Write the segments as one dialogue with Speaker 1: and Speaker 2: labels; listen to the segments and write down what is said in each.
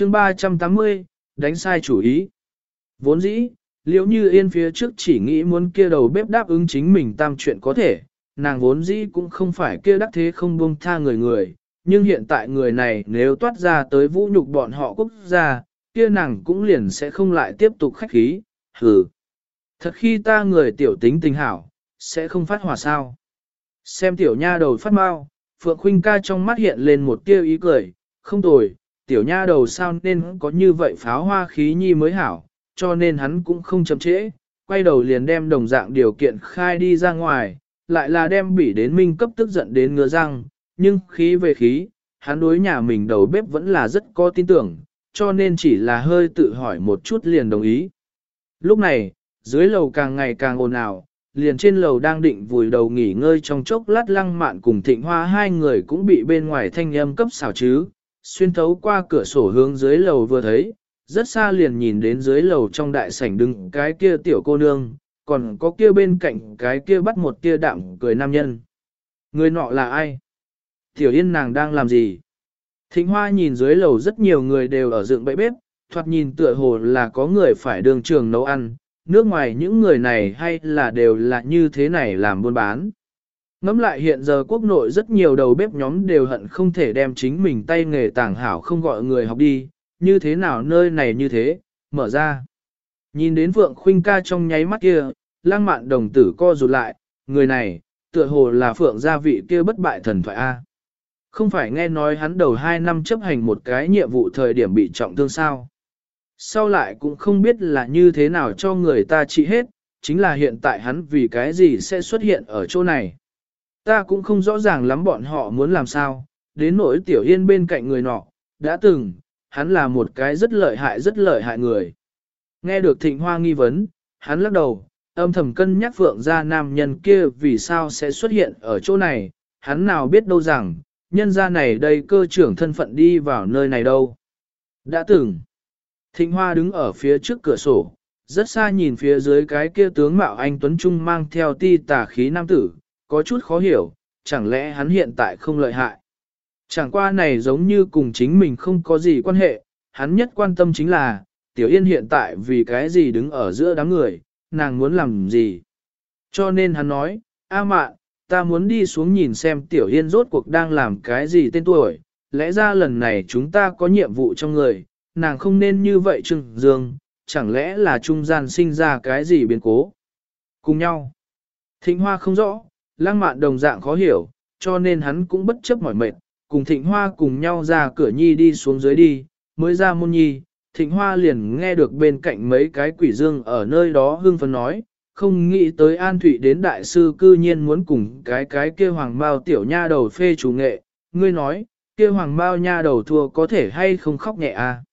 Speaker 1: chương 380, đánh sai chủ ý. Vốn dĩ, liễu như yên phía trước chỉ nghĩ muốn kia đầu bếp đáp ứng chính mình tam chuyện có thể, nàng vốn dĩ cũng không phải kia đắc thế không buông tha người người, nhưng hiện tại người này nếu toát ra tới vũ nhục bọn họ quốc gia, kia nàng cũng liền sẽ không lại tiếp tục khách khí, hừ. Thật khi ta người tiểu tính tình hảo, sẽ không phát hỏa sao. Xem tiểu nha đầu phát mau, Phượng Khuynh ca trong mắt hiện lên một tia ý cười, không tồi, tiểu nha đầu sao nên có như vậy pháo hoa khí nhi mới hảo, cho nên hắn cũng không chậm trễ, quay đầu liền đem đồng dạng điều kiện khai đi ra ngoài, lại là đem bỉ đến minh cấp tức giận đến ngứa răng, nhưng khí về khí, hắn đối nhà mình đầu bếp vẫn là rất có tin tưởng, cho nên chỉ là hơi tự hỏi một chút liền đồng ý. Lúc này, dưới lầu càng ngày càng ồn ào, liền trên lầu đang định vùi đầu nghỉ ngơi trong chốc lát lăng mạn cùng thịnh hoa hai người cũng bị bên ngoài thanh âm cấp xảo chứ, xuyên thấu qua cửa sổ hướng dưới lầu vừa thấy, rất xa liền nhìn đến dưới lầu trong đại sảnh đứng cái kia tiểu cô nương, còn có kia bên cạnh cái kia bắt một kia đạm cười nam nhân. Người nọ là ai? Tiểu yên nàng đang làm gì? Thịnh hoa nhìn dưới lầu rất nhiều người đều ở dựng bẫy bếp, thoạt nhìn tựa hồ là có người phải đường trường nấu ăn, nước ngoài những người này hay là đều là như thế này làm buôn bán. Ngắm lại hiện giờ quốc nội rất nhiều đầu bếp nhóm đều hận không thể đem chính mình tay nghề tàng hảo không gọi người học đi, như thế nào nơi này như thế, mở ra. Nhìn đến vượng Khuynh ca trong nháy mắt kia, lang mạn đồng tử co rụt lại, người này, tựa hồ là Phượng gia vị kia bất bại thần thoại A. Không phải nghe nói hắn đầu 2 năm chấp hành một cái nhiệm vụ thời điểm bị trọng thương sao. Sau lại cũng không biết là như thế nào cho người ta trị hết, chính là hiện tại hắn vì cái gì sẽ xuất hiện ở chỗ này. Ta cũng không rõ ràng lắm bọn họ muốn làm sao, đến nỗi tiểu yên bên cạnh người nọ, đã từng, hắn là một cái rất lợi hại rất lợi hại người. Nghe được thịnh hoa nghi vấn, hắn lắc đầu, âm thầm cân nhắc phượng ra nam nhân kia vì sao sẽ xuất hiện ở chỗ này, hắn nào biết đâu rằng, nhân gia này đây cơ trưởng thân phận đi vào nơi này đâu. Đã từng, thịnh hoa đứng ở phía trước cửa sổ, rất xa nhìn phía dưới cái kia tướng mạo anh Tuấn Trung mang theo ti tà khí nam tử, có chút khó hiểu, chẳng lẽ hắn hiện tại không lợi hại. Chẳng qua này giống như cùng chính mình không có gì quan hệ, hắn nhất quan tâm chính là, Tiểu Yên hiện tại vì cái gì đứng ở giữa đám người, nàng muốn làm gì. Cho nên hắn nói, A mạn, ta muốn đi xuống nhìn xem Tiểu Yên rốt cuộc đang làm cái gì tên tuổi, lẽ ra lần này chúng ta có nhiệm vụ trong người, nàng không nên như vậy trưng dương, chẳng lẽ là trung gian sinh ra cái gì biến cố. Cùng nhau, thịnh hoa không rõ, lăng mạn đồng dạng khó hiểu, cho nên hắn cũng bất chấp mỏi mệt, cùng thịnh hoa cùng nhau ra cửa nhi đi xuống dưới đi, mới ra môn nhi, thịnh hoa liền nghe được bên cạnh mấy cái quỷ dương ở nơi đó hưng phấn nói, không nghĩ tới an thụy đến đại sư cư nhiên muốn cùng cái cái kia hoàng bao tiểu nha đầu phê chủ nghệ, ngươi nói, kia hoàng bao nha đầu thua có thể hay không khóc nhẹ à?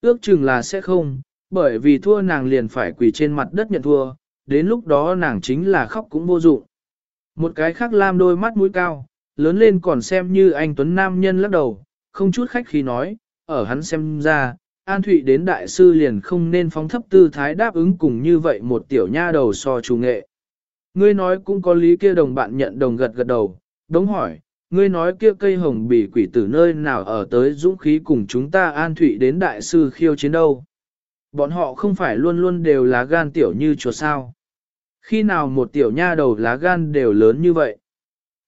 Speaker 1: Ước chừng là sẽ không, bởi vì thua nàng liền phải quỳ trên mặt đất nhận thua, đến lúc đó nàng chính là khóc cũng vô dụng. Một cái khác lam đôi mắt mũi cao, lớn lên còn xem như anh Tuấn Nam nhân lắc đầu, không chút khách khi nói, ở hắn xem ra, An Thụy đến đại sư liền không nên phóng thấp tư thái đáp ứng cùng như vậy một tiểu nha đầu so chủ nghệ. Ngươi nói cũng có lý kia đồng bạn nhận đồng gật gật đầu, đống hỏi, ngươi nói kia cây hồng bỉ quỷ tử nơi nào ở tới dũng khí cùng chúng ta An Thụy đến đại sư khiêu chiến đâu. Bọn họ không phải luôn luôn đều là gan tiểu như chuột sao. Khi nào một tiểu nha đầu lá gan đều lớn như vậy?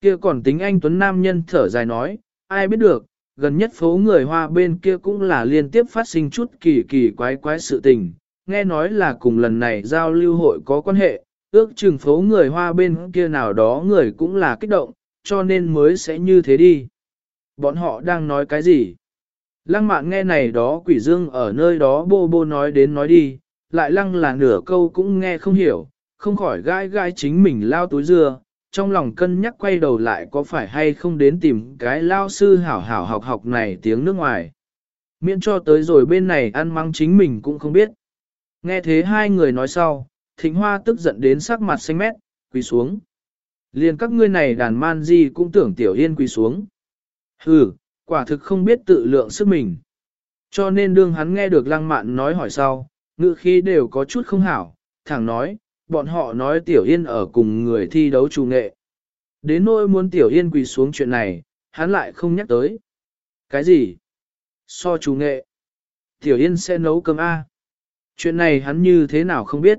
Speaker 1: Kia còn tính anh Tuấn Nam nhân thở dài nói, ai biết được, gần nhất phố người Hoa bên kia cũng là liên tiếp phát sinh chút kỳ kỳ quái quái sự tình, nghe nói là cùng lần này giao lưu hội có quan hệ, ước chừng phố người Hoa bên kia nào đó người cũng là kích động, cho nên mới sẽ như thế đi. Bọn họ đang nói cái gì? Lăng mạn nghe này đó quỷ dương ở nơi đó bô bô nói đến nói đi, lại lăng là nửa câu cũng nghe không hiểu, không khỏi gai gai chính mình lao túi dưa, trong lòng cân nhắc quay đầu lại có phải hay không đến tìm cái lao sư hảo hảo học học này tiếng nước ngoài. Miễn cho tới rồi bên này ăn mắng chính mình cũng không biết. Nghe thế hai người nói sau, thịnh hoa tức giận đến sắc mặt xanh mét, quỳ xuống. Liền các ngươi này đàn man gì cũng tưởng tiểu yên quỳ xuống. Hừ, quả thực không biết tự lượng sức mình. Cho nên đương hắn nghe được lăng mạn nói hỏi sau, ngữ khi đều có chút không hảo, thẳng nói, bọn họ nói Tiểu Yên ở cùng người thi đấu trù nghệ. Đến nỗi muốn Tiểu Yên quỳ xuống chuyện này, hắn lại không nhắc tới. Cái gì? So trù nghệ. Tiểu Yên sẽ nấu cơm A. Chuyện này hắn như thế nào không biết.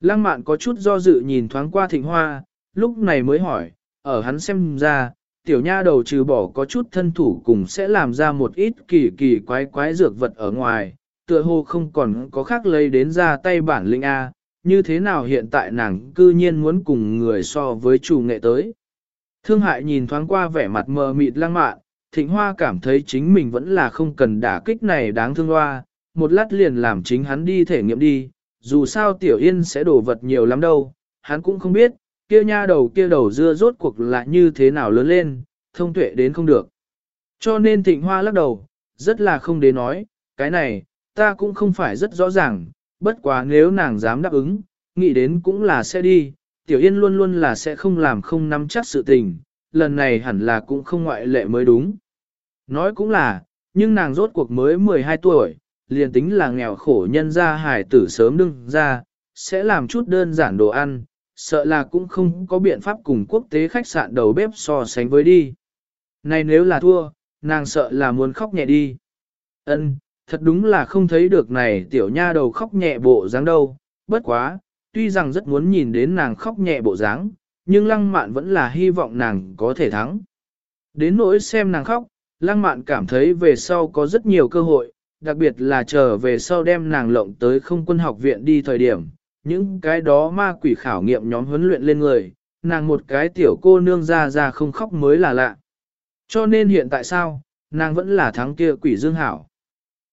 Speaker 1: Lăng mạn có chút do dự nhìn thoáng qua thịnh hoa, lúc này mới hỏi, ở hắn xem ra, tiểu nha đầu trừ bỏ có chút thân thủ cùng sẽ làm ra một ít kỳ kỳ quái quái dược vật ở ngoài, tựa hồ không còn có khác lấy đến ra tay bản linh A, như thế nào hiện tại nàng cư nhiên muốn cùng người so với chủ nghệ tới. Thương hại nhìn thoáng qua vẻ mặt mờ mịt lăng mạn, thịnh hoa cảm thấy chính mình vẫn là không cần đả kích này đáng thương hoa, một lát liền làm chính hắn đi thể nghiệm đi, dù sao tiểu yên sẽ đổ vật nhiều lắm đâu, hắn cũng không biết, kia nha đầu kia đầu dưa rốt cuộc là như thế nào lớn lên, thông tuệ đến không được. Cho nên thịnh hoa lắc đầu, rất là không đến nói, cái này, ta cũng không phải rất rõ ràng, bất quá nếu nàng dám đáp ứng, nghĩ đến cũng là sẽ đi, tiểu yên luôn luôn là sẽ không làm không nắm chắc sự tình, lần này hẳn là cũng không ngoại lệ mới đúng. Nói cũng là, nhưng nàng rốt cuộc mới 12 tuổi, liền tính là nghèo khổ nhân ra hải tử sớm đương ra, sẽ làm chút đơn giản đồ ăn, sợ là cũng không có biện pháp cùng quốc tế khách sạn đầu bếp so sánh với đi. Này nếu là thua, nàng sợ là muốn khóc nhẹ đi. Ân, thật đúng là không thấy được này tiểu nha đầu khóc nhẹ bộ dáng đâu, bất quá, tuy rằng rất muốn nhìn đến nàng khóc nhẹ bộ dáng, nhưng lăng mạn vẫn là hy vọng nàng có thể thắng. Đến nỗi xem nàng khóc, lăng mạn cảm thấy về sau có rất nhiều cơ hội, đặc biệt là chờ về sau đem nàng lộng tới không quân học viện đi thời điểm, những cái đó ma quỷ khảo nghiệm nhóm huấn luyện lên người, nàng một cái tiểu cô nương ra ra không khóc mới là lạ. Cho nên hiện tại sao, nàng vẫn là thắng kia quỷ dương hảo.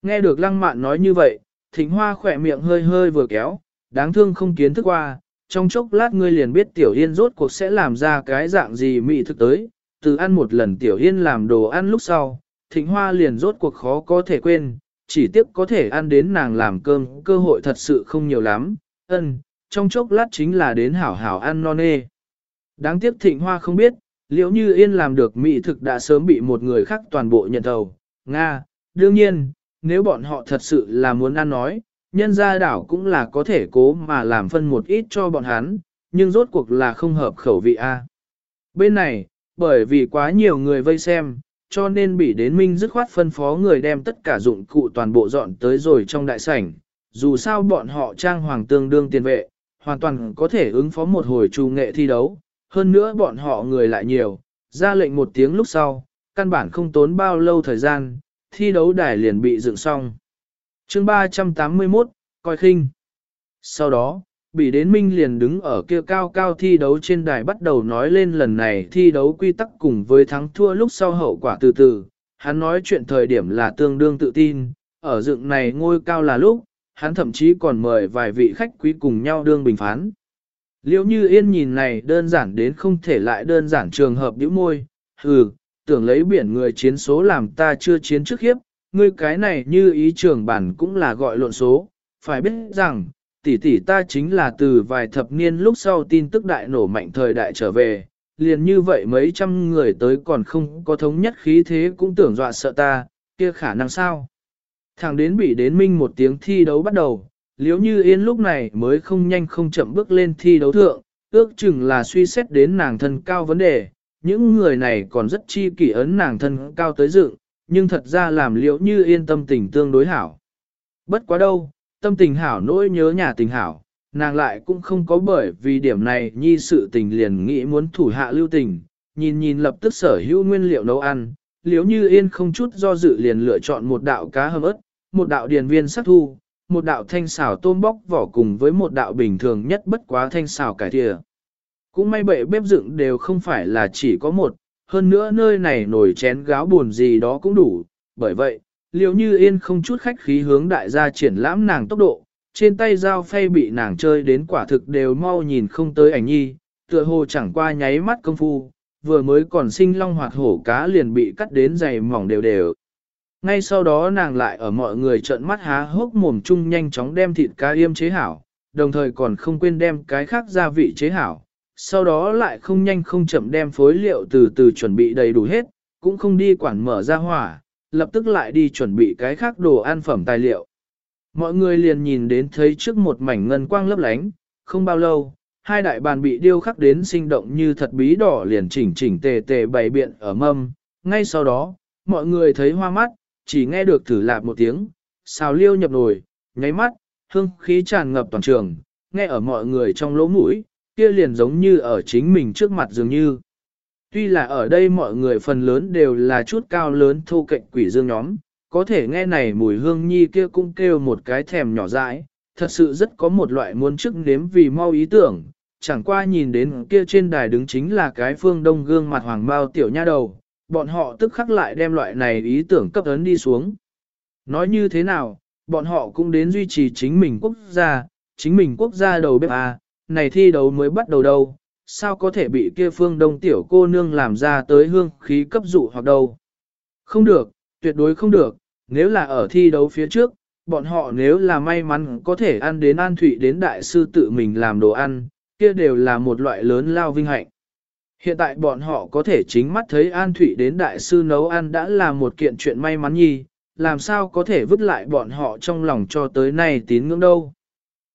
Speaker 1: Nghe được lăng mạn nói như vậy, thịnh hoa khỏe miệng hơi hơi vừa kéo, đáng thương không kiến thức qua, trong chốc lát ngươi liền biết tiểu yên rốt cuộc sẽ làm ra cái dạng gì mị thực tới, từ ăn một lần tiểu yên làm đồ ăn lúc sau, thịnh hoa liền rốt cuộc khó có thể quên, chỉ tiếc có thể ăn đến nàng làm cơm, cơ hội thật sự không nhiều lắm, ân, trong chốc lát chính là đến hảo hảo ăn non nê. Đáng tiếc thịnh hoa không biết, liệu như yên làm được mỹ thực đã sớm bị một người khác toàn bộ nhận thầu. Nga, đương nhiên, nếu bọn họ thật sự là muốn ăn nói, nhân gia đảo cũng là có thể cố mà làm phân một ít cho bọn hắn, nhưng rốt cuộc là không hợp khẩu vị A. Bên này, bởi vì quá nhiều người vây xem, cho nên bị đến minh dứt khoát phân phó người đem tất cả dụng cụ toàn bộ dọn tới rồi trong đại sảnh, dù sao bọn họ trang hoàng tương đương tiền vệ, hoàn toàn có thể ứng phó một hồi trù nghệ thi đấu, hơn nữa bọn họ người lại nhiều, ra lệnh một tiếng lúc sau, căn bản không tốn bao lâu thời gian, thi đấu đài liền bị dựng xong. chương 381, coi khinh. Sau đó, bị đến minh liền đứng ở kia cao cao thi đấu trên đài bắt đầu nói lên lần này thi đấu quy tắc cùng với thắng thua lúc sau hậu quả từ từ. Hắn nói chuyện thời điểm là tương đương tự tin, ở dựng này ngôi cao là lúc, hắn thậm chí còn mời vài vị khách quý cùng nhau đương bình phán. Liễu như yên nhìn này đơn giản đến không thể lại đơn giản trường hợp điểm môi, hừ, tưởng lấy biển người chiến số làm ta chưa chiến trước hiếp, ngươi cái này như ý trưởng bản cũng là gọi lộn số, phải biết rằng, tỷ tỷ ta chính là từ vài thập niên lúc sau tin tức đại nổ mạnh thời đại trở về, liền như vậy mấy trăm người tới còn không có thống nhất khí thế cũng tưởng dọa sợ ta, kia khả năng sao? Thẳng đến bị đến minh một tiếng thi đấu bắt đầu, liếu như yên lúc này mới không nhanh không chậm bước lên thi đấu thượng, ước chừng là suy xét đến nàng thân cao vấn đề, những người này còn rất chi kỷ ấn nàng thân cao tới dựng, nhưng thật ra làm liễu như yên tâm tình tương đối hảo. Bất quá đâu, tâm tình hảo nỗi nhớ nhà tình hảo, nàng lại cũng không có bởi vì điểm này nhi sự tình liền nghĩ muốn thủ hạ lưu tình, nhìn nhìn lập tức sở hữu nguyên liệu nấu ăn, liễu như yên không chút do dự liền lựa chọn một đạo cá hầm ớt, một đạo điền viên sắc thu, một đạo thanh xào tôm bóc vỏ cùng với một đạo bình thường nhất bất quá thanh xào cải thìa. Cũng may bệ bếp dựng đều không phải là chỉ có một, hơn nữa nơi này nổi chén gáo buồn gì đó cũng đủ, bởi vậy, liệu như yên không chút khách khí hướng đại gia triển lãm nàng tốc độ, trên tay dao phay bị nàng chơi đến quả thực đều mau nhìn không tới ảnh nhi, tựa hồ chẳng qua nháy mắt công phu, vừa mới còn sinh long hoạt hổ cá liền bị cắt đến dày mỏng đều đều. Ngay sau đó nàng lại ở mọi người trợn mắt há hốc mồm chung nhanh chóng đem thịt cá yêm chế hảo, đồng thời còn không quên đem cái khác gia vị chế hảo. Sau đó lại không nhanh không chậm đem phối liệu từ từ chuẩn bị đầy đủ hết, cũng không đi quản mở ra hỏa, lập tức lại đi chuẩn bị cái khác đồ ăn phẩm tài liệu. Mọi người liền nhìn đến thấy trước một mảnh ngân quang lấp lánh, không bao lâu, hai đại bàn bị điêu khắc đến sinh động như thật bí đỏ liền chỉnh chỉnh tề tề bày biện ở mâm. Ngay sau đó, mọi người thấy hoa mắt, chỉ nghe được thử lạp một tiếng, xào liêu nhập nồi, nháy mắt, hương khí tràn ngập toàn trường, nghe ở mọi người trong lỗ mũi, kia liền giống như ở chính mình trước mặt dường như. Tuy là ở đây mọi người phần lớn đều là chút cao lớn thô cạnh quỷ dương nhóm, có thể nghe này mùi hương nhi kia cũng kêu một cái thèm nhỏ dãi, thật sự rất có một loại muốn chức nếm vì mau ý tưởng, chẳng qua nhìn đến kia trên đài đứng chính là cái phương đông gương mặt hoàng bao tiểu nha đầu, bọn họ tức khắc lại đem loại này ý tưởng cấp ấn đi xuống. Nói như thế nào, bọn họ cũng đến duy trì chính mình quốc gia, chính mình quốc gia đầu bếp à, này thi đấu mới bắt đầu đâu, sao có thể bị kia phương đông tiểu cô nương làm ra tới hương khí cấp dụ hoặc đâu. Không được, tuyệt đối không được, nếu là ở thi đấu phía trước, bọn họ nếu là may mắn có thể ăn đến an thụy đến đại sư tự mình làm đồ ăn, kia đều là một loại lớn lao vinh hạnh. Hiện tại bọn họ có thể chính mắt thấy An Thụy đến đại sư nấu ăn đã là một kiện chuyện may mắn nhi, làm sao có thể vứt lại bọn họ trong lòng cho tới nay tín ngưỡng đâu.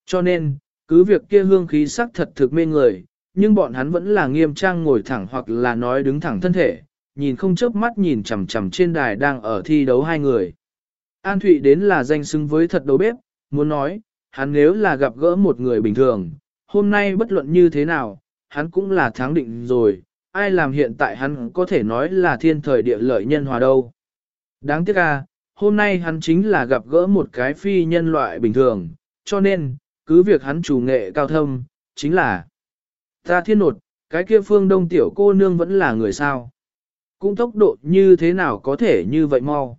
Speaker 1: Cho nên, cứ việc kia hương khí sắc thật thực mê người, nhưng bọn hắn vẫn là nghiêm trang ngồi thẳng hoặc là nói đứng thẳng thân thể, nhìn không chớp mắt nhìn chằm chằm trên đài đang ở thi đấu hai người. An Thụy đến là danh xứng với thật đầu bếp, muốn nói, hắn nếu là gặp gỡ một người bình thường, hôm nay bất luận như thế nào, hắn cũng là thắng định rồi, ai làm hiện tại hắn có thể nói là thiên thời địa lợi nhân hòa đâu. Đáng tiếc à, hôm nay hắn chính là gặp gỡ một cái phi nhân loại bình thường, cho nên, cứ việc hắn chủ nghệ cao thâm, chính là ta thiên nột, cái kia phương đông tiểu cô nương vẫn là người sao. Cũng tốc độ như thế nào có thể như vậy mau.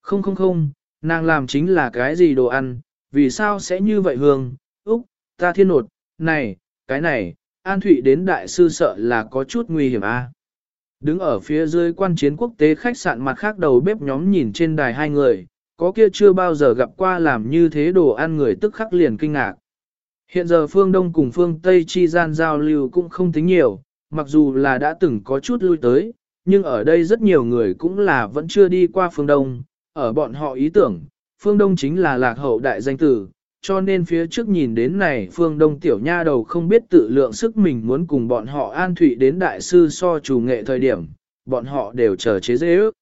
Speaker 1: Không không không, nàng làm chính là cái gì đồ ăn, vì sao sẽ như vậy hương, úc, ta thiên nột, này, cái này, An Thụy đến đại sư sợ là có chút nguy hiểm a. À? Đứng ở phía dưới quan chiến quốc tế khách sạn mặt khác đầu bếp nhóm nhìn trên đài hai người, có kia chưa bao giờ gặp qua làm như thế đồ ăn người tức khắc liền kinh ngạc. Hiện giờ phương Đông cùng phương Tây chi gian giao lưu cũng không tính nhiều, mặc dù là đã từng có chút lui tới, nhưng ở đây rất nhiều người cũng là vẫn chưa đi qua phương Đông, ở bọn họ ý tưởng, phương Đông chính là lạc hậu đại danh tử, cho nên phía trước nhìn đến này phương đông tiểu nha đầu không biết tự lượng sức mình muốn cùng bọn họ an thụy đến đại sư so chủ nghệ thời điểm, bọn họ đều chờ chế dễ ước.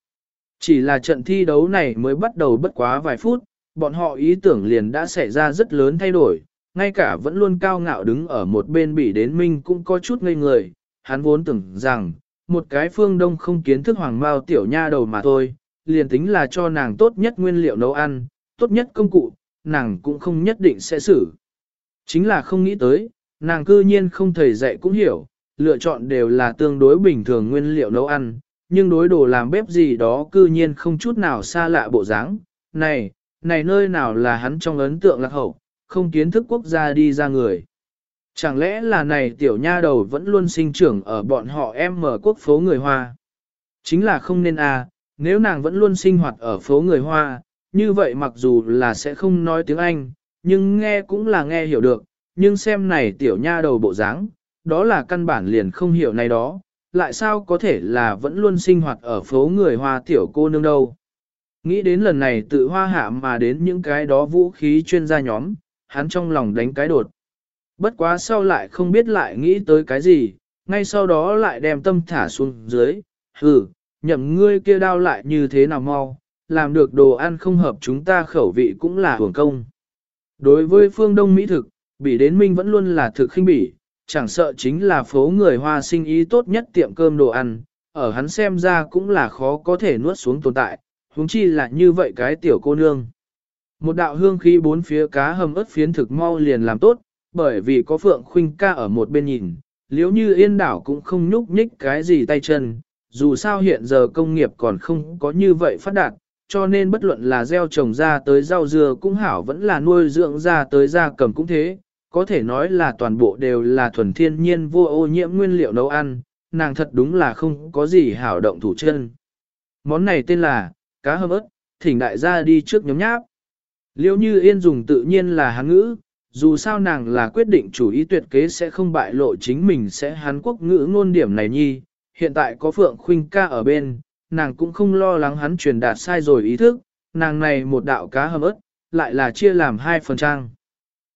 Speaker 1: Chỉ là trận thi đấu này mới bắt đầu bất quá vài phút, bọn họ ý tưởng liền đã xảy ra rất lớn thay đổi, ngay cả vẫn luôn cao ngạo đứng ở một bên bị đến minh cũng có chút ngây người, hắn vốn tưởng rằng, một cái phương đông không kiến thức hoàng mao tiểu nha đầu mà thôi, liền tính là cho nàng tốt nhất nguyên liệu nấu ăn, tốt nhất công cụ, nàng cũng không nhất định sẽ xử. Chính là không nghĩ tới, nàng cư nhiên không thầy dạy cũng hiểu, lựa chọn đều là tương đối bình thường nguyên liệu nấu ăn, nhưng đối đồ làm bếp gì đó cư nhiên không chút nào xa lạ bộ dáng. Này, này nơi nào là hắn trong ấn tượng lạc hậu, không kiến thức quốc gia đi ra người. Chẳng lẽ là này tiểu nha đầu vẫn luôn sinh trưởng ở bọn họ em mở quốc phố người Hoa? Chính là không nên à, nếu nàng vẫn luôn sinh hoạt ở phố người Hoa, như vậy mặc dù là sẽ không nói tiếng Anh, nhưng nghe cũng là nghe hiểu được, nhưng xem này tiểu nha đầu bộ dáng, đó là căn bản liền không hiểu này đó, lại sao có thể là vẫn luôn sinh hoạt ở phố người hoa tiểu cô nương đâu. Nghĩ đến lần này tự hoa hạ mà đến những cái đó vũ khí chuyên gia nhóm, hắn trong lòng đánh cái đột. Bất quá sau lại không biết lại nghĩ tới cái gì, ngay sau đó lại đem tâm thả xuống dưới, hừ, nhậm ngươi kia đao lại như thế nào mau, làm được đồ ăn không hợp chúng ta khẩu vị cũng là hưởng công. Đối với phương Đông Mỹ thực, bỉ đến minh vẫn luôn là thực khinh bỉ, chẳng sợ chính là phố người hoa sinh ý tốt nhất tiệm cơm đồ ăn, ở hắn xem ra cũng là khó có thể nuốt xuống tồn tại, huống chi là như vậy cái tiểu cô nương. Một đạo hương khí bốn phía cá hầm ớt phiến thực mau liền làm tốt, bởi vì có Phượng Khuynh ca ở một bên nhìn, liếu như yên đảo cũng không nhúc nhích cái gì tay chân, dù sao hiện giờ công nghiệp còn không có như vậy phát đạt, cho nên bất luận là gieo trồng ra tới rau dưa cũng hảo vẫn là nuôi dưỡng ra tới da cầm cũng thế, có thể nói là toàn bộ đều là thuần thiên nhiên vô ô nhiễm nguyên liệu nấu ăn, nàng thật đúng là không có gì hảo động thủ chân. Món này tên là cá hâm ớt, thỉnh đại gia đi trước nhóm nháp. Liêu như yên dùng tự nhiên là hán ngữ, dù sao nàng là quyết định chủ ý tuyệt kế sẽ không bại lộ chính mình sẽ hán quốc ngữ ngôn điểm này nhi, hiện tại có Phượng Khuynh ca ở bên, nàng cũng không lo lắng hắn truyền đạt sai rồi ý thức, nàng này một đạo cá hầm ớt, lại là chia làm hai phần trang.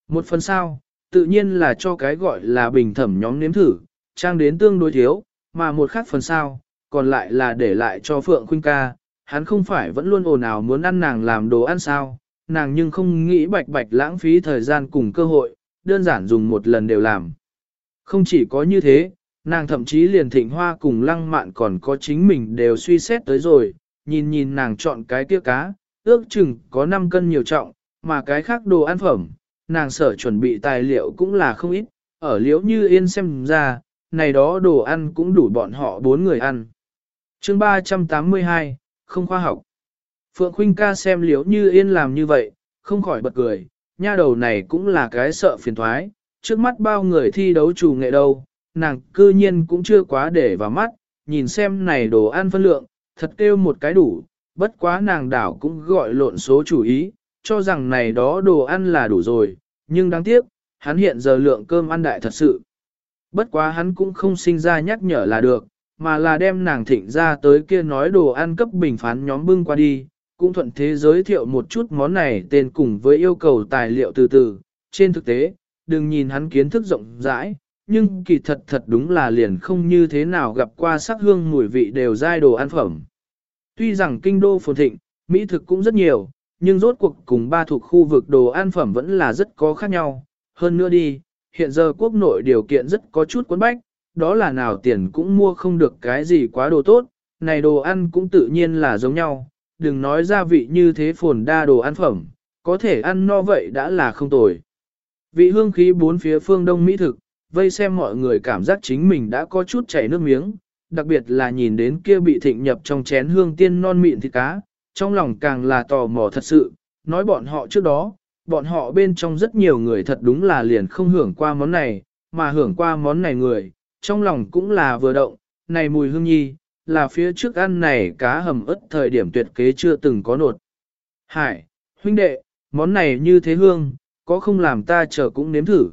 Speaker 1: Một phần sao, tự nhiên là cho cái gọi là bình thẩm nhóm nếm thử, trang đến tương đối thiếu, mà một khác phần sao, còn lại là để lại cho Phượng Khuynh ca, hắn không phải vẫn luôn ồn ào muốn ăn nàng làm đồ ăn sao, nàng nhưng không nghĩ bạch bạch lãng phí thời gian cùng cơ hội, đơn giản dùng một lần đều làm. Không chỉ có như thế, nàng thậm chí liền thịnh hoa cùng lăng mạn còn có chính mình đều suy xét tới rồi, nhìn nhìn nàng chọn cái kia cá, ước chừng có 5 cân nhiều trọng, mà cái khác đồ ăn phẩm, nàng sở chuẩn bị tài liệu cũng là không ít, ở liễu như yên xem ra, này đó đồ ăn cũng đủ bọn họ bốn người ăn. chương 382, không khoa học. Phượng Khuynh ca xem liễu như yên làm như vậy, không khỏi bật cười, nha đầu này cũng là cái sợ phiền thoái, trước mắt bao người thi đấu chủ nghệ đâu, nàng cư nhiên cũng chưa quá để vào mắt, nhìn xem này đồ ăn phân lượng, thật kêu một cái đủ, bất quá nàng đảo cũng gọi lộn số chủ ý, cho rằng này đó đồ ăn là đủ rồi, nhưng đáng tiếc, hắn hiện giờ lượng cơm ăn đại thật sự. Bất quá hắn cũng không sinh ra nhắc nhở là được, mà là đem nàng thịnh ra tới kia nói đồ ăn cấp bình phán nhóm bưng qua đi, cũng thuận thế giới thiệu một chút món này tên cùng với yêu cầu tài liệu từ từ. Trên thực tế, đừng nhìn hắn kiến thức rộng rãi, nhưng kỳ thật thật đúng là liền không như thế nào gặp qua sắc hương mùi vị đều dai đồ ăn phẩm. Tuy rằng kinh đô phồn thịnh, mỹ thực cũng rất nhiều, nhưng rốt cuộc cùng ba thuộc khu vực đồ ăn phẩm vẫn là rất có khác nhau. Hơn nữa đi, hiện giờ quốc nội điều kiện rất có chút quấn bách, đó là nào tiền cũng mua không được cái gì quá đồ tốt, này đồ ăn cũng tự nhiên là giống nhau, đừng nói gia vị như thế phồn đa đồ ăn phẩm, có thể ăn no vậy đã là không tồi. Vị hương khí bốn phía phương đông mỹ thực, vây xem mọi người cảm giác chính mình đã có chút chảy nước miếng, đặc biệt là nhìn đến kia bị thịnh nhập trong chén hương tiên non mịn thịt cá, trong lòng càng là tò mò thật sự, nói bọn họ trước đó, bọn họ bên trong rất nhiều người thật đúng là liền không hưởng qua món này, mà hưởng qua món này người, trong lòng cũng là vừa động, này mùi hương nhi, là phía trước ăn này cá hầm ớt thời điểm tuyệt kế chưa từng có nột. Hải, huynh đệ, món này như thế hương, có không làm ta chờ cũng nếm thử.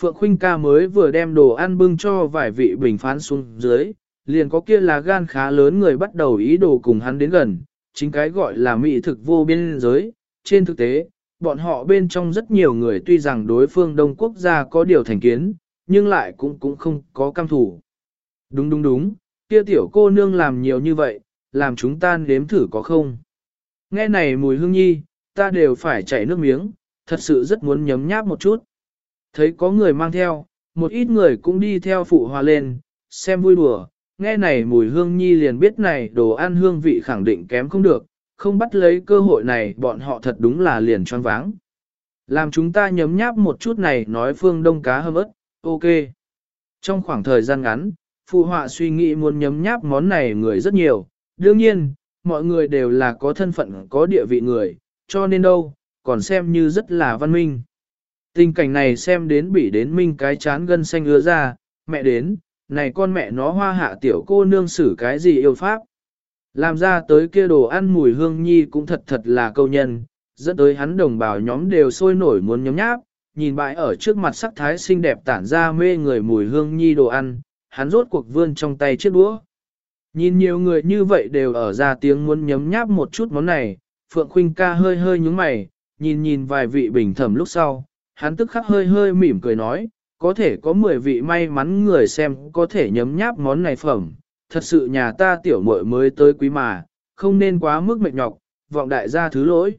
Speaker 1: Phượng Khuynh ca mới vừa đem đồ ăn bưng cho vài vị bình phán xuống dưới, liền có kia là gan khá lớn người bắt đầu ý đồ cùng hắn đến gần, chính cái gọi là mỹ thực vô biên giới. Trên thực tế, bọn họ bên trong rất nhiều người tuy rằng đối phương Đông Quốc gia có điều thành kiến, nhưng lại cũng cũng không có cam thủ. Đúng đúng đúng, kia tiểu cô nương làm nhiều như vậy, làm chúng ta nếm thử có không? Nghe này mùi hương nhi, ta đều phải chảy nước miếng, thật sự rất muốn nhấm nháp một chút. Thấy có người mang theo, một ít người cũng đi theo phụ hòa lên, xem vui đùa, nghe này mùi hương nhi liền biết này đồ ăn hương vị khẳng định kém không được, không bắt lấy cơ hội này bọn họ thật đúng là liền choáng váng. Làm chúng ta nhấm nháp một chút này nói phương đông cá hâm ớt, ok. Trong khoảng thời gian ngắn, phụ họa suy nghĩ muốn nhấm nháp món này người rất nhiều, đương nhiên, mọi người đều là có thân phận có địa vị người, cho nên đâu, còn xem như rất là văn minh. Tình cảnh này xem đến bị đến minh cái chán gân xanh ứa ra, mẹ đến, này con mẹ nó hoa hạ tiểu cô nương xử cái gì yêu pháp. Làm ra tới kia đồ ăn mùi hương nhi cũng thật thật là câu nhân, dẫn tới hắn đồng bào nhóm đều sôi nổi muốn nhóm nháp, nhìn bãi ở trước mặt sắc thái xinh đẹp tản ra mê người mùi hương nhi đồ ăn, hắn rốt cuộc vươn trong tay chiếc đũa. Nhìn nhiều người như vậy đều ở ra tiếng muốn nhấm nháp một chút món này, Phượng Khuynh ca hơi hơi nhúng mày, nhìn nhìn vài vị bình thẩm lúc sau, hắn tức khắc hơi hơi mỉm cười nói, có thể có 10 vị may mắn người xem có thể nhấm nháp món này phẩm, thật sự nhà ta tiểu muội mới tới quý mà, không nên quá mức mệt nhọc, vọng đại gia thứ lỗi.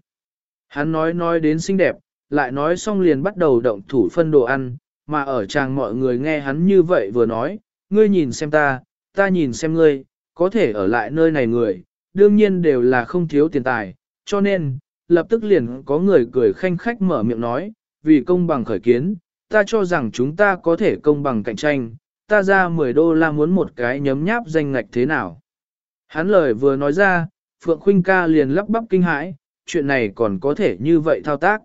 Speaker 1: Hắn nói nói đến xinh đẹp, lại nói xong liền bắt đầu động thủ phân đồ ăn, mà ở chàng mọi người nghe hắn như vậy vừa nói, ngươi nhìn xem ta, ta nhìn xem ngươi, có thể ở lại nơi này người, đương nhiên đều là không thiếu tiền tài, cho nên, lập tức liền có người cười khanh khách mở miệng nói, vì công bằng khởi kiến, ta cho rằng chúng ta có thể công bằng cạnh tranh, ta ra 10 đô la muốn một cái nhấm nháp danh ngạch thế nào. Hắn lời vừa nói ra, Phượng Khuynh ca liền lắp bắp kinh hãi, chuyện này còn có thể như vậy thao tác.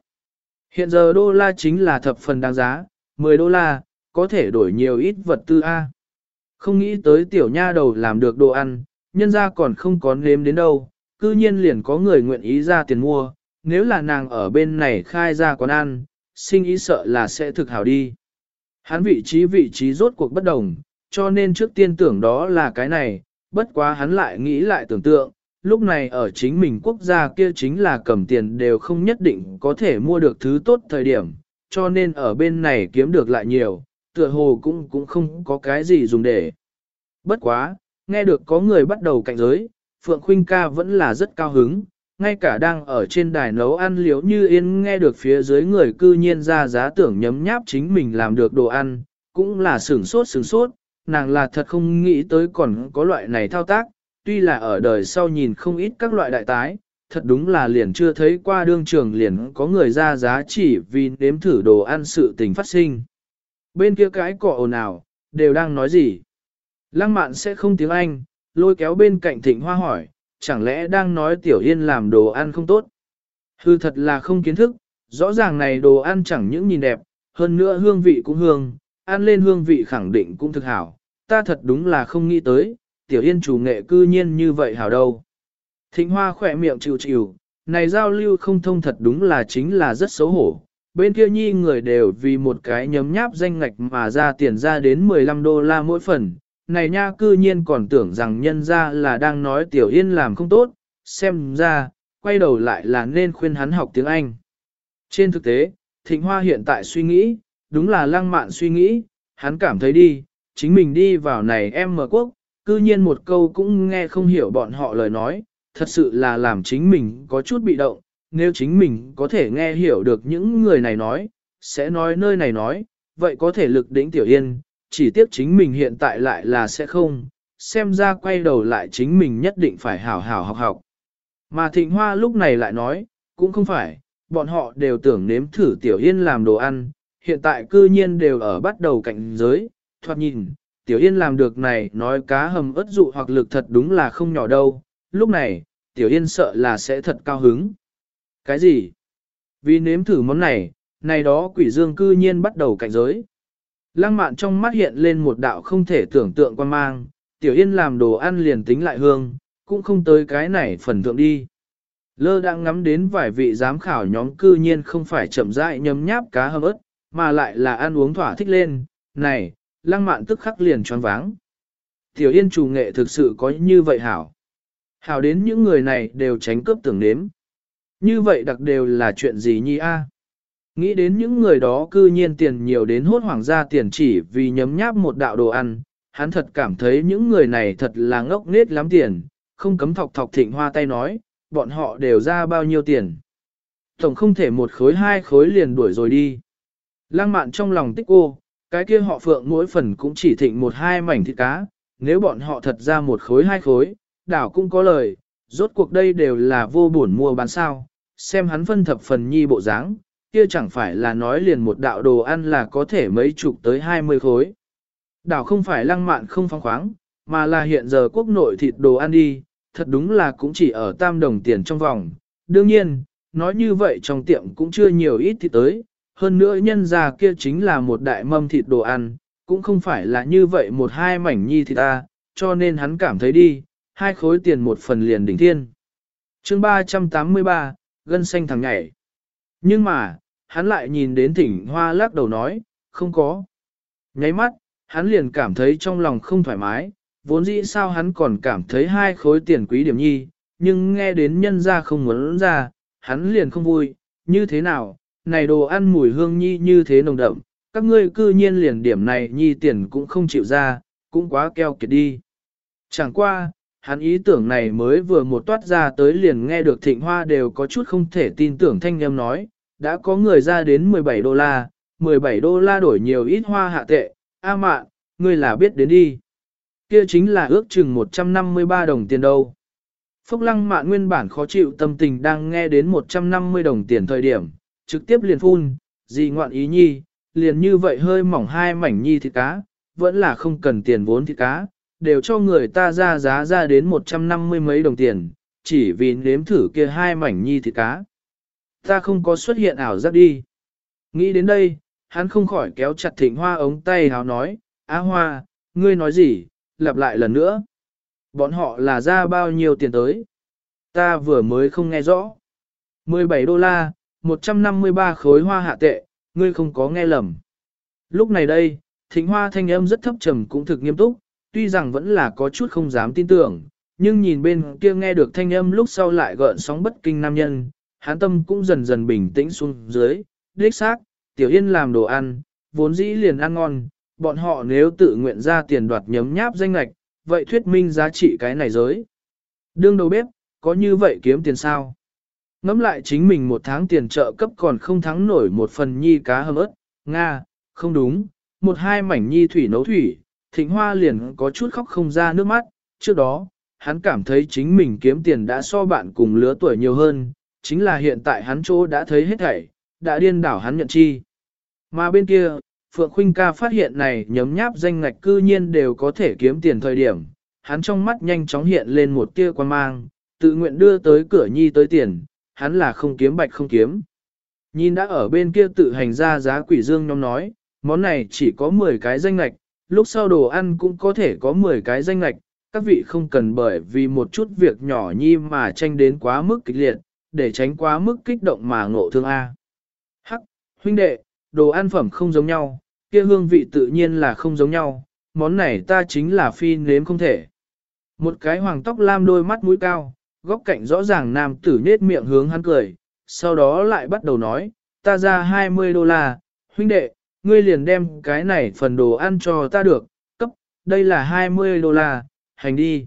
Speaker 1: Hiện giờ đô la chính là thập phần đáng giá, 10 đô la, có thể đổi nhiều ít vật tư A. Không nghĩ tới tiểu nha đầu làm được đồ ăn, nhân ra còn không có nếm đến đâu, cư nhiên liền có người nguyện ý ra tiền mua, nếu là nàng ở bên này khai ra quán ăn, sinh ý sợ là sẽ thực hảo đi. Hắn vị trí vị trí rốt cuộc bất đồng, cho nên trước tiên tưởng đó là cái này, bất quá hắn lại nghĩ lại tưởng tượng, lúc này ở chính mình quốc gia kia chính là cầm tiền đều không nhất định có thể mua được thứ tốt thời điểm, cho nên ở bên này kiếm được lại nhiều, tựa hồ cũng cũng không có cái gì dùng để. Bất quá, nghe được có người bắt đầu cạnh giới, Phượng Khuynh ca vẫn là rất cao hứng, ngay cả đang ở trên đài nấu ăn liếu như yên nghe được phía dưới người cư nhiên ra giá tưởng nhấm nháp chính mình làm được đồ ăn, cũng là sửng sốt sửng sốt, nàng là thật không nghĩ tới còn có loại này thao tác, tuy là ở đời sau nhìn không ít các loại đại tái, thật đúng là liền chưa thấy qua đương trường liền có người ra giá chỉ vì nếm thử đồ ăn sự tình phát sinh. Bên kia cái cọ ồn ào, đều đang nói gì? Lăng mạn sẽ không tiếng Anh, lôi kéo bên cạnh thịnh hoa hỏi, chẳng lẽ đang nói tiểu yên làm đồ ăn không tốt? Hư thật là không kiến thức, rõ ràng này đồ ăn chẳng những nhìn đẹp, hơn nữa hương vị cũng hương, ăn lên hương vị khẳng định cũng thực hảo, ta thật đúng là không nghĩ tới, tiểu yên chủ nghệ cư nhiên như vậy hảo đâu. Thịnh hoa khỏe miệng chịu chịu, này giao lưu không thông thật đúng là chính là rất xấu hổ. Bên kia nhi người đều vì một cái nhấm nháp danh ngạch mà ra tiền ra đến 15 đô la mỗi phần. Này nha cư nhiên còn tưởng rằng nhân ra là đang nói tiểu yên làm không tốt, xem ra, quay đầu lại là nên khuyên hắn học tiếng Anh. Trên thực tế, thịnh hoa hiện tại suy nghĩ, đúng là lăng mạn suy nghĩ, hắn cảm thấy đi, chính mình đi vào này em mở quốc, cư nhiên một câu cũng nghe không hiểu bọn họ lời nói, thật sự là làm chính mình có chút bị động, nếu chính mình có thể nghe hiểu được những người này nói, sẽ nói nơi này nói, vậy có thể lực đỉnh tiểu yên, chỉ tiếc chính mình hiện tại lại là sẽ không, xem ra quay đầu lại chính mình nhất định phải hảo hảo học học. Mà thịnh hoa lúc này lại nói, cũng không phải, bọn họ đều tưởng nếm thử tiểu yên làm đồ ăn, hiện tại cư nhiên đều ở bắt đầu cạnh giới, thoạt nhìn, tiểu yên làm được này nói cá hầm ớt dụ hoặc lực thật đúng là không nhỏ đâu, lúc này, tiểu yên sợ là sẽ thật cao hứng. Cái gì? Vì nếm thử món này, này đó quỷ dương cư nhiên bắt đầu cạnh giới. Lăng mạn trong mắt hiện lên một đạo không thể tưởng tượng quan mang, tiểu yên làm đồ ăn liền tính lại hương, cũng không tới cái này phần thượng đi. Lơ đang ngắm đến vài vị giám khảo nhóm cư nhiên không phải chậm rãi nhấm nháp cá hầm ớt, mà lại là ăn uống thỏa thích lên, này, lăng mạn tức khắc liền tròn váng. Tiểu yên chủ nghệ thực sự có như vậy hảo. Hảo đến những người này đều tránh cướp tưởng nếm. Như vậy đặc đều là chuyện gì nhi a? Nghĩ đến những người đó cư nhiên tiền nhiều đến hốt hoảng ra tiền chỉ vì nhấm nháp một đạo đồ ăn, hắn thật cảm thấy những người này thật là ngốc nết lắm tiền, không cấm thọc thọc thịnh hoa tay nói, bọn họ đều ra bao nhiêu tiền. Tổng không thể một khối hai khối liền đuổi rồi đi. Lăng mạn trong lòng tích cô, cái kia họ phượng mỗi phần cũng chỉ thịnh một hai mảnh thịt cá, nếu bọn họ thật ra một khối hai khối, đảo cũng có lời, rốt cuộc đây đều là vô buồn mua bán sao, xem hắn phân thập phần nhi bộ dáng, kia chẳng phải là nói liền một đạo đồ ăn là có thể mấy chục tới hai mươi khối. Đảo không phải lăng mạn không phong khoáng, mà là hiện giờ quốc nội thịt đồ ăn đi, thật đúng là cũng chỉ ở tam đồng tiền trong vòng. Đương nhiên, nói như vậy trong tiệm cũng chưa nhiều ít thịt tới, hơn nữa nhân ra kia chính là một đại mâm thịt đồ ăn, cũng không phải là như vậy một hai mảnh nhi thịt ta, cho nên hắn cảm thấy đi, hai khối tiền một phần liền đỉnh thiên. chương 383, gân xanh thằng nhảy. Nhưng mà, hắn lại nhìn đến thỉnh hoa lắc đầu nói, không có. Nháy mắt, hắn liền cảm thấy trong lòng không thoải mái, vốn dĩ sao hắn còn cảm thấy hai khối tiền quý điểm nhi, nhưng nghe đến nhân ra không muốn ra, hắn liền không vui, như thế nào, này đồ ăn mùi hương nhi như thế nồng đậm, các ngươi cư nhiên liền điểm này nhi tiền cũng không chịu ra, cũng quá keo kiệt đi. Chẳng qua, hắn ý tưởng này mới vừa một toát ra tới liền nghe được thịnh hoa đều có chút không thể tin tưởng thanh em nói, đã có người ra đến 17 đô la, 17 đô la đổi nhiều ít hoa hạ tệ, a mạn, ngươi là biết đến đi. Kia chính là ước chừng 153 đồng tiền đâu. Phúc lăng mạn nguyên bản khó chịu tâm tình đang nghe đến 150 đồng tiền thời điểm, trực tiếp liền phun, gì ngoạn ý nhi, liền như vậy hơi mỏng hai mảnh nhi thịt cá, vẫn là không cần tiền vốn thịt cá, đều cho người ta ra giá ra đến 150 mấy đồng tiền, chỉ vì nếm thử kia hai mảnh nhi thịt cá. Ta không có xuất hiện ảo giác đi. Nghĩ đến đây, hắn không khỏi kéo chặt thịnh hoa ống tay háo nói, Á hoa, ngươi nói gì, lặp lại lần nữa. Bọn họ là ra bao nhiêu tiền tới? Ta vừa mới không nghe rõ. 17 đô la, 153 khối hoa hạ tệ, ngươi không có nghe lầm. Lúc này đây, thịnh hoa thanh âm rất thấp trầm cũng thực nghiêm túc, tuy rằng vẫn là có chút không dám tin tưởng, nhưng nhìn bên kia nghe được thanh âm lúc sau lại gợn sóng bất kinh nam nhân, hán tâm cũng dần dần bình tĩnh xuống dưới, đích xác, tiểu yên làm đồ ăn, vốn dĩ liền ăn ngon, bọn họ nếu tự nguyện ra tiền đoạt nhấm nháp danh lạch, vậy thuyết minh giá trị cái này giới. Đương đầu bếp, có như vậy kiếm tiền sao? Ngắm lại chính mình một tháng tiền trợ cấp còn không thắng nổi một phần nhi cá hầm ớt, Nga, không đúng, một hai mảnh nhi thủy nấu thủy, thịnh hoa liền có chút khóc không ra nước mắt, trước đó, hắn cảm thấy chính mình kiếm tiền đã so bạn cùng lứa tuổi nhiều hơn, chính là hiện tại hắn chỗ đã thấy hết thảy, đã điên đảo hắn nhận chi. Mà bên kia, Phượng Khuynh ca phát hiện này nhấm nháp danh ngạch cư nhiên đều có thể kiếm tiền thời điểm, hắn trong mắt nhanh chóng hiện lên một tia quan mang, tự nguyện đưa tới cửa nhi tới tiền, hắn là không kiếm bạch không kiếm. Nhìn đã ở bên kia tự hành ra giá quỷ dương nhóm nói, món này chỉ có 10 cái danh ngạch, lúc sau đồ ăn cũng có thể có 10 cái danh ngạch, các vị không cần bởi vì một chút việc nhỏ nhi mà tranh đến quá mức kịch liệt, để tránh quá mức kích động mà ngộ thương A. Hắc, huynh đệ, đồ ăn phẩm không giống nhau, kia hương vị tự nhiên là không giống nhau, món này ta chính là phi nếm không thể. Một cái hoàng tóc lam đôi mắt mũi cao, góc cạnh rõ ràng nam tử nết miệng hướng hắn cười, sau đó lại bắt đầu nói, ta ra 20 đô la, huynh đệ, ngươi liền đem cái này phần đồ ăn cho ta được, cấp, đây là 20 đô la, hành đi.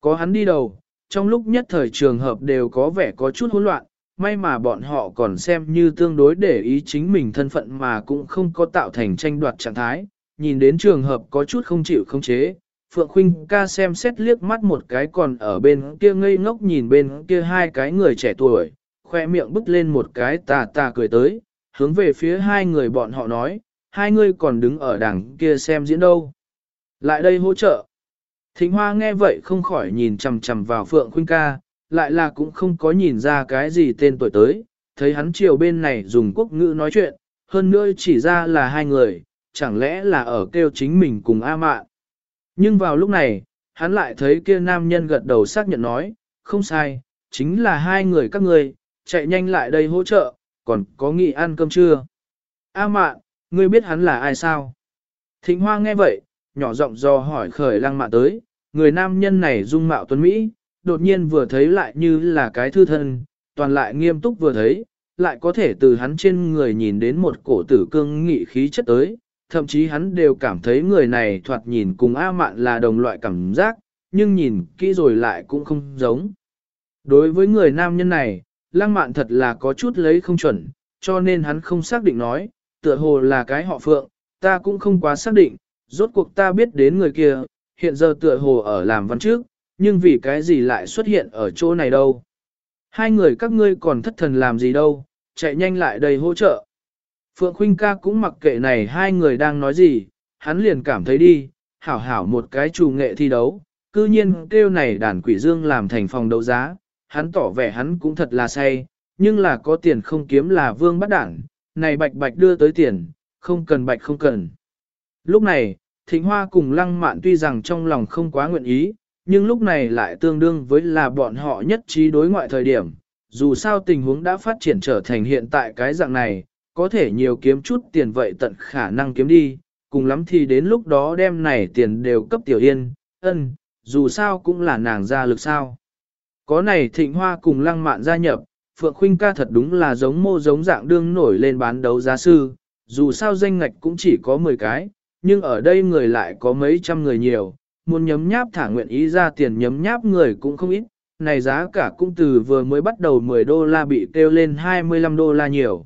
Speaker 1: Có hắn đi đầu, trong lúc nhất thời trường hợp đều có vẻ có chút hỗn loạn, may mà bọn họ còn xem như tương đối để ý chính mình thân phận mà cũng không có tạo thành tranh đoạt trạng thái, nhìn đến trường hợp có chút không chịu không chế. Phượng Khuynh ca xem xét liếc mắt một cái còn ở bên kia ngây ngốc nhìn bên kia hai cái người trẻ tuổi, khoe miệng bứt lên một cái tà tà cười tới, hướng về phía hai người bọn họ nói, hai người còn đứng ở đằng kia xem diễn đâu. Lại đây hỗ trợ. Thịnh Hoa nghe vậy không khỏi nhìn chằm chằm vào Phượng Khuynh ca, lại là cũng không có nhìn ra cái gì tên tuổi tới, thấy hắn chiều bên này dùng quốc ngữ nói chuyện, hơn nữa chỉ ra là hai người, chẳng lẽ là ở kêu chính mình cùng A Mạn. Nhưng vào lúc này, hắn lại thấy kia nam nhân gật đầu xác nhận nói, không sai, chính là hai người các người, chạy nhanh lại đây hỗ trợ, còn có nghị ăn cơm chưa? A Mạn, ngươi biết hắn là ai sao? Thịnh Hoa nghe vậy, nhỏ giọng do hỏi khởi lăng mạn tới, người nam nhân này dung mạo tuấn Mỹ, đột nhiên vừa thấy lại như là cái thư thân, toàn lại nghiêm túc vừa thấy, lại có thể từ hắn trên người nhìn đến một cổ tử cương nghị khí chất tới, thậm chí hắn đều cảm thấy người này thoạt nhìn cùng A Mạn là đồng loại cảm giác, nhưng nhìn kỹ rồi lại cũng không giống. Đối với người nam nhân này, lăng mạn thật là có chút lấy không chuẩn, cho nên hắn không xác định nói, tựa hồ là cái họ phượng, ta cũng không quá xác định, rốt cuộc ta biết đến người kia, hiện giờ tựa hồ ở làm văn trước, nhưng vì cái gì lại xuất hiện ở chỗ này đâu. Hai người các ngươi còn thất thần làm gì đâu, chạy nhanh lại đây hỗ trợ. Phượng Khuynh ca cũng mặc kệ này hai người đang nói gì, hắn liền cảm thấy đi, hảo hảo một cái chủ nghệ thi đấu, cư nhiên kêu này đàn quỷ dương làm thành phòng đấu giá, hắn tỏ vẻ hắn cũng thật là say, nhưng là có tiền không kiếm là vương bắt đảng, này bạch bạch đưa tới tiền, không cần bạch không cần. Lúc này, Thịnh Hoa cùng Lăng Mạn tuy rằng trong lòng không quá nguyện ý, nhưng lúc này lại tương đương với là bọn họ nhất trí đối ngoại thời điểm. Dù sao tình huống đã phát triển trở thành hiện tại cái dạng này, có thể nhiều kiếm chút tiền vậy tận khả năng kiếm đi, cùng lắm thì đến lúc đó đem này tiền đều cấp tiểu yên, ân, dù sao cũng là nàng ra lực sao. Có này thịnh hoa cùng lăng mạn gia nhập, Phượng Khuynh ca thật đúng là giống mô giống dạng đương nổi lên bán đấu giá sư, dù sao danh ngạch cũng chỉ có 10 cái, nhưng ở đây người lại có mấy trăm người nhiều, muốn nhấm nháp thả nguyện ý ra tiền nhấm nháp người cũng không ít, này giá cả cũng từ vừa mới bắt đầu 10 đô la bị kêu lên 25 đô la nhiều.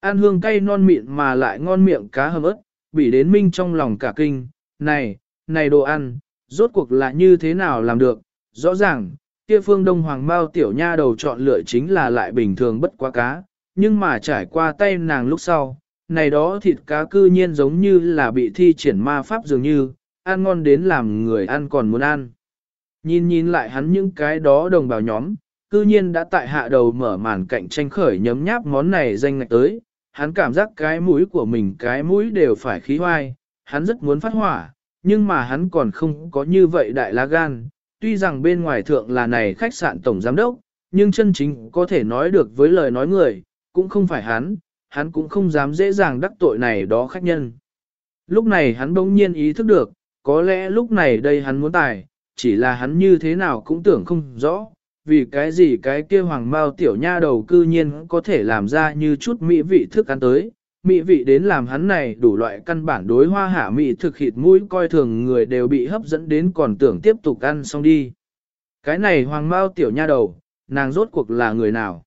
Speaker 1: Ăn hương cay non mịn mà lại ngon miệng cá hầm ớt, bị đến minh trong lòng cả kinh, này, này đồ ăn, rốt cuộc là như thế nào làm được, rõ ràng, kia phương đông hoàng bao tiểu nha đầu chọn lựa chính là lại bình thường bất quá cá, nhưng mà trải qua tay nàng lúc sau, này đó thịt cá cư nhiên giống như là bị thi triển ma pháp dường như, ăn ngon đến làm người ăn còn muốn ăn. Nhìn nhìn lại hắn những cái đó đồng bào nhóm, cư nhiên đã tại hạ đầu mở màn cạnh tranh khởi nhấm nháp món này danh ngạch tới, hắn cảm giác cái mũi của mình cái mũi đều phải khí hoai, hắn rất muốn phát hỏa, nhưng mà hắn còn không có như vậy đại lá gan, tuy rằng bên ngoài thượng là này khách sạn tổng giám đốc, nhưng chân chính có thể nói được với lời nói người, cũng không phải hắn, hắn cũng không dám dễ dàng đắc tội này đó khách nhân. Lúc này hắn bỗng nhiên ý thức được, có lẽ lúc này đây hắn muốn tài, chỉ là hắn như thế nào cũng tưởng không rõ, vì cái gì cái kia hoàng mao tiểu nha đầu cư nhiên có thể làm ra như chút mỹ vị thức ăn tới, mỹ vị đến làm hắn này đủ loại căn bản đối hoa hạ mỹ thực hịt mũi coi thường người đều bị hấp dẫn đến còn tưởng tiếp tục ăn xong đi. Cái này hoàng mao tiểu nha đầu, nàng rốt cuộc là người nào?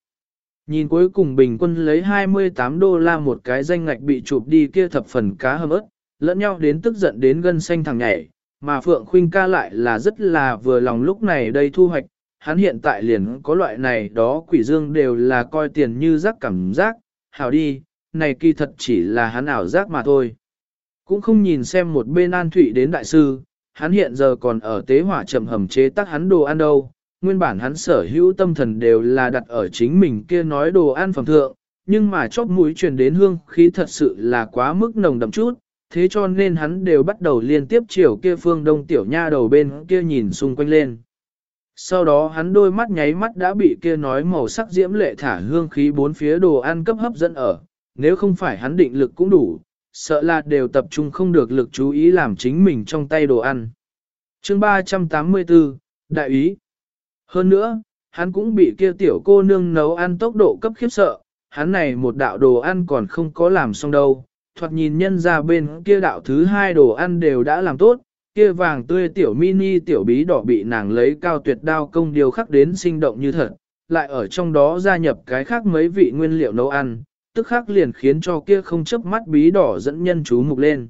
Speaker 1: Nhìn cuối cùng bình quân lấy 28 đô la một cái danh ngạch bị chụp đi kia thập phần cá hầm ớt, lẫn nhau đến tức giận đến gân xanh thằng nhảy, mà Phượng Khuynh ca lại là rất là vừa lòng lúc này đây thu hoạch, hắn hiện tại liền có loại này đó quỷ dương đều là coi tiền như rác cảm giác, hảo đi, này kỳ thật chỉ là hắn ảo giác mà thôi. Cũng không nhìn xem một bên an thủy đến đại sư, hắn hiện giờ còn ở tế hỏa chậm hầm chế tác hắn đồ ăn đâu, nguyên bản hắn sở hữu tâm thần đều là đặt ở chính mình kia nói đồ ăn phẩm thượng, nhưng mà chóp mũi truyền đến hương khí thật sự là quá mức nồng đậm chút, thế cho nên hắn đều bắt đầu liên tiếp chiều kia phương đông tiểu nha đầu bên kia nhìn xung quanh lên. Sau đó hắn đôi mắt nháy mắt đã bị kia nói màu sắc diễm lệ thả hương khí bốn phía đồ ăn cấp hấp dẫn ở, nếu không phải hắn định lực cũng đủ, sợ là đều tập trung không được lực chú ý làm chính mình trong tay đồ ăn. chương 384, Đại ý hơn nữa, hắn cũng bị kia tiểu cô nương nấu ăn tốc độ cấp khiếp sợ, hắn này một đạo đồ ăn còn không có làm xong đâu, thoạt nhìn nhân ra bên kia đạo thứ hai đồ ăn đều đã làm tốt, kia vàng tươi tiểu mini tiểu bí đỏ bị nàng lấy cao tuyệt đao công điều khắc đến sinh động như thật, lại ở trong đó gia nhập cái khác mấy vị nguyên liệu nấu ăn, tức khắc liền khiến cho kia không chấp mắt bí đỏ dẫn nhân chú mục lên.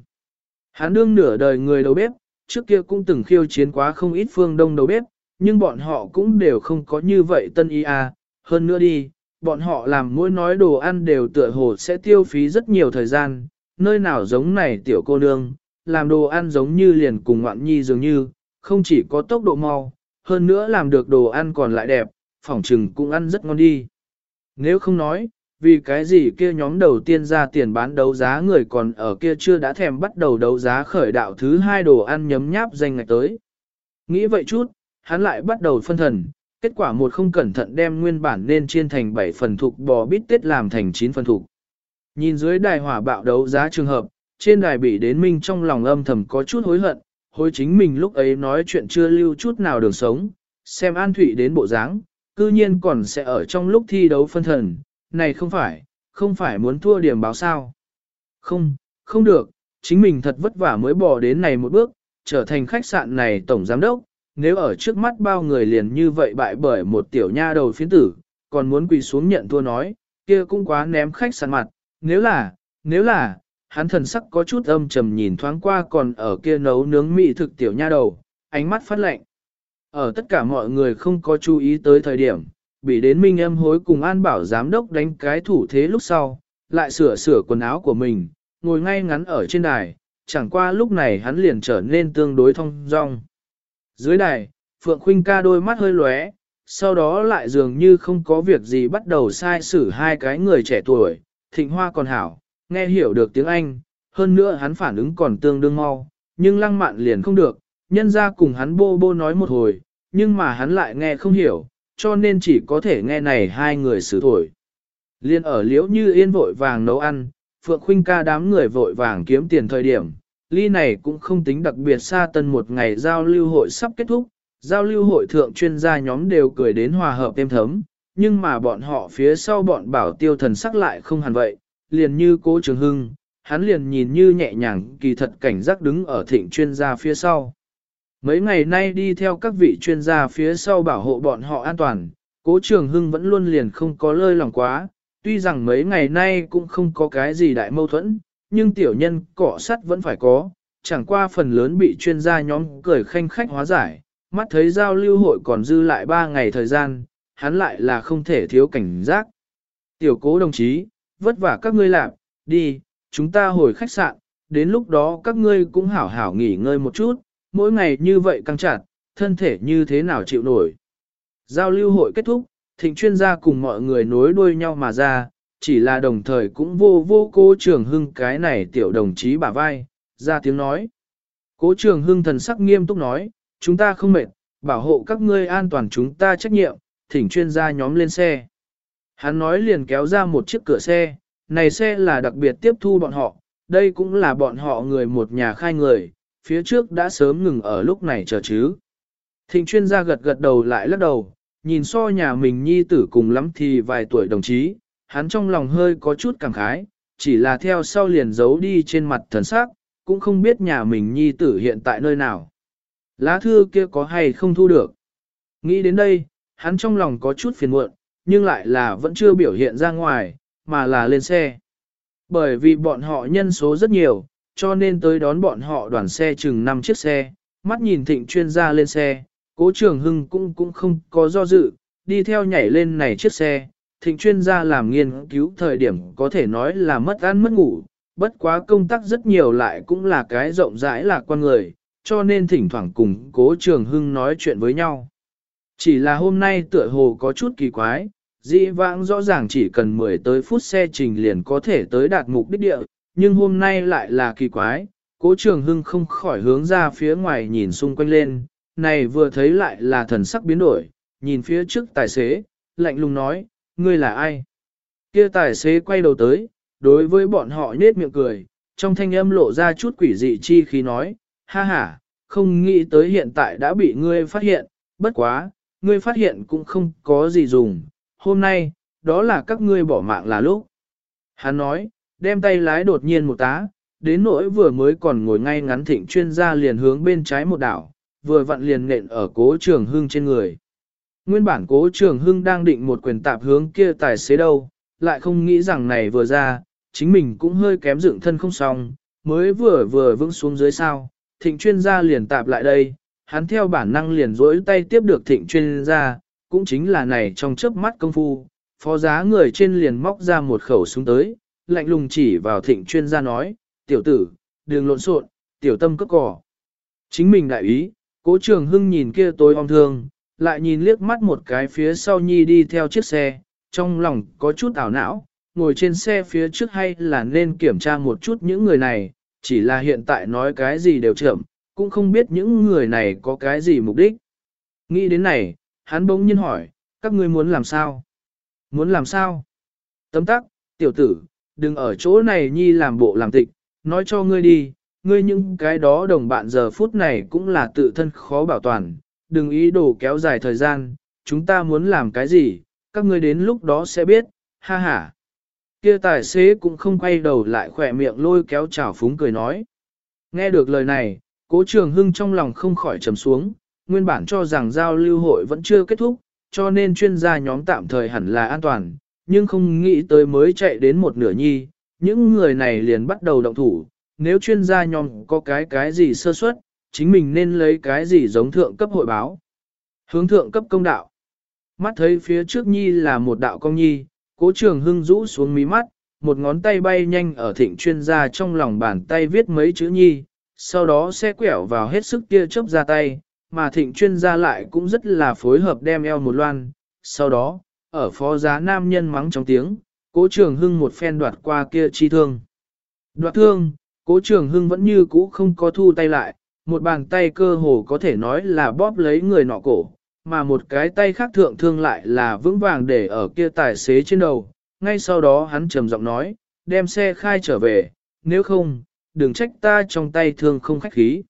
Speaker 1: Hắn đương nửa đời người đầu bếp, trước kia cũng từng khiêu chiến quá không ít phương đông đầu bếp, nhưng bọn họ cũng đều không có như vậy tân Y à, hơn nữa đi, bọn họ làm mỗi nói đồ ăn đều tựa hồ sẽ tiêu phí rất nhiều thời gian, nơi nào giống này tiểu cô nương, làm đồ ăn giống như liền cùng ngoạn nhi dường như, không chỉ có tốc độ mau, hơn nữa làm được đồ ăn còn lại đẹp, phỏng trừng cũng ăn rất ngon đi. Nếu không nói, vì cái gì kia nhóm đầu tiên ra tiền bán đấu giá người còn ở kia chưa đã thèm bắt đầu đấu giá khởi đạo thứ hai đồ ăn nhấm nháp danh ngạch tới. Nghĩ vậy chút, hắn lại bắt đầu phân thần, kết quả một không cẩn thận đem nguyên bản nên chiên thành 7 phần thục bò bít tết làm thành 9 phần thục. Nhìn dưới đài hỏa bạo đấu giá trường hợp, trên đài bị đến minh trong lòng âm thầm có chút hối hận, hối chính mình lúc ấy nói chuyện chưa lưu chút nào đường sống, xem An Thụy đến bộ dáng, cư nhiên còn sẽ ở trong lúc thi đấu phân thần, này không phải, không phải muốn thua điểm báo sao. Không, không được, chính mình thật vất vả mới bỏ đến này một bước, trở thành khách sạn này tổng giám đốc, nếu ở trước mắt bao người liền như vậy bại bởi một tiểu nha đầu phiến tử, còn muốn quỳ xuống nhận thua nói, kia cũng quá ném khách sạn mặt, nếu là, nếu là, hắn thần sắc có chút âm trầm nhìn thoáng qua còn ở kia nấu nướng mị thực tiểu nha đầu, ánh mắt phát lạnh. Ở tất cả mọi người không có chú ý tới thời điểm, bị đến minh em hối cùng an bảo giám đốc đánh cái thủ thế lúc sau, lại sửa sửa quần áo của mình, ngồi ngay ngắn ở trên đài, chẳng qua lúc này hắn liền trở nên tương đối thông dong. Dưới đài, Phượng Khuynh ca đôi mắt hơi lóe, sau đó lại dường như không có việc gì bắt đầu sai xử hai cái người trẻ tuổi, thịnh hoa còn hảo, nghe hiểu được tiếng Anh, hơn nữa hắn phản ứng còn tương đương mau, nhưng lăng mạn liền không được, nhân ra cùng hắn bô bô nói một hồi, nhưng mà hắn lại nghe không hiểu, cho nên chỉ có thể nghe này hai người xử thổi. Liên ở liễu như yên vội vàng nấu ăn, Phượng Khuynh ca đám người vội vàng kiếm tiền thời điểm, ly này cũng không tính đặc biệt xa tân một ngày giao lưu hội sắp kết thúc, giao lưu hội thượng chuyên gia nhóm đều cười đến hòa hợp êm thấm, nhưng mà bọn họ phía sau bọn bảo tiêu thần sắc lại không hẳn vậy, liền như cố trường hưng, hắn liền nhìn như nhẹ nhàng kỳ thật cảnh giác đứng ở thịnh chuyên gia phía sau. Mấy ngày nay đi theo các vị chuyên gia phía sau bảo hộ bọn họ an toàn, cố trường hưng vẫn luôn liền không có lơi lòng quá, tuy rằng mấy ngày nay cũng không có cái gì đại mâu thuẫn, nhưng tiểu nhân cỏ sắt vẫn phải có, chẳng qua phần lớn bị chuyên gia nhóm cười khanh khách hóa giải, mắt thấy giao lưu hội còn dư lại 3 ngày thời gian, hắn lại là không thể thiếu cảnh giác. Tiểu cố đồng chí, vất vả các ngươi làm, đi, chúng ta hồi khách sạn, đến lúc đó các ngươi cũng hảo hảo nghỉ ngơi một chút, mỗi ngày như vậy căng chặt, thân thể như thế nào chịu nổi. Giao lưu hội kết thúc, thịnh chuyên gia cùng mọi người nối đuôi nhau mà ra, chỉ là đồng thời cũng vô vô cố trường hưng cái này tiểu đồng chí bả vai, ra tiếng nói. Cố trường hưng thần sắc nghiêm túc nói, chúng ta không mệt, bảo hộ các ngươi an toàn chúng ta trách nhiệm, thỉnh chuyên gia nhóm lên xe. Hắn nói liền kéo ra một chiếc cửa xe, này xe là đặc biệt tiếp thu bọn họ, đây cũng là bọn họ người một nhà khai người, phía trước đã sớm ngừng ở lúc này chờ chứ. Thịnh chuyên gia gật gật đầu lại lắc đầu, nhìn so nhà mình nhi tử cùng lắm thì vài tuổi đồng chí, hắn trong lòng hơi có chút cảm khái, chỉ là theo sau liền giấu đi trên mặt thần sắc, cũng không biết nhà mình nhi tử hiện tại nơi nào. Lá thư kia có hay không thu được. Nghĩ đến đây, hắn trong lòng có chút phiền muộn, nhưng lại là vẫn chưa biểu hiện ra ngoài, mà là lên xe. Bởi vì bọn họ nhân số rất nhiều, cho nên tới đón bọn họ đoàn xe chừng 5 chiếc xe, mắt nhìn thịnh chuyên gia lên xe, cố trường hưng cũng cũng không có do dự, đi theo nhảy lên này chiếc xe, thịnh chuyên gia làm nghiên cứu thời điểm có thể nói là mất ăn mất ngủ, bất quá công tác rất nhiều lại cũng là cái rộng rãi là con người, cho nên thỉnh thoảng cùng cố trường hưng nói chuyện với nhau. Chỉ là hôm nay tựa hồ có chút kỳ quái, dĩ vãng rõ ràng chỉ cần 10 tới phút xe trình liền có thể tới đạt mục đích địa, nhưng hôm nay lại là kỳ quái, cố trường hưng không khỏi hướng ra phía ngoài nhìn xung quanh lên, này vừa thấy lại là thần sắc biến đổi, nhìn phía trước tài xế, lạnh lùng nói, ngươi là ai? Kia tài xế quay đầu tới, đối với bọn họ nết miệng cười, trong thanh âm lộ ra chút quỷ dị chi khi nói, ha ha, không nghĩ tới hiện tại đã bị ngươi phát hiện, bất quá, ngươi phát hiện cũng không có gì dùng, hôm nay, đó là các ngươi bỏ mạng là lúc. Hắn nói, đem tay lái đột nhiên một tá, đến nỗi vừa mới còn ngồi ngay ngắn thịnh chuyên gia liền hướng bên trái một đảo, vừa vặn liền nện ở cố trường hương trên người. Nguyên bản cố trường hưng đang định một quyền tạp hướng kia tài xế đâu, lại không nghĩ rằng này vừa ra, chính mình cũng hơi kém dựng thân không xong, mới vừa vừa vững xuống dưới sao, thịnh chuyên gia liền tạp lại đây, hắn theo bản năng liền rỗi tay tiếp được thịnh chuyên gia, cũng chính là này trong chớp mắt công phu, phó giá người trên liền móc ra một khẩu súng tới, lạnh lùng chỉ vào thịnh chuyên gia nói, tiểu tử, đường lộn xộn, tiểu tâm cất cỏ. Chính mình đại ý, cố trường hưng nhìn kia tối om thương, lại nhìn liếc mắt một cái phía sau nhi đi theo chiếc xe, trong lòng có chút ảo não, ngồi trên xe phía trước hay là nên kiểm tra một chút những người này, chỉ là hiện tại nói cái gì đều chậm, cũng không biết những người này có cái gì mục đích. Nghĩ đến này, hắn bỗng nhiên hỏi, các ngươi muốn làm sao? Muốn làm sao? Tấm tắc, tiểu tử, đừng ở chỗ này nhi làm bộ làm tịch, nói cho ngươi đi, ngươi những cái đó đồng bạn giờ phút này cũng là tự thân khó bảo toàn, đừng ý đồ kéo dài thời gian, chúng ta muốn làm cái gì, các ngươi đến lúc đó sẽ biết, ha ha. Kia tài xế cũng không quay đầu lại khỏe miệng lôi kéo chảo phúng cười nói. Nghe được lời này, cố trường hưng trong lòng không khỏi trầm xuống, nguyên bản cho rằng giao lưu hội vẫn chưa kết thúc, cho nên chuyên gia nhóm tạm thời hẳn là an toàn, nhưng không nghĩ tới mới chạy đến một nửa nhi, những người này liền bắt đầu động thủ, nếu chuyên gia nhóm có cái cái gì sơ suất, chính mình nên lấy cái gì giống thượng cấp hội báo. Hướng thượng cấp công đạo. Mắt thấy phía trước nhi là một đạo công nhi, cố trường hưng rũ xuống mí mắt, một ngón tay bay nhanh ở thịnh chuyên gia trong lòng bàn tay viết mấy chữ nhi, sau đó xe quẹo vào hết sức kia chớp ra tay, mà thịnh chuyên gia lại cũng rất là phối hợp đem eo một loan. Sau đó, ở phó giá nam nhân mắng trong tiếng, cố trường hưng một phen đoạt qua kia chi thương. Đoạt thương, cố trường hưng vẫn như cũ không có thu tay lại, một bàn tay cơ hồ có thể nói là bóp lấy người nọ cổ, mà một cái tay khác thượng thương lại là vững vàng để ở kia tài xế trên đầu. Ngay sau đó hắn trầm giọng nói, đem xe khai trở về, nếu không, đừng trách ta trong tay thương không khách khí.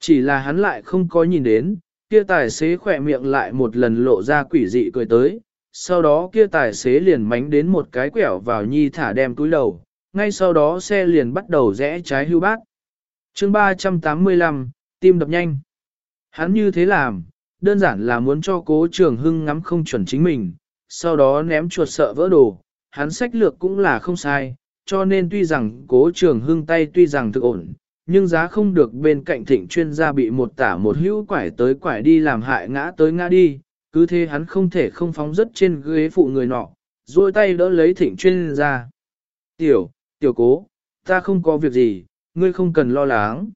Speaker 1: Chỉ là hắn lại không có nhìn đến, kia tài xế khỏe miệng lại một lần lộ ra quỷ dị cười tới, sau đó kia tài xế liền mánh đến một cái quẻo vào nhi thả đem túi đầu, ngay sau đó xe liền bắt đầu rẽ trái hưu bác chương 385, tim đập nhanh. Hắn như thế làm, đơn giản là muốn cho cố trường hưng ngắm không chuẩn chính mình, sau đó ném chuột sợ vỡ đồ, hắn sách lược cũng là không sai, cho nên tuy rằng cố trường hưng tay tuy rằng thực ổn, nhưng giá không được bên cạnh thịnh chuyên gia bị một tả một hữu quải tới quải đi làm hại ngã tới ngã đi, cứ thế hắn không thể không phóng rất trên ghế phụ người nọ, duỗi tay đỡ lấy thịnh chuyên gia. Tiểu, tiểu cố, ta không có việc gì, ngươi không cần lo lắng.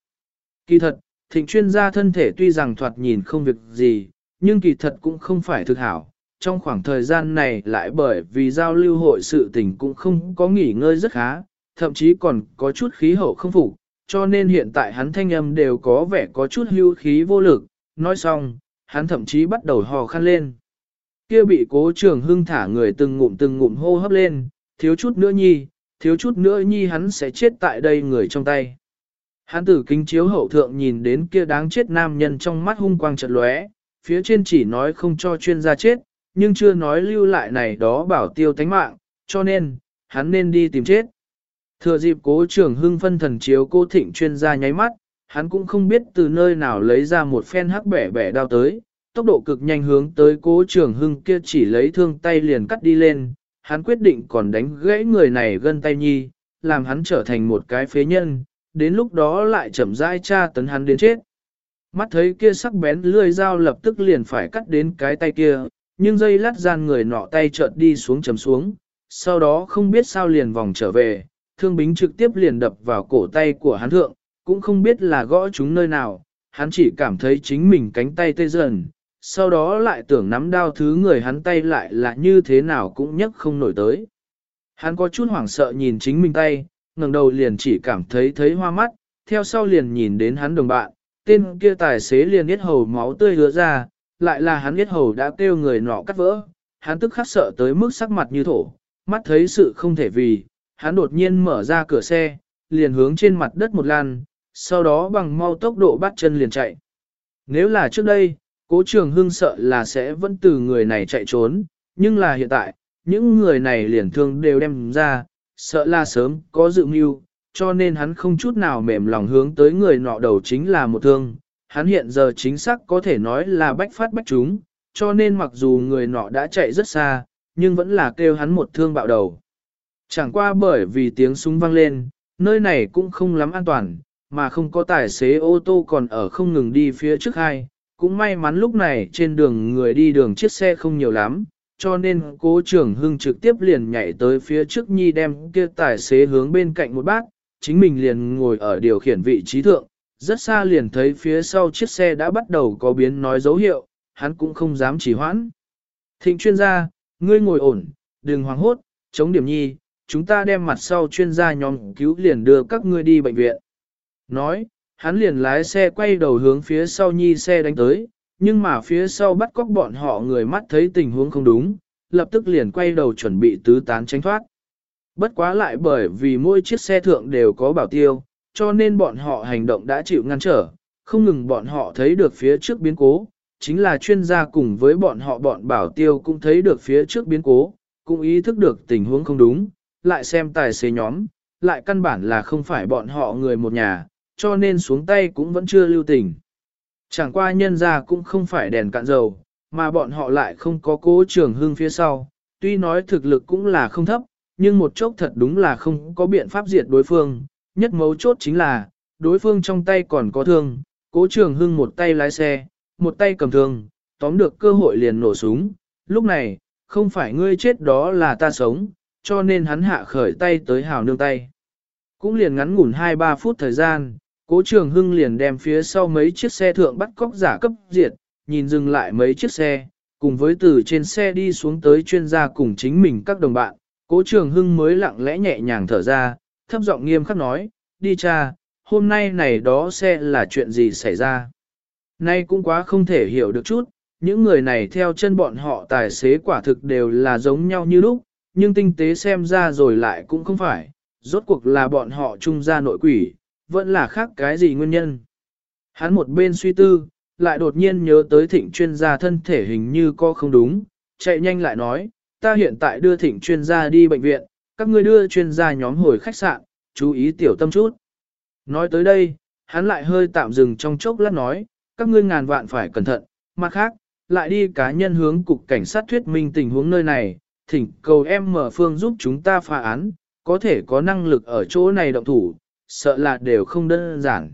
Speaker 1: Kỳ thật, thịnh chuyên gia thân thể tuy rằng thoạt nhìn không việc gì, nhưng kỳ thật cũng không phải thực hảo. Trong khoảng thời gian này lại bởi vì giao lưu hội sự tình cũng không có nghỉ ngơi rất khá, thậm chí còn có chút khí hậu không phục, cho nên hiện tại hắn thanh âm đều có vẻ có chút hưu khí vô lực, nói xong, hắn thậm chí bắt đầu hò khăn lên. Kia bị cố trường hưng thả người từng ngụm từng ngụm hô hấp lên, thiếu chút nữa nhi, thiếu chút nữa nhi hắn sẽ chết tại đây người trong tay. Hắn tử kính chiếu hậu thượng nhìn đến kia đáng chết nam nhân trong mắt hung quang chợt lóe, phía trên chỉ nói không cho chuyên gia chết, nhưng chưa nói lưu lại này đó bảo tiêu tánh mạng, cho nên, hắn nên đi tìm chết. Thừa dịp cố trưởng hưng phân thần chiếu cô thịnh chuyên gia nháy mắt, hắn cũng không biết từ nơi nào lấy ra một phen hắc bẻ bẻ đao tới, tốc độ cực nhanh hướng tới cố trưởng hưng kia chỉ lấy thương tay liền cắt đi lên, hắn quyết định còn đánh gãy người này gân tay nhi, làm hắn trở thành một cái phế nhân, đến lúc đó lại chậm rãi tra tấn hắn đến chết. Mắt thấy kia sắc bén lươi dao lập tức liền phải cắt đến cái tay kia, nhưng dây lát gian người nọ tay chợt đi xuống chấm xuống, sau đó không biết sao liền vòng trở về, thương bính trực tiếp liền đập vào cổ tay của hắn thượng, cũng không biết là gõ chúng nơi nào, hắn chỉ cảm thấy chính mình cánh tay tê dần, sau đó lại tưởng nắm đao thứ người hắn tay lại là như thế nào cũng nhấc không nổi tới. Hắn có chút hoảng sợ nhìn chính mình tay, ngẩng đầu liền chỉ cảm thấy thấy hoa mắt, theo sau liền nhìn đến hắn đồng bạn, tên kia tài xế liền yết hầu máu tươi hứa ra, lại là hắn yết hầu đã kêu người nọ cắt vỡ, hắn tức khắc sợ tới mức sắc mặt như thổ, mắt thấy sự không thể vì, hắn đột nhiên mở ra cửa xe, liền hướng trên mặt đất một lan, sau đó bằng mau tốc độ bắt chân liền chạy. Nếu là trước đây, cố trường hưng sợ là sẽ vẫn từ người này chạy trốn, nhưng là hiện tại, những người này liền thương đều đem ra, sợ là sớm có dự mưu, cho nên hắn không chút nào mềm lòng hướng tới người nọ đầu chính là một thương. Hắn hiện giờ chính xác có thể nói là bách phát bách chúng, cho nên mặc dù người nọ đã chạy rất xa, nhưng vẫn là kêu hắn một thương bạo đầu. Chẳng qua bởi vì tiếng súng vang lên, nơi này cũng không lắm an toàn, mà không có tài xế ô tô còn ở không ngừng đi phía trước hai. Cũng may mắn lúc này trên đường người đi đường chiếc xe không nhiều lắm, cho nên cố trưởng hưng trực tiếp liền nhảy tới phía trước nhi đem kia tài xế hướng bên cạnh một bác, chính mình liền ngồi ở điều khiển vị trí thượng, rất xa liền thấy phía sau chiếc xe đã bắt đầu có biến nói dấu hiệu, hắn cũng không dám chỉ hoãn. Thịnh chuyên gia, ngươi ngồi ổn, đừng hoảng hốt, chống điểm nhi, chúng ta đem mặt sau chuyên gia nhóm cứu liền đưa các ngươi đi bệnh viện. Nói, hắn liền lái xe quay đầu hướng phía sau nhi xe đánh tới, nhưng mà phía sau bắt cóc bọn họ người mắt thấy tình huống không đúng, lập tức liền quay đầu chuẩn bị tứ tán tránh thoát. Bất quá lại bởi vì mỗi chiếc xe thượng đều có bảo tiêu, cho nên bọn họ hành động đã chịu ngăn trở, không ngừng bọn họ thấy được phía trước biến cố, chính là chuyên gia cùng với bọn họ bọn bảo tiêu cũng thấy được phía trước biến cố, cũng ý thức được tình huống không đúng, lại xem tài xế nhóm, lại căn bản là không phải bọn họ người một nhà, cho nên xuống tay cũng vẫn chưa lưu tình. Chẳng qua nhân ra cũng không phải đèn cạn dầu, mà bọn họ lại không có cố trường hương phía sau, tuy nói thực lực cũng là không thấp, nhưng một chốc thật đúng là không có biện pháp diệt đối phương, nhất mấu chốt chính là, đối phương trong tay còn có thương, cố trường hưng một tay lái xe, một tay cầm thương, tóm được cơ hội liền nổ súng, lúc này, không phải ngươi chết đó là ta sống, cho nên hắn hạ khởi tay tới hào nương tay. Cũng liền ngắn ngủn 2-3 phút thời gian, cố trường hưng liền đem phía sau mấy chiếc xe thượng bắt cóc giả cấp diệt, nhìn dừng lại mấy chiếc xe, cùng với từ trên xe đi xuống tới chuyên gia cùng chính mình các đồng bạn, cố trường hưng mới lặng lẽ nhẹ nhàng thở ra, thấp giọng nghiêm khắc nói, đi cha, hôm nay này đó xe là chuyện gì xảy ra. Nay cũng quá không thể hiểu được chút, những người này theo chân bọn họ tài xế quả thực đều là giống nhau như lúc, nhưng tinh tế xem ra rồi lại cũng không phải, rốt cuộc là bọn họ trung gia nội quỷ, vẫn là khác cái gì nguyên nhân. Hắn một bên suy tư, lại đột nhiên nhớ tới thịnh chuyên gia thân thể hình như có không đúng, chạy nhanh lại nói, ta hiện tại đưa thịnh chuyên gia đi bệnh viện, các ngươi đưa chuyên gia nhóm hồi khách sạn, chú ý tiểu tâm chút. Nói tới đây, hắn lại hơi tạm dừng trong chốc lát nói, các ngươi ngàn vạn phải cẩn thận, mặt khác, lại đi cá nhân hướng cục cảnh sát thuyết minh tình huống nơi này, thỉnh cầu em mở phương giúp chúng ta phá án, có thể có năng lực ở chỗ này động thủ, sợ là đều không đơn giản.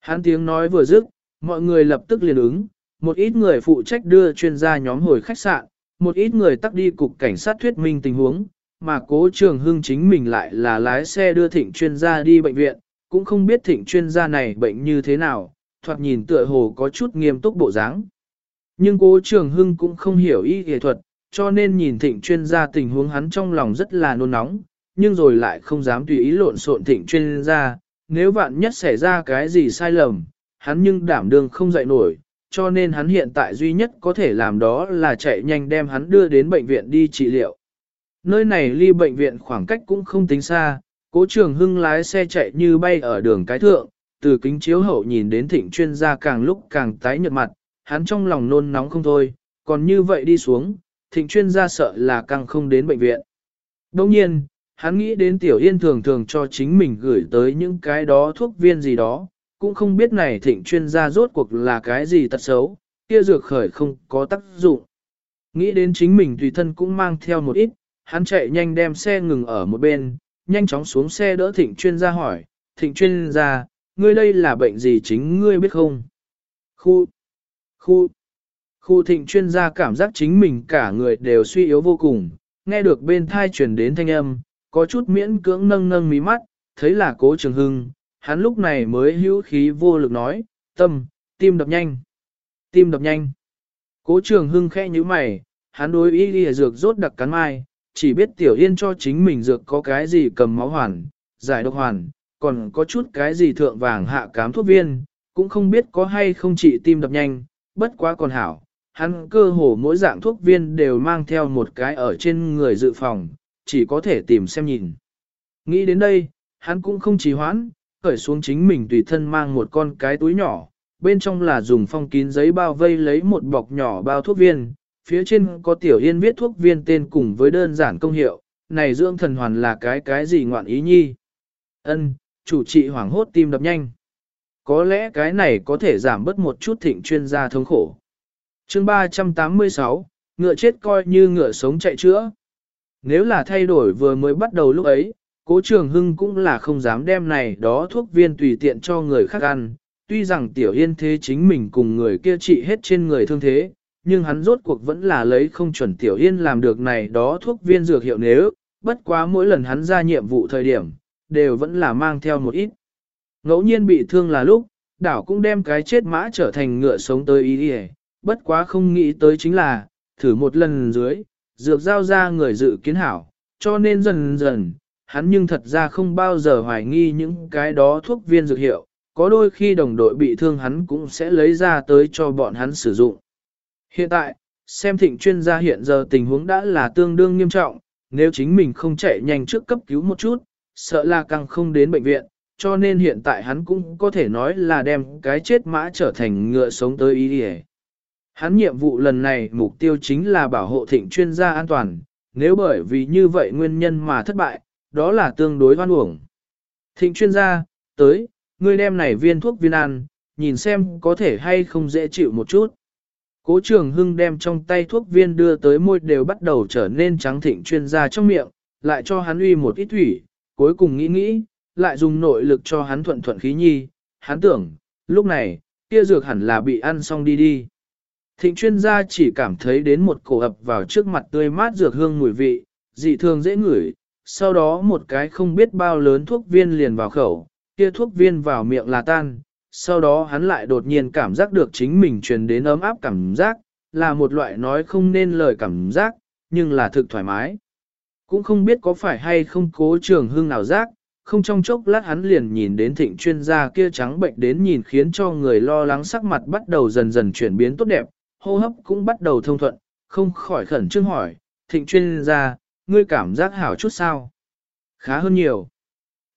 Speaker 1: Hắn tiếng nói vừa dứt, mọi người lập tức liền ứng, một ít người phụ trách đưa chuyên gia nhóm hồi khách sạn, một ít người tắt đi cục cảnh sát thuyết minh tình huống, mà cố trường hưng chính mình lại là lái xe đưa thịnh chuyên gia đi bệnh viện, cũng không biết thịnh chuyên gia này bệnh như thế nào, thoạt nhìn tựa hồ có chút nghiêm túc bộ dáng. Nhưng cố trường hưng cũng không hiểu y y thuật, cho nên nhìn thịnh chuyên gia tình huống hắn trong lòng rất là nôn nóng, nhưng rồi lại không dám tùy ý lộn xộn thịnh chuyên gia, nếu vạn nhất xảy ra cái gì sai lầm, hắn nhưng đảm đương không dậy nổi, cho nên hắn hiện tại duy nhất có thể làm đó là chạy nhanh đem hắn đưa đến bệnh viện đi trị liệu. Nơi này ly bệnh viện khoảng cách cũng không tính xa, cố trường hưng lái xe chạy như bay ở đường cái thượng, từ kính chiếu hậu nhìn đến thịnh chuyên gia càng lúc càng tái nhợt mặt, hắn trong lòng nôn nóng không thôi, còn như vậy đi xuống, thịnh chuyên gia sợ là càng không đến bệnh viện. Đồng nhiên, hắn nghĩ đến tiểu yên thường thường cho chính mình gửi tới những cái đó thuốc viên gì đó, cũng không biết này thịnh chuyên gia rốt cuộc là cái gì tật xấu, kia dược khởi không có tác dụng. Nghĩ đến chính mình tùy thân cũng mang theo một ít, hắn chạy nhanh đem xe ngừng ở một bên, nhanh chóng xuống xe đỡ thịnh chuyên gia hỏi, thịnh chuyên gia, ngươi đây là bệnh gì chính ngươi biết không? Khu, khu, khu thịnh chuyên gia cảm giác chính mình cả người đều suy yếu vô cùng, nghe được bên thai truyền đến thanh âm, có chút miễn cưỡng nâng nâng mí mắt, thấy là cố trường hưng, hắn lúc này mới hữu khí vô lực nói, tâm, tim đập nhanh, tim đập nhanh. Cố trường hưng khẽ như mày, hắn đối ý đi dược rốt đặc cắn mai, chỉ biết tiểu yên cho chính mình dược có cái gì cầm máu hoàn, giải độc hoàn, còn có chút cái gì thượng vàng hạ cám thuốc viên, cũng không biết có hay không trị tim đập nhanh, bất quá còn hảo. Hắn cơ hồ mỗi dạng thuốc viên đều mang theo một cái ở trên người dự phòng, chỉ có thể tìm xem nhìn. Nghĩ đến đây, hắn cũng không trì hoãn, cởi xuống chính mình tùy thân mang một con cái túi nhỏ, bên trong là dùng phong kín giấy bao vây lấy một bọc nhỏ bao thuốc viên, phía trên có tiểu yên viết thuốc viên tên cùng với đơn giản công hiệu, này dưỡng thần hoàn là cái cái gì ngoạn ý nhi. Ân, chủ trị hoảng hốt tim đập nhanh. Có lẽ cái này có thể giảm bớt một chút thịnh chuyên gia thống khổ. chương 386, ngựa chết coi như ngựa sống chạy chữa. Nếu là thay đổi vừa mới bắt đầu lúc ấy, cố trường hưng cũng là không dám đem này đó thuốc viên tùy tiện cho người khác ăn. Tuy rằng tiểu yên thế chính mình cùng người kia trị hết trên người thương thế, nhưng hắn rốt cuộc vẫn là lấy không chuẩn tiểu yên làm được này đó thuốc viên dược hiệu nếu, bất quá mỗi lần hắn ra nhiệm vụ thời điểm, đều vẫn là mang theo một ít. Ngẫu nhiên bị thương là lúc, đảo cũng đem cái chết mã trở thành ngựa sống tới ý đi bất quá không nghĩ tới chính là, thử một lần dưới, dược giao ra người dự kiến hảo, cho nên dần dần, hắn nhưng thật ra không bao giờ hoài nghi những cái đó thuốc viên dược hiệu, có đôi khi đồng đội bị thương hắn cũng sẽ lấy ra tới cho bọn hắn sử dụng. Hiện tại, xem thịnh chuyên gia hiện giờ tình huống đã là tương đương nghiêm trọng, nếu chính mình không chạy nhanh trước cấp cứu một chút, sợ là càng không đến bệnh viện, cho nên hiện tại hắn cũng có thể nói là đem cái chết mã trở thành ngựa sống tới ý địa. Hắn nhiệm vụ lần này mục tiêu chính là bảo hộ thịnh chuyên gia an toàn, nếu bởi vì như vậy nguyên nhân mà thất bại, đó là tương đối hoan uổng. Thịnh chuyên gia, tới, ngươi đem này viên thuốc viên ăn, nhìn xem có thể hay không dễ chịu một chút. Cố trường hưng đem trong tay thuốc viên đưa tới môi đều bắt đầu trở nên trắng thịnh chuyên gia trong miệng, lại cho hắn uy một ít thủy, cuối cùng nghĩ nghĩ, lại dùng nội lực cho hắn thuận thuận khí nhi, hắn tưởng, lúc này, kia dược hẳn là bị ăn xong đi đi. Thịnh chuyên gia chỉ cảm thấy đến một cổ ập vào trước mặt tươi mát dược hương mùi vị, dị thường dễ ngửi, sau đó một cái không biết bao lớn thuốc viên liền vào khẩu, kia thuốc viên vào miệng là tan, sau đó hắn lại đột nhiên cảm giác được chính mình truyền đến ấm áp cảm giác, là một loại nói không nên lời cảm giác, nhưng là thực thoải mái. Cũng không biết có phải hay không cố trường hương nào giác, không trong chốc lát hắn liền nhìn đến thịnh chuyên gia kia trắng bệnh đến nhìn khiến cho người lo lắng sắc mặt bắt đầu dần dần chuyển biến tốt đẹp, hô hấp cũng bắt đầu thông thuận, không khỏi khẩn trương hỏi, thịnh chuyên gia, ngươi cảm giác hảo chút sao? Khá hơn nhiều.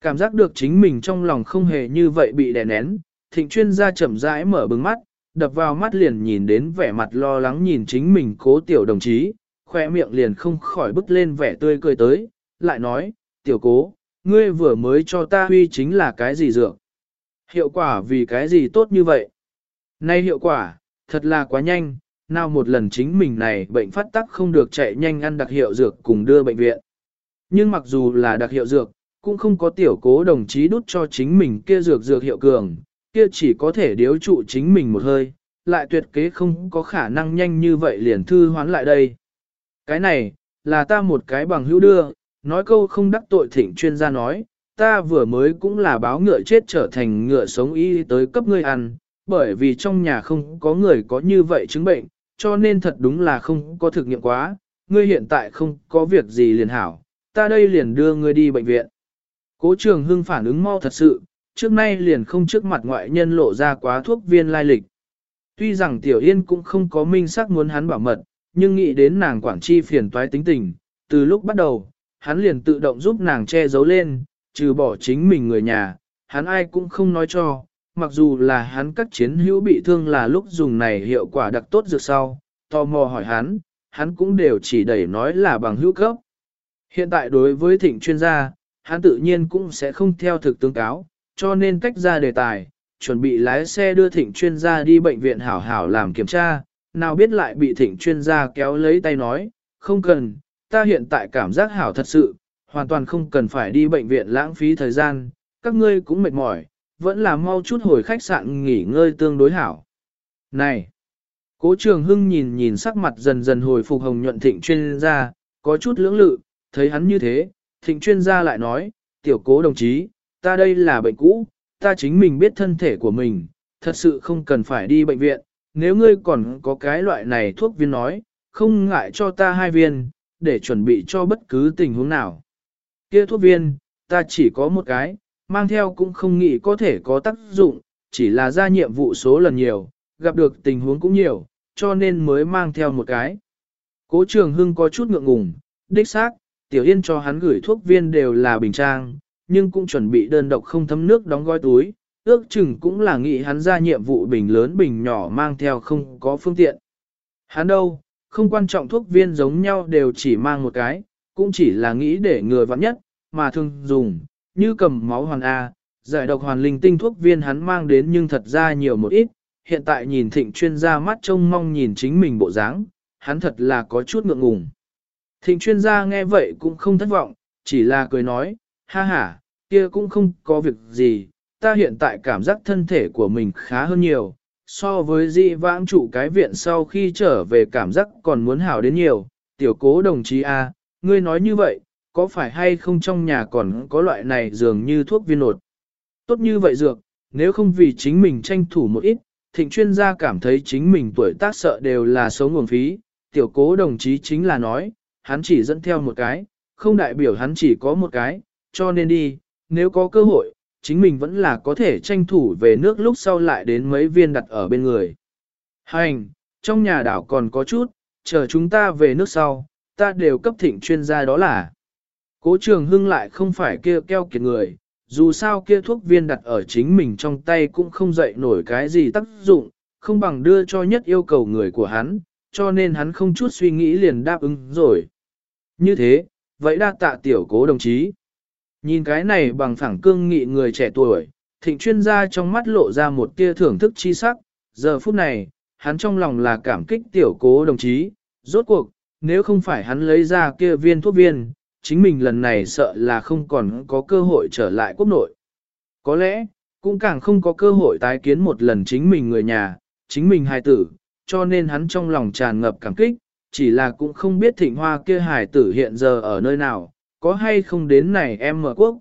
Speaker 1: Cảm giác được chính mình trong lòng không hề như vậy bị đè nén, thịnh chuyên gia chậm rãi mở bừng mắt, đập vào mắt liền nhìn đến vẻ mặt lo lắng nhìn chính mình cố tiểu đồng chí, khoe miệng liền không khỏi bứt lên vẻ tươi cười tới, lại nói, tiểu cố, ngươi vừa mới cho ta huy chính là cái gì dược? Hiệu quả vì cái gì tốt như vậy? Nay hiệu quả, thật là quá nhanh, nào một lần chính mình này bệnh phát tắc không được chạy nhanh ăn đặc hiệu dược cùng đưa bệnh viện. Nhưng mặc dù là đặc hiệu dược, cũng không có tiểu cố đồng chí đút cho chính mình kia dược dược hiệu cường, kia chỉ có thể điếu trụ chính mình một hơi, lại tuyệt kế không có khả năng nhanh như vậy liền thư hoán lại đây. Cái này, là ta một cái bằng hữu đưa, nói câu không đắc tội thịnh chuyên gia nói, ta vừa mới cũng là báo ngựa chết trở thành ngựa sống y tới cấp ngươi ăn, bởi vì trong nhà không có người có như vậy chứng bệnh, cho nên thật đúng là không có thực nghiệm quá, ngươi hiện tại không có việc gì liền hảo, ta đây liền đưa ngươi đi bệnh viện. Cố trường hưng phản ứng mau thật sự, trước nay liền không trước mặt ngoại nhân lộ ra quá thuốc viên lai lịch. Tuy rằng Tiểu Yên cũng không có minh xác muốn hắn bảo mật, nhưng nghĩ đến nàng quản chi phiền toái tính tình, từ lúc bắt đầu, hắn liền tự động giúp nàng che giấu lên, trừ bỏ chính mình người nhà, hắn ai cũng không nói cho, mặc dù là hắn các chiến hữu bị thương là lúc dùng này hiệu quả đặc tốt dược sau, tò mò hỏi hắn, hắn cũng đều chỉ đẩy nói là bằng hữu cấp. Hiện tại đối với thịnh chuyên gia, hắn tự nhiên cũng sẽ không theo thực tương cáo, cho nên cách ra đề tài, chuẩn bị lái xe đưa thịnh chuyên gia đi bệnh viện hảo hảo làm kiểm tra, nào biết lại bị thịnh chuyên gia kéo lấy tay nói, không cần, ta hiện tại cảm giác hảo thật sự, hoàn toàn không cần phải đi bệnh viện lãng phí thời gian, các ngươi cũng mệt mỏi, vẫn là mau chút hồi khách sạn nghỉ ngơi tương đối hảo. Này! Cố trường hưng nhìn nhìn sắc mặt dần dần hồi phục hồng nhuận thịnh chuyên gia, có chút lưỡng lự, thấy hắn như thế, thịnh chuyên gia lại nói, tiểu cố đồng chí, ta đây là bệnh cũ, ta chính mình biết thân thể của mình, thật sự không cần phải đi bệnh viện, nếu ngươi còn có cái loại này thuốc viên nói, không ngại cho ta hai viên, để chuẩn bị cho bất cứ tình huống nào. Kia thuốc viên, ta chỉ có một cái, mang theo cũng không nghĩ có thể có tác dụng, chỉ là ra nhiệm vụ số lần nhiều, gặp được tình huống cũng nhiều, cho nên mới mang theo một cái. Cố trường hưng có chút ngượng ngùng, đích xác, tiểu yên cho hắn gửi thuốc viên đều là bình trang, nhưng cũng chuẩn bị đơn độc không thấm nước đóng gói túi, ước chừng cũng là nghĩ hắn ra nhiệm vụ bình lớn bình nhỏ mang theo không có phương tiện. Hắn đâu, không quan trọng thuốc viên giống nhau đều chỉ mang một cái, cũng chỉ là nghĩ để người vặn nhất, mà thường dùng, như cầm máu hoàn A, giải độc hoàn linh tinh thuốc viên hắn mang đến nhưng thật ra nhiều một ít, hiện tại nhìn thịnh chuyên gia mắt trông mong nhìn chính mình bộ dáng, hắn thật là có chút ngượng ngùng. Thịnh chuyên gia nghe vậy cũng không thất vọng, chỉ là cười nói, ha ha, kia cũng không có việc gì, ta hiện tại cảm giác thân thể của mình khá hơn nhiều, so với dị vãng trụ cái viện sau khi trở về cảm giác còn muốn hảo đến nhiều, tiểu cố đồng chí A, ngươi nói như vậy, có phải hay không trong nhà còn có loại này dường như thuốc viên nột. Tốt như vậy dược, nếu không vì chính mình tranh thủ một ít, thịnh chuyên gia cảm thấy chính mình tuổi tác sợ đều là số nguồn phí, tiểu cố đồng chí chính là nói, hắn chỉ dẫn theo một cái, không đại biểu hắn chỉ có một cái, cho nên đi, nếu có cơ hội, chính mình vẫn là có thể tranh thủ về nước lúc sau lại đến mấy viên đặt ở bên người. Hành, trong nhà đảo còn có chút, chờ chúng ta về nước sau, ta đều cấp thịnh chuyên gia đó là. Cố trường hưng lại không phải kia keo kiệt người, dù sao kia thuốc viên đặt ở chính mình trong tay cũng không dậy nổi cái gì tác dụng, không bằng đưa cho nhất yêu cầu người của hắn, cho nên hắn không chút suy nghĩ liền đáp ứng rồi. Như thế, vậy đa tạ tiểu cố đồng chí. Nhìn cái này bằng phẳng cương nghị người trẻ tuổi, thịnh chuyên gia trong mắt lộ ra một tia thưởng thức chi sắc, giờ phút này, hắn trong lòng là cảm kích tiểu cố đồng chí, rốt cuộc, nếu không phải hắn lấy ra kia viên thuốc viên, chính mình lần này sợ là không còn có cơ hội trở lại quốc nội. Có lẽ, cũng càng không có cơ hội tái kiến một lần chính mình người nhà, chính mình hài tử, cho nên hắn trong lòng tràn ngập cảm kích, chỉ là cũng không biết thịnh hoa kia hài tử hiện giờ ở nơi nào, có hay không đến này em mở quốc.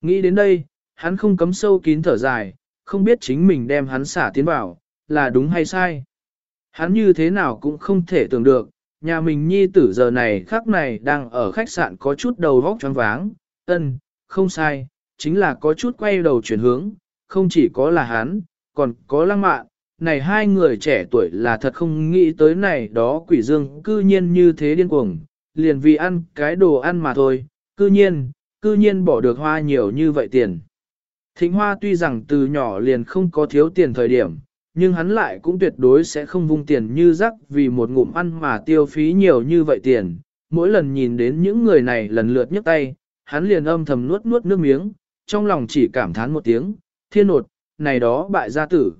Speaker 1: Nghĩ đến đây, hắn không cấm sâu kín thở dài, không biết chính mình đem hắn xả tiến vào, là đúng hay sai. Hắn như thế nào cũng không thể tưởng được, nhà mình nhi tử giờ này khắc này đang ở khách sạn có chút đầu vóc choáng váng, ân, không sai, chính là có chút quay đầu chuyển hướng, không chỉ có là hắn, còn có lăng mạn, này hai người trẻ tuổi là thật không nghĩ tới này đó quỷ dương cư nhiên như thế điên cuồng, liền vì ăn cái đồ ăn mà thôi, cư nhiên, cư nhiên bỏ được hoa nhiều như vậy tiền. Thịnh hoa tuy rằng từ nhỏ liền không có thiếu tiền thời điểm, nhưng hắn lại cũng tuyệt đối sẽ không vung tiền như rắc vì một ngụm ăn mà tiêu phí nhiều như vậy tiền. Mỗi lần nhìn đến những người này lần lượt nhấc tay, hắn liền âm thầm nuốt nuốt nước miếng, trong lòng chỉ cảm thán một tiếng, thiên nột, này đó bại gia tử.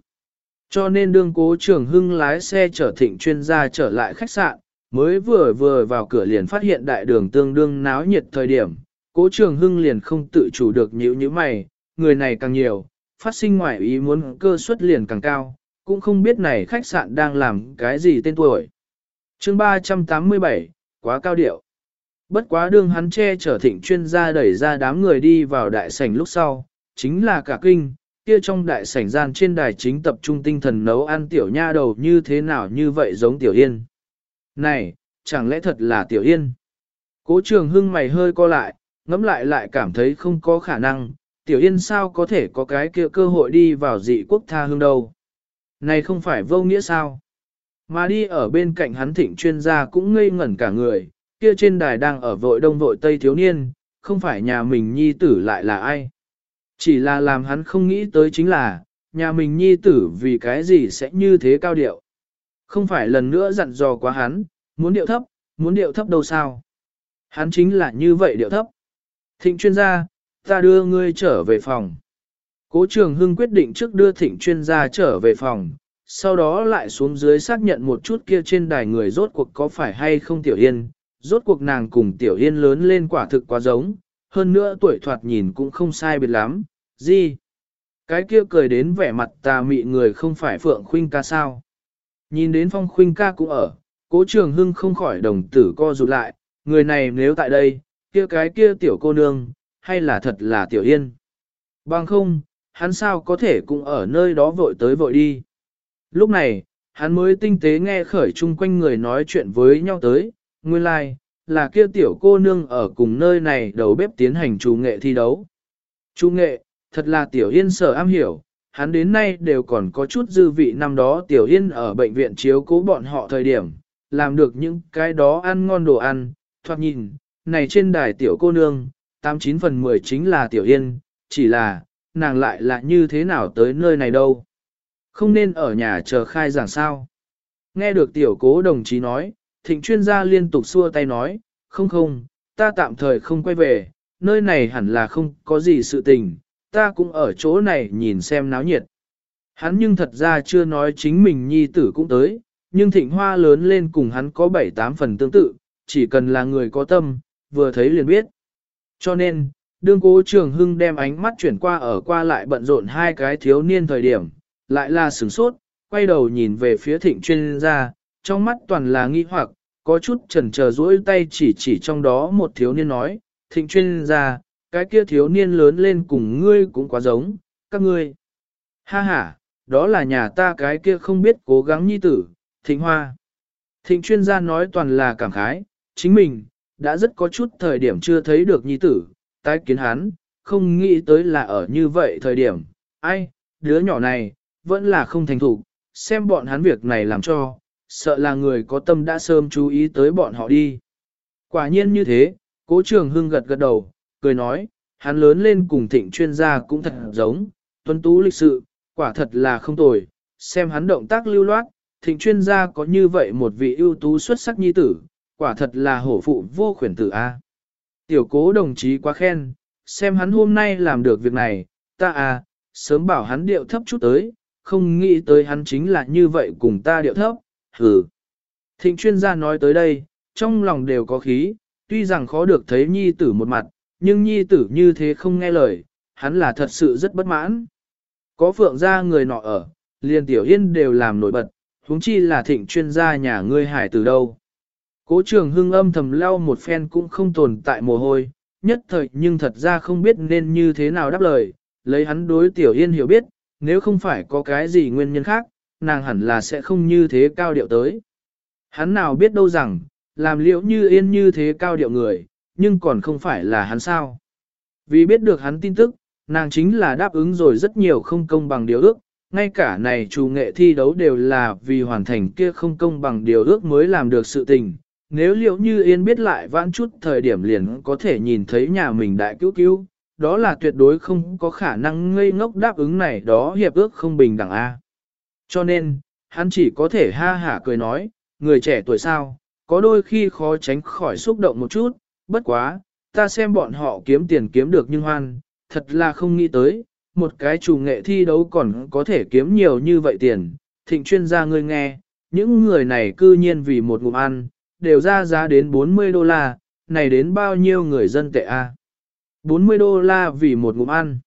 Speaker 1: Cho nên đương cố trường hưng lái xe chở thịnh chuyên gia trở lại khách sạn, mới vừa vừa vào cửa liền phát hiện đại đường tương đương náo nhiệt thời điểm, cố trường hưng liền không tự chủ được nhíu như mày, người này càng nhiều, phát sinh ngoại ý muốn cơ suất liền càng cao, cũng không biết này khách sạn đang làm cái gì tên tuổi. chương 387, quá cao điệu. Bất quá đương hắn che chở thịnh chuyên gia đẩy ra đám người đi vào đại sảnh lúc sau, chính là cả kinh, kia trong đại sảnh gian trên đài chính tập trung tinh thần nấu ăn tiểu nha đầu như thế nào như vậy giống tiểu yên. Này, chẳng lẽ thật là tiểu yên? Cố trường hưng mày hơi co lại, ngẫm lại lại cảm thấy không có khả năng, tiểu yên sao có thể có cái kia cơ hội đi vào dị quốc tha hương đâu. Này không phải vô nghĩa sao? Mà đi ở bên cạnh hắn thịnh chuyên gia cũng ngây ngẩn cả người, kia trên đài đang ở vội đông vội tây thiếu niên, không phải nhà mình nhi tử lại là ai. Chỉ là làm hắn không nghĩ tới chính là, nhà mình nhi tử vì cái gì sẽ như thế cao điệu. Không phải lần nữa dặn dò quá hắn, muốn điệu thấp, muốn điệu thấp đâu sao. Hắn chính là như vậy điệu thấp. Thịnh chuyên gia, ta đưa ngươi trở về phòng. Cố trường hưng quyết định trước đưa thịnh chuyên gia trở về phòng, sau đó lại xuống dưới xác nhận một chút kia trên đài người rốt cuộc có phải hay không Tiểu Yên, rốt cuộc nàng cùng Tiểu Yên lớn lên quả thực quá giống, hơn nữa tuổi thoạt nhìn cũng không sai biệt lắm, gì? Cái kia cười đến vẻ mặt tà mị người không phải Phượng Khuynh ca sao? Nhìn đến Phong Khuynh ca cũng ở, cố trường hưng không khỏi đồng tử co rụt lại, người này nếu tại đây, kia cái kia tiểu cô nương, hay là thật là Tiểu Yên? Bằng không, hắn sao có thể cũng ở nơi đó vội tới vội đi? Lúc này, hắn mới tinh tế nghe khởi chung quanh người nói chuyện với nhau tới, nguyên lai, like, là kia tiểu cô nương ở cùng nơi này đầu bếp tiến hành chủ nghệ thi đấu. Chủ nghệ, thật là tiểu yên sở am hiểu, hắn đến nay đều còn có chút dư vị năm đó tiểu yên ở bệnh viện chiếu cố bọn họ thời điểm, làm được những cái đó ăn ngon đồ ăn, thoạt nhìn, này trên đài tiểu cô nương, 89 phần 10 chính là tiểu yên, chỉ là, nàng lại là như thế nào tới nơi này đâu. Không nên ở nhà chờ khai giảng sao. Nghe được tiểu cố đồng chí nói, thịnh chuyên gia liên tục xua tay nói, không không, ta tạm thời không quay về, nơi này hẳn là không có gì sự tình, ta cũng ở chỗ này nhìn xem náo nhiệt. Hắn nhưng thật ra chưa nói chính mình nhi tử cũng tới, nhưng thịnh hoa lớn lên cùng hắn có 7-8 phần tương tự, chỉ cần là người có tâm, vừa thấy liền biết. Cho nên, đương cố trường hưng đem ánh mắt chuyển qua ở qua lại bận rộn hai cái thiếu niên thời điểm, lại là sửng sốt, quay đầu nhìn về phía thịnh chuyên gia, trong mắt toàn là nghi hoặc, có chút chần chờ duỗi tay chỉ chỉ trong đó một thiếu niên nói, thịnh chuyên gia, cái kia thiếu niên lớn lên cùng ngươi cũng quá giống, các ngươi. Ha ha, đó là nhà ta cái kia không biết cố gắng nhi tử, thịnh hoa. Thịnh chuyên gia nói toàn là cảm khái, chính mình, đã rất có chút thời điểm chưa thấy được nhi tử, tái kiến hắn, không nghĩ tới là ở như vậy thời điểm, ai, đứa nhỏ này, vẫn là không thành thủ, xem bọn hắn việc này làm cho, sợ là người có tâm đã sớm chú ý tới bọn họ đi. Quả nhiên như thế, cố trường hưng gật gật đầu, cười nói, hắn lớn lên cùng thịnh chuyên gia cũng thật giống, tuân tú lịch sự, quả thật là không tồi, xem hắn động tác lưu loát, thịnh chuyên gia có như vậy một vị ưu tú xuất sắc nhi tử, quả thật là hổ phụ vô khuyển tử A. Tiểu cố đồng chí quá khen, xem hắn hôm nay làm được việc này, ta à, sớm bảo hắn điệu thấp chút tới, không nghĩ tới hắn chính là như vậy cùng ta điệu thấp, hừ. Thịnh chuyên gia nói tới đây, trong lòng đều có khí, tuy rằng khó được thấy nhi tử một mặt, nhưng nhi tử như thế không nghe lời, hắn là thật sự rất bất mãn. Có phượng gia người nọ ở, liền tiểu yên đều làm nổi bật, huống chi là thịnh chuyên gia nhà ngươi hải từ đâu. Cố trường hưng âm thầm lau một phen cũng không tồn tại mồ hôi, nhất thời nhưng thật ra không biết nên như thế nào đáp lời, lấy hắn đối tiểu yên hiểu biết, nếu không phải có cái gì nguyên nhân khác, nàng hẳn là sẽ không như thế cao điệu tới. Hắn nào biết đâu rằng, làm liệu như yên như thế cao điệu người, nhưng còn không phải là hắn sao. Vì biết được hắn tin tức, nàng chính là đáp ứng rồi rất nhiều không công bằng điều ước, ngay cả này chủ nghệ thi đấu đều là vì hoàn thành kia không công bằng điều ước mới làm được sự tình. Nếu liệu như yên biết lại vãn chút thời điểm liền có thể nhìn thấy nhà mình đại cứu cứu, đó là tuyệt đối không có khả năng ngây ngốc đáp ứng này đó hiệp ước không bình đẳng A. Cho nên, hắn chỉ có thể ha hả cười nói, người trẻ tuổi sao, có đôi khi khó tránh khỏi xúc động một chút, bất quá, ta xem bọn họ kiếm tiền kiếm được nhưng hoan, thật là không nghĩ tới, một cái chủ nghệ thi đấu còn có thể kiếm nhiều như vậy tiền, thịnh chuyên gia ngươi nghe, những người này cư nhiên vì một ngụm ăn, đều ra giá đến 40 đô la, này đến bao nhiêu người dân tệ a? 40 đô la vì một ngụm ăn.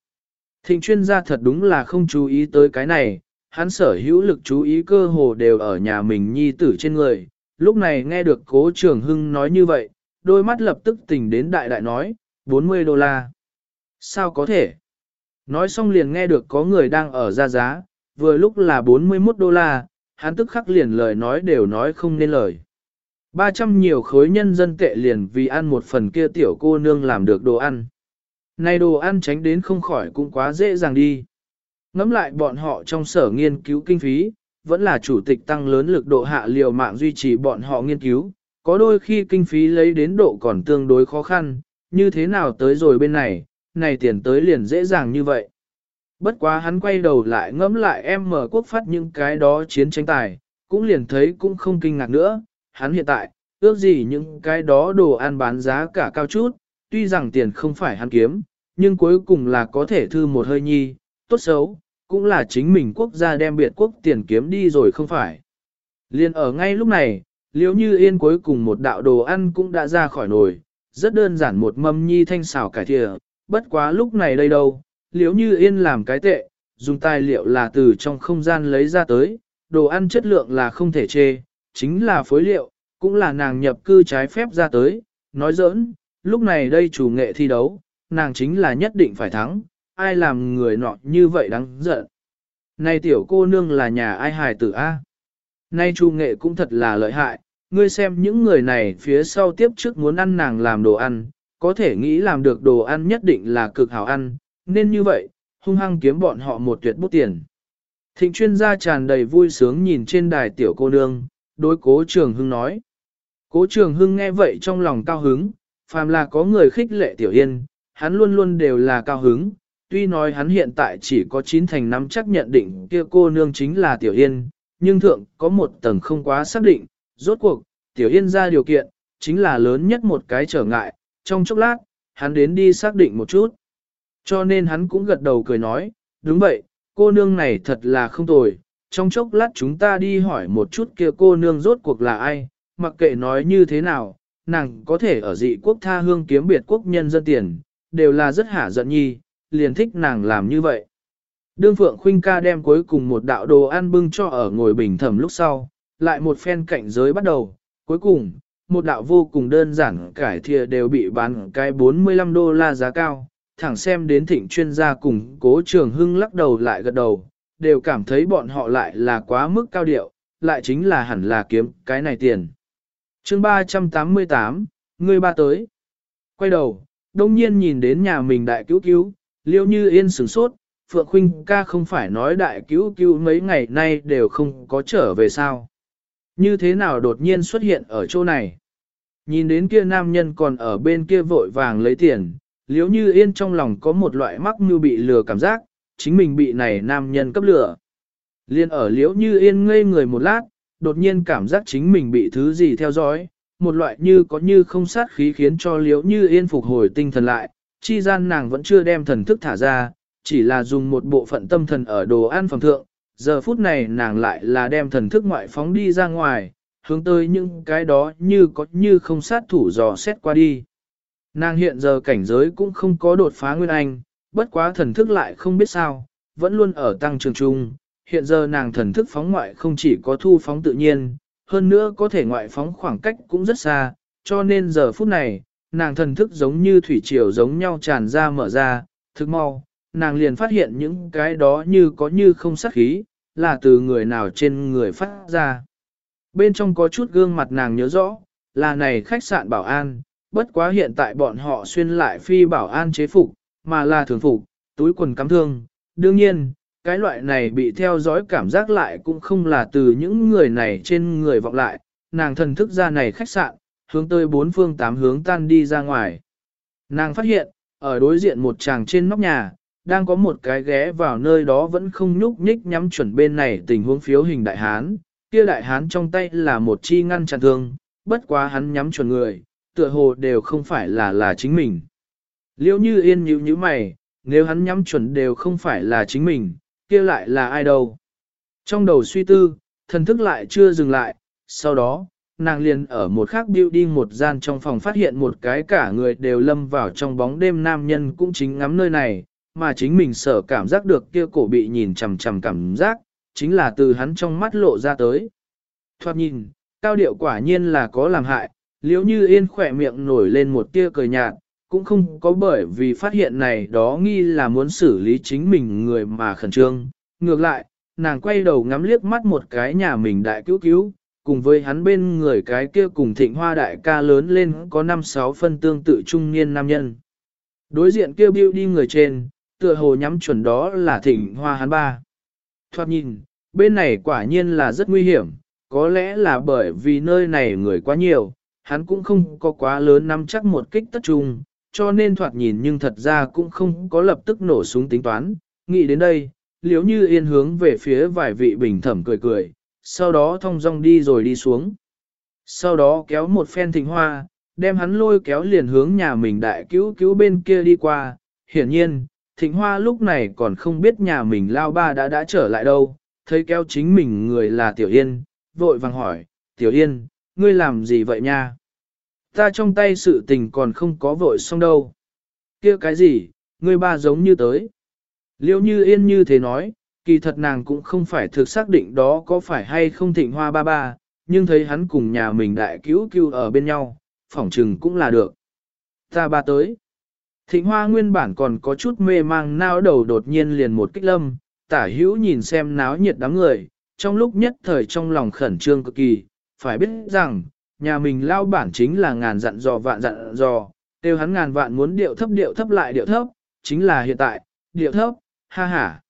Speaker 1: Thịnh chuyên gia thật đúng là không chú ý tới cái này, hắn sở hữu lực chú ý cơ hồ đều ở nhà mình nhi tử trên người. Lúc này nghe được cố trường hưng nói như vậy, đôi mắt lập tức tỉnh đến đại đại nói, 40 đô la. Sao có thể? Nói xong liền nghe được có người đang ở ra giá, vừa lúc là 41 đô la, hắn tức khắc liền lời nói đều nói không nên lời. 300 nhiều khối nhân dân tệ liền vì ăn một phần kia tiểu cô nương làm được đồ ăn. Này đồ ăn tránh đến không khỏi cũng quá dễ dàng đi. Ngắm lại bọn họ trong sở nghiên cứu kinh phí, vẫn là chủ tịch tăng lớn lực độ hạ liều mạng duy trì bọn họ nghiên cứu, có đôi khi kinh phí lấy đến độ còn tương đối khó khăn, như thế nào tới rồi bên này, này tiền tới liền dễ dàng như vậy. Bất quá hắn quay đầu lại ngẫm lại em mở quốc phát những cái đó chiến tranh tài, cũng liền thấy cũng không kinh ngạc nữa, hắn hiện tại, ước gì những cái đó đồ ăn bán giá cả cao chút, tuy rằng tiền không phải hắn kiếm, nhưng cuối cùng là có thể thư một hơi nhi, tốt xấu, cũng là chính mình quốc gia đem biệt quốc tiền kiếm đi rồi không phải. Liên ở ngay lúc này, liếu như yên cuối cùng một đạo đồ ăn cũng đã ra khỏi nồi, rất đơn giản một mâm nhi thanh xào cải thịa, bất quá lúc này đây đâu, liếu như yên làm cái tệ, dùng tài liệu là từ trong không gian lấy ra tới, đồ ăn chất lượng là không thể chê, chính là phối liệu, cũng là nàng nhập cư trái phép ra tới, nói giỡn, lúc này đây chủ nghệ thi đấu, nàng chính là nhất định phải thắng, ai làm người nọ như vậy đáng giận. Này tiểu cô nương là nhà ai hài tử A. Nay chủ nghệ cũng thật là lợi hại, ngươi xem những người này phía sau tiếp trước muốn ăn nàng làm đồ ăn, có thể nghĩ làm được đồ ăn nhất định là cực hảo ăn, nên như vậy, hung hăng kiếm bọn họ một tuyệt bút tiền. Thịnh chuyên gia tràn đầy vui sướng nhìn trên đài tiểu cô nương, đối cố trường hưng nói. Cố trường hưng nghe vậy trong lòng cao hứng, phàm là có người khích lệ tiểu yên, hắn luôn luôn đều là cao hứng, tuy nói hắn hiện tại chỉ có chín thành năm chắc nhận định kia cô nương chính là tiểu yên, nhưng thượng có một tầng không quá xác định, rốt cuộc, tiểu yên ra điều kiện, chính là lớn nhất một cái trở ngại, trong chốc lát, hắn đến đi xác định một chút. Cho nên hắn cũng gật đầu cười nói, đúng vậy, cô nương này thật là không tồi, trong chốc lát chúng ta đi hỏi một chút kia cô nương rốt cuộc là ai, mặc kệ nói như thế nào, nàng có thể ở dị quốc tha hương kiếm biệt quốc nhân dân tiền, đều là rất hả giận nhi, liền thích nàng làm như vậy. Đương Phượng Khuynh ca đem cuối cùng một đạo đồ ăn bưng cho ở ngồi bình thẩm lúc sau, lại một phen cạnh giới bắt đầu, cuối cùng, một đạo vô cùng đơn giản cải thìa đều bị bán cái 45 đô la giá cao, thẳng xem đến thịnh chuyên gia cùng cố trường hưng lắc đầu lại gật đầu, đều cảm thấy bọn họ lại là quá mức cao điệu, lại chính là hẳn là kiếm cái này tiền. chương 388, người ba tới. Quay đầu, đông nhiên nhìn đến nhà mình đại cứu cứu, liêu như yên sửng sốt, Phượng Khuynh ca không phải nói đại cứu cứu mấy ngày nay đều không có trở về sao. Như thế nào đột nhiên xuất hiện ở chỗ này? Nhìn đến kia nam nhân còn ở bên kia vội vàng lấy tiền, liếu như yên trong lòng có một loại mắc như bị lừa cảm giác, chính mình bị này nam nhân cấp lửa Liên ở liễu như yên ngây người một lát, đột nhiên cảm giác chính mình bị thứ gì theo dõi, một loại như có như không sát khí khiến cho liễu như yên phục hồi tinh thần lại, chi gian nàng vẫn chưa đem thần thức thả ra, chỉ là dùng một bộ phận tâm thần ở đồ ăn phẩm thượng, giờ phút này nàng lại là đem thần thức ngoại phóng đi ra ngoài, hướng tới những cái đó như có như không sát thủ dò xét qua đi. Nàng hiện giờ cảnh giới cũng không có đột phá nguyên anh, bất quá thần thức lại không biết sao, vẫn luôn ở tăng trường trung. Hiện giờ nàng thần thức phóng ngoại không chỉ có thu phóng tự nhiên, hơn nữa có thể ngoại phóng khoảng cách cũng rất xa, cho nên giờ phút này, nàng thần thức giống như thủy triều giống nhau tràn ra mở ra, thức mau, nàng liền phát hiện những cái đó như có như không sát khí, là từ người nào trên người phát ra. Bên trong có chút gương mặt nàng nhớ rõ, là này khách sạn bảo an, bất quá hiện tại bọn họ xuyên lại phi bảo an chế phục, mà là thường phục, túi quần cắm thương. Đương nhiên, cái loại này bị theo dõi cảm giác lại cũng không là từ những người này trên người vọng lại, nàng thần thức ra này khách sạn, hướng tới bốn phương tám hướng tan đi ra ngoài. Nàng phát hiện, ở đối diện một chàng trên nóc nhà, đang có một cái ghé vào nơi đó vẫn không nhúc nhích nhắm chuẩn bên này tình huống phiếu hình đại hán, kia đại hán trong tay là một chi ngăn chặn thương, bất quá hắn nhắm chuẩn người, tựa hồ đều không phải là là chính mình. Liêu như yên nhíu như mày, nếu hắn nhắm chuẩn đều không phải là chính mình, kia lại là ai đâu. Trong đầu suy tư, thần thức lại chưa dừng lại, sau đó, nàng liền ở một khác building một gian trong phòng phát hiện một cái cả người đều lâm vào trong bóng đêm nam nhân cũng chính ngắm nơi này, mà chính mình sợ cảm giác được kia cổ bị nhìn chằm chằm cảm giác, chính là từ hắn trong mắt lộ ra tới. Thoát nhìn, cao điệu quả nhiên là có làm hại, liếu như yên khỏe miệng nổi lên một tia cười nhạt, cũng không có bởi vì phát hiện này đó nghi là muốn xử lý chính mình người mà khẩn trương. Ngược lại, nàng quay đầu ngắm liếc mắt một cái nhà mình đại cứu cứu, cùng với hắn bên người cái kia cùng thịnh hoa đại ca lớn lên có 5-6 phân tương tự trung niên nam nhân. Đối diện kia biêu đi người trên, tựa hồ nhắm chuẩn đó là thịnh hoa hắn ba. Thoát nhìn, bên này quả nhiên là rất nguy hiểm, có lẽ là bởi vì nơi này người quá nhiều, hắn cũng không có quá lớn nắm chắc một kích tất trung, cho nên thoạt nhìn nhưng thật ra cũng không có lập tức nổ súng tính toán. Nghĩ đến đây, liếu như yên hướng về phía vài vị bình thẩm cười cười, sau đó thong dong đi rồi đi xuống. Sau đó kéo một phen thịnh hoa, đem hắn lôi kéo liền hướng nhà mình đại cứu cứu bên kia đi qua, hiển nhiên, thịnh hoa lúc này còn không biết nhà mình lao ba đã đã trở lại đâu, thấy kéo chính mình người là Tiểu Yên, vội vàng hỏi, Tiểu Yên, ngươi làm gì vậy nha? Ta trong tay sự tình còn không có vội xong đâu. kia cái gì, ngươi ba giống như tới. Liêu như Yên như thế nói, kỳ thật nàng cũng không phải thực xác định đó có phải hay không thịnh hoa ba ba, nhưng thấy hắn cùng nhà mình đại cứu cứu ở bên nhau, phỏng trừng cũng là được. Ta ba tới. Thịnh hoa nguyên bản còn có chút mê mang nao đầu đột nhiên liền một kích lâm, tả hữu nhìn xem náo nhiệt đám người, trong lúc nhất thời trong lòng khẩn trương cực kỳ, phải biết rằng, nhà mình lao bản chính là ngàn dặn dò vạn dặn dò, tiêu hắn ngàn vạn muốn điệu thấp điệu thấp lại điệu thấp, chính là hiện tại, điệu thấp, ha ha.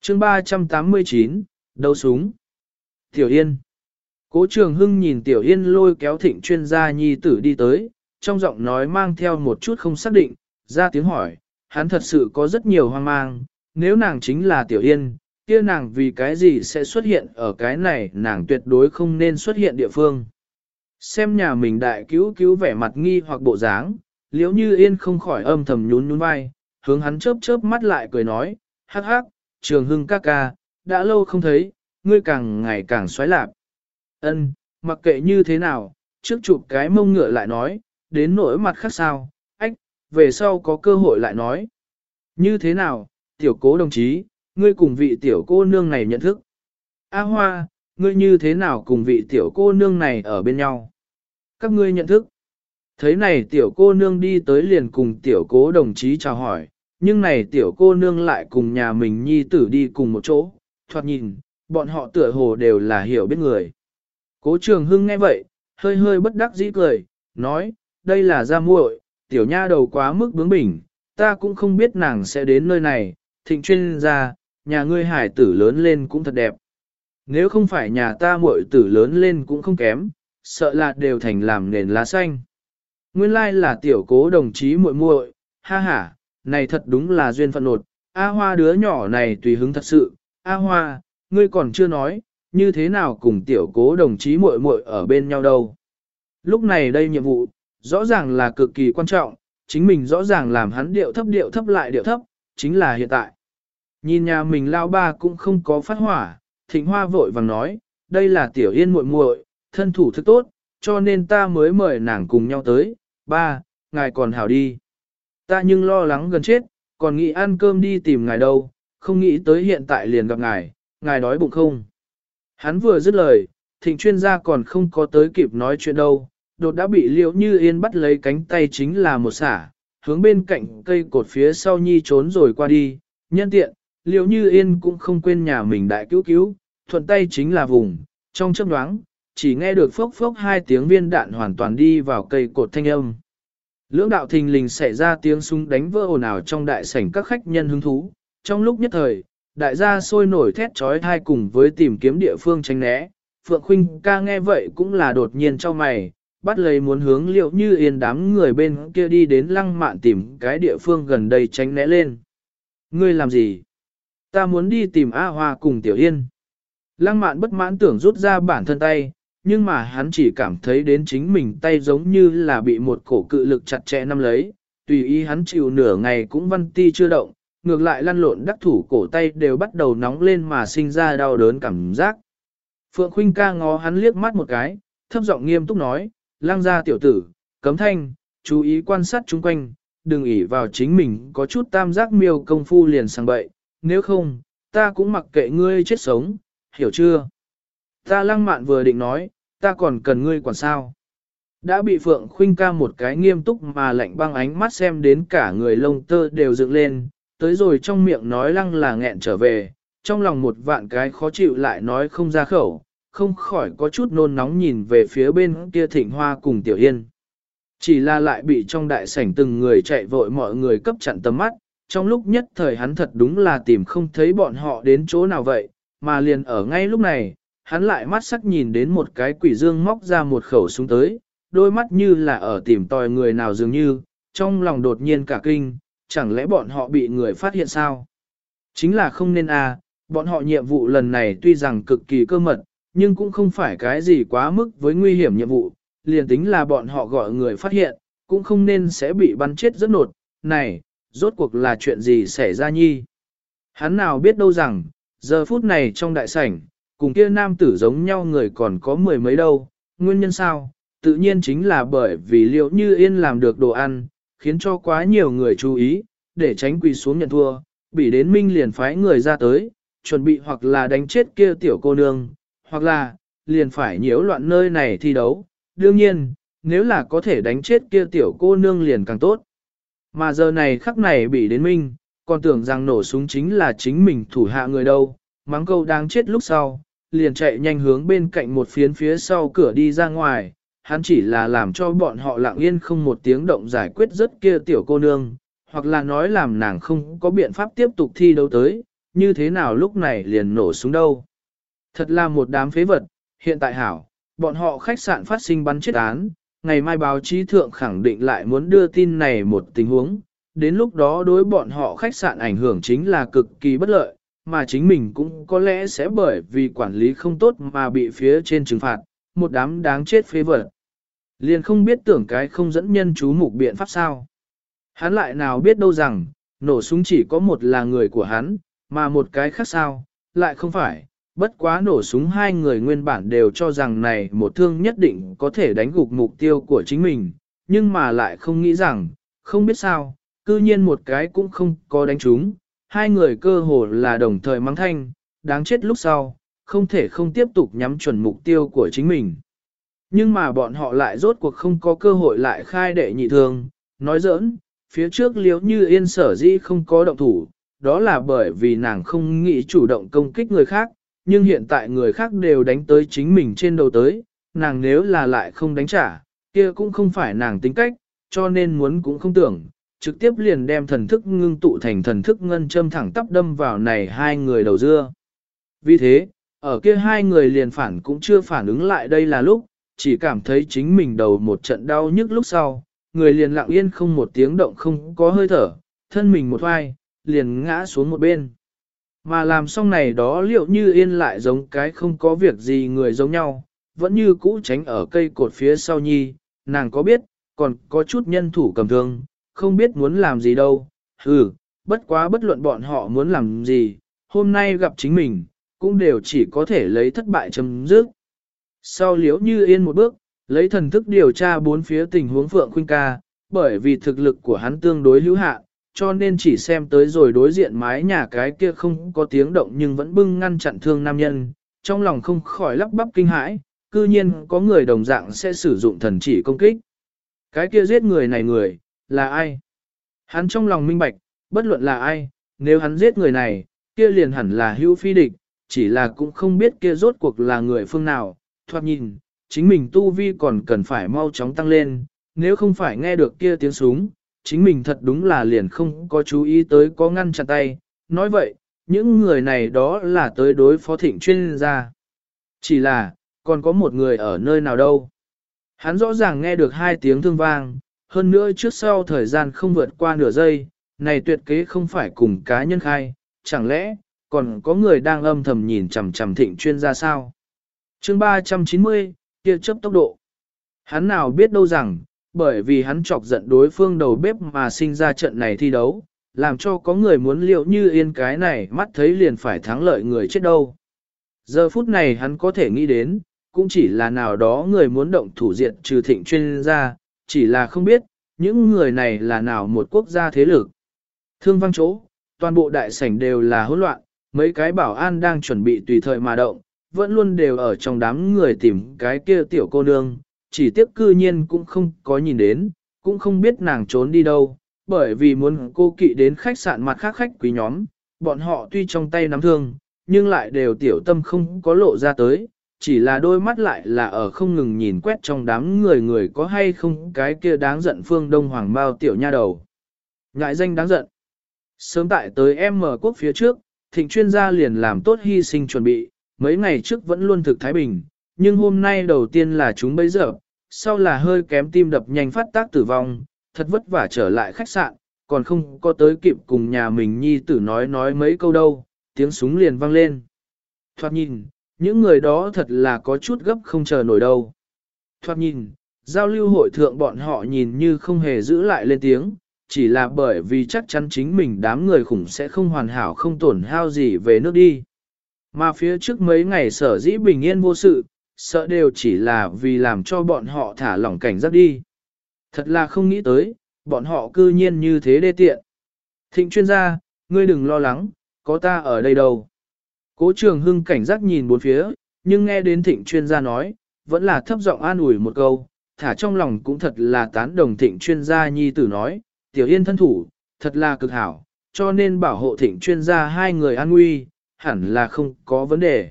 Speaker 1: Chương 389, đấu súng. Tiểu Yên. Cố Trường Hưng nhìn Tiểu Yên lôi kéo thịnh chuyên gia nhi tử đi tới, trong giọng nói mang theo một chút không xác định, ra tiếng hỏi, hắn thật sự có rất nhiều hoang mang, nếu nàng chính là Tiểu Yên, kia nàng vì cái gì sẽ xuất hiện ở cái này nàng tuyệt đối không nên xuất hiện địa phương. Xem nhà mình đại cứu cứu vẻ mặt nghi hoặc bộ dáng, liễu như Yên không khỏi âm thầm nhún nhún vai, hướng hắn chớp chớp mắt lại cười nói, hắc hắc, Trường Hưng ca ca, đã lâu không thấy, ngươi càng ngày càng xoáy lạp. Ân, mặc kệ như thế nào, trước chụp cái mông ngựa lại nói, đến nỗi mặt khác sao, ách, về sau có cơ hội lại nói. Như thế nào, tiểu cố đồng chí, ngươi cùng vị tiểu cô nương này nhận thức. A Hoa, ngươi như thế nào cùng vị tiểu cô nương này ở bên nhau? Các ngươi nhận thức. Thấy này tiểu cô nương đi tới liền cùng tiểu cố đồng chí chào hỏi, nhưng này tiểu cô nương lại cùng nhà mình nhi tử đi cùng một chỗ, thoạt nhìn, bọn họ tựa hồ đều là hiểu biết người. Cố trường hưng nghe vậy, hơi hơi bất đắc dĩ cười, nói, đây là gia muội, tiểu nha đầu quá mức bướng bỉnh, ta cũng không biết nàng sẽ đến nơi này, thịnh chuyên gia, nhà ngươi hải tử lớn lên cũng thật đẹp. Nếu không phải nhà ta muội tử lớn lên cũng không kém, sợ là đều thành làm nền lá xanh. Nguyên lai là tiểu cố đồng chí muội muội, ha ha, này thật đúng là duyên phận nột, A Hoa đứa nhỏ này tùy hứng thật sự, A Hoa, ngươi còn chưa nói, như thế nào cùng tiểu cố đồng chí muội muội ở bên nhau đâu. Lúc này đây nhiệm vụ, rõ ràng là cực kỳ quan trọng, chính mình rõ ràng làm hắn điệu thấp điệu thấp lại điệu thấp, chính là hiện tại. Nhìn nhà mình lao ba cũng không có phát hỏa, thịnh hoa vội vàng nói, đây là tiểu yên muội muội, thân thủ thức tốt, cho nên ta mới mời nàng cùng nhau tới, ba, ngài còn hảo đi. Ta nhưng lo lắng gần chết, còn nghĩ ăn cơm đi tìm ngài đâu, không nghĩ tới hiện tại liền gặp ngài, ngài đói bụng không. Hắn vừa dứt lời, thịnh chuyên gia còn không có tới kịp nói chuyện đâu, đột đã bị liễu như yên bắt lấy cánh tay chính là một xả, hướng bên cạnh cây cột phía sau nhi trốn rồi qua đi, nhân tiện, liễu như yên cũng không quên nhà mình đại cứu cứu, thuận tay chính là vùng, trong chấp đoáng, chỉ nghe được phốc phốc hai tiếng viên đạn hoàn toàn đi vào cây cột thanh âm. Lưỡng đạo thình lình xảy ra tiếng súng đánh vỡ ồn ào trong đại sảnh các khách nhân hứng thú, trong lúc nhất thời, đại gia sôi nổi thét trói thai cùng với tìm kiếm địa phương tránh né. Phượng Khuynh ca nghe vậy cũng là đột nhiên cho mày, bắt lấy muốn hướng liệu như yên đám người bên kia đi đến lăng mạn tìm cái địa phương gần đây tránh né lên. Ngươi làm gì? Ta muốn đi tìm A Hoa cùng Tiểu Yên. Lăng mạn bất mãn tưởng rút ra bản thân tay, nhưng mà hắn chỉ cảm thấy đến chính mình tay giống như là bị một cổ cự lực chặt chẽ nắm lấy, tùy ý hắn chịu nửa ngày cũng văn ti chưa động, ngược lại lăn lộn đắc thủ cổ tay đều bắt đầu nóng lên mà sinh ra đau đớn cảm giác. Phượng Khuynh ca ngó hắn liếc mắt một cái, thấp giọng nghiêm túc nói, lang gia tiểu tử, cấm thanh, chú ý quan sát chung quanh, đừng ỉ vào chính mình có chút tam giác miêu công phu liền sang bậy, nếu không, ta cũng mặc kệ ngươi chết sống, hiểu chưa? Ta lăng mạn vừa định nói, ta còn cần ngươi quản sao? Đã bị Phượng Khuynh ca một cái nghiêm túc mà lạnh băng ánh mắt xem đến cả người lông tơ đều dựng lên, tới rồi trong miệng nói lăng là nghẹn trở về, trong lòng một vạn cái khó chịu lại nói không ra khẩu, không khỏi có chút nôn nóng nhìn về phía bên kia thịnh hoa cùng tiểu yên. Chỉ là lại bị trong đại sảnh từng người chạy vội mọi người cấp chặn tầm mắt, trong lúc nhất thời hắn thật đúng là tìm không thấy bọn họ đến chỗ nào vậy, mà liền ở ngay lúc này, hắn lại mắt sắc nhìn đến một cái quỷ dương móc ra một khẩu súng tới, đôi mắt như là ở tìm tòi người nào dường như, trong lòng đột nhiên cả kinh, chẳng lẽ bọn họ bị người phát hiện sao? Chính là không nên à, bọn họ nhiệm vụ lần này tuy rằng cực kỳ cơ mật, nhưng cũng không phải cái gì quá mức với nguy hiểm nhiệm vụ, liền tính là bọn họ gọi người phát hiện, cũng không nên sẽ bị bắn chết rất nột. Này, rốt cuộc là chuyện gì xảy ra nhi. Hắn nào biết đâu rằng, giờ phút này trong đại sảnh, cùng kia nam tử giống nhau người còn có mười mấy đâu, nguyên nhân sao? Tự nhiên chính là bởi vì liệu như yên làm được đồ ăn, khiến cho quá nhiều người chú ý, để tránh quỳ xuống nhận thua, bị đến minh liền phái người ra tới, chuẩn bị hoặc là đánh chết kia tiểu cô nương, hoặc là, liền phải nhiễu loạn nơi này thi đấu. Đương nhiên, nếu là có thể đánh chết kia tiểu cô nương liền càng tốt. Mà giờ này khắc này bị đến minh, còn tưởng rằng nổ súng chính là chính mình thủ hạ người đâu, mắng câu đang chết lúc sau, liền chạy nhanh hướng bên cạnh một phiến phía sau cửa đi ra ngoài, hắn chỉ là làm cho bọn họ lặng yên không một tiếng động giải quyết rất kia tiểu cô nương, hoặc là nói làm nàng không có biện pháp tiếp tục thi đấu tới, như thế nào lúc này liền nổ súng đâu. Thật là một đám phế vật, hiện tại hảo, bọn họ khách sạn phát sinh bắn chết án, ngày mai báo chí thượng khẳng định lại muốn đưa tin này một tình huống, đến lúc đó đối bọn họ khách sạn ảnh hưởng chính là cực kỳ bất lợi, mà chính mình cũng có lẽ sẽ bởi vì quản lý không tốt mà bị phía trên trừng phạt, một đám đáng chết phế vật. Liền không biết tưởng cái không dẫn nhân chú mục biện pháp sao. Hắn lại nào biết đâu rằng, nổ súng chỉ có một là người của hắn, mà một cái khác sao, lại không phải. Bất quá nổ súng hai người nguyên bản đều cho rằng này một thương nhất định có thể đánh gục mục tiêu của chính mình, nhưng mà lại không nghĩ rằng, không biết sao, cư nhiên một cái cũng không có đánh trúng, hai người cơ hồ là đồng thời mắng thanh, đáng chết lúc sau, không thể không tiếp tục nhắm chuẩn mục tiêu của chính mình. Nhưng mà bọn họ lại rốt cuộc không có cơ hội lại khai đệ nhị thương, nói giỡn, phía trước liếu như yên sở dĩ không có động thủ, đó là bởi vì nàng không nghĩ chủ động công kích người khác, nhưng hiện tại người khác đều đánh tới chính mình trên đầu tới, nàng nếu là lại không đánh trả, kia cũng không phải nàng tính cách, cho nên muốn cũng không tưởng, trực tiếp liền đem thần thức ngưng tụ thành thần thức ngân châm thẳng tắp đâm vào này hai người đầu dưa. Vì thế, ở kia hai người liền phản cũng chưa phản ứng lại đây là lúc, chỉ cảm thấy chính mình đầu một trận đau nhức lúc sau, người liền lặng yên không một tiếng động không có hơi thở, thân mình một hoai, liền ngã xuống một bên. Mà làm xong này đó liệu như yên lại giống cái không có việc gì người giống nhau, vẫn như cũ tránh ở cây cột phía sau nhi, nàng có biết, còn có chút nhân thủ cầm thương, không biết muốn làm gì đâu, hừ, bất quá bất luận bọn họ muốn làm gì, hôm nay gặp chính mình, cũng đều chỉ có thể lấy thất bại chấm dứt. Sau liễu như yên một bước, lấy thần thức điều tra bốn phía tình huống Phượng Khuynh ca, bởi vì thực lực của hắn tương đối hữu hạn, cho nên chỉ xem tới rồi đối diện mái nhà cái kia không có tiếng động nhưng vẫn bưng ngăn chặn thương nam nhân, trong lòng không khỏi lắp bắp kinh hãi, cư nhiên có người đồng dạng sẽ sử dụng thần chỉ công kích. Cái kia giết người này người, là ai? Hắn trong lòng minh bạch, bất luận là ai, nếu hắn giết người này, kia liền hẳn là hữu phi địch, chỉ là cũng không biết kia rốt cuộc là người phương nào, thoát nhìn, chính mình tu vi còn cần phải mau chóng tăng lên, nếu không phải nghe được kia tiếng súng, chính mình thật đúng là liền không có chú ý tới có ngăn chặn tay. Nói vậy, những người này đó là tới đối phó thịnh chuyên gia. Chỉ là, còn có một người ở nơi nào đâu. Hắn rõ ràng nghe được hai tiếng thương vang, hơn nữa trước sau thời gian không vượt qua nửa giây, này tuyệt kế không phải cùng cá nhân khai, chẳng lẽ, còn có người đang âm thầm nhìn chằm chằm thịnh chuyên gia sao? chương 390, kia chấp tốc độ. Hắn nào biết đâu rằng, bởi vì hắn chọc giận đối phương đầu bếp mà sinh ra trận này thi đấu, làm cho có người muốn liệu như yên cái này mắt thấy liền phải thắng lợi người chết đâu. Giờ phút này hắn có thể nghĩ đến, cũng chỉ là nào đó người muốn động thủ diện trừ thịnh chuyên gia, chỉ là không biết, những người này là nào một quốc gia thế lực. Thương văng chỗ, toàn bộ đại sảnh đều là hỗn loạn, mấy cái bảo an đang chuẩn bị tùy thời mà động, vẫn luôn đều ở trong đám người tìm cái kia tiểu cô nương, chỉ tiếc cư nhiên cũng không có nhìn đến, cũng không biết nàng trốn đi đâu, bởi vì muốn cô kỵ đến khách sạn mặt khác khách quý nhóm, bọn họ tuy trong tay nắm thương, nhưng lại đều tiểu tâm không có lộ ra tới, chỉ là đôi mắt lại là ở không ngừng nhìn quét trong đám người người có hay không cái kia đáng giận phương đông hoàng bao tiểu nha đầu. Ngại danh đáng giận. Sớm tại tới em mở quốc phía trước, thịnh chuyên gia liền làm tốt hy sinh chuẩn bị, mấy ngày trước vẫn luôn thực thái bình, nhưng hôm nay đầu tiên là chúng bấy giờ, sau là hơi kém tim đập nhanh phát tác tử vong, thật vất vả trở lại khách sạn, còn không có tới kịp cùng nhà mình nhi tử nói nói mấy câu đâu, tiếng súng liền vang lên. thoạt nhìn, những người đó thật là có chút gấp không chờ nổi đâu. Thoát nhìn, giao lưu hội thượng bọn họ nhìn như không hề giữ lại lên tiếng, chỉ là bởi vì chắc chắn chính mình đám người khủng sẽ không hoàn hảo không tổn hao gì về nước đi. Mà phía trước mấy ngày sở dĩ bình yên vô sự, sợ đều chỉ là vì làm cho bọn họ thả lỏng cảnh giác đi. Thật là không nghĩ tới, bọn họ cư nhiên như thế đê tiện. Thịnh chuyên gia, ngươi đừng lo lắng, có ta ở đây đâu. Cố trường hưng cảnh giác nhìn bốn phía, nhưng nghe đến thịnh chuyên gia nói, vẫn là thấp giọng an ủi một câu, thả trong lòng cũng thật là tán đồng thịnh chuyên gia nhi tử nói, tiểu yên thân thủ, thật là cực hảo, cho nên bảo hộ thịnh chuyên gia hai người an nguy, hẳn là không có vấn đề.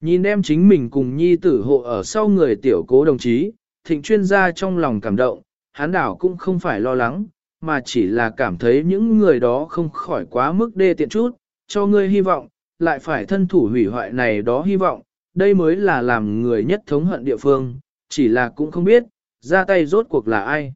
Speaker 1: Nhìn em chính mình cùng nhi tử hộ ở sau người tiểu cố đồng chí, thịnh chuyên gia trong lòng cảm động, hắn đảo cũng không phải lo lắng, mà chỉ là cảm thấy những người đó không khỏi quá mức đê tiện chút, cho ngươi hy vọng, lại phải thân thủ hủy hoại này đó hy vọng, đây mới là làm người nhất thống hận địa phương, chỉ là cũng không biết, ra tay rốt cuộc là ai.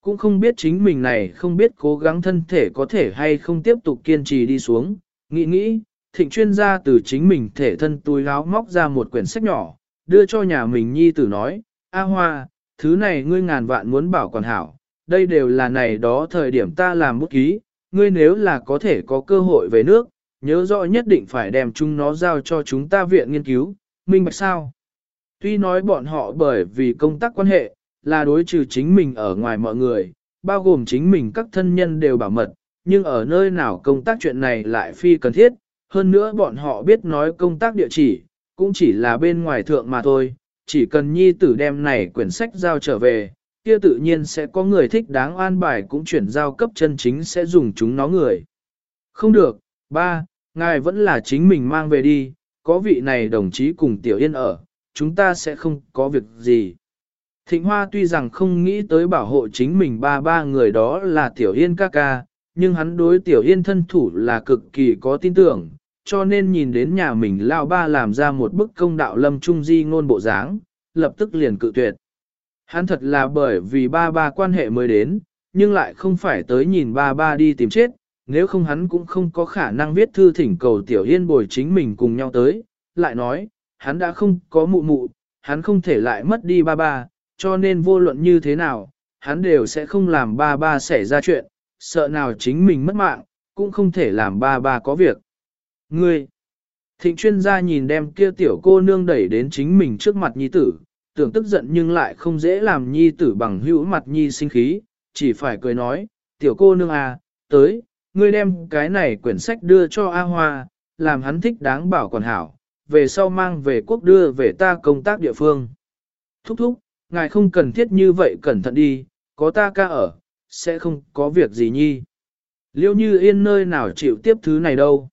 Speaker 1: Cũng không biết chính mình này không biết cố gắng thân thể có thể hay không tiếp tục kiên trì đi xuống, nghĩ nghĩ, thịnh chuyên gia từ chính mình thể thân túi áo móc ra một quyển sách nhỏ, đưa cho nhà mình nhi tử nói, A Hoa, thứ này ngươi ngàn vạn muốn bảo còn hảo, đây đều là này đó thời điểm ta làm bút ký, ngươi nếu là có thể có cơ hội về nước, nhớ rõ nhất định phải đem chúng nó giao cho chúng ta viện nghiên cứu, minh bạch sao. Tuy nói bọn họ bởi vì công tác quan hệ, là đối trừ chính mình ở ngoài mọi người, bao gồm chính mình các thân nhân đều bảo mật, nhưng ở nơi nào công tác chuyện này lại phi cần thiết, hơn nữa bọn họ biết nói công tác địa chỉ, cũng chỉ là bên ngoài thượng mà thôi, chỉ cần nhi tử đem này quyển sách giao trở về, kia tự nhiên sẽ có người thích đáng an bài cũng chuyển giao cấp chân chính sẽ dùng chúng nó người. Không được, ba, ngài vẫn là chính mình mang về đi, có vị này đồng chí cùng Tiểu Yên ở, chúng ta sẽ không có việc gì. Thịnh Hoa tuy rằng không nghĩ tới bảo hộ chính mình ba ba người đó là Tiểu Yên ca ca, nhưng hắn đối Tiểu Yên thân thủ là cực kỳ có tin tưởng, cho nên nhìn đến nhà mình lao ba làm ra một bức công đạo lâm trung di ngôn bộ dáng, lập tức liền cự tuyệt. Hắn thật là bởi vì ba ba quan hệ mới đến, nhưng lại không phải tới nhìn ba ba đi tìm chết, nếu không hắn cũng không có khả năng viết thư thỉnh cầu Tiểu Yên bồi chính mình cùng nhau tới, lại nói, hắn đã không có mụ mụ, hắn không thể lại mất đi ba ba, cho nên vô luận như thế nào, hắn đều sẽ không làm ba ba xảy ra chuyện, sợ nào chính mình mất mạng, cũng không thể làm ba ba có việc. Ngươi, thịnh chuyên gia nhìn đem kia tiểu cô nương đẩy đến chính mình trước mặt nhi tử, tưởng tức giận nhưng lại không dễ làm nhi tử bằng hữu mặt nhi sinh khí, chỉ phải cười nói, tiểu cô nương à, tới, ngươi đem cái này quyển sách đưa cho A Hoa, làm hắn thích đáng bảo còn hảo, về sau mang về quốc đưa về ta công tác địa phương. Thúc thúc, ngài không cần thiết như vậy cẩn thận đi, có ta ca ở, sẽ không có việc gì nhi. Liêu như yên nơi nào chịu tiếp thứ này đâu.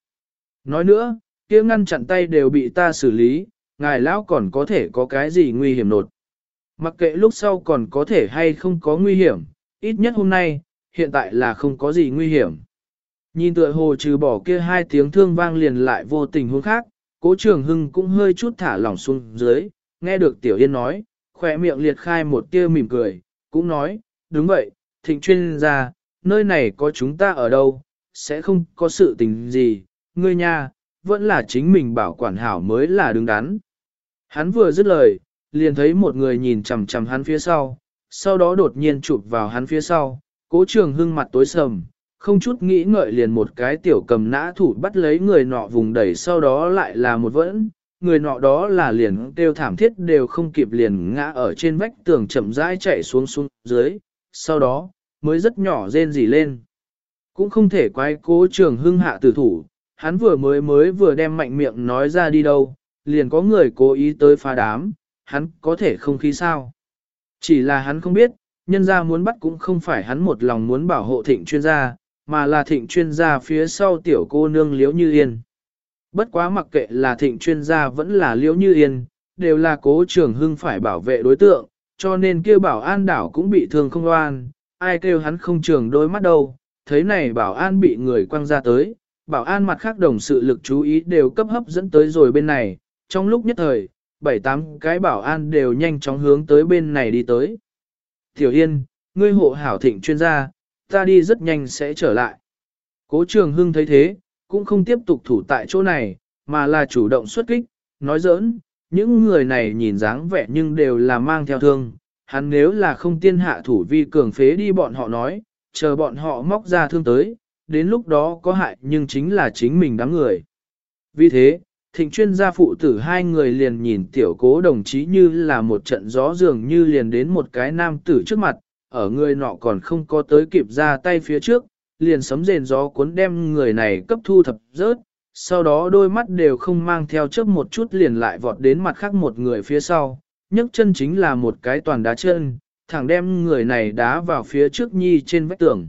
Speaker 1: Nói nữa, kia ngăn chặn tay đều bị ta xử lý, ngài lão còn có thể có cái gì nguy hiểm nột. Mặc kệ lúc sau còn có thể hay không có nguy hiểm, ít nhất hôm nay, hiện tại là không có gì nguy hiểm. Nhìn tựa hồ trừ bỏ kia hai tiếng thương vang liền lại vô tình huống khác, cố trường hưng cũng hơi chút thả lỏng xuống dưới, nghe được tiểu yên nói, khỏe miệng liệt khai một tia mỉm cười, cũng nói, đúng vậy, thịnh chuyên gia, nơi này có chúng ta ở đâu, sẽ không có sự tình gì, ngươi nha, vẫn là chính mình bảo quản hảo mới là đứng đắn. Hắn vừa dứt lời, liền thấy một người nhìn chằm chằm hắn phía sau, sau đó đột nhiên chụp vào hắn phía sau, cố trường hưng mặt tối sầm, không chút nghĩ ngợi liền một cái tiểu cầm nã thủ bắt lấy người nọ vùng đẩy sau đó lại là một vẫn, người nọ đó là liền kêu thảm thiết đều không kịp liền ngã ở trên vách tường chậm rãi chạy xuống xuống dưới, sau đó, mới rất nhỏ rên rỉ lên. Cũng không thể quay cố trường hưng hạ tử thủ, hắn vừa mới mới vừa đem mạnh miệng nói ra đi đâu, liền có người cố ý tới phá đám, hắn có thể không khí sao. Chỉ là hắn không biết, nhân gia muốn bắt cũng không phải hắn một lòng muốn bảo hộ thịnh chuyên gia, mà là thịnh chuyên gia phía sau tiểu cô nương liễu như yên. Bất quá mặc kệ là thịnh chuyên gia vẫn là liễu như yên, đều là cố trường hưng phải bảo vệ đối tượng, cho nên kêu bảo an đảo cũng bị thương không oan, ai kêu hắn không trường đôi mắt đâu, thấy này bảo an bị người quăng ra tới, bảo an mặt khác đồng sự lực chú ý đều cấp hấp dẫn tới rồi bên này, trong lúc nhất thời, bảy tám cái bảo an đều nhanh chóng hướng tới bên này đi tới. Tiểu Yên, ngươi hộ hảo thịnh chuyên gia, ta đi rất nhanh sẽ trở lại. Cố trường hưng thấy thế, cũng không tiếp tục thủ tại chỗ này, mà là chủ động xuất kích, nói giỡn, những người này nhìn dáng vẻ nhưng đều là mang theo thương, hắn nếu là không tiên hạ thủ vi cường phế đi bọn họ nói, chờ bọn họ móc ra thương tới, đến lúc đó có hại nhưng chính là chính mình đám người. Vì thế, thịnh chuyên gia phụ tử hai người liền nhìn tiểu cố đồng chí như là một trận gió dường như liền đến một cái nam tử trước mặt, ở người nọ còn không có tới kịp ra tay phía trước, liền sấm rền gió cuốn đem người này cấp thu thập rớt, sau đó đôi mắt đều không mang theo chớp một chút liền lại vọt đến mặt khác một người phía sau, nhấc chân chính là một cái toàn đá chân, thẳng đem người này đá vào phía trước nhi trên vách tường.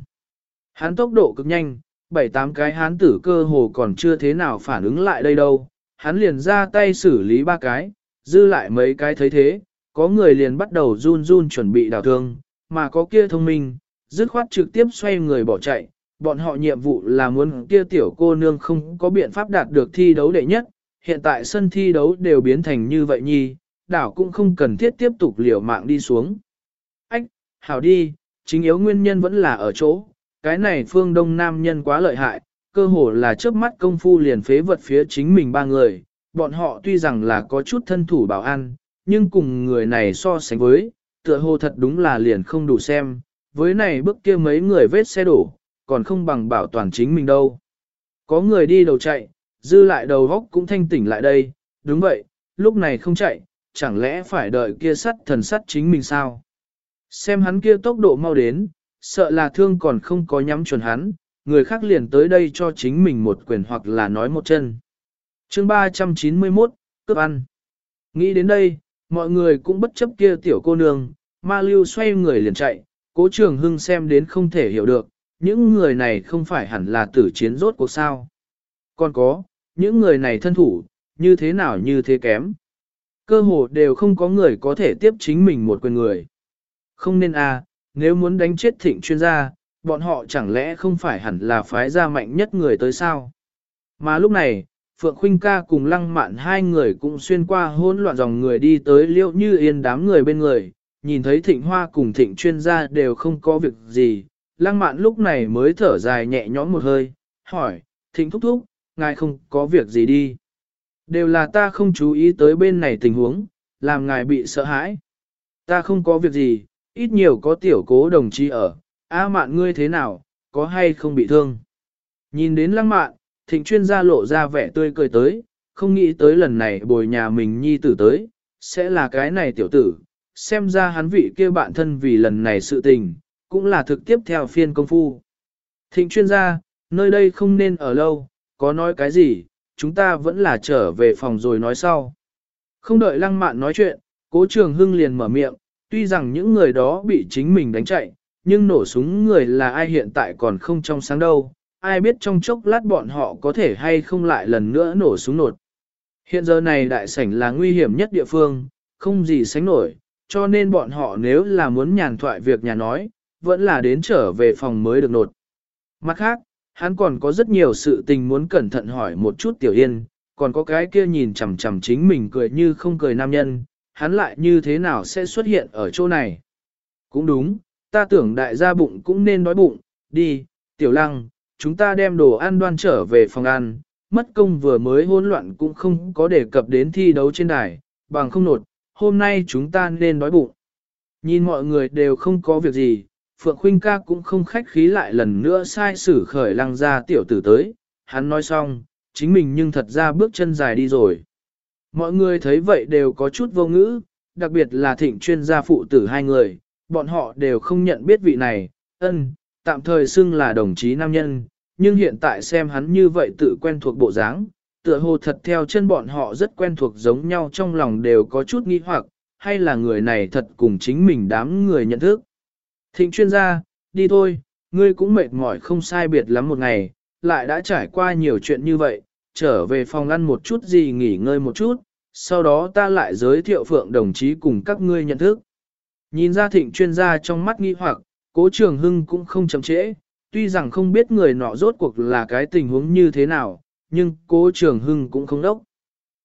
Speaker 1: Hắn tốc độ cực nhanh, bảy tám cái hán tử cơ hồ còn chưa thế nào phản ứng lại đây đâu, hắn liền ra tay xử lý ba cái, dư lại mấy cái thấy thế, có người liền bắt đầu run run chuẩn bị đào thương, mà có kia thông minh, dứt khoát trực tiếp xoay người bỏ chạy, bọn họ nhiệm vụ là muốn kia tiểu cô nương không có biện pháp đạt được thi đấu đệ nhất, hiện tại sân thi đấu đều biến thành như vậy nhi, đảo cũng không cần thiết tiếp tục liều mạng đi xuống. Ách, hảo đi, chính yếu nguyên nhân vẫn là ở chỗ, cái này phương đông nam nhân quá lợi hại, cơ hồ là chớp mắt công phu liền phế vật phía chính mình ba người, bọn họ tuy rằng là có chút thân thủ bảo an, nhưng cùng người này so sánh với, tựa hồ thật đúng là liền không đủ xem, với này bước kia mấy người vết xe đổ, còn không bằng bảo toàn chính mình đâu. Có người đi đầu chạy, dư lại đầu góc cũng thanh tỉnh lại đây, đúng vậy, lúc này không chạy, chẳng lẽ phải đợi kia sắt thần sắt chính mình sao? Xem hắn kia tốc độ mau đến, sợ là thương còn không có nhắm chuẩn hắn, người khác liền tới đây cho chính mình một quyền hoặc là nói một chân. chương 391, cướp ăn. Nghĩ đến đây, mọi người cũng bất chấp kia tiểu cô nương, ma lưu xoay người liền chạy, cố trường hưng xem đến không thể hiểu được, những người này không phải hẳn là tử chiến rốt cuộc sao. Còn có, những người này thân thủ, như thế nào như thế kém. Cơ hồ đều không có người có thể tiếp chính mình một quyền người. Không nên à, nếu muốn đánh chết thịnh chuyên gia, bọn họ chẳng lẽ không phải hẳn là phái gia mạnh nhất người tới sao? Mà lúc này, Phượng Khuynh ca cùng lăng mạn hai người cũng xuyên qua hỗn loạn dòng người đi tới liễu như yên đám người bên người, nhìn thấy thịnh hoa cùng thịnh chuyên gia đều không có việc gì, lăng mạn lúc này mới thở dài nhẹ nhõm một hơi, hỏi, thịnh thúc thúc, ngài không có việc gì đi. Đều là ta không chú ý tới bên này tình huống, làm ngài bị sợ hãi. Ta không có việc gì, ít nhiều có tiểu cố đồng chí ở, A mạn ngươi thế nào, có hay không bị thương? Nhìn đến lăng mạn, thịnh chuyên gia lộ ra vẻ tươi cười tới, không nghĩ tới lần này bồi nhà mình nhi tử tới, sẽ là cái này tiểu tử, xem ra hắn vị kia bạn thân vì lần này sự tình, cũng là thực tiếp theo phiên công phu. Thịnh chuyên gia, nơi đây không nên ở lâu, có nói cái gì, chúng ta vẫn là trở về phòng rồi nói sau. Không đợi lăng mạn nói chuyện, cố trường hưng liền mở miệng, tuy rằng những người đó bị chính mình đánh chạy, nhưng nổ súng người là ai hiện tại còn không trong sáng đâu, ai biết trong chốc lát bọn họ có thể hay không lại lần nữa nổ súng nột. Hiện giờ này đại sảnh là nguy hiểm nhất địa phương, không gì sánh nổi, cho nên bọn họ nếu là muốn nhàn thoại việc nhà nói, vẫn là đến trở về phòng mới được nột. Mặt khác, hắn còn có rất nhiều sự tình muốn cẩn thận hỏi một chút Tiểu Yên, còn có cái kia nhìn chằm chằm chính mình cười như không cười nam nhân, hắn lại như thế nào sẽ xuất hiện ở chỗ này. Cũng đúng, ta tưởng đại gia bụng cũng nên đói bụng, đi, Tiểu Lăng, chúng ta đem đồ ăn đoan trở về phòng ăn, mất công vừa mới hỗn loạn cũng không có đề cập đến thi đấu trên đài, bằng không nột, hôm nay chúng ta nên đói bụng. Nhìn mọi người đều không có việc gì, Phượng Khuynh ca cũng không khách khí lại lần nữa sai sử khởi lăng ra tiểu tử tới, hắn nói xong, chính mình nhưng thật ra bước chân dài đi rồi. Mọi người thấy vậy đều có chút vô ngữ, đặc biệt là thịnh chuyên gia phụ tử hai người, bọn họ đều không nhận biết vị này, ân, tạm thời xưng là đồng chí nam nhân, nhưng hiện tại xem hắn như vậy tự quen thuộc bộ dáng, tựa hồ thật theo chân bọn họ rất quen thuộc giống nhau trong lòng đều có chút nghi hoặc, hay là người này thật cùng chính mình đám người nhận thức. Thịnh chuyên gia, đi thôi, ngươi cũng mệt mỏi không sai biệt lắm một ngày, lại đã trải qua nhiều chuyện như vậy, trở về phòng ăn một chút gì nghỉ ngơi một chút, sau đó ta lại giới thiệu phượng đồng chí cùng các ngươi nhận thức. Nhìn ra thịnh chuyên gia trong mắt nghi hoặc, cố trường hưng cũng không chậm trễ, tuy rằng không biết người nọ rốt cuộc là cái tình huống như thế nào, nhưng cố trường hưng cũng không đốc.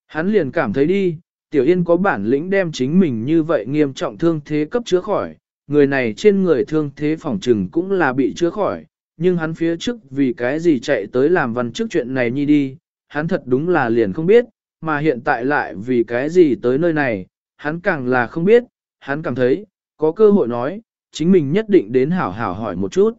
Speaker 1: Hắn liền cảm thấy đi, tiểu yên có bản lĩnh đem chính mình như vậy nghiêm trọng thương thế cấp chữa khỏi, người này trên người thương thế phòng trừng cũng là bị chữa khỏi, nhưng hắn phía trước vì cái gì chạy tới làm văn trước chuyện này nhi đi, hắn thật đúng là liền không biết, mà hiện tại lại vì cái gì tới nơi này, hắn càng là không biết, hắn cảm thấy, có cơ hội nói, chính mình nhất định đến hảo hảo hỏi một chút.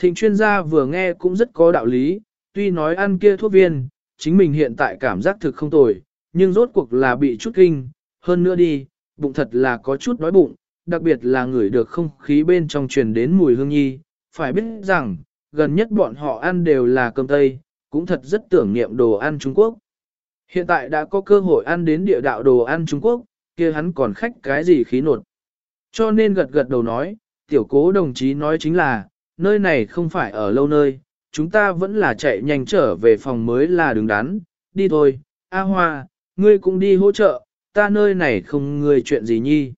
Speaker 1: Thịnh chuyên gia vừa nghe cũng rất có đạo lý, tuy nói ăn kia thuốc viên, chính mình hiện tại cảm giác thực không tồi, nhưng rốt cuộc là bị chút kinh, hơn nữa đi, bụng thật là có chút đói bụng, đặc biệt là người được không khí bên trong truyền đến mùi hương nhi, phải biết rằng, gần nhất bọn họ ăn đều là cơm tây, cũng thật rất tưởng niệm đồ ăn Trung Quốc. Hiện tại đã có cơ hội ăn đến địa đạo đồ ăn Trung Quốc, kia hắn còn khách cái gì khí nột. Cho nên gật gật đầu nói, tiểu cố đồng chí nói chính là, nơi này không phải ở lâu nơi, chúng ta vẫn là chạy nhanh trở về phòng mới là đứng đắn, đi thôi, A Hoa, ngươi cũng đi hỗ trợ, ta nơi này không ngươi chuyện gì nhi.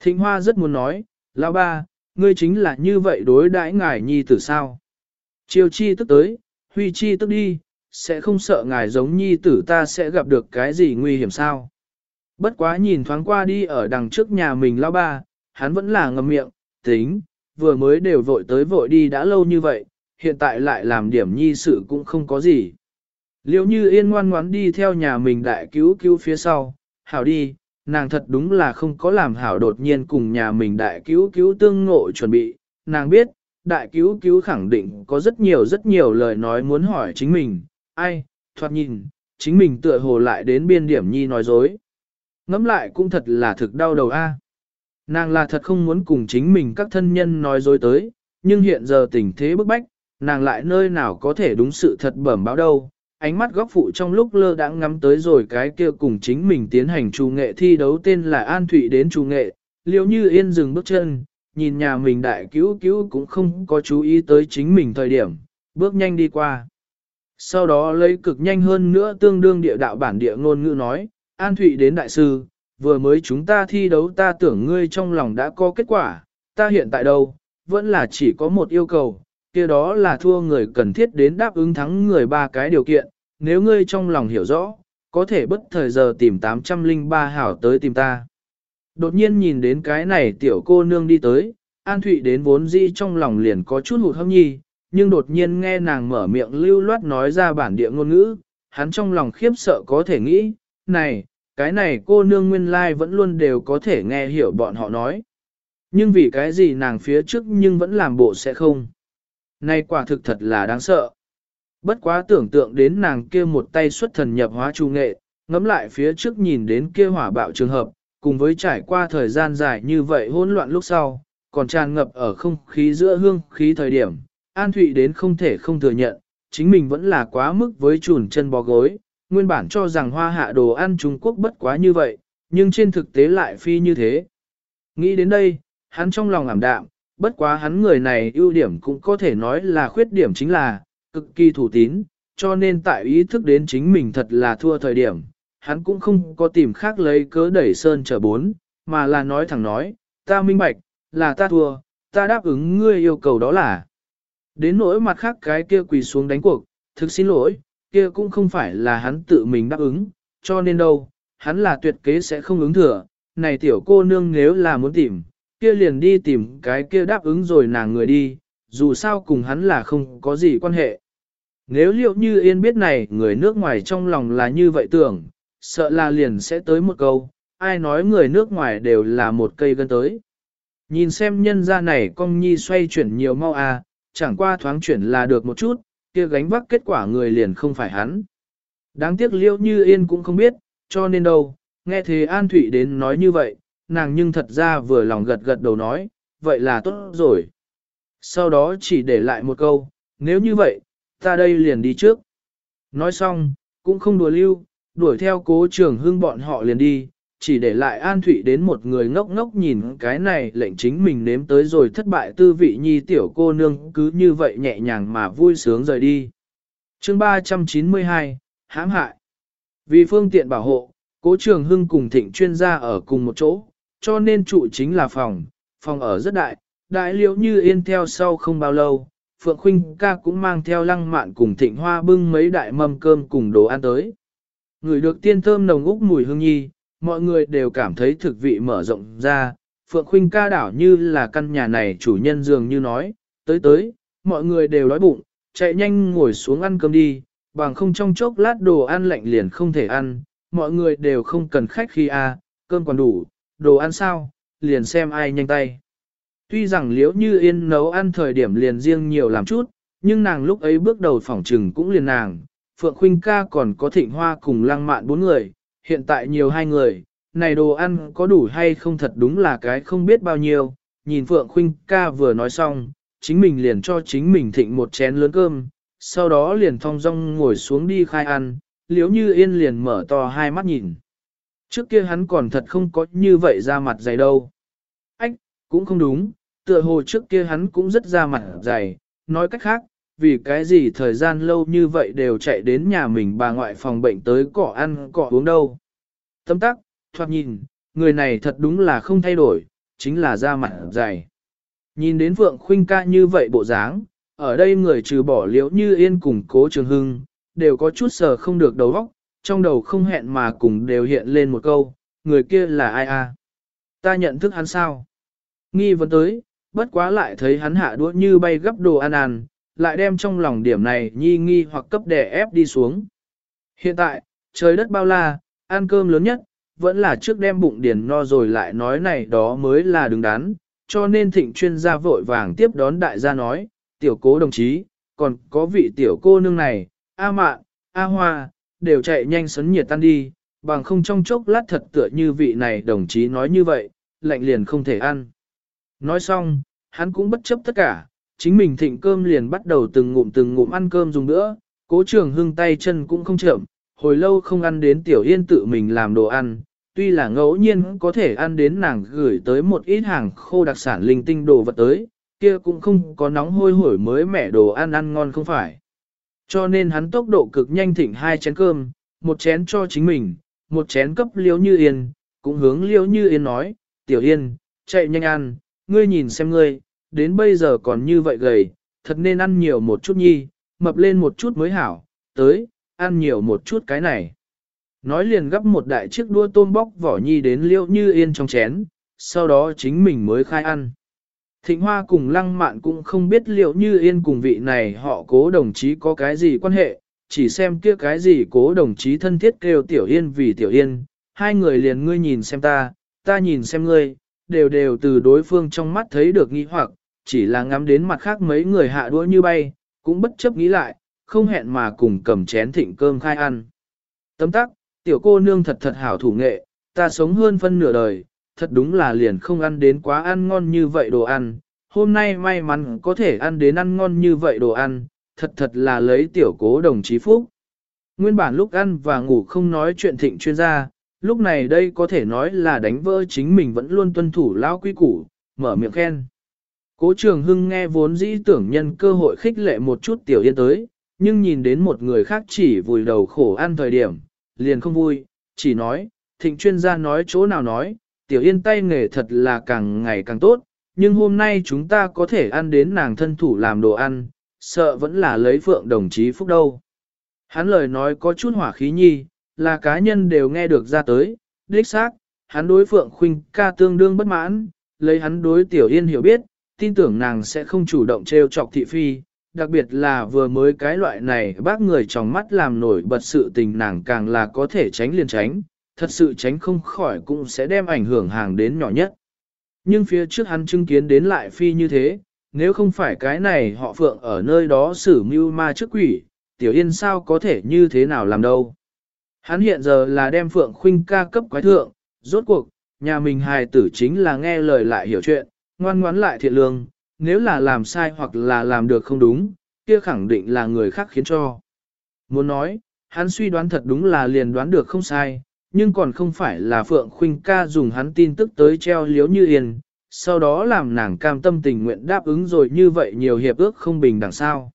Speaker 1: Thịnh Hoa rất muốn nói, lão ba, ngươi chính là như vậy đối đãi ngài nhi tử sao. Chiêu chi tức tới, huy chi tức đi, sẽ không sợ ngài giống nhi tử ta sẽ gặp được cái gì nguy hiểm sao. Bất quá nhìn thoáng qua đi ở đằng trước nhà mình lão ba, hắn vẫn là ngầm miệng, tính, vừa mới đều vội tới vội đi đã lâu như vậy, hiện tại lại làm điểm nhi sự cũng không có gì. Liệu như yên ngoan ngoãn đi theo nhà mình đại cứu cứu phía sau, hảo đi, nàng thật đúng là không có làm hảo đột nhiên cùng nhà mình đại cứu cứu tương ngộ chuẩn bị, nàng biết, đại cứu cứu khẳng định có rất nhiều rất nhiều lời nói muốn hỏi chính mình, ai, thoạt nhìn, chính mình tựa hồ lại đến biên điểm nhi nói dối. Ngắm lại cũng thật là thực đau đầu a. Nàng là thật không muốn cùng chính mình các thân nhân nói dối tới, nhưng hiện giờ tình thế bức bách, nàng lại nơi nào có thể đúng sự thật bẩm báo đâu. Ánh mắt góc phụ trong lúc lơ đãng ngắm tới rồi cái kia cùng chính mình tiến hành trù nghệ thi đấu tên là An Thụy đến trù nghệ, liêu như yên dừng bước chân, nhìn nhà mình đại cứu cứu cũng không có chú ý tới chính mình thời điểm, bước nhanh đi qua. Sau đó lấy cực nhanh hơn nữa tương đương địa đạo bản địa ngôn ngữ nói, An Thụy đến đại sư, vừa mới chúng ta thi đấu ta tưởng ngươi trong lòng đã có kết quả, ta hiện tại đâu, vẫn là chỉ có một yêu cầu, kia đó là thua người cần thiết đến đáp ứng thắng người ba cái điều kiện, nếu ngươi trong lòng hiểu rõ, có thể bất thời giờ tìm 803 hảo tới tìm ta. Đột nhiên nhìn đến cái này tiểu cô nương đi tới, An Thụy đến vốn dĩ trong lòng liền có chút hụt hâm nhi, nhưng đột nhiên nghe nàng mở miệng lưu loát nói ra bản địa ngôn ngữ, hắn trong lòng khiếp sợ có thể nghĩ, này, cái này cô nương nguyên lai vẫn luôn đều có thể nghe hiểu bọn họ nói. Nhưng vì cái gì nàng phía trước nhưng vẫn làm bộ sẽ không. nay quả thực thật là đáng sợ. Bất quá tưởng tượng đến nàng kia một tay xuất thần nhập hóa trung nghệ, ngắm lại phía trước nhìn đến kia hỏa bạo trường hợp, cùng với trải qua thời gian dài như vậy hỗn loạn lúc sau, còn tràn ngập ở không khí giữa hương khí thời điểm, An Thụy đến không thể không thừa nhận, chính mình vẫn là quá mức với chùn chân bò gối, nguyên bản cho rằng hoa hạ đồ ăn Trung Quốc bất quá như vậy, nhưng trên thực tế lại phi như thế. Nghĩ đến đây, hắn trong lòng ảm đạm, bất quá hắn người này ưu điểm cũng có thể nói là khuyết điểm chính là, cực kỳ thủ tín, cho nên tại ý thức đến chính mình thật là thua thời điểm, hắn cũng không có tìm khác lấy cớ đẩy sơn trở bốn, mà là nói thẳng nói, ta minh bạch, là ta thua, ta đáp ứng ngươi yêu cầu đó là. Đến nỗi mặt khác cái kia quỳ xuống đánh cuộc, thực xin lỗi, kia cũng không phải là hắn tự mình đáp ứng, cho nên đâu, hắn là tuyệt kế sẽ không ứng thừa, này tiểu cô nương nếu là muốn tìm, kia liền đi tìm cái kia đáp ứng rồi nàng người đi, dù sao cùng hắn là không có gì quan hệ. Nếu liệu như yên biết này người nước ngoài trong lòng là như vậy tưởng, sợ là liền sẽ tới một câu, ai nói người nước ngoài đều là một cây gân tới. Nhìn xem nhân ra này cong nhi xoay chuyển nhiều mau à, chẳng qua thoáng chuyển là được một chút, kia gánh vác kết quả người liền không phải hắn. Đáng tiếc liêu như yên cũng không biết, cho nên đâu, nghe thế An Thụy đến nói như vậy, nàng nhưng thật ra vừa lòng gật gật đầu nói, vậy là tốt rồi. Sau đó chỉ để lại một câu, nếu như vậy, ta đây liền đi trước. Nói xong, cũng không đùa lưu, đuổi theo cố trường hương bọn họ liền đi, chỉ để lại An Thụy đến một người ngốc ngốc nhìn cái này lệnh chính mình nếm tới rồi thất bại tư vị nhi tiểu cô nương cứ như vậy nhẹ nhàng mà vui sướng rời đi. chương 392, hãm hại. Vì phương tiện bảo hộ, cố trường hưng cùng thịnh chuyên gia ở cùng một chỗ, cho nên trụ chính là phòng, phòng ở rất đại, đại liễu như yên theo sau không bao lâu. Phượng Khuynh ca cũng mang theo lăng mạn cùng thịnh hoa bưng mấy đại mâm cơm cùng đồ ăn tới. Người được tiên thơm nồng úc mùi hương nhi, mọi người đều cảm thấy thực vị mở rộng ra, Phượng Khuynh ca đảo như là căn nhà này chủ nhân dường như nói, tới tới, mọi người đều đói bụng, chạy nhanh ngồi xuống ăn cơm đi, bằng không trong chốc lát đồ ăn lạnh liền không thể ăn, mọi người đều không cần khách khi a, à, cơm còn đủ, đồ ăn sao, liền xem ai nhanh tay. Tuy rằng liễu như yên nấu ăn thời điểm liền riêng nhiều làm chút, nhưng nàng lúc ấy bước đầu phỏng trừng cũng liền nàng, Phượng Khuynh ca còn có thịnh hoa cùng lăng mạn bốn người, hiện tại nhiều hai người, này đồ ăn có đủ hay không thật đúng là cái không biết bao nhiêu, nhìn Phượng Khuynh ca vừa nói xong, chính mình liền cho chính mình thịnh một chén lớn cơm, sau đó liền thong dong ngồi xuống đi khai ăn, liếu như yên liền mở to hai mắt nhìn. Trước kia hắn còn thật không có như vậy ra mặt dày đâu. Ách, cũng không đúng, tựa hồ trước kia hắn cũng rất ra mặt dày, nói cách khác, vì cái gì thời gian lâu như vậy đều chạy đến nhà mình bà ngoại phòng bệnh tới cỏ ăn cỏ uống đâu. Tâm tắc, thoạt nhìn, người này thật đúng là không thay đổi, chính là da mặt dày. Nhìn đến Phượng Khuynh ca như vậy bộ dáng, ở đây người trừ bỏ liễu như yên cùng cố trường hưng, đều có chút sờ không được đầu óc, trong đầu không hẹn mà cùng đều hiện lên một câu, người kia là ai a? Ta nhận thức hắn sao? Nghi vấn tới, bất quá lại thấy hắn hạ đũa như bay gấp đồ ăn ăn, lại đem trong lòng điểm này nhi nghi hoặc cấp đè ép đi xuống. Hiện tại, trời đất bao la, ăn cơm lớn nhất, vẫn là trước đem bụng điền no rồi lại nói này đó mới là đứng đắn, cho nên thịnh chuyên gia vội vàng tiếp đón đại gia nói, tiểu cố đồng chí, còn có vị tiểu cô nương này, A Mạn, A Hoa, đều chạy nhanh sấn nhiệt tan đi, bằng không trong chốc lát thật tựa như vị này đồng chí nói như vậy, lạnh liền không thể ăn. Nói xong, hắn cũng bất chấp tất cả, chính mình thịnh cơm liền bắt đầu từng ngụm từng ngụm ăn cơm dùng nữa, cố trường hưng tay chân cũng không chậm, hồi lâu không ăn đến tiểu yên tự mình làm đồ ăn, tuy là ngẫu nhiên có thể ăn đến nàng gửi tới một ít hàng khô đặc sản linh tinh đồ vật tới, kia cũng không có nóng hôi hổi mới mẻ đồ ăn ăn ngon không phải. Cho nên hắn tốc độ cực nhanh thịnh hai chén cơm, một chén cho chính mình, một chén cấp liễu như yên, cũng hướng liễu như yên nói, tiểu yên, chạy nhanh ăn, ngươi nhìn xem ngươi, đến bây giờ còn như vậy gầy, thật nên ăn nhiều một chút nhi, mập lên một chút mới hảo, tới, ăn nhiều một chút cái này. Nói liền gấp một đại chiếc đua tôm bóc vỏ nhi đến liễu như yên trong chén, sau đó chính mình mới khai ăn. Thịnh Hoa cùng Lăng Mạn cũng không biết liệu như yên cùng vị này họ cố đồng chí có cái gì quan hệ, chỉ xem kia cái gì cố đồng chí thân thiết kêu Tiểu Yên vì Tiểu Yên, hai người liền ngươi nhìn xem ta, ta nhìn xem ngươi, đều đều từ đối phương trong mắt thấy được nghi hoặc, chỉ là ngắm đến mặt khác mấy người hạ đũa như bay, cũng bất chấp nghĩ lại, không hẹn mà cùng cầm chén thịnh cơm khai ăn. Tấm tắc, tiểu cô nương thật thật hảo thủ nghệ, ta sống hơn phân nửa đời, thật đúng là liền không ăn đến quá ăn ngon như vậy đồ ăn, hôm nay may mắn có thể ăn đến ăn ngon như vậy đồ ăn, thật thật là lấy tiểu cố đồng chí phúc. Nguyên bản lúc ăn và ngủ không nói chuyện thịnh chuyên gia, lúc này đây có thể nói là đánh vỡ chính mình vẫn luôn tuân thủ lao quy củ, mở miệng khen. Cố trường hưng nghe vốn dĩ tưởng nhân cơ hội khích lệ một chút tiểu yên tới, nhưng nhìn đến một người khác chỉ vùi đầu khổ ăn thời điểm, liền không vui, chỉ nói, thịnh chuyên gia nói chỗ nào nói, tiểu yên tay nghề thật là càng ngày càng tốt, nhưng hôm nay chúng ta có thể ăn đến nàng thân thủ làm đồ ăn, sợ vẫn là lấy phượng đồng chí phúc đâu. Hắn lời nói có chút hỏa khí nhi, là cá nhân đều nghe được ra tới, đích xác, hắn đối phượng khuynh ca tương đương bất mãn, lấy hắn đối tiểu yên hiểu biết, tin tưởng nàng sẽ không chủ động trêu chọc thị phi, đặc biệt là vừa mới cái loại này bác người trong mắt làm nổi bật sự tình nàng càng là có thể tránh liền tránh, thật sự tránh không khỏi cũng sẽ đem ảnh hưởng hàng đến nhỏ nhất. Nhưng phía trước hắn chứng kiến đến lại phi như thế, nếu không phải cái này họ phượng ở nơi đó xử mưu ma trước quỷ, tiểu yên sao có thể như thế nào làm đâu. Hắn hiện giờ là đem phượng khuynh ca cấp quái thượng, rốt cuộc, nhà mình hài tử chính là nghe lời lại hiểu chuyện, ngoan ngoãn lại thiện lương, nếu là làm sai hoặc là làm được không đúng, kia khẳng định là người khác khiến cho. Muốn nói, hắn suy đoán thật đúng là liền đoán được không sai, nhưng còn không phải là Phượng Khuynh ca dùng hắn tin tức tới treo liếu như yên, sau đó làm nàng cam tâm tình nguyện đáp ứng rồi như vậy nhiều hiệp ước không bình đẳng sao.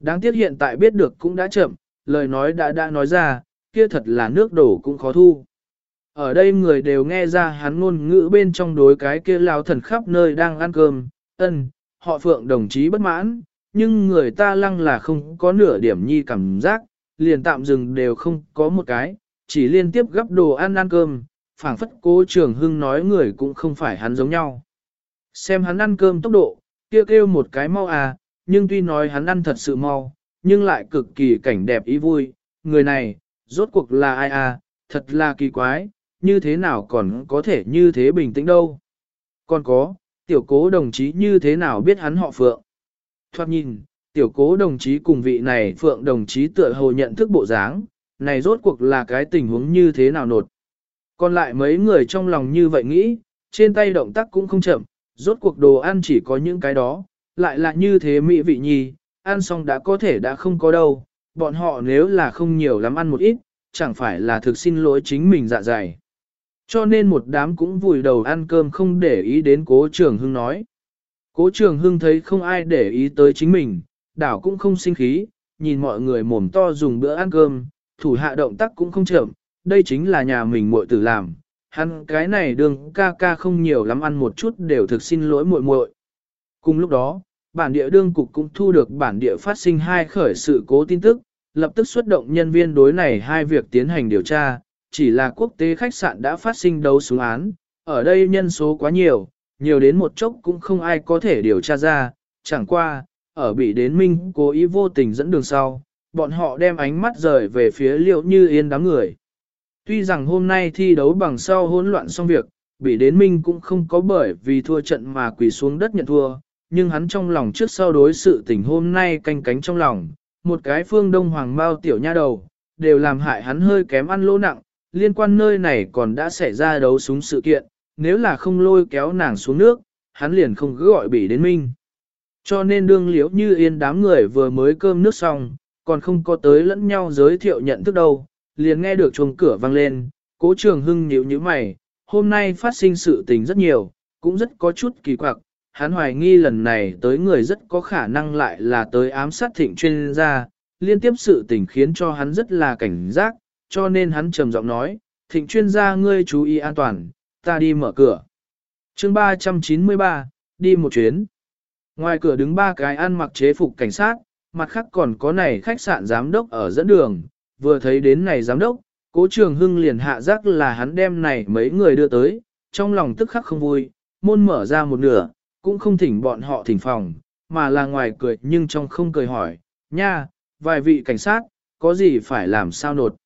Speaker 1: Đáng tiếc hiện tại biết được cũng đã chậm, lời nói đã đã nói ra, kia thật là nước đổ cũng khó thu. Ở đây người đều nghe ra hắn ngôn ngữ bên trong đối cái kia lao thần khắp nơi đang ăn cơm, ân, họ phượng đồng chí bất mãn, nhưng người ta lăng là không có nửa điểm nhi cảm giác, liền tạm dừng đều không có một cái, chỉ liên tiếp gấp đồ ăn ăn cơm, phảng phất cố trường hưng nói người cũng không phải hắn giống nhau. Xem hắn ăn cơm tốc độ, kia kêu, kêu một cái mau à, nhưng tuy nói hắn ăn thật sự mau, nhưng lại cực kỳ cảnh đẹp ý vui, người này, rốt cuộc là ai à, thật là kỳ quái, như thế nào còn có thể như thế bình tĩnh đâu. Còn có, tiểu cố đồng chí như thế nào biết hắn họ Phượng. Thoát nhìn, tiểu cố đồng chí cùng vị này Phượng đồng chí tựa hồ nhận thức bộ dáng, này rốt cuộc là cái tình huống như thế nào nột. Còn lại mấy người trong lòng như vậy nghĩ, trên tay động tác cũng không chậm, rốt cuộc đồ ăn chỉ có những cái đó, lại là như thế mỹ vị nhi, ăn xong đã có thể đã không có đâu, bọn họ nếu là không nhiều lắm ăn một ít, chẳng phải là thực xin lỗi chính mình dạ dày. Cho nên một đám cũng vùi đầu ăn cơm không để ý đến cố trường hưng nói. Cố trường hưng thấy không ai để ý tới chính mình, đảo cũng không sinh khí, nhìn mọi người mồm to dùng bữa ăn cơm, thủ hạ động tác cũng không chậm, đây chính là nhà mình muội tử làm. Hắn cái này đường ca ca không nhiều lắm ăn một chút đều thực xin lỗi muội muội. Cùng lúc đó, bản địa đương cục cũng thu được bản địa phát sinh hai khởi sự cố tin tức, lập tức xuất động nhân viên đối này hai việc tiến hành điều tra, chỉ là quốc tế khách sạn đã phát sinh đấu súng án, ở đây nhân số quá nhiều, nhiều đến một chốc cũng không ai có thể điều tra ra, chẳng qua, ở bị đến minh cố ý vô tình dẫn đường sau, bọn họ đem ánh mắt rời về phía liệu như yên đám người. Tuy rằng hôm nay thi đấu bằng sau hỗn loạn xong việc, bị đến minh cũng không có bởi vì thua trận mà quỳ xuống đất nhận thua, nhưng hắn trong lòng trước sau đối sự tình hôm nay canh cánh trong lòng, một cái phương đông hoàng bao tiểu nha đầu, đều làm hại hắn hơi kém ăn lỗ nặng, liên quan nơi này còn đã xảy ra đấu súng sự kiện, nếu là không lôi kéo nàng xuống nước, hắn liền không cứ gọi bỉ đến minh. Cho nên đương liễu như yên đám người vừa mới cơm nước xong, còn không có tới lẫn nhau giới thiệu nhận thức đâu, liền nghe được chuông cửa vang lên, cố trường hưng nhíu nhíu mày, hôm nay phát sinh sự tình rất nhiều, cũng rất có chút kỳ quặc, hắn hoài nghi lần này tới người rất có khả năng lại là tới ám sát thịnh chuyên gia, liên tiếp sự tình khiến cho hắn rất là cảnh giác, cho nên hắn trầm giọng nói, thịnh chuyên gia ngươi chú ý an toàn, ta đi mở cửa. chương 393, đi một chuyến. Ngoài cửa đứng ba cái ăn mặc chế phục cảnh sát, mặt khác còn có này khách sạn giám đốc ở dẫn đường, vừa thấy đến này giám đốc, cố trường hưng liền hạ giác là hắn đem này mấy người đưa tới, trong lòng tức khắc không vui, môn mở ra một nửa, cũng không thỉnh bọn họ thỉnh phòng, mà là ngoài cười nhưng trong không cười hỏi, nha, vài vị cảnh sát, có gì phải làm sao nột.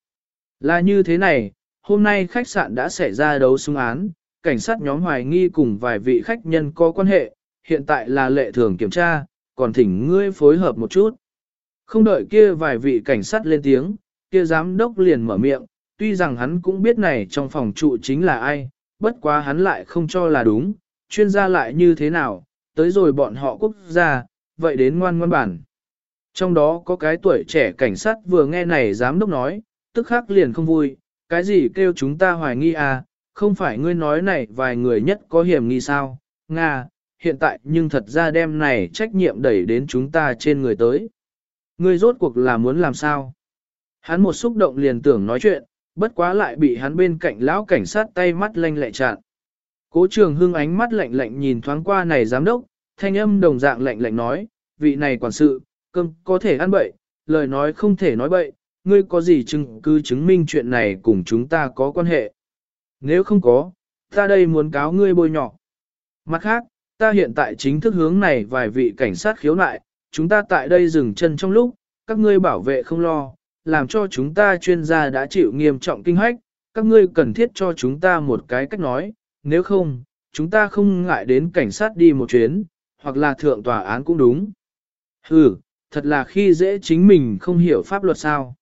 Speaker 1: Là như thế này, hôm nay khách sạn đã xảy ra đấu súng án, cảnh sát nhóm hoài nghi cùng vài vị khách nhân có quan hệ, hiện tại là lệ thường kiểm tra, còn thỉnh ngươi phối hợp một chút. Không đợi kia vài vị cảnh sát lên tiếng, kia giám đốc liền mở miệng, tuy rằng hắn cũng biết này trong phòng trụ chính là ai, bất quá hắn lại không cho là đúng, chuyên gia lại như thế nào, tới rồi bọn họ quốc gia, vậy đến ngoan ngoan bản. Trong đó có cái tuổi trẻ cảnh sát vừa nghe này giám đốc nói, tức khắc liền không vui, cái gì kêu chúng ta hoài nghi à, không phải ngươi nói này vài người nhất có hiểm nghi sao, Nga, hiện tại nhưng thật ra đem này trách nhiệm đẩy đến chúng ta trên người tới. Ngươi rốt cuộc là muốn làm sao? Hắn một xúc động liền tưởng nói chuyện, bất quá lại bị hắn bên cạnh lão cảnh sát tay mắt lanh lẹ chặn. Cố trường hưng ánh mắt lạnh lạnh nhìn thoáng qua này giám đốc, thanh âm đồng dạng lạnh lạnh nói, vị này quản sự, cơm có thể ăn bậy, lời nói không thể nói bậy, ngươi có gì chứng cứ chứng minh chuyện này cùng chúng ta có quan hệ. Nếu không có, ta đây muốn cáo ngươi bôi nhỏ. Mặt khác, ta hiện tại chính thức hướng này vài vị cảnh sát khiếu nại, chúng ta tại đây dừng chân trong lúc, các ngươi bảo vệ không lo, làm cho chúng ta chuyên gia đã chịu nghiêm trọng kinh hách, các ngươi cần thiết cho chúng ta một cái cách nói, nếu không, chúng ta không ngại đến cảnh sát đi một chuyến, hoặc là thượng tòa án cũng đúng. Ừ, thật là khi dễ chính mình không hiểu pháp luật sao.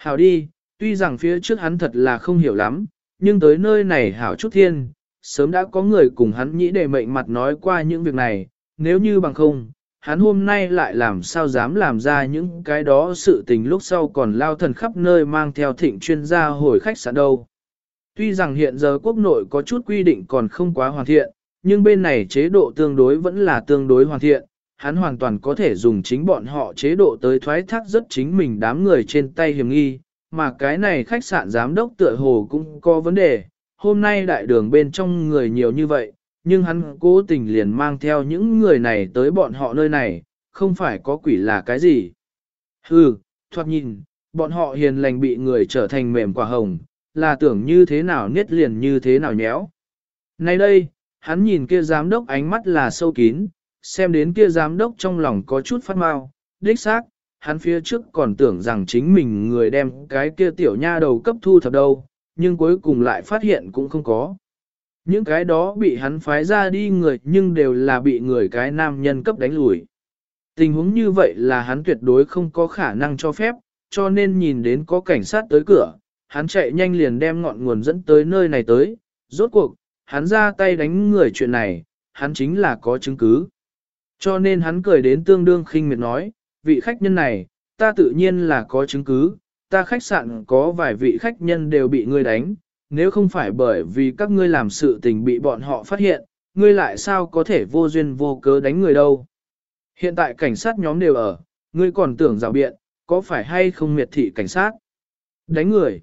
Speaker 1: Hảo đi, tuy rằng phía trước hắn thật là không hiểu lắm, nhưng tới nơi này hảo chút thiên, sớm đã có người cùng hắn nhĩ để mệnh mặt nói qua những việc này, nếu như bằng không, hắn hôm nay lại làm sao dám làm ra những cái đó sự tình lúc sau còn lao thần khắp nơi mang theo thịnh chuyên gia hồi khách sạn đâu. Tuy rằng hiện giờ quốc nội có chút quy định còn không quá hoàn thiện, nhưng bên này chế độ tương đối vẫn là tương đối hoàn thiện, hắn hoàn toàn có thể dùng chính bọn họ chế độ tới thoái thác rất chính mình đám người trên tay hiểm nghi, mà cái này khách sạn giám đốc tựa hồ cũng có vấn đề, hôm nay đại đường bên trong người nhiều như vậy, nhưng hắn cố tình liền mang theo những người này tới bọn họ nơi này, không phải có quỷ là cái gì. Hừ, thoạt nhìn, bọn họ hiền lành bị người trở thành mềm quả hồng, là tưởng như thế nào niết liền như thế nào nhéo. Nay đây, hắn nhìn kia giám đốc ánh mắt là sâu kín, xem đến kia giám đốc trong lòng có chút phát mau, đích xác, hắn phía trước còn tưởng rằng chính mình người đem cái kia tiểu nha đầu cấp thu thập đâu, nhưng cuối cùng lại phát hiện cũng không có. Những cái đó bị hắn phái ra đi người nhưng đều là bị người cái nam nhân cấp đánh lùi. Tình huống như vậy là hắn tuyệt đối không có khả năng cho phép, cho nên nhìn đến có cảnh sát tới cửa, hắn chạy nhanh liền đem ngọn nguồn dẫn tới nơi này tới, rốt cuộc, hắn ra tay đánh người chuyện này, hắn chính là có chứng cứ. Cho nên hắn cười đến tương đương khinh miệt nói, vị khách nhân này, ta tự nhiên là có chứng cứ, ta khách sạn có vài vị khách nhân đều bị ngươi đánh, nếu không phải bởi vì các ngươi làm sự tình bị bọn họ phát hiện, ngươi lại sao có thể vô duyên vô cớ đánh người đâu. Hiện tại cảnh sát nhóm đều ở, ngươi còn tưởng rào biện, có phải hay không miệt thị cảnh sát? Đánh người.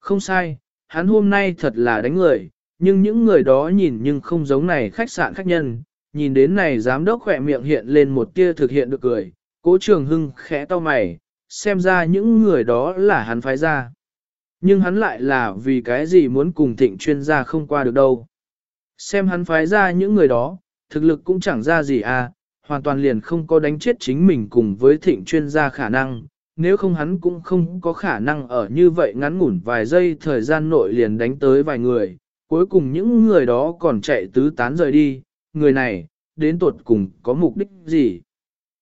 Speaker 1: Không sai, hắn hôm nay thật là đánh người, nhưng những người đó nhìn nhưng không giống này khách sạn khách nhân, nhìn đến này giám đốc khỏe miệng hiện lên một tia thực hiện được cười, cố trường hưng khẽ to mày, xem ra những người đó là hắn phái ra. Nhưng hắn lại là vì cái gì muốn cùng thịnh chuyên gia không qua được đâu. Xem hắn phái ra những người đó, thực lực cũng chẳng ra gì à, hoàn toàn liền không có đánh chết chính mình cùng với thịnh chuyên gia khả năng, nếu không hắn cũng không có khả năng ở như vậy ngắn ngủn vài giây thời gian nội liền đánh tới vài người, cuối cùng những người đó còn chạy tứ tán rời đi, người này, đến tuột cùng có mục đích gì.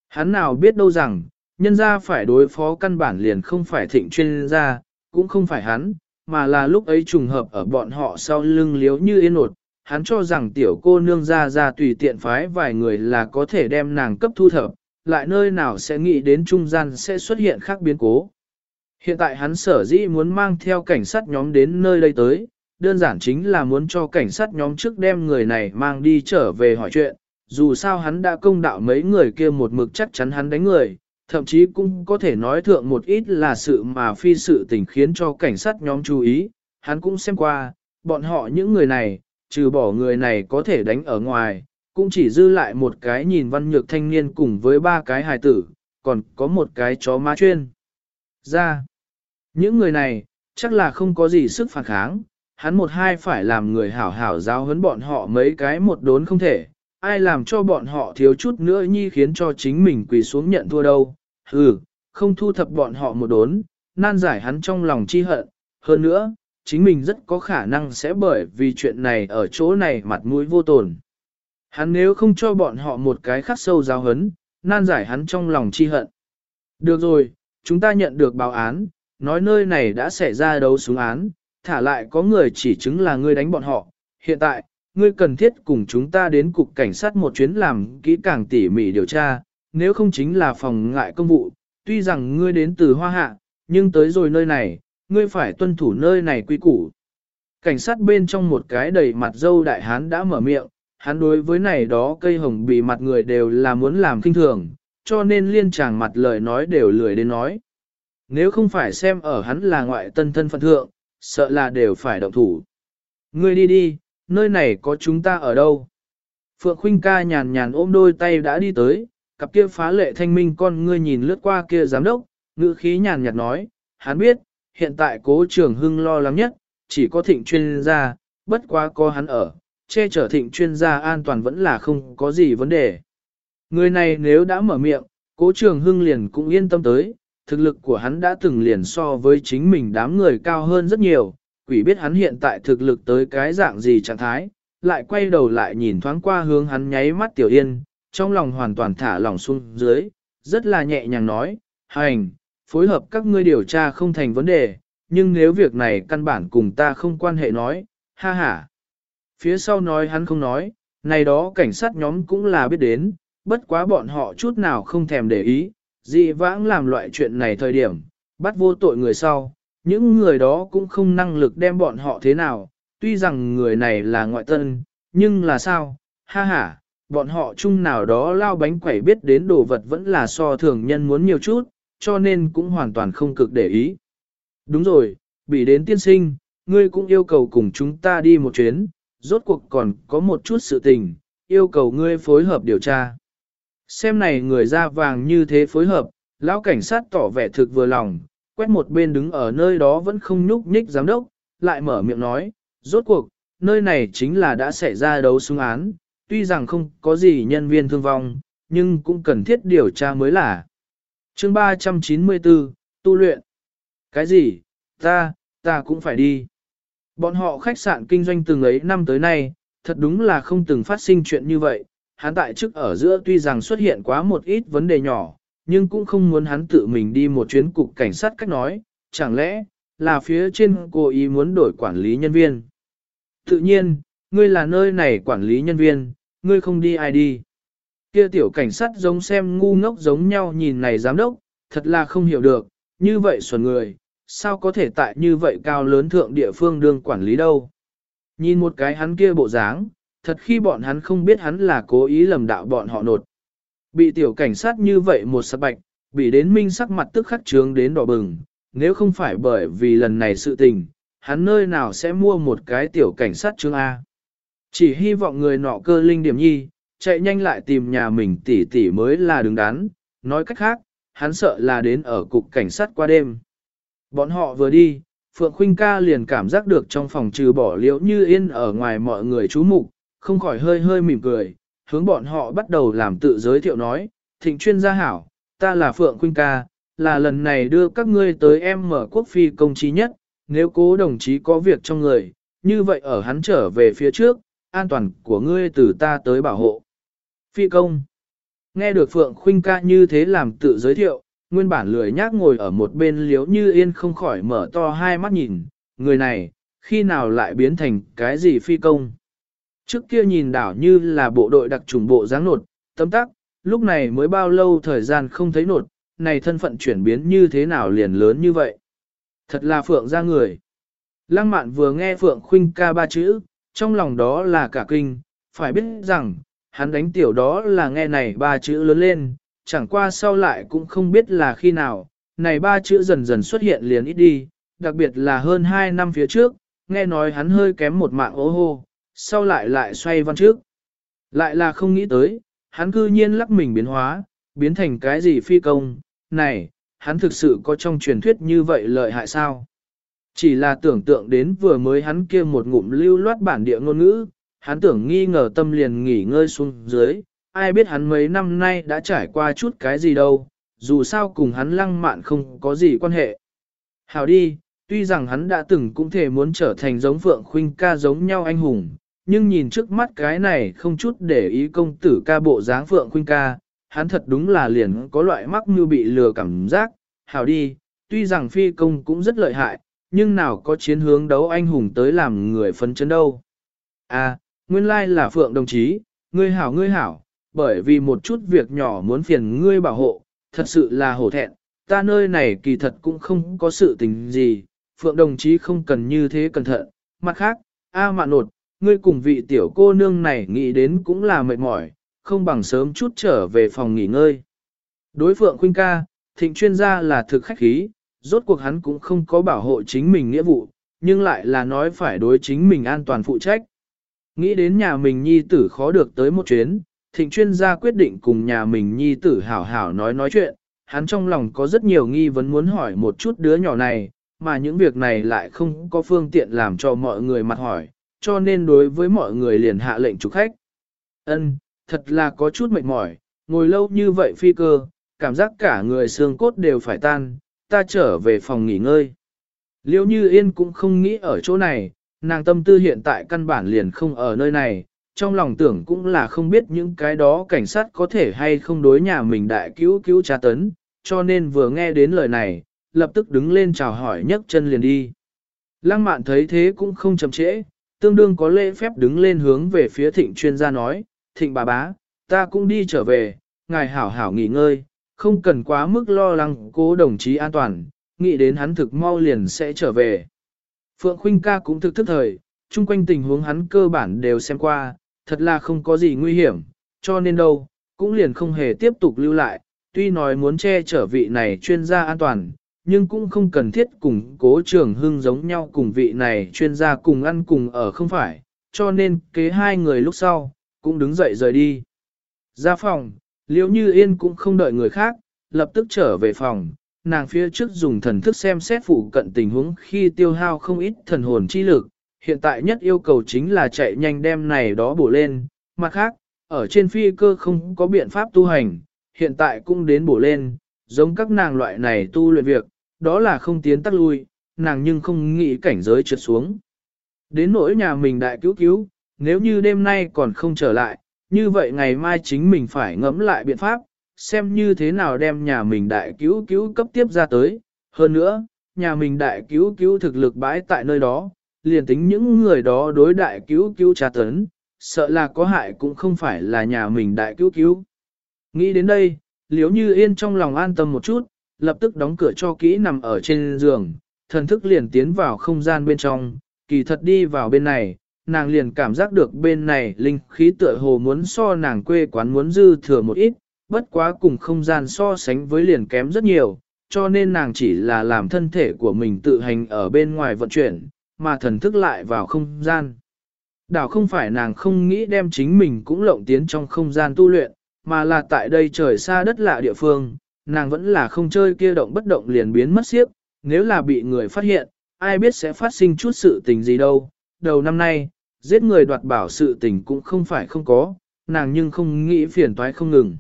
Speaker 1: Hắn nào biết đâu rằng, nhân ra phải đối phó căn bản liền không phải thịnh chuyên gia, cũng không phải hắn, mà là lúc ấy trùng hợp ở bọn họ sau lưng liếu như yên ột, hắn cho rằng tiểu cô nương ra ra tùy tiện phái vài người là có thể đem nàng cấp thu thập, lại nơi nào sẽ nghĩ đến trung gian sẽ xuất hiện khác biến cố. Hiện tại hắn sở dĩ muốn mang theo cảnh sát nhóm đến nơi đây tới, đơn giản chính là muốn cho cảnh sát nhóm trước đem người này mang đi trở về hỏi chuyện, dù sao hắn đã công đạo mấy người kia một mực chắc chắn hắn đánh người, thậm chí cũng có thể nói thượng một ít là sự mà phi sự tình khiến cho cảnh sát nhóm chú ý, hắn cũng xem qua, bọn họ những người này, trừ bỏ người này có thể đánh ở ngoài, cũng chỉ dư lại một cái nhìn văn nhược thanh niên cùng với ba cái hài tử, còn có một cái chó má chuyên. Ra, những người này, chắc là không có gì sức phản kháng, hắn một hai phải làm người hảo hảo giáo huấn bọn họ mấy cái một đốn không thể, ai làm cho bọn họ thiếu chút nữa nhi khiến cho chính mình quỳ xuống nhận thua đâu, Ừ, không thu thập bọn họ một đốn, nan giải hắn trong lòng chi hận, hơn nữa, chính mình rất có khả năng sẽ bởi vì chuyện này ở chỗ này mặt mũi vô tồn. Hắn nếu không cho bọn họ một cái khắc sâu giáo hấn, nan giải hắn trong lòng chi hận. Được rồi, chúng ta nhận được báo án, nói nơi này đã xảy ra đấu súng án, thả lại có người chỉ chứng là ngươi đánh bọn họ. Hiện tại, ngươi cần thiết cùng chúng ta đến cục cảnh sát một chuyến làm kỹ càng tỉ mỉ điều tra, nếu không chính là phòng ngại công vụ, tuy rằng ngươi đến từ Hoa Hạ, nhưng tới rồi nơi này, ngươi phải tuân thủ nơi này quy củ. Cảnh sát bên trong một cái đầy mặt dâu đại hán đã mở miệng, hắn đối với này đó cây hồng bị mặt người đều là muốn làm kinh thường, cho nên liên tràng mặt lời nói đều lười đến nói. Nếu không phải xem ở hắn là ngoại tân thân phận thượng, sợ là đều phải động thủ. Ngươi đi đi, nơi này có chúng ta ở đâu? Phượng Khuynh ca nhàn nhàn ôm đôi tay đã đi tới, cặp kia phá lệ thanh minh con ngươi nhìn lướt qua kia giám đốc, ngữ khí nhàn nhạt nói, hắn biết, hiện tại cố trường hưng lo lắng nhất, chỉ có thịnh chuyên gia, bất quá có hắn ở, che chở thịnh chuyên gia an toàn vẫn là không có gì vấn đề. Người này nếu đã mở miệng, cố trường hưng liền cũng yên tâm tới, thực lực của hắn đã từng liền so với chính mình đám người cao hơn rất nhiều, quỷ biết hắn hiện tại thực lực tới cái dạng gì trạng thái, lại quay đầu lại nhìn thoáng qua hướng hắn nháy mắt tiểu yên, trong lòng hoàn toàn thả lỏng xuống dưới, rất là nhẹ nhàng nói, hành, phối hợp các ngươi điều tra không thành vấn đề, nhưng nếu việc này căn bản cùng ta không quan hệ nói, ha ha. Phía sau nói hắn không nói, này đó cảnh sát nhóm cũng là biết đến, bất quá bọn họ chút nào không thèm để ý, dị vãng làm loại chuyện này thời điểm, bắt vô tội người sau, những người đó cũng không năng lực đem bọn họ thế nào, tuy rằng người này là ngoại tân, nhưng là sao, ha ha, bọn họ chung nào đó lao bánh quẩy biết đến đồ vật vẫn là so thường nhân muốn nhiều chút, cho nên cũng hoàn toàn không cực để ý. Đúng rồi, bị đến tiên sinh, ngươi cũng yêu cầu cùng chúng ta đi một chuyến, rốt cuộc còn có một chút sự tình, yêu cầu ngươi phối hợp điều tra. Xem này người da vàng như thế phối hợp, lão cảnh sát tỏ vẻ thực vừa lòng, quét một bên đứng ở nơi đó vẫn không nhúc nhích giám đốc, lại mở miệng nói, rốt cuộc, nơi này chính là đã xảy ra đấu súng án, tuy rằng không có gì nhân viên thương vong, nhưng cũng cần thiết điều tra mới là. chương 394, tu luyện. Cái gì, ta, ta cũng phải đi. Bọn họ khách sạn kinh doanh từng ấy năm tới nay, thật đúng là không từng phát sinh chuyện như vậy. Hắn tại chức ở giữa tuy rằng xuất hiện quá một ít vấn đề nhỏ, nhưng cũng không muốn hắn tự mình đi một chuyến cục cảnh sát cách nói, chẳng lẽ là phía trên cố ý muốn đổi quản lý nhân viên. Tự nhiên, ngươi là nơi này quản lý nhân viên, ngươi không đi ai đi. Kia tiểu cảnh sát giống xem ngu ngốc giống nhau nhìn này giám đốc, thật là không hiểu được, như vậy xuẩn người, sao có thể tại như vậy cao lớn thượng địa phương đương quản lý đâu. Nhìn một cái hắn kia bộ dáng, thật khi bọn hắn không biết hắn là cố ý lầm đạo bọn họ nột. Bị tiểu cảnh sát như vậy một sắc bạch, bị đến minh sắc mặt tức khắc trướng đến đỏ bừng, nếu không phải bởi vì lần này sự tình, hắn nơi nào sẽ mua một cái tiểu cảnh sát trương A. Chỉ hy vọng người nọ cơ linh điểm nhi, chạy nhanh lại tìm nhà mình tỷ tỷ mới là đứng đắn, nói cách khác, hắn sợ là đến ở cục cảnh sát qua đêm. Bọn họ vừa đi, Phượng Khuynh ca liền cảm giác được trong phòng trừ bỏ liễu như yên ở ngoài mọi người chú mục, không khỏi hơi hơi mỉm cười, hướng bọn họ bắt đầu làm tự giới thiệu nói, thịnh chuyên gia hảo, ta là Phượng Quynh ca, là lần này đưa các ngươi tới em mở quốc phi công trí nhất, nếu cố đồng chí có việc trong người, như vậy ở hắn trở về phía trước, an toàn của ngươi từ ta tới bảo hộ. Phi công Nghe được Phượng Khuynh ca như thế làm tự giới thiệu, nguyên bản lười nhác ngồi ở một bên liếu như yên không khỏi mở to hai mắt nhìn, người này, khi nào lại biến thành cái gì phi công. Trước kia nhìn đảo như là bộ đội đặc trùng bộ dáng nột, tấm tắc, lúc này mới bao lâu thời gian không thấy nột, này thân phận chuyển biến như thế nào liền lớn như vậy. Thật là Phượng ra người. Lăng mạn vừa nghe Phượng Khuynh ca ba chữ, trong lòng đó là cả kinh, phải biết rằng, hắn đánh tiểu đó là nghe này ba chữ lớn lên, chẳng qua sau lại cũng không biết là khi nào, này ba chữ dần dần xuất hiện liền ít đi, đặc biệt là hơn hai năm phía trước, nghe nói hắn hơi kém một mạng ố hô, sau lại lại xoay văn trước. Lại là không nghĩ tới, hắn cư nhiên lắc mình biến hóa, biến thành cái gì phi công, này, hắn thực sự có trong truyền thuyết như vậy lợi hại sao? Chỉ là tưởng tượng đến vừa mới hắn kia một ngụm lưu loát bản địa ngôn ngữ, hắn tưởng nghi ngờ tâm liền nghỉ ngơi xuống dưới, ai biết hắn mấy năm nay đã trải qua chút cái gì đâu, dù sao cùng hắn lăng mạn không có gì quan hệ. Hào đi, tuy rằng hắn đã từng cũng thể muốn trở thành giống Phượng Khuynh ca giống nhau anh hùng, nhưng nhìn trước mắt cái này không chút để ý công tử ca bộ dáng Phượng Khuynh ca, hắn thật đúng là liền có loại mắc như bị lừa cảm giác, hào đi, tuy rằng phi công cũng rất lợi hại, nhưng nào có chiến hướng đấu anh hùng tới làm người phấn chấn đâu. À, nguyên lai là Phượng đồng chí, ngươi hảo ngươi hảo, bởi vì một chút việc nhỏ muốn phiền ngươi bảo hộ, thật sự là hổ thẹn, ta nơi này kỳ thật cũng không có sự tình gì, Phượng đồng chí không cần như thế cẩn thận, mặt khác, A mạn nột, ngươi cùng vị tiểu cô nương này nghĩ đến cũng là mệt mỏi, không bằng sớm chút trở về phòng nghỉ ngơi. Đối Phượng Khuynh ca, thịnh chuyên gia là thực khách khí, rốt cuộc hắn cũng không có bảo hộ chính mình nghĩa vụ, nhưng lại là nói phải đối chính mình an toàn phụ trách. Nghĩ đến nhà mình nhi tử khó được tới một chuyến, thịnh chuyên gia quyết định cùng nhà mình nhi tử hảo hảo nói nói chuyện, hắn trong lòng có rất nhiều nghi vấn muốn hỏi một chút đứa nhỏ này, mà những việc này lại không có phương tiện làm cho mọi người mặt hỏi, cho nên đối với mọi người liền hạ lệnh chủ khách. Ân, thật là có chút mệt mỏi, ngồi lâu như vậy phi cơ, cảm giác cả người xương cốt đều phải tan, ta trở về phòng nghỉ ngơi. Liêu như yên cũng không nghĩ ở chỗ này, nàng tâm tư hiện tại căn bản liền không ở nơi này, trong lòng tưởng cũng là không biết những cái đó cảnh sát có thể hay không đối nhà mình đại cứu cứu tra tấn, cho nên vừa nghe đến lời này, lập tức đứng lên chào hỏi nhấc chân liền đi. Lăng mạn thấy thế cũng không chậm trễ, tương đương có lễ phép đứng lên hướng về phía thịnh chuyên gia nói, thịnh bà bá, ta cũng đi trở về, ngài hảo hảo nghỉ ngơi, không cần quá mức lo lắng cố đồng chí an toàn, nghĩ đến hắn thực mau liền sẽ trở về. Phượng Khuynh ca cũng thực thức thời, chung quanh tình huống hắn cơ bản đều xem qua, thật là không có gì nguy hiểm, cho nên đâu, cũng liền không hề tiếp tục lưu lại, tuy nói muốn che chở vị này chuyên gia an toàn, nhưng cũng không cần thiết cùng cố trường hưng giống nhau cùng vị này chuyên gia cùng ăn cùng ở không phải, cho nên kế hai người lúc sau, cũng đứng dậy rời đi. Ra phòng, liễu như yên cũng không đợi người khác, lập tức trở về phòng, nàng phía trước dùng thần thức xem xét phụ cận tình huống khi tiêu hao không ít thần hồn chi lực, hiện tại nhất yêu cầu chính là chạy nhanh đem này đó bổ lên, mặt khác, ở trên phi cơ không có biện pháp tu hành, hiện tại cũng đến bổ lên, giống các nàng loại này tu luyện việc, đó là không tiến tắc lui, nàng nhưng không nghĩ cảnh giới trượt xuống. Đến nỗi nhà mình đại cứu cứu, nếu như đêm nay còn không trở lại, như vậy ngày mai chính mình phải ngẫm lại biện pháp, xem như thế nào đem nhà mình đại cứu cứu cấp tiếp ra tới. Hơn nữa, nhà mình đại cứu cứu thực lực bãi tại nơi đó, liền tính những người đó đối đại cứu cứu tra tấn, sợ là có hại cũng không phải là nhà mình đại cứu cứu. Nghĩ đến đây, liếu như yên trong lòng an tâm một chút, lập tức đóng cửa cho kỹ nằm ở trên giường, thần thức liền tiến vào không gian bên trong, kỳ thật đi vào bên này, nàng liền cảm giác được bên này linh khí tựa hồ muốn so nàng quê quán muốn dư thừa một ít, bất quá cùng không gian so sánh với liền kém rất nhiều, cho nên nàng chỉ là làm thân thể của mình tự hành ở bên ngoài vận chuyển, mà thần thức lại vào không gian. Đảo không phải nàng không nghĩ đem chính mình cũng lộng tiến trong không gian tu luyện, mà là tại đây trời xa đất lạ địa phương, nàng vẫn là không chơi kia động bất động liền biến mất xiếp, nếu là bị người phát hiện, ai biết sẽ phát sinh chút sự tình gì đâu. Đầu năm nay, giết người đoạt bảo sự tình cũng không phải không có, nàng nhưng không nghĩ phiền toái không ngừng.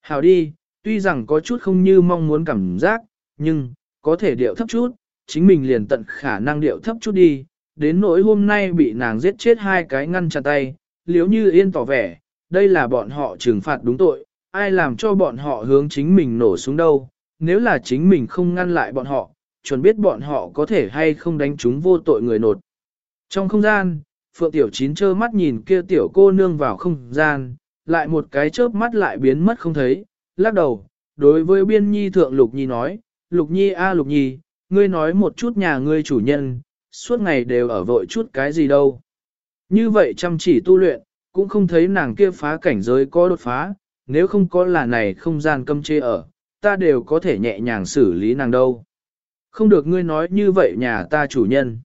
Speaker 1: Hào đi, tuy rằng có chút không như mong muốn cảm giác, nhưng, có thể điệu thấp chút, chính mình liền tận khả năng điệu thấp chút đi, đến nỗi hôm nay bị nàng giết chết hai cái ngăn chặt tay, liếu như yên tỏ vẻ, đây là bọn họ trừng phạt đúng tội, ai làm cho bọn họ hướng chính mình nổ xuống đâu, nếu là chính mình không ngăn lại bọn họ, chuẩn biết bọn họ có thể hay không đánh chúng vô tội người nột. Trong không gian, Phượng Tiểu Chín trơ mắt nhìn kia tiểu cô nương vào không gian, lại một cái chớp mắt lại biến mất không thấy, lắc đầu, đối với biên nhi thượng Lục Nhi nói, Lục Nhi a Lục Nhi, ngươi nói một chút nhà ngươi chủ nhân, suốt ngày đều ở vội chút cái gì đâu. Như vậy chăm chỉ tu luyện, cũng không thấy nàng kia phá cảnh giới có đột phá, nếu không có là này không gian cấm chê ở, ta đều có thể nhẹ nhàng xử lý nàng đâu. Không được ngươi nói như vậy nhà ta chủ nhân.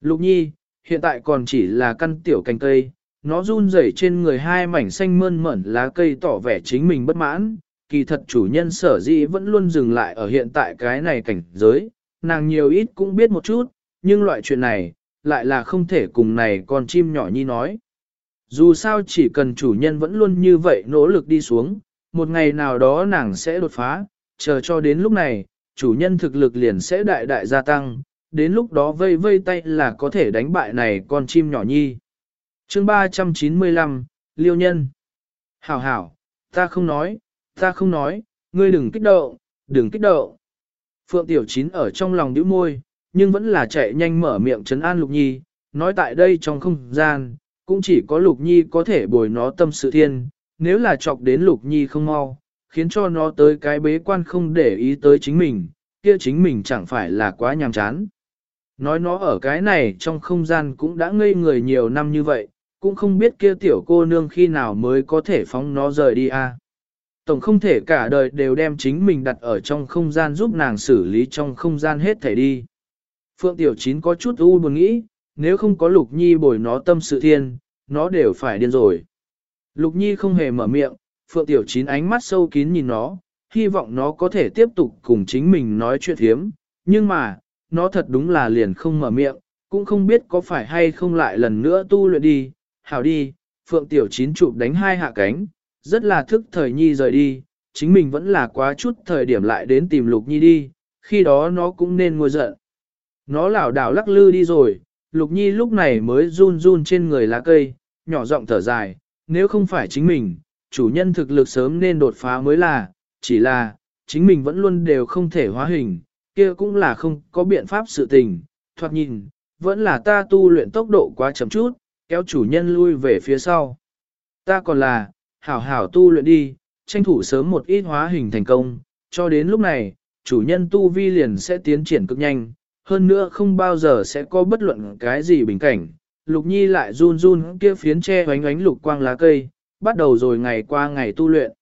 Speaker 1: Lục nhi, hiện tại còn chỉ là căn tiểu cành cây, nó run rẩy trên người hai mảnh xanh mơn mởn lá cây tỏ vẻ chính mình bất mãn, kỳ thật chủ nhân sở dĩ vẫn luôn dừng lại ở hiện tại cái này cảnh giới, nàng nhiều ít cũng biết một chút, nhưng loại chuyện này, lại là không thể cùng này con chim nhỏ nhi nói. Dù sao chỉ cần chủ nhân vẫn luôn như vậy nỗ lực đi xuống, một ngày nào đó nàng sẽ đột phá, chờ cho đến lúc này, chủ nhân thực lực liền sẽ đại đại gia tăng, đến lúc đó vây vây tay là có thể đánh bại này con chim nhỏ nhi. chương 395, Liêu Nhân Hảo hảo, ta không nói, ta không nói, ngươi đừng kích động, đừng kích động. Phượng Tiểu Chín ở trong lòng đứa môi, nhưng vẫn là chạy nhanh mở miệng trấn an Lục Nhi, nói tại đây trong không gian, cũng chỉ có Lục Nhi có thể bồi nó tâm sự thiên, nếu là chọc đến Lục Nhi không mau, khiến cho nó tới cái bế quan không để ý tới chính mình, kia chính mình chẳng phải là quá nhàm chán. Nói nó ở cái này trong không gian cũng đã ngây người nhiều năm như vậy, cũng không biết kia tiểu cô nương khi nào mới có thể phóng nó rời đi a. À. Tổng không thể cả đời đều đem chính mình đặt ở trong không gian giúp nàng xử lý trong không gian hết thể đi. Phượng Tiểu Chín có chút u buồn nghĩ, nếu không có Lục Nhi bồi nó tâm sự thiên, nó đều phải điên rồi. Lục Nhi không hề mở miệng, Phượng Tiểu Chín ánh mắt sâu kín nhìn nó, hy vọng nó có thể tiếp tục cùng chính mình nói chuyện hiếm. nhưng mà, nó thật đúng là liền không mở miệng, cũng không biết có phải hay không lại lần nữa tu luyện đi, hảo đi, Phượng Tiểu Chín chụp đánh hai hạ cánh, rất là thức thời Nhi rời đi, chính mình vẫn là quá chút thời điểm lại đến tìm Lục Nhi đi, khi đó nó cũng nên ngồi giận. Nó lảo đảo lắc lư đi rồi, Lục Nhi lúc này mới run run trên người lá cây, nhỏ giọng thở dài, nếu không phải chính mình, chủ nhân thực lực sớm nên đột phá mới là, chỉ là, chính mình vẫn luôn đều không thể hóa hình, kia cũng là không có biện pháp sự tình, thoạt nhìn, vẫn là ta tu luyện tốc độ quá chậm chút, kéo chủ nhân lui về phía sau. Ta còn là, hảo hảo tu luyện đi, tranh thủ sớm một ít hóa hình thành công, cho đến lúc này, chủ nhân tu vi liền sẽ tiến triển cực nhanh, hơn nữa không bao giờ sẽ có bất luận cái gì bình cảnh. Lục Nhi lại run run kia phiến che oánh oánh lục quang lá cây, bắt đầu rồi ngày qua ngày tu luyện.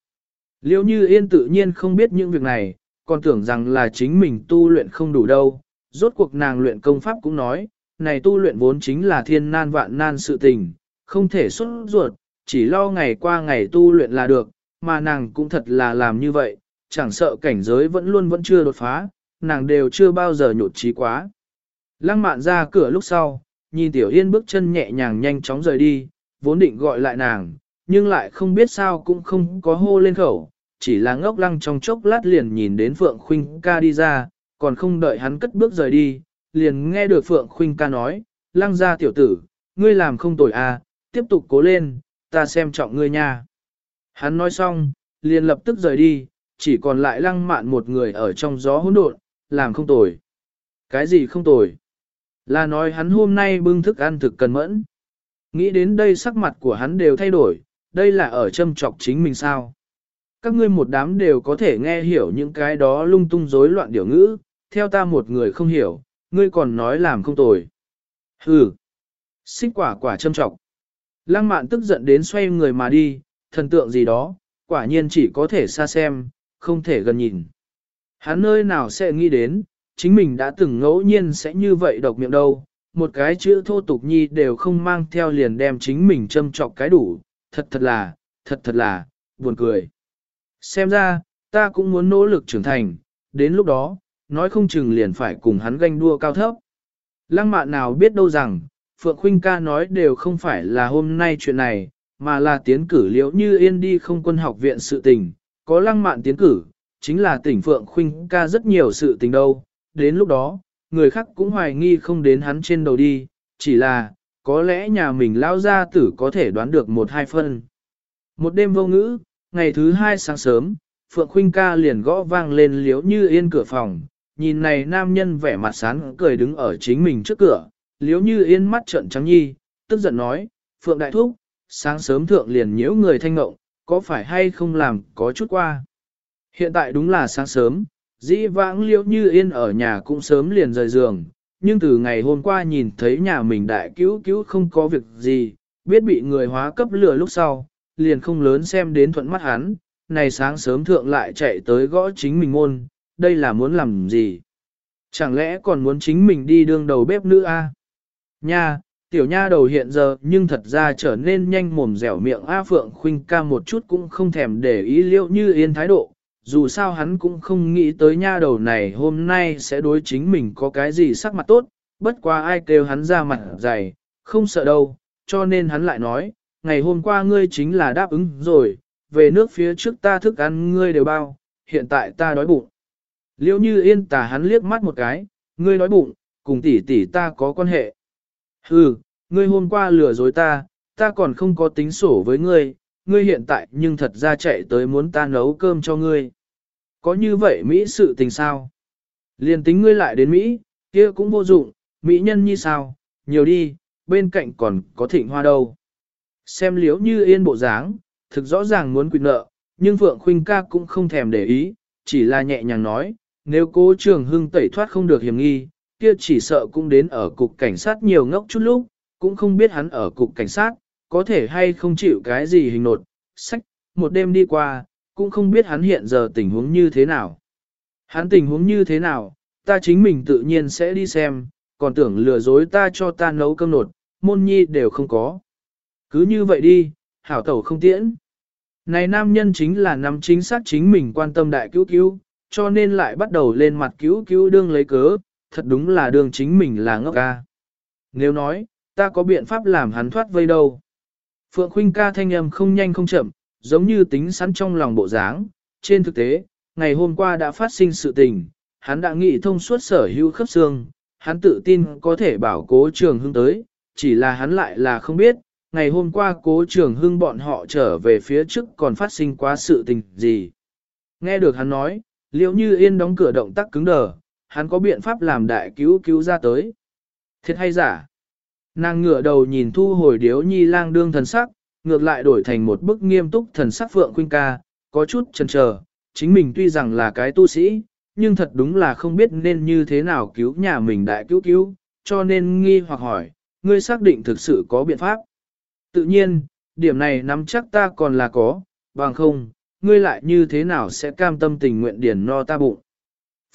Speaker 1: Liêu như yên tự nhiên không biết những việc này, còn tưởng rằng là chính mình tu luyện không đủ đâu. Rốt cuộc nàng luyện công pháp cũng nói, này tu luyện vốn chính là thiên nan vạn nan sự tình, không thể xuất ruột, chỉ lo ngày qua ngày tu luyện là được, mà nàng cũng thật là làm như vậy, chẳng sợ cảnh giới vẫn luôn vẫn chưa đột phá, nàng đều chưa bao giờ nhột trí quá. Lăng mạn ra cửa lúc sau, nhìn Tiểu Yên bước chân nhẹ nhàng nhanh chóng rời đi, vốn định gọi lại nàng, nhưng lại không biết sao cũng không có hô lên khẩu, chỉ là ngốc lăng trong chốc lát liền nhìn đến Phượng Khuynh ca đi ra, còn không đợi hắn cất bước rời đi, liền nghe được Phượng Khuynh ca nói, lăng gia tiểu tử, ngươi làm không tồi à, tiếp tục cố lên, ta xem trọng ngươi nha. Hắn nói xong, liền lập tức rời đi, chỉ còn lại lăng mạn một người ở trong gió hỗn độn, làm không tồi. Cái gì không tồi? Là nói hắn hôm nay bưng thức ăn thực cần mẫn. Nghĩ đến đây sắc mặt của hắn đều thay đổi, đây là ở châm trọc chính mình sao? Các ngươi một đám đều có thể nghe hiểu những cái đó lung tung rối loạn điều ngữ, theo ta một người không hiểu, ngươi còn nói làm không tồi. Hừ! Xích quả quả châm trọc. Lăng mạn tức giận đến xoay người mà đi, thần tượng gì đó, quả nhiên chỉ có thể xa xem, không thể gần nhìn. Hắn nơi nào sẽ nghĩ đến, chính mình đã từng ngẫu nhiên sẽ như vậy độc miệng đâu, một cái chữ thô tục nhi đều không mang theo liền đem chính mình châm trọc cái đủ, thật thật là, thật thật là, buồn cười. Xem ra, ta cũng muốn nỗ lực trưởng thành, đến lúc đó, nói không chừng liền phải cùng hắn ganh đua cao thấp. Lăng mạn nào biết đâu rằng, Phượng Khuynh ca nói đều không phải là hôm nay chuyện này, mà là tiến cử liễu như yên đi không quân học viện sự tình, có lăng mạn tiến cử, chính là tỉnh Phượng Khuynh ca rất nhiều sự tình đâu, đến lúc đó, người khác cũng hoài nghi không đến hắn trên đầu đi, chỉ là, có lẽ nhà mình lao ra tử có thể đoán được một hai phân. Một đêm vô ngữ, ngày thứ hai sáng sớm, Phượng Khuynh ca liền gõ vang lên liếu như yên cửa phòng, nhìn này nam nhân vẻ mặt sán cười đứng ở chính mình trước cửa, liếu như yên mắt trợn trắng nhi, tức giận nói, Phượng Đại Thúc, sáng sớm thượng liền nhiễu người thanh ngộng, có phải hay không làm có chút qua. Hiện tại đúng là sáng sớm, dĩ vãng liễu như yên ở nhà cũng sớm liền rời giường, nhưng từ ngày hôm qua nhìn thấy nhà mình đại cứu cứu không có việc gì, biết bị người hóa cấp lửa lúc sau, liền không lớn xem đến thuận mắt hắn, này sáng sớm thượng lại chạy tới gõ chính mình môn, đây là muốn làm gì? Chẳng lẽ còn muốn chính mình đi đương đầu bếp nữ a? À? Nha, tiểu nha đầu hiện giờ nhưng thật ra trở nên nhanh mồm dẻo miệng A Phượng Khuynh ca một chút cũng không thèm để ý liệu như yên thái độ, dù sao hắn cũng không nghĩ tới nha đầu này hôm nay sẽ đối chính mình có cái gì sắc mặt tốt, bất quá ai kêu hắn ra mặt dày, không sợ đâu, cho nên hắn lại nói, ngày hôm qua ngươi chính là đáp ứng rồi, về nước phía trước ta thức ăn ngươi đều bao, hiện tại ta đói bụng. Liêu như yên tà hắn liếc mắt một cái, ngươi đói bụng, cùng tỷ tỷ ta có quan hệ. Hừ, ngươi hôm qua lừa dối ta, ta còn không có tính sổ với ngươi, ngươi hiện tại nhưng thật ra chạy tới muốn ta nấu cơm cho ngươi. Có như vậy Mỹ sự tình sao? Liên tính ngươi lại đến Mỹ, kia cũng vô dụng, Mỹ nhân như sao, nhiều đi, bên cạnh còn có thịnh hoa đâu. Xem liếu như yên bộ dáng, thực rõ ràng muốn quyết nợ, nhưng Phượng Khuynh ca cũng không thèm để ý, chỉ là nhẹ nhàng nói, nếu cố trường hưng tẩy thoát không được hiểm nghi, kia chỉ sợ cũng đến ở cục cảnh sát nhiều ngốc chút lúc, cũng không biết hắn ở cục cảnh sát, có thể hay không chịu cái gì hình nột, sách, một đêm đi qua, cũng không biết hắn hiện giờ tình huống như thế nào. Hắn tình huống như thế nào, ta chính mình tự nhiên sẽ đi xem, còn tưởng lừa dối ta cho ta nấu cơm nột, môn nhi đều không có. Cứ như vậy đi, hảo tẩu không tiễn. Này nam nhân chính là nắm chính xác chính mình quan tâm đại cứu cứu, cho nên lại bắt đầu lên mặt cứu cứu đương lấy cớ, thật đúng là đương chính mình là ngốc ca. Nếu nói, ta có biện pháp làm hắn thoát vây đâu. Phượng Khuynh ca thanh âm không nhanh không chậm, giống như tính sẵn trong lòng bộ dáng. Trên thực tế, ngày hôm qua đã phát sinh sự tình, hắn đã nghĩ thông suốt sở hữu khớp xương, hắn tự tin có thể bảo cố trường hưng tới, chỉ là hắn lại là không biết, ngày hôm qua cố trường hưng bọn họ trở về phía trước còn phát sinh quá sự tình gì. Nghe được hắn nói, liệu như yên đóng cửa động tác cứng đờ, hắn có biện pháp làm đại cứu cứu ra tới. Thiệt hay giả? Nàng ngửa đầu nhìn thu hồi điếu nhi lang đương thần sắc, ngược lại đổi thành một bức nghiêm túc thần sắc phượng khuynh ca, có chút chần chờ, chính mình tuy rằng là cái tu sĩ, nhưng thật đúng là không biết nên như thế nào cứu nhà mình đại cứu cứu, cho nên nghi hoặc hỏi, ngươi xác định thực sự có biện pháp. Tự nhiên, điểm này nắm chắc ta còn là có, bằng không, ngươi lại như thế nào sẽ cam tâm tình nguyện điển no ta bụng.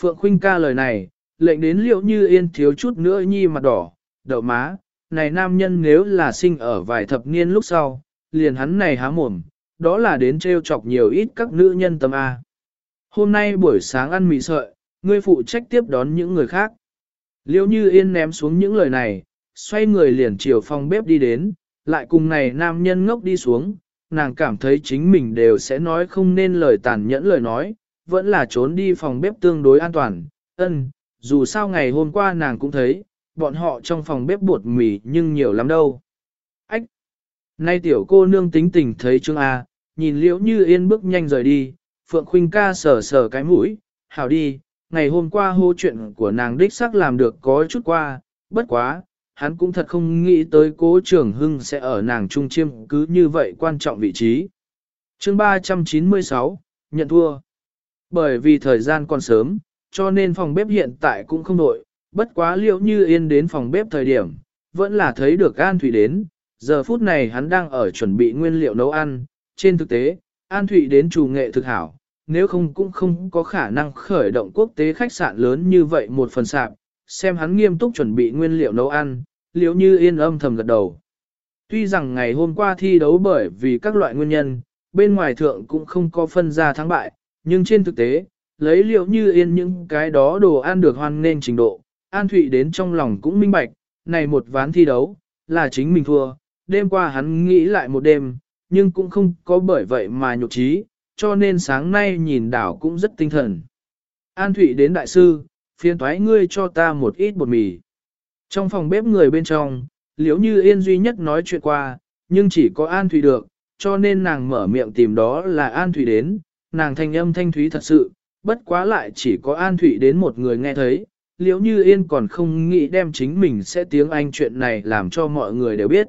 Speaker 1: Phượng Khuynh ca lời này, lệnh đến liệu như yên thiếu chút nữa nhi mặt đỏ, đậu má, này nam nhân nếu là sinh ở vài thập niên lúc sau, liền hắn này há mồm, đó là đến trêu chọc nhiều ít các nữ nhân tâm A. Hôm nay buổi sáng ăn mì sợi, ngươi phụ trách tiếp đón những người khác. Liêu như yên ném xuống những lời này, xoay người liền chiều phòng bếp đi đến, lại cùng này nam nhân ngốc đi xuống, nàng cảm thấy chính mình đều sẽ nói không nên lời tàn nhẫn lời nói, vẫn là trốn đi phòng bếp tương đối an toàn, ân, dù sao ngày hôm qua nàng cũng thấy, bọn họ trong phòng bếp bột mì nhưng nhiều lắm đâu. Nay tiểu cô nương tính tình thấy Trương A, nhìn liễu như yên bước nhanh rời đi, Phượng Khuynh ca sờ sờ cái mũi, hảo đi, ngày hôm qua hô chuyện của nàng đích xác làm được có chút qua, bất quá, hắn cũng thật không nghĩ tới cố trường hưng sẽ ở nàng trung chiêm cứ như vậy quan trọng vị trí. chương 396, nhận thua. Bởi vì thời gian còn sớm, cho nên phòng bếp hiện tại cũng không đội, bất quá liệu như yên đến phòng bếp thời điểm, vẫn là thấy được An thủy đến, giờ phút này hắn đang ở chuẩn bị nguyên liệu nấu ăn, trên thực tế, An Thụy đến chủ nghệ thực hảo, nếu không cũng không có khả năng khởi động quốc tế khách sạn lớn như vậy một phần sạp, xem hắn nghiêm túc chuẩn bị nguyên liệu nấu ăn, liệu như yên âm thầm gật đầu. Tuy rằng ngày hôm qua thi đấu bởi vì các loại nguyên nhân, bên ngoài thượng cũng không có phân ra thắng bại, nhưng trên thực tế, lấy liệu như yên những cái đó đồ ăn được hoan nên trình độ, An Thụy đến trong lòng cũng minh bạch, này một ván thi đấu, là chính mình thua, đêm qua hắn nghĩ lại một đêm, nhưng cũng không có bởi vậy mà nhục trí, cho nên sáng nay nhìn đảo cũng rất tinh thần. An Thụy đến đại sư, phiền thoái ngươi cho ta một ít bột mì. Trong phòng bếp người bên trong, liếu như yên duy nhất nói chuyện qua, nhưng chỉ có An Thụy được, cho nên nàng mở miệng tìm đó là An Thụy đến, nàng thanh âm thanh thúy thật sự, bất quá lại chỉ có An Thụy đến một người nghe thấy, liếu như yên còn không nghĩ đem chính mình sẽ tiếng Anh chuyện này làm cho mọi người đều biết.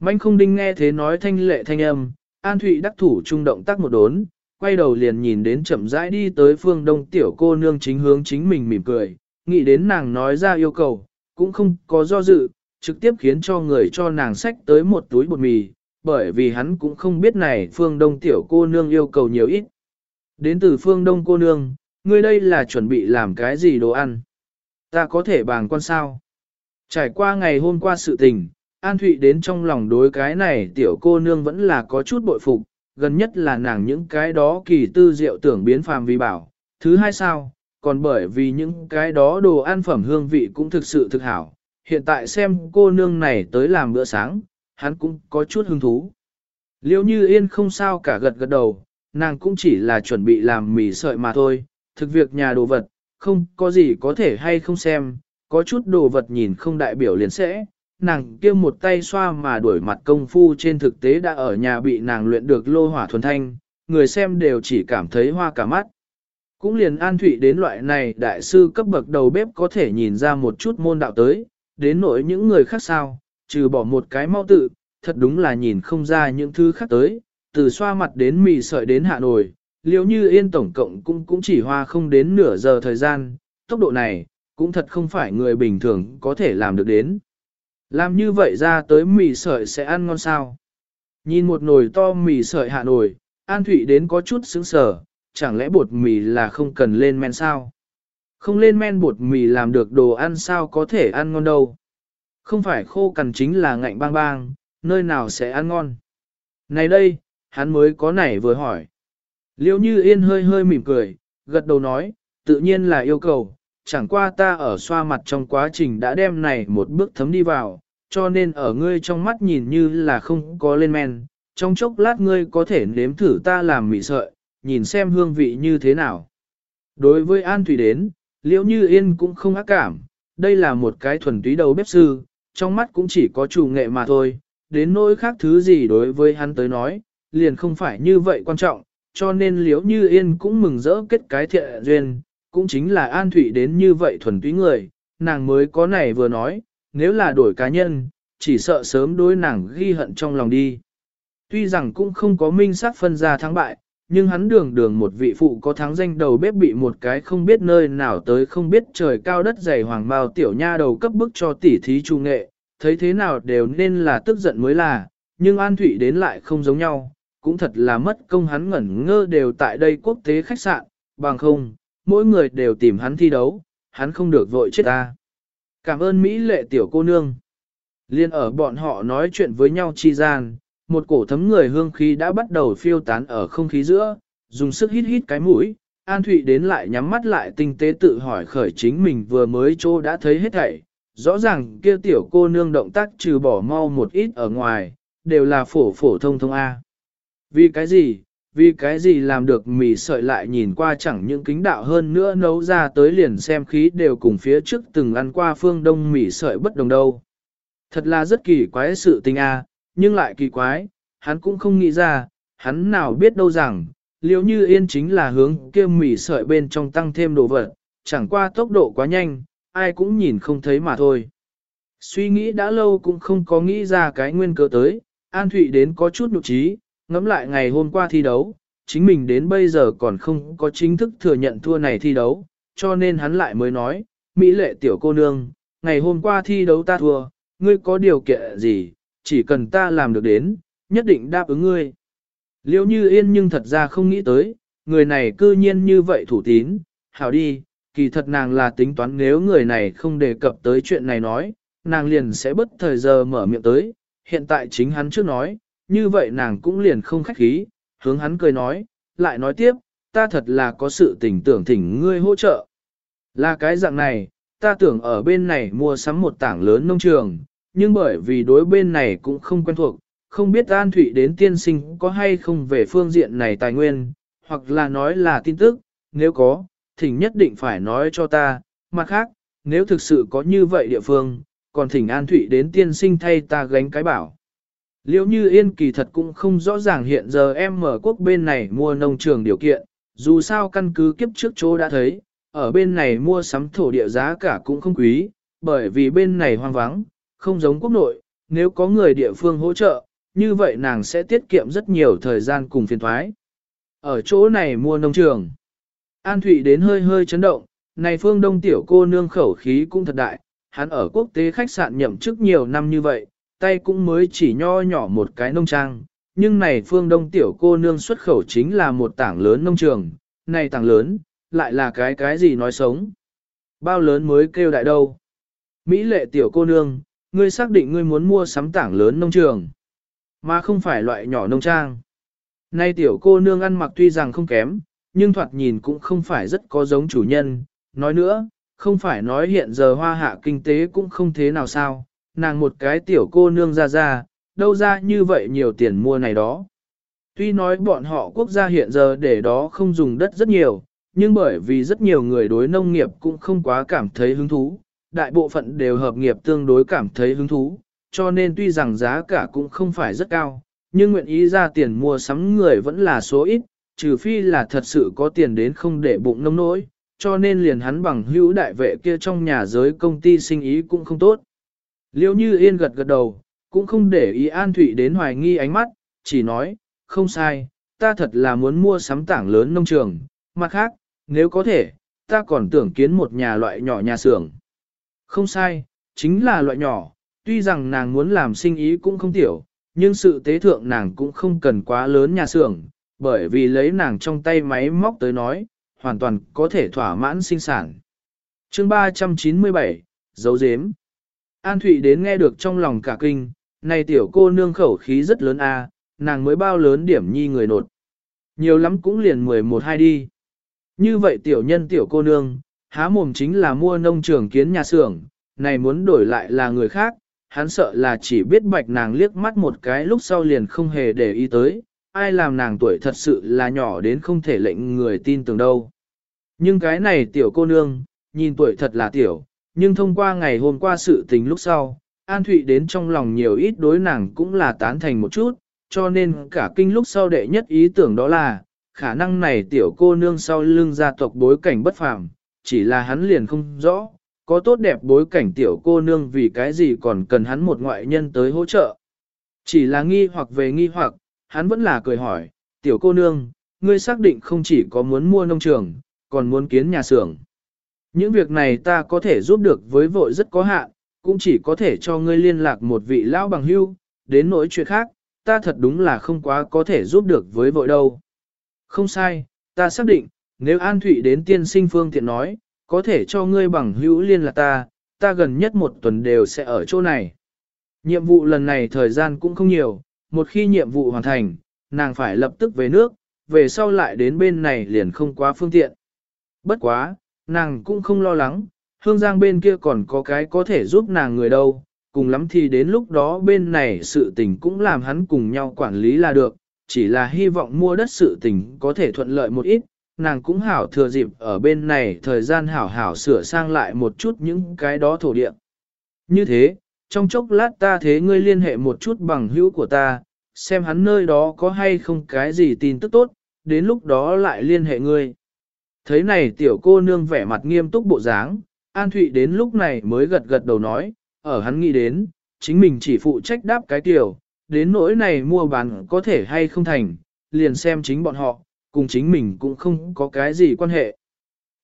Speaker 1: Mạnh không đinh nghe thế nói thanh lệ thanh âm, An Thụy đắc thủ trung động tác một đốn, quay đầu liền nhìn đến chậm rãi đi tới phương đông tiểu cô nương chính hướng chính mình mỉm cười, nghĩ đến nàng nói ra yêu cầu, cũng không có do dự, trực tiếp khiến cho người cho nàng sách tới một túi bột mì, bởi vì hắn cũng không biết này phương đông tiểu cô nương yêu cầu nhiều ít. Đến từ phương đông cô nương, ngươi đây là chuẩn bị làm cái gì đồ ăn? Ta có thể bàng quan sao? Trải qua ngày hôm qua sự tình, An Thụy đến trong lòng đối cái này tiểu cô nương vẫn là có chút bội phục, gần nhất là nàng những cái đó kỳ tư diệu tưởng biến phàm vì bảo. Thứ hai sao, còn bởi vì những cái đó đồ ăn phẩm hương vị cũng thực sự thực hảo. Hiện tại xem cô nương này tới làm bữa sáng, hắn cũng có chút hứng thú. Liêu như yên không sao cả gật gật đầu, nàng cũng chỉ là chuẩn bị làm mì sợi mà thôi, thực việc nhà đồ vật, không có gì có thể hay không xem, có chút đồ vật nhìn không đại biểu liền sẽ, nàng kia một tay xoa mà đuổi mặt công phu trên thực tế đã ở nhà bị nàng luyện được lô hỏa thuần thanh, người xem đều chỉ cảm thấy hoa cả mắt. Cũng liền an thụy đến loại này đại sư cấp bậc đầu bếp có thể nhìn ra một chút môn đạo tới, đến nỗi những người khác sao, trừ bỏ một cái mau tự, thật đúng là nhìn không ra những thứ khác tới, từ xoa mặt đến mì sợi đến hạ nồi, liếu như yên tổng cộng cũng cũng chỉ hoa không đến nửa giờ thời gian, tốc độ này, cũng thật không phải người bình thường có thể làm được đến. Làm như vậy ra tới mì sợi sẽ ăn ngon sao? Nhìn một nồi to mì sợi hạ nồi, An Thụy đến có chút sững sờ, chẳng lẽ bột mì là không cần lên men sao? Không lên men bột mì làm được đồ ăn sao có thể ăn ngon đâu? Không phải khô cằn chính là ngạnh bang bang, nơi nào sẽ ăn ngon? Này đây, hắn mới có nảy vừa hỏi. Liêu như yên hơi hơi mỉm cười, gật đầu nói, tự nhiên là yêu cầu, chẳng qua ta ở xoa mặt trong quá trình đã đem này một bước thấm đi vào, cho nên ở ngươi trong mắt nhìn như là không có lên men, trong chốc lát ngươi có thể nếm thử ta làm mì sợi, nhìn xem hương vị như thế nào. Đối với An Thủy đến, liễu như yên cũng không ác cảm, đây là một cái thuần túy đầu bếp sư, trong mắt cũng chỉ có chủ nghệ mà thôi, đến nỗi khác thứ gì đối với hắn tới nói, liền không phải như vậy quan trọng, cho nên liễu như yên cũng mừng rỡ kết cái thiện duyên, cũng chính là an Thụy đến như vậy thuần túy người, nàng mới có này vừa nói, nếu là đổi cá nhân, chỉ sợ sớm đối nàng ghi hận trong lòng đi. Tuy rằng cũng không có minh xác phân ra thắng bại, nhưng hắn đường đường một vị phụ có thắng danh đầu bếp bị một cái không biết nơi nào tới không biết trời cao đất dày hoàng bào tiểu nha đầu cấp bức cho tỉ thí trung nghệ, thấy thế nào đều nên là tức giận mới là, nhưng An Thụy đến lại không giống nhau, cũng thật là mất công hắn ngẩn ngơ đều tại đây quốc tế khách sạn, bằng không, mỗi người đều tìm hắn thi đấu, hắn không được vội chết ta. Cảm ơn Mỹ lệ tiểu cô nương. Liên ở bọn họ nói chuyện với nhau chi gian, một cổ thấm người hương khí đã bắt đầu phiêu tán ở không khí giữa, dùng sức hít hít cái mũi, An Thụy đến lại nhắm mắt lại tinh tế tự hỏi khởi chính mình vừa mới chỗ đã thấy hết thảy. Rõ ràng kia tiểu cô nương động tác trừ bỏ mau một ít ở ngoài, đều là phổ phổ thông thông A. Vì cái gì, vì cái gì làm được mì sợi lại nhìn qua chẳng những kính đạo hơn nữa nấu ra tới liền xem khí đều cùng phía trước từng ăn qua phương đông mì sợi bất đồng đâu. Thật là rất kỳ quái sự tình a, nhưng lại kỳ quái, hắn cũng không nghĩ ra, hắn nào biết đâu rằng, liếu như yên chính là hướng kia mì sợi bên trong tăng thêm đồ vật, chẳng qua tốc độ quá nhanh, ai cũng nhìn không thấy mà thôi. Suy nghĩ đã lâu cũng không có nghĩ ra cái nguyên cớ tới, An Thụy đến có chút nụ trí, ngẫm lại ngày hôm qua thi đấu, chính mình đến bây giờ còn không có chính thức thừa nhận thua này thi đấu, cho nên hắn lại mới nói, Mỹ lệ tiểu cô nương, ngày hôm qua thi đấu ta thua, ngươi có điều kiện gì, chỉ cần ta làm được đến, nhất định đáp ứng ngươi. Liêu như yên nhưng thật ra không nghĩ tới, người này cư nhiên như vậy thủ tín, hảo đi, kỳ thật nàng là tính toán nếu người này không đề cập tới chuyện này nói, nàng liền sẽ bất thời giờ mở miệng tới, hiện tại chính hắn trước nói, như vậy nàng cũng liền không khách khí, hướng hắn cười nói, lại nói tiếp, ta thật là có sự tình tưởng thỉnh ngươi hỗ trợ. Là cái dạng này, ta tưởng ở bên này mua sắm một tảng lớn nông trường, nhưng bởi vì đối bên này cũng không quen thuộc, không biết An Thụy đến tiên sinh có hay không về phương diện này tài nguyên, hoặc là nói là tin tức, nếu có, thỉnh nhất định phải nói cho ta, mặt khác, nếu thực sự có như vậy địa phương, còn thỉnh An Thụy đến tiên sinh thay ta gánh cái bảo. Liêu như yên kỳ thật cũng không rõ ràng hiện giờ em mở quốc bên này mua nông trường điều kiện, dù sao căn cứ kiếp trước chỗ đã thấy, ở bên này mua sắm thổ địa giá cả cũng không quý, bởi vì bên này hoang vắng, không giống quốc nội, nếu có người địa phương hỗ trợ, như vậy nàng sẽ tiết kiệm rất nhiều thời gian cùng phiền thoái. Ở chỗ này mua nông trường, An Thụy đến hơi hơi chấn động, này phương đông tiểu cô nương khẩu khí cũng thật đại, hắn ở quốc tế khách sạn nhậm chức nhiều năm như vậy, tay cũng mới chỉ nho nhỏ một cái nông trang, nhưng này phương đông tiểu cô nương xuất khẩu chính là một tảng lớn nông trường, này tảng lớn, lại là cái cái gì nói sống. Bao lớn mới kêu đại đâu. Mỹ lệ tiểu cô nương, ngươi xác định ngươi muốn mua sắm tảng lớn nông trường, mà không phải loại nhỏ nông trang. Nay tiểu cô nương ăn mặc tuy rằng không kém, nhưng thoạt nhìn cũng không phải rất có giống chủ nhân. Nói nữa, không phải nói hiện giờ hoa hạ kinh tế cũng không thế nào sao, nàng một cái tiểu cô nương ra ra, đâu ra như vậy nhiều tiền mua này đó. Tuy nói bọn họ quốc gia hiện giờ để đó không dùng đất rất nhiều, nhưng bởi vì rất nhiều người đối nông nghiệp cũng không quá cảm thấy hứng thú, đại bộ phận đều hợp nghiệp tương đối cảm thấy hứng thú, cho nên tuy rằng giá cả cũng không phải rất cao, nhưng nguyện ý ra tiền mua sắm người vẫn là số ít, trừ phi là thật sự có tiền đến không để bụng nông nỗi, cho nên liền hắn bằng hữu đại vệ kia trong nhà giới công ty sinh ý cũng không tốt. Liêu như yên gật gật đầu, cũng không để ý an thủy đến hoài nghi ánh mắt, chỉ nói, không sai, ta thật là muốn mua sắm tảng lớn nông trường, mặt khác, nếu có thể, ta còn tưởng kiến một nhà loại nhỏ nhà xưởng. Không sai, chính là loại nhỏ, tuy rằng nàng muốn làm sinh ý cũng không tiểu, nhưng sự tế thượng nàng cũng không cần quá lớn nhà xưởng, bởi vì lấy nàng trong tay máy móc tới nói, hoàn toàn có thể thỏa mãn sinh sản. chương 397, dấu dếm. An Thụy đến nghe được trong lòng cả kinh, này tiểu cô nương khẩu khí rất lớn a, nàng mới bao lớn điểm nhi người nột. Nhiều lắm cũng liền 11 hai đi. Như vậy tiểu nhân tiểu cô nương, há mồm chính là mua nông trường kiến nhà xưởng, này muốn đổi lại là người khác, hắn sợ là chỉ biết bạch nàng liếc mắt một cái lúc sau liền không hề để ý tới, ai làm nàng tuổi thật sự là nhỏ đến không thể lệnh người tin tưởng đâu. Nhưng cái này tiểu cô nương, nhìn tuổi thật là tiểu, nhưng thông qua ngày hôm qua sự tình lúc sau, An Thụy đến trong lòng nhiều ít đối nàng cũng là tán thành một chút, cho nên cả kinh lúc sau đệ nhất ý tưởng đó là, khả năng này tiểu cô nương sau lưng gia tộc bối cảnh bất phàm, chỉ là hắn liền không rõ, có tốt đẹp bối cảnh tiểu cô nương vì cái gì còn cần hắn một ngoại nhân tới hỗ trợ. Chỉ là nghi hoặc về nghi hoặc, hắn vẫn là cười hỏi, tiểu cô nương, ngươi xác định không chỉ có muốn mua nông trường, còn muốn kiến nhà xưởng. Những việc này ta có thể giúp được với vội rất có hạn, cũng chỉ có thể cho ngươi liên lạc một vị lão bằng hưu, đến nỗi chuyện khác, ta thật đúng là không quá có thể giúp được với vội đâu. Không sai, ta xác định, nếu An Thụy đến tiên sinh phương tiện nói, có thể cho ngươi bằng hữu liên lạc ta, ta gần nhất một tuần đều sẽ ở chỗ này. Nhiệm vụ lần này thời gian cũng không nhiều, một khi nhiệm vụ hoàn thành, nàng phải lập tức về nước, về sau lại đến bên này liền không quá phương tiện. Bất quá, nàng cũng không lo lắng, hương giang bên kia còn có cái có thể giúp nàng người đâu, cùng lắm thì đến lúc đó bên này sự tình cũng làm hắn cùng nhau quản lý là được, chỉ là hy vọng mua đất sự tình có thể thuận lợi một ít, nàng cũng hảo thừa dịp ở bên này thời gian hảo hảo sửa sang lại một chút những cái đó thổ địa. Như thế, trong chốc lát ta thế ngươi liên hệ một chút bằng hữu của ta, xem hắn nơi đó có hay không cái gì tin tức tốt, đến lúc đó lại liên hệ ngươi. Thấy này tiểu cô nương vẻ mặt nghiêm túc bộ dáng, An Thụy đến lúc này mới gật gật đầu nói, ở hắn nghĩ đến, chính mình chỉ phụ trách đáp cái tiểu, đến nỗi này mua bán có thể hay không thành, liền xem chính bọn họ, cùng chính mình cũng không có cái gì quan hệ.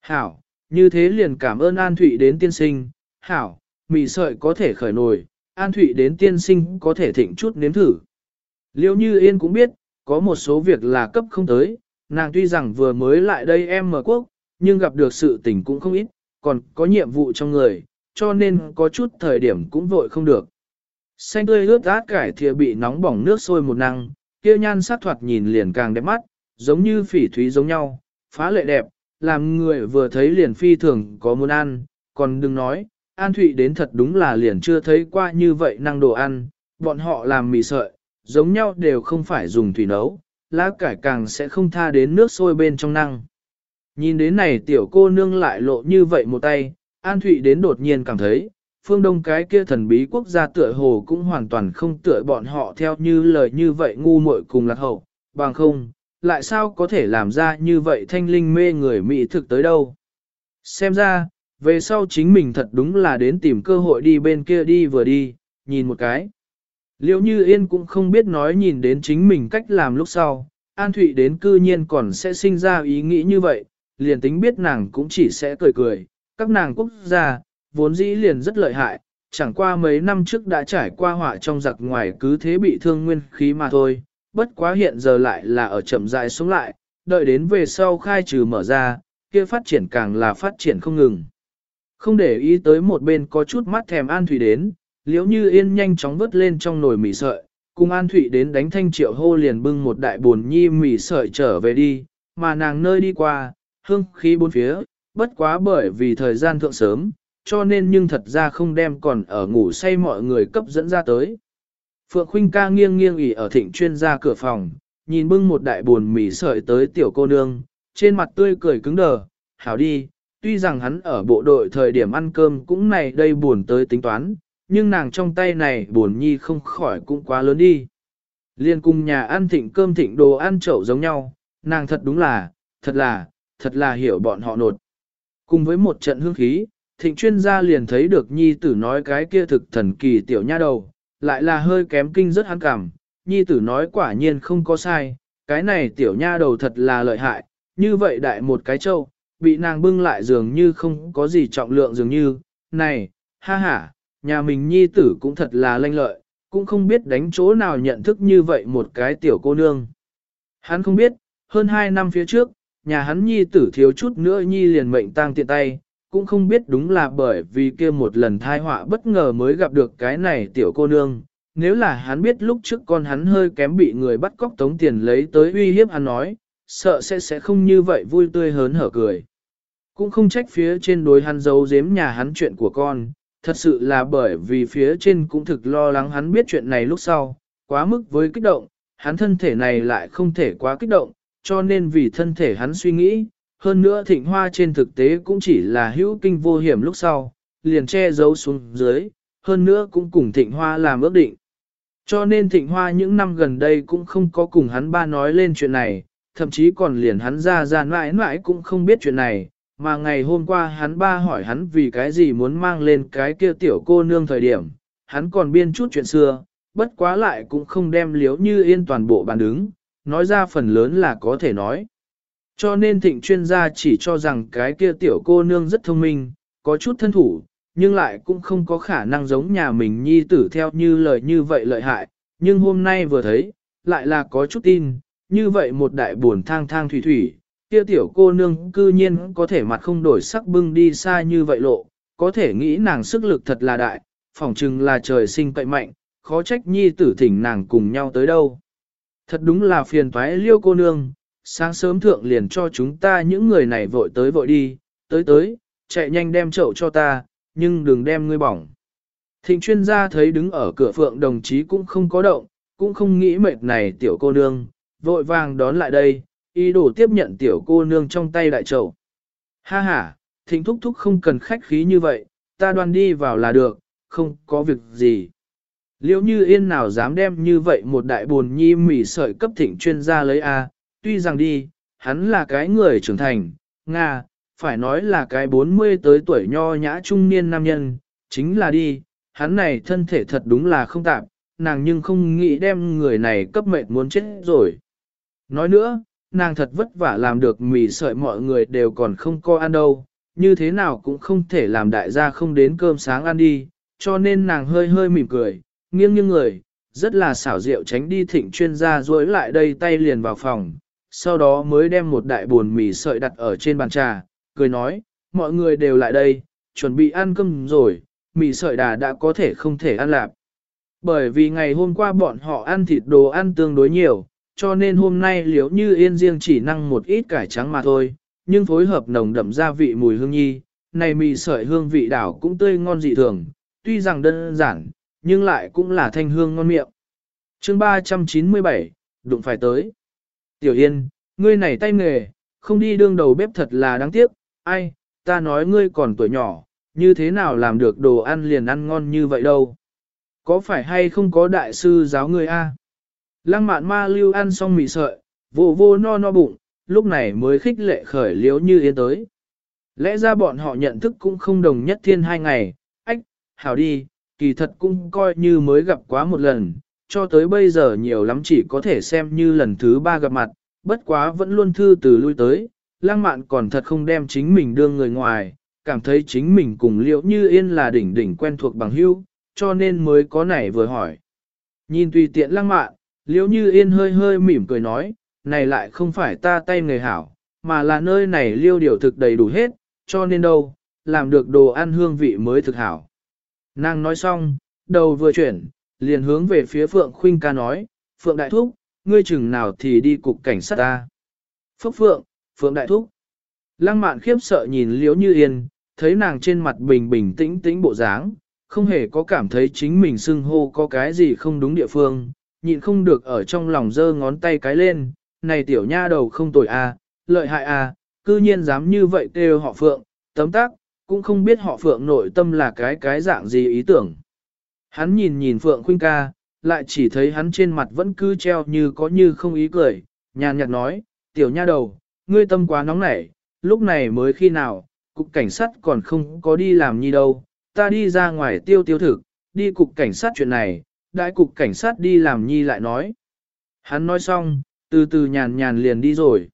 Speaker 1: Hảo, như thế liền cảm ơn An Thụy đến tiên sinh, Hảo, mì sợi có thể khởi nồi, An Thụy đến tiên sinh có thể thịnh chút nếm thử. Liêu như Yên cũng biết, có một số việc là cấp không tới, nàng tuy rằng vừa mới lại đây em mở quốc, nhưng gặp được sự tình cũng không ít, còn có nhiệm vụ trong người, cho nên có chút thời điểm cũng vội không được. Xanh tươi ướt át cải thìa bị nóng bỏng nước sôi một năng, kia nhan sắc thoạt nhìn liền càng đẹp mắt, giống như phỉ thúy giống nhau, phá lệ đẹp, làm người vừa thấy liền phi thường có muốn ăn, còn đừng nói, An Thụy đến thật đúng là liền chưa thấy qua như vậy năng đồ ăn, bọn họ làm mì sợi, giống nhau đều không phải dùng thủy nấu, lá cải càng sẽ không tha đến nước sôi bên trong năng. Nhìn đến này tiểu cô nương lại lộ như vậy một tay, An Thụy đến đột nhiên cảm thấy, phương đông cái kia thần bí quốc gia tựa hồ cũng hoàn toàn không tựa bọn họ theo như lời như vậy ngu muội cùng lạc hậu, bằng không, lại sao có thể làm ra như vậy thanh linh mê người Mỹ thực tới đâu. Xem ra, về sau chính mình thật đúng là đến tìm cơ hội đi bên kia đi vừa đi, nhìn một cái. Liệu như yên cũng không biết nói nhìn đến chính mình cách làm lúc sau, An Thụy đến cư nhiên còn sẽ sinh ra ý nghĩ như vậy, liền tính biết nàng cũng chỉ sẽ cười cười, các nàng quốc gia, vốn dĩ liền rất lợi hại, chẳng qua mấy năm trước đã trải qua họa trong giặc ngoài cứ thế bị thương nguyên khí mà thôi, bất quá hiện giờ lại là ở chậm rãi sống lại, đợi đến về sau khai trừ mở ra, kia phát triển càng là phát triển không ngừng. Không để ý tới một bên có chút mắt thèm An Thủy đến, liếu như yên nhanh chóng vớt lên trong nồi mì sợi, cùng An Thụy đến đánh thanh triệu hô liền bưng một đại buồn nhi mì sợi trở về đi, mà nàng nơi đi qua, hương khí bốn phía, bất quá bởi vì thời gian thượng sớm, cho nên nhưng thật ra không đem còn ở ngủ say mọi người cấp dẫn ra tới. Phượng Khuynh ca nghiêng nghiêng ỉ ở thịnh chuyên ra cửa phòng, nhìn bưng một đại buồn mì sợi tới tiểu cô nương, trên mặt tươi cười cứng đờ, hảo đi, tuy rằng hắn ở bộ đội thời điểm ăn cơm cũng này đây buồn tới tính toán, nhưng nàng trong tay này buồn nhi không khỏi cũng quá lớn đi. Liên cùng nhà ăn thịnh cơm thịnh đồ ăn chậu giống nhau, nàng thật đúng là, thật là, thật là hiểu bọn họ nột. Cùng với một trận hương khí, thịnh chuyên gia liền thấy được nhi tử nói cái kia thực thần kỳ tiểu nha đầu, lại là hơi kém kinh rất hắn cảm, nhi tử nói quả nhiên không có sai, cái này tiểu nha đầu thật là lợi hại, như vậy đại một cái châu, bị nàng bưng lại dường như không có gì trọng lượng dường như, này, ha ha, nhà mình nhi tử cũng thật là lanh lợi, cũng không biết đánh chỗ nào nhận thức như vậy một cái tiểu cô nương. Hắn không biết, hơn hai năm phía trước, nhà hắn nhi tử thiếu chút nữa nhi liền mệnh tang tiện tay, cũng không biết đúng là bởi vì kia một lần thai họa bất ngờ mới gặp được cái này tiểu cô nương. Nếu là hắn biết lúc trước con hắn hơi kém bị người bắt cóc tống tiền lấy tới uy hiếp hắn nói, sợ sẽ sẽ không như vậy vui tươi hớn hở cười. Cũng không trách phía trên đối hắn giấu giếm nhà hắn chuyện của con, thật sự là bởi vì phía trên cũng thực lo lắng hắn biết chuyện này lúc sau, quá mức với kích động, hắn thân thể này lại không thể quá kích động, cho nên vì thân thể hắn suy nghĩ, hơn nữa thịnh hoa trên thực tế cũng chỉ là hữu kinh vô hiểm lúc sau, liền che giấu xuống dưới, hơn nữa cũng cùng thịnh hoa làm ước định. Cho nên thịnh hoa những năm gần đây cũng không có cùng hắn ba nói lên chuyện này, thậm chí còn liền hắn ra ra mãi mãi cũng không biết chuyện này, mà ngày hôm qua hắn ba hỏi hắn vì cái gì muốn mang lên cái kia tiểu cô nương thời điểm, hắn còn biên chút chuyện xưa, bất quá lại cũng không đem liếu như yên toàn bộ bàn đứng, nói ra phần lớn là có thể nói. Cho nên thịnh chuyên gia chỉ cho rằng cái kia tiểu cô nương rất thông minh, có chút thân thủ, nhưng lại cũng không có khả năng giống nhà mình nhi tử theo như lời như vậy lợi hại, nhưng hôm nay vừa thấy, lại là có chút tin, như vậy một đại buồn thang thang thủy thủy, kia tiểu cô nương cư nhiên có thể mặt không đổi sắc bưng đi xa như vậy lộ, có thể nghĩ nàng sức lực thật là đại, phỏng chừng là trời sinh cậy mạnh, khó trách nhi tử thỉnh nàng cùng nhau tới đâu. Thật đúng là phiền toái liêu cô nương, sáng sớm thượng liền cho chúng ta những người này vội tới vội đi, tới tới, chạy nhanh đem chậu cho ta, nhưng đừng đem ngươi bỏng. Thịnh chuyên gia thấy đứng ở cửa phượng đồng chí cũng không có động, cũng không nghĩ mệt này tiểu cô nương, vội vàng đón lại đây, ý đồ tiếp nhận tiểu cô nương trong tay đại trầu. Ha ha, thịnh thúc thúc không cần khách khí như vậy, ta đoan đi vào là được, không có việc gì. Liễu như yên nào dám đem như vậy một đại buồn nhi mỉ sợi cấp thịnh chuyên gia lấy A, tuy rằng đi, hắn là cái người trưởng thành, Nga, phải nói là cái 40 tới tuổi nho nhã trung niên nam nhân, chính là đi, hắn này thân thể thật đúng là không tạm, nàng nhưng không nghĩ đem người này cấp mệnh muốn chết rồi. Nói nữa, nàng thật vất vả làm được mì sợi mọi người đều còn không có ăn đâu, như thế nào cũng không thể làm đại gia không đến cơm sáng ăn đi, cho nên nàng hơi hơi mỉm cười, nghiêng nghiêng người, rất là xảo diệu tránh đi thịnh chuyên gia duỗi lại đây tay liền vào phòng, sau đó mới đem một đại buồn mì sợi đặt ở trên bàn trà, cười nói, mọi người đều lại đây, chuẩn bị ăn cơm rồi, mì sợi đà đã có thể không thể ăn lạp. Bởi vì ngày hôm qua bọn họ ăn thịt đồ ăn tương đối nhiều, cho nên hôm nay liếu như yên riêng chỉ năng một ít cải trắng mà thôi, nhưng phối hợp nồng đậm gia vị mùi hương nhi, này mì sợi hương vị đảo cũng tươi ngon dị thường, tuy rằng đơn giản, nhưng lại cũng là thanh hương ngon miệng. chương 397, đụng phải tới. Tiểu Yên, ngươi này tay nghề, không đi đương đầu bếp thật là đáng tiếc, ai, ta nói ngươi còn tuổi nhỏ, như thế nào làm được đồ ăn liền ăn ngon như vậy đâu. Có phải hay không có đại sư giáo ngươi a? Lăng mạn ma lưu ăn xong mì sợi, vô vô no no bụng, lúc này mới khích lệ khởi liếu như yên tới. Lẽ ra bọn họ nhận thức cũng không đồng nhất thiên hai ngày, ách, hảo đi, kỳ thật cũng coi như mới gặp quá một lần, cho tới bây giờ nhiều lắm chỉ có thể xem như lần thứ ba gặp mặt, bất quá vẫn luôn thư từ lui tới, lang mạn còn thật không đem chính mình đưa người ngoài, cảm thấy chính mình cùng liễu như yên là đỉnh đỉnh quen thuộc bằng hữu, cho nên mới có nảy vừa hỏi. Nhìn tùy tiện lang mạn, liễu như yên hơi hơi mỉm cười nói, này lại không phải ta tay người hảo, mà là nơi này liêu điều thực đầy đủ hết, cho nên đâu, làm được đồ ăn hương vị mới thực hảo. Nàng nói xong, đầu vừa chuyển, liền hướng về phía Phượng Khuynh ca nói, Phượng Đại Thúc, ngươi chừng nào thì đi cục cảnh sát ta. Phúc Phượng, Phượng Đại Thúc. Lăng mạn khiếp sợ nhìn liễu như yên, thấy nàng trên mặt bình bình tĩnh tĩnh bộ dáng, không hề có cảm thấy chính mình xưng hô có cái gì không đúng địa phương, nhịn không được ở trong lòng giơ ngón tay cái lên, này tiểu nha đầu không tội a, à, lợi hại a, à, cư nhiên dám như vậy kêu họ Phượng, tấm tác, cũng không biết họ Phượng nội tâm là cái cái dạng gì ý tưởng. Hắn nhìn nhìn Phượng Khuynh ca, lại chỉ thấy hắn trên mặt vẫn cứ treo như có như không ý cười, nhàn nhạt nói, tiểu nha đầu, ngươi tâm quá nóng nảy, lúc này mới khi nào, cục cảnh sát còn không có đi làm như đâu, ta đi ra ngoài tiêu tiêu thực, đi cục cảnh sát chuyện này, đại cục cảnh sát đi làm nhi lại nói. Hắn nói xong, từ từ nhàn nhàn liền đi rồi.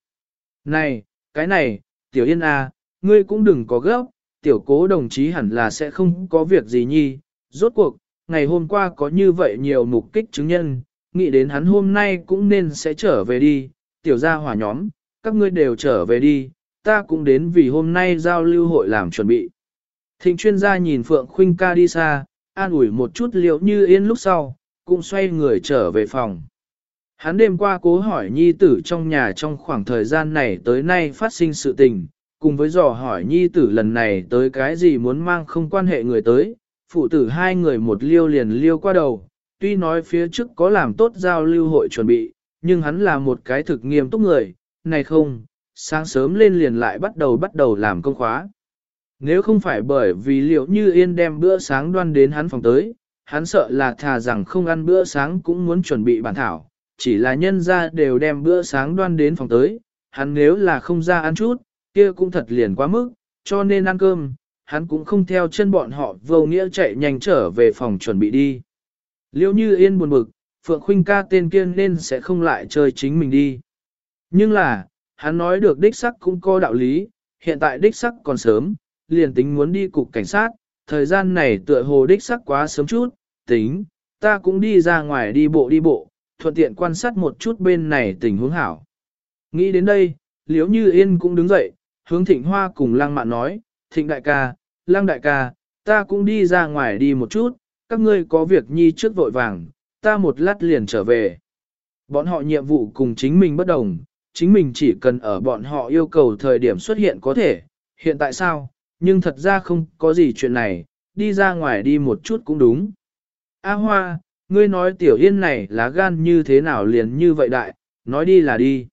Speaker 1: Này, cái này, tiểu yên a, ngươi cũng đừng có gấp, tiểu cố đồng chí hẳn là sẽ không có việc gì nhi, rốt cuộc, ngày hôm qua có như vậy nhiều mục kích chứng nhân, nghĩ đến hắn hôm nay cũng nên sẽ trở về đi, tiểu gia hỏa nhóm, các ngươi đều trở về đi, ta cũng đến vì hôm nay giao lưu hội làm chuẩn bị. Thịnh chuyên gia nhìn Phượng Khuynh ca đi xa, an ủi một chút liệu như yên lúc sau, cũng xoay người trở về phòng. Hắn đêm qua cố hỏi nhi tử trong nhà trong khoảng thời gian này tới nay phát sinh sự tình, cùng với dò hỏi nhi tử lần này tới cái gì muốn mang không quan hệ người tới, phụ tử hai người một liêu liền liêu qua đầu, tuy nói phía trước có làm tốt giao lưu hội chuẩn bị, nhưng hắn là một cái thực nghiêm túc người, này không, sáng sớm lên liền lại bắt đầu bắt đầu làm công khóa. Nếu không phải bởi vì liệu như yên đem bữa sáng đoan đến hắn phòng tới, hắn sợ là thà rằng không ăn bữa sáng cũng muốn chuẩn bị bản thảo, chỉ là nhân ra đều đem bữa sáng đoan đến phòng tới, hắn nếu là không ra ăn chút, kia cũng thật liền quá mức, cho nên ăn cơm, hắn cũng không theo chân bọn họ vô nghĩa chạy nhanh trở về phòng chuẩn bị đi. Liêu như yên buồn bực, Phượng Khuynh ca tên kiên nên sẽ không lại chơi chính mình đi. Nhưng là, hắn nói được đích sắc cũng có đạo lý, hiện tại đích sắc còn sớm, liền tính muốn đi cục cảnh sát, thời gian này tựa hồ đích sắc quá sớm chút, tính, ta cũng đi ra ngoài đi bộ đi bộ, thuận tiện quan sát một chút bên này tình huống hảo. Nghĩ đến đây, liếu như yên cũng đứng dậy, hướng thịnh hoa cùng lăng mạn nói, thịnh đại ca, lăng đại ca, ta cũng đi ra ngoài đi một chút, các ngươi có việc nhi trước vội vàng, ta một lát liền trở về. Bọn họ nhiệm vụ cùng chính mình bất đồng, chính mình chỉ cần ở bọn họ yêu cầu thời điểm xuất hiện có thể, hiện tại sao, nhưng thật ra không có gì chuyện này, đi ra ngoài đi một chút cũng đúng. A Hoa, ngươi nói tiểu yên này lá gan như thế nào liền như vậy đại, nói đi là đi.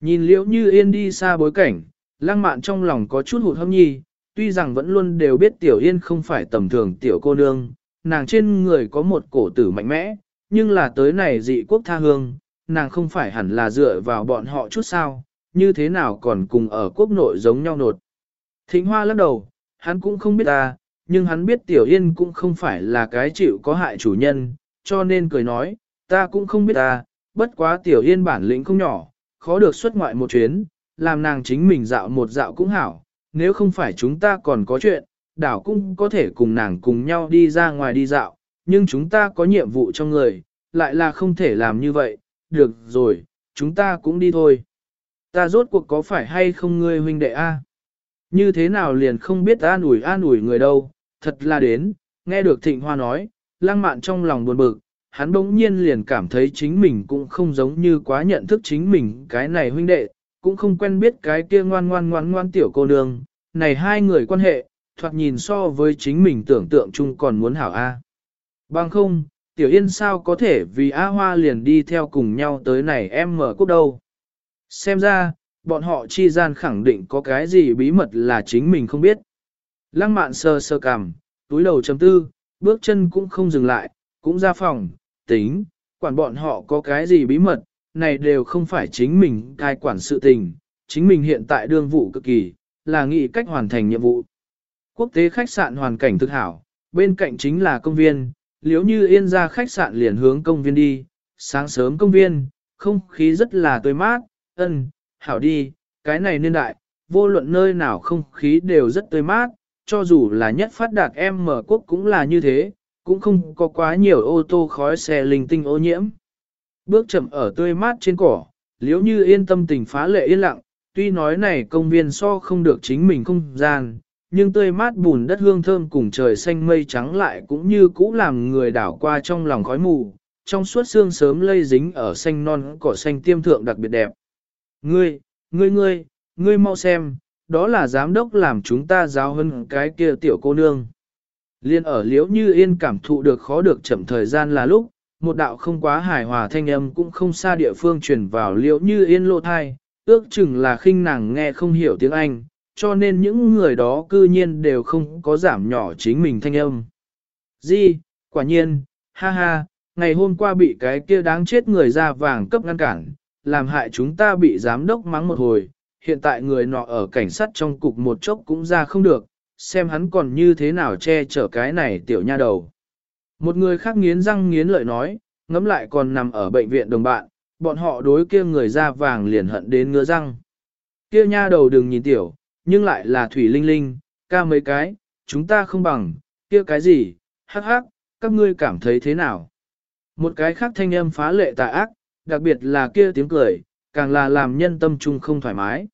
Speaker 1: Nhìn liễu như yên đi xa bối cảnh, lang mạn trong lòng có chút hụt hâm nhi, tuy rằng vẫn luôn đều biết tiểu yên không phải tầm thường tiểu cô nương, nàng trên người có một cổ tử mạnh mẽ, nhưng là tới này dị quốc tha hương, nàng không phải hẳn là dựa vào bọn họ chút sao, như thế nào còn cùng ở quốc nội giống nhau nột. Thịnh hoa lắc đầu, hắn cũng không biết ta, nhưng hắn biết tiểu yên cũng không phải là cái chịu có hại chủ nhân, cho nên cười nói, ta cũng không biết ta, bất quá tiểu yên bản lĩnh không nhỏ, khó được xuất ngoại một chuyến, làm nàng chính mình dạo một dạo cũng hảo, nếu không phải chúng ta còn có chuyện, đảo cũng có thể cùng nàng cùng nhau đi ra ngoài đi dạo, nhưng chúng ta có nhiệm vụ trong người, lại là không thể làm như vậy, được rồi, chúng ta cũng đi thôi. Ta rốt cuộc có phải hay không ngươi huynh đệ a? Như thế nào liền không biết an ủi an ủi người đâu, thật là đến, nghe được thịnh hoa nói, lang mạn trong lòng buồn bực, hắn bỗng nhiên liền cảm thấy chính mình cũng không giống như quá nhận thức chính mình cái này huynh đệ, cũng không quen biết cái kia ngoan ngoan ngoan ngoan tiểu cô nương, này hai người quan hệ, thoạt nhìn so với chính mình tưởng tượng chung còn muốn hảo A. Bằng không, tiểu yên sao có thể vì A Hoa liền đi theo cùng nhau tới này em mở cúc đâu. Xem ra, bọn họ chi gian khẳng định có cái gì bí mật là chính mình không biết. Lăng mạn sơ sơ cằm, túi đầu chấm tư, bước chân cũng không dừng lại, cũng ra phòng, tính, quản bọn họ có cái gì bí mật, này đều không phải chính mình cai quản sự tình, chính mình hiện tại đương vụ cực kỳ, là nghĩ cách hoàn thành nhiệm vụ. Quốc tế khách sạn hoàn cảnh thực hảo, bên cạnh chính là công viên, liếu như yên ra khách sạn liền hướng công viên đi, sáng sớm công viên, không khí rất là tươi mát, ân, hảo đi, cái này niên đại, vô luận nơi nào không khí đều rất tươi mát, cho dù là nhất phát đạt em mở quốc cũng là như thế, cũng không có quá nhiều ô tô khói xe linh tinh ô nhiễm. Bước chậm ở tươi mát trên cỏ, liếu như yên tâm tình phá lệ yên lặng, tuy nói này công viên so không được chính mình không gian, nhưng tươi mát bùn đất hương thơm cùng trời xanh mây trắng lại cũng như cũ làm người đảo qua trong lòng khói mù, trong suốt xương sớm lây dính ở xanh non cỏ xanh tiêm thượng đặc biệt đẹp. Ngươi, ngươi ngươi, ngươi mau xem, đó là giám đốc làm chúng ta giáo hơn cái kia tiểu cô nương. Liên ở liễu như yên cảm thụ được khó được chậm thời gian là lúc, một đạo không quá hài hòa thanh âm cũng không xa địa phương truyền vào liễu như yên lộ thai, ước chừng là khinh nàng nghe không hiểu tiếng Anh, cho nên những người đó cư nhiên đều không có giảm nhỏ chính mình thanh âm. Di, quả nhiên, ha ha, ngày hôm qua bị cái kia đáng chết người ra vàng cấp ngăn cản, làm hại chúng ta bị giám đốc mắng một hồi, hiện tại người nọ ở cảnh sát trong cục một chốc cũng ra không được, xem hắn còn như thế nào che chở cái này tiểu nha đầu. Một người khác nghiến răng nghiến lợi nói, ngẫm lại còn nằm ở bệnh viện đồng bạn, bọn họ đối kia người da vàng liền hận đến ngứa răng. Kia nha đầu đừng nhìn tiểu, nhưng lại là thủy linh linh, ca mấy cái, chúng ta không bằng, kia cái gì, hắc hắc, các ngươi cảm thấy thế nào? Một cái khác thanh âm phá lệ tà ác, đặc biệt là kia tiếng cười, càng là làm nhân tâm trung không thoải mái.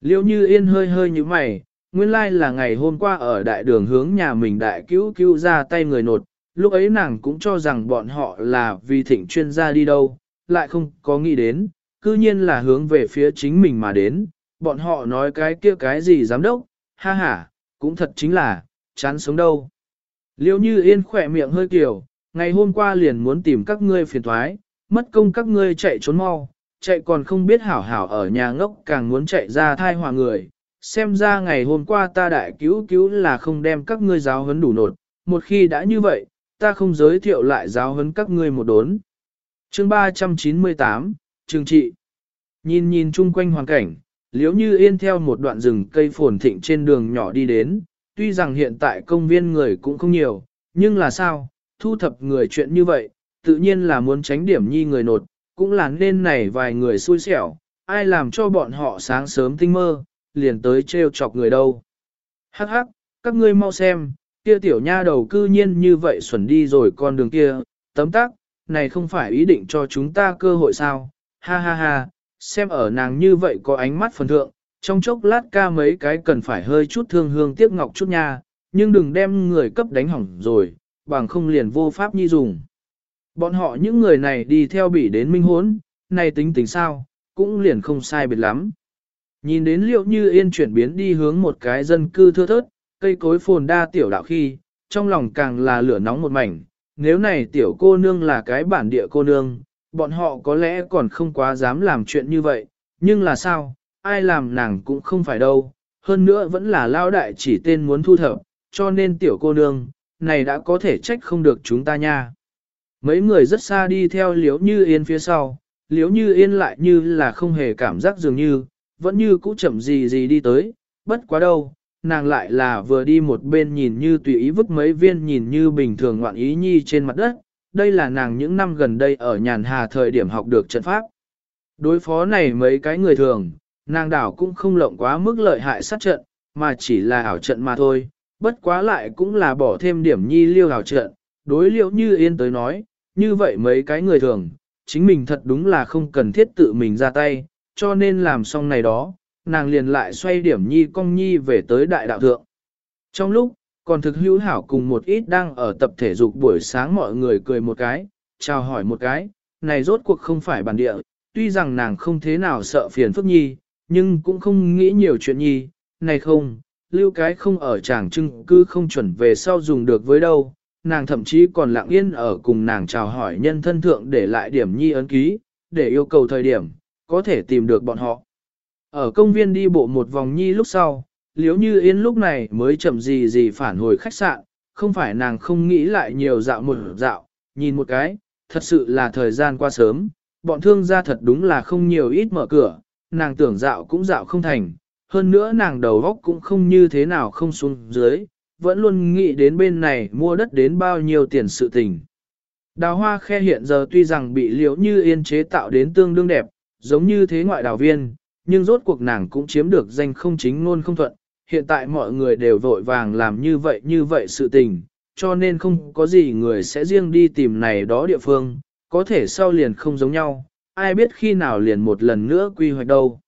Speaker 1: Liêu như yên hơi hơi như mày, nguyên lai là ngày hôm qua ở đại đường hướng nhà mình đại cứu cứu ra tay người nột, lúc ấy nàng cũng cho rằng bọn họ là vì thịnh chuyên gia đi đâu, lại không có nghĩ đến, cư nhiên là hướng về phía chính mình mà đến, bọn họ nói cái kia cái gì giám đốc, ha ha, cũng thật chính là, chán sống đâu. Liêu như yên khỏe miệng hơi kiểu, ngày hôm qua liền muốn tìm các ngươi phiền thoái, mất công các ngươi chạy trốn mau, chạy còn không biết hảo hảo ở nhà ngốc càng muốn chạy ra thai hòa người. Xem ra ngày hôm qua ta đại cứu cứu là không đem các ngươi giáo huấn đủ nột, một khi đã như vậy, ta không giới thiệu lại giáo huấn các ngươi một đốn. Chương 398, Trường trị. Nhìn nhìn chung quanh hoàn cảnh, liếu như yên theo một đoạn rừng cây phồn thịnh trên đường nhỏ đi đến, tuy rằng hiện tại công viên người cũng không nhiều, nhưng là sao, thu thập người chuyện như vậy, tự nhiên là muốn tránh điểm nhi người nột, cũng là nên này vài người xui xẻo, ai làm cho bọn họ sáng sớm tinh mơ, liền tới trêu chọc người đâu. Hắc hắc, các ngươi mau xem, kia tiểu nha đầu cư nhiên như vậy xuẩn đi rồi con đường kia, tấm tắc, này không phải ý định cho chúng ta cơ hội sao, ha ha ha, xem ở nàng như vậy có ánh mắt phần thượng, trong chốc lát ca mấy cái cần phải hơi chút thương hương tiếc ngọc chút nha, nhưng đừng đem người cấp đánh hỏng rồi, bằng không liền vô pháp nhi dùng. Bọn họ những người này đi theo bỉ đến minh hốn, này tính tính sao, cũng liền không sai biệt lắm. Nhìn đến liệu như yên chuyển biến đi hướng một cái dân cư thưa thớt, cây cối phồn đa tiểu đạo khi, trong lòng càng là lửa nóng một mảnh, nếu này tiểu cô nương là cái bản địa cô nương, Bọn họ có lẽ còn không quá dám làm chuyện như vậy, nhưng là sao, ai làm nàng cũng không phải đâu, hơn nữa vẫn là lao đại chỉ tên muốn thu thập, cho nên tiểu cô nương, này đã có thể trách không được chúng ta nha. Mấy người rất xa đi theo liếu như yên phía sau, liếu như yên lại như là không hề cảm giác dường như, vẫn như cũ chậm gì gì đi tới, bất quá đâu, nàng lại là vừa đi một bên nhìn như tùy ý vứt mấy viên nhìn như bình thường ngoạn ý nhi trên mặt đất, đây là nàng những năm gần đây ở nhàn hà thời điểm học được trận pháp. Đối phó này mấy cái người thường, nàng đảo cũng không lộng quá mức lợi hại sát trận, mà chỉ là ảo trận mà thôi, bất quá lại cũng là bỏ thêm điểm nhi liêu ảo trận, đối liệu như yên tới nói, như vậy mấy cái người thường, chính mình thật đúng là không cần thiết tự mình ra tay, cho nên làm xong này đó, nàng liền lại xoay điểm nhi cong nhi về tới đại đạo thượng. Trong lúc, còn thực hữu hảo cùng một ít đang ở tập thể dục buổi sáng mọi người cười một cái, chào hỏi một cái, này rốt cuộc không phải bản địa, tuy rằng nàng không thế nào sợ phiền phức nhi, nhưng cũng không nghĩ nhiều chuyện nhi, này không, lưu cái không ở chàng trưng cư không chuẩn về sau dùng được với đâu, nàng thậm chí còn lặng yên ở cùng nàng chào hỏi nhân thân thượng để lại điểm nhi ấn ký, để yêu cầu thời điểm, có thể tìm được bọn họ. Ở công viên đi bộ một vòng nhi lúc sau, liếu như yên lúc này mới chậm gì gì phản hồi khách sạn, không phải nàng không nghĩ lại nhiều dạo một dạo, nhìn một cái, thật sự là thời gian qua sớm, bọn thương gia thật đúng là không nhiều ít mở cửa, nàng tưởng dạo cũng dạo không thành, hơn nữa nàng đầu góc cũng không như thế nào không xuống dưới, vẫn luôn nghĩ đến bên này mua đất đến bao nhiêu tiền sự tình. Đào hoa khe hiện giờ tuy rằng bị liễu như yên chế tạo đến tương đương đẹp, giống như thế ngoại đào viên, nhưng rốt cuộc nàng cũng chiếm được danh không chính ngôn không thuận. Hiện tại mọi người đều vội vàng làm như vậy như vậy sự tình, cho nên không có gì người sẽ riêng đi tìm này đó địa phương, có thể sau liền không giống nhau, ai biết khi nào liền một lần nữa quy hoạch đâu.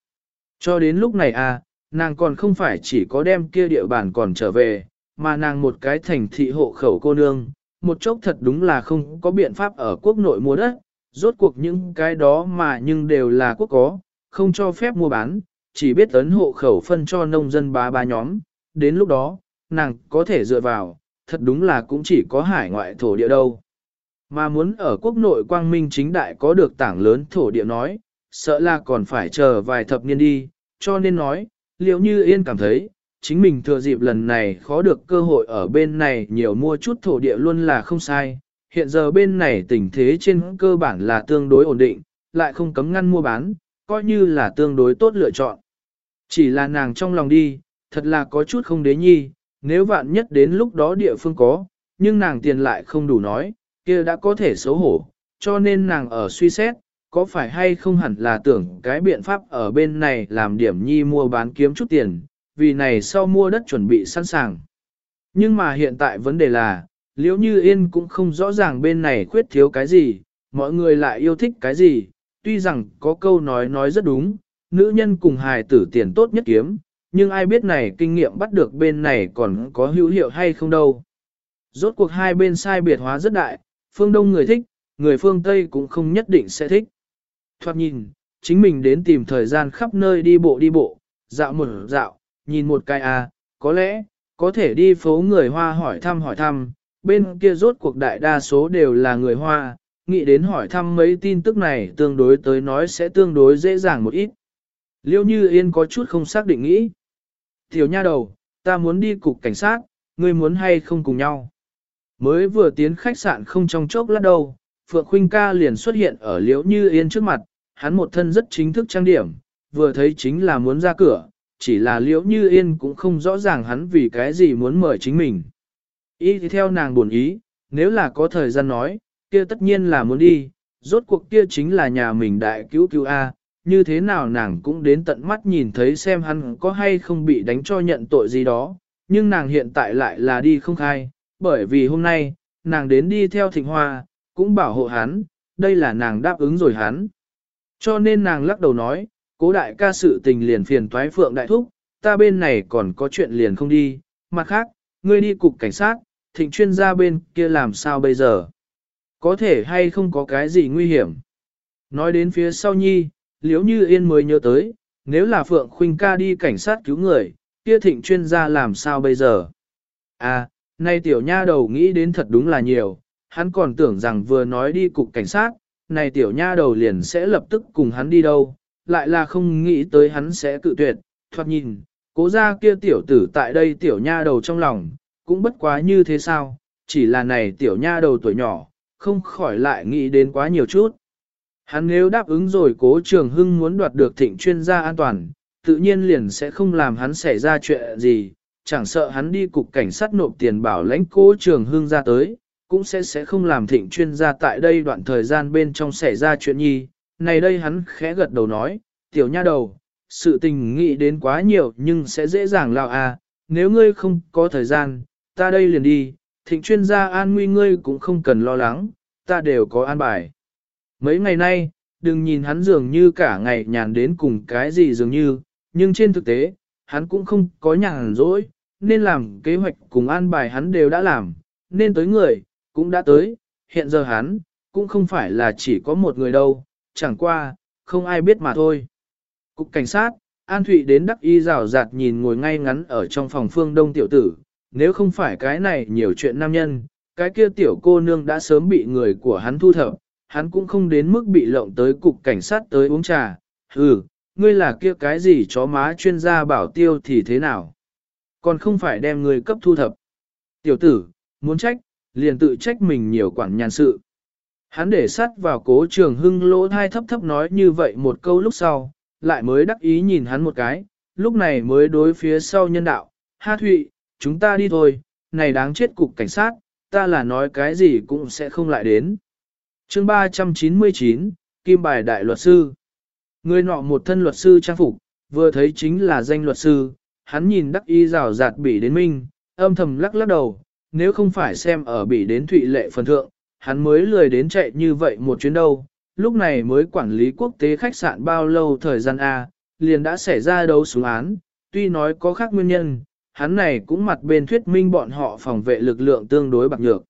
Speaker 1: Cho đến lúc này à, nàng còn không phải chỉ có đem kia địa bàn còn trở về, mà nàng một cái thành thị hộ khẩu cô nương, một chốc thật đúng là không có biện pháp ở quốc nội mua đất, rốt cuộc những cái đó mà nhưng đều là quốc có, không cho phép mua bán, chỉ biết ấn hộ khẩu phân cho nông dân ba ba nhóm, đến lúc đó, nàng có thể dựa vào, thật đúng là cũng chỉ có hải ngoại thổ địa đâu. Mà muốn ở quốc nội quang minh chính đại có được tảng lớn thổ địa nói, sợ là còn phải chờ vài thập niên đi, cho nên nói, liệu như yên cảm thấy, chính mình thừa dịp lần này khó được cơ hội ở bên này nhiều mua chút thổ địa luôn là không sai. Hiện giờ bên này tình thế trên cơ bản là tương đối ổn định, lại không cấm ngăn mua bán, coi như là tương đối tốt lựa chọn. Chỉ là nàng trong lòng đi, thật là có chút không đế nhi, nếu vạn nhất đến lúc đó địa phương có, nhưng nàng tiền lại không đủ nói, kia đã có thể xấu hổ, cho nên nàng ở suy xét, có phải hay không hẳn là tưởng cái biện pháp ở bên này làm điểm nhi mua bán kiếm chút tiền, vì này sau mua đất chuẩn bị sẵn sàng. Nhưng mà hiện tại vấn đề là, liễu như yên cũng không rõ ràng bên này khuyết thiếu cái gì, mọi người lại yêu thích cái gì, tuy rằng có câu nói nói rất đúng, nữ nhân cùng hài tử tiền tốt nhất kiếm, nhưng ai biết này kinh nghiệm bắt được bên này còn có hữu hiệu hay không đâu. Rốt cuộc hai bên sai biệt hóa rất đại, phương Đông người thích, người phương Tây cũng không nhất định sẽ thích. Thoát nhìn, chính mình đến tìm thời gian khắp nơi đi bộ đi bộ, dạo một dạo, nhìn một cái à, có lẽ, có thể đi phố người Hoa hỏi thăm hỏi thăm, bên kia rốt cuộc đại đa số đều là người Hoa, nghĩ đến hỏi thăm mấy tin tức này tương đối tới nói sẽ tương đối dễ dàng một ít. Liêu như yên có chút không xác định nghĩ. Tiểu nha đầu, ta muốn đi cục cảnh sát, ngươi muốn hay không cùng nhau. Mới vừa tiến khách sạn không trong chốc lát đâu, Phượng Khuynh ca liền xuất hiện ở liễu như yên trước mặt, hắn một thân rất chính thức trang điểm, vừa thấy chính là muốn ra cửa, chỉ là liễu như yên cũng không rõ ràng hắn vì cái gì muốn mời chính mình. Ý thì theo nàng buồn ý, nếu là có thời gian nói, kia tất nhiên là muốn đi, rốt cuộc kia chính là nhà mình đại cứu cứu A, như thế nào nàng cũng đến tận mắt nhìn thấy xem hắn có hay không bị đánh cho nhận tội gì đó, nhưng nàng hiện tại lại là đi không khai, bởi vì hôm nay, nàng đến đi theo thịnh hoa, cũng bảo hộ hắn, đây là nàng đáp ứng rồi hắn. Cho nên nàng lắc đầu nói, cố đại ca sự tình liền phiền toái phượng đại thúc, ta bên này còn có chuyện liền không đi, mặt khác, ngươi đi cục cảnh sát, thịnh chuyên gia bên kia làm sao bây giờ? Có thể hay không có cái gì nguy hiểm? Nói đến phía sau nhi, liếu như yên mới nhớ tới, nếu là Phượng Khuynh ca đi cảnh sát cứu người, kia thịnh chuyên gia làm sao bây giờ? À, nay tiểu nha đầu nghĩ đến thật đúng là nhiều, hắn còn tưởng rằng vừa nói đi cục cảnh sát, này tiểu nha đầu liền sẽ lập tức cùng hắn đi đâu, lại là không nghĩ tới hắn sẽ cự tuyệt, thoạt nhìn, cố ra kia tiểu tử tại đây tiểu nha đầu trong lòng, cũng bất quá như thế sao, chỉ là này tiểu nha đầu tuổi nhỏ, không khỏi lại nghĩ đến quá nhiều chút. Hắn nếu đáp ứng rồi cố trường hưng muốn đoạt được thịnh chuyên gia an toàn, tự nhiên liền sẽ không làm hắn xảy ra chuyện gì, chẳng sợ hắn đi cục cảnh sát nộp tiền bảo lãnh cố trường hưng ra tới, cũng sẽ sẽ không làm thịnh chuyên gia tại đây đoạn thời gian bên trong xảy ra chuyện nhi. Này đây hắn khẽ gật đầu nói, tiểu nha đầu, sự tình nghĩ đến quá nhiều nhưng sẽ dễ dàng lao à, nếu ngươi không có thời gian, ta đây liền đi, thịnh chuyên gia an nguy ngươi cũng không cần lo lắng, ta đều có an bài. Mấy ngày nay, đừng nhìn hắn dường như cả ngày nhàn đến cùng cái gì dường như, nhưng trên thực tế, hắn cũng không có nhàn rỗi, nên làm kế hoạch cùng an bài hắn đều đã làm, nên tới người, cũng đã tới, hiện giờ hắn, cũng không phải là chỉ có một người đâu, chẳng qua, không ai biết mà thôi. Cục cảnh sát, An Thụy đến đắc y rào rạt nhìn ngồi ngay ngắn ở trong phòng phương đông tiểu tử, nếu không phải cái này nhiều chuyện nam nhân, cái kia tiểu cô nương đã sớm bị người của hắn thu thập, hắn cũng không đến mức bị lộng tới cục cảnh sát tới uống trà. Ừ, ngươi là kia cái gì chó má chuyên gia bảo tiêu thì thế nào? Còn không phải đem người cấp thu thập. Tiểu tử, muốn trách, liền tự trách mình nhiều quản nhàn sự. Hắn để sắt vào cố trường hưng lỗ thai thấp thấp nói như vậy một câu lúc sau, lại mới đắc ý nhìn hắn một cái, lúc này mới đối phía sau nhân đạo, Ha Thụy, chúng ta đi thôi, này đáng chết cục cảnh sát, ta là nói cái gì cũng sẽ không lại đến. chương 399, Kim Bài Đại Luật Sư Người nọ một thân luật sư trang phục, vừa thấy chính là danh luật sư, hắn nhìn đắc y rào rạt bị đến minh, âm thầm lắc lắc đầu, nếu không phải xem ở bị đến thụy lệ phần thượng, hắn mới lười đến chạy như vậy một chuyến đâu, lúc này mới quản lý quốc tế khách sạn bao lâu thời gian A, liền đã xảy ra đấu súng án, tuy nói có khác nguyên nhân, hắn này cũng mặt bên thuyết minh bọn họ phòng vệ lực lượng tương đối bạc nhược.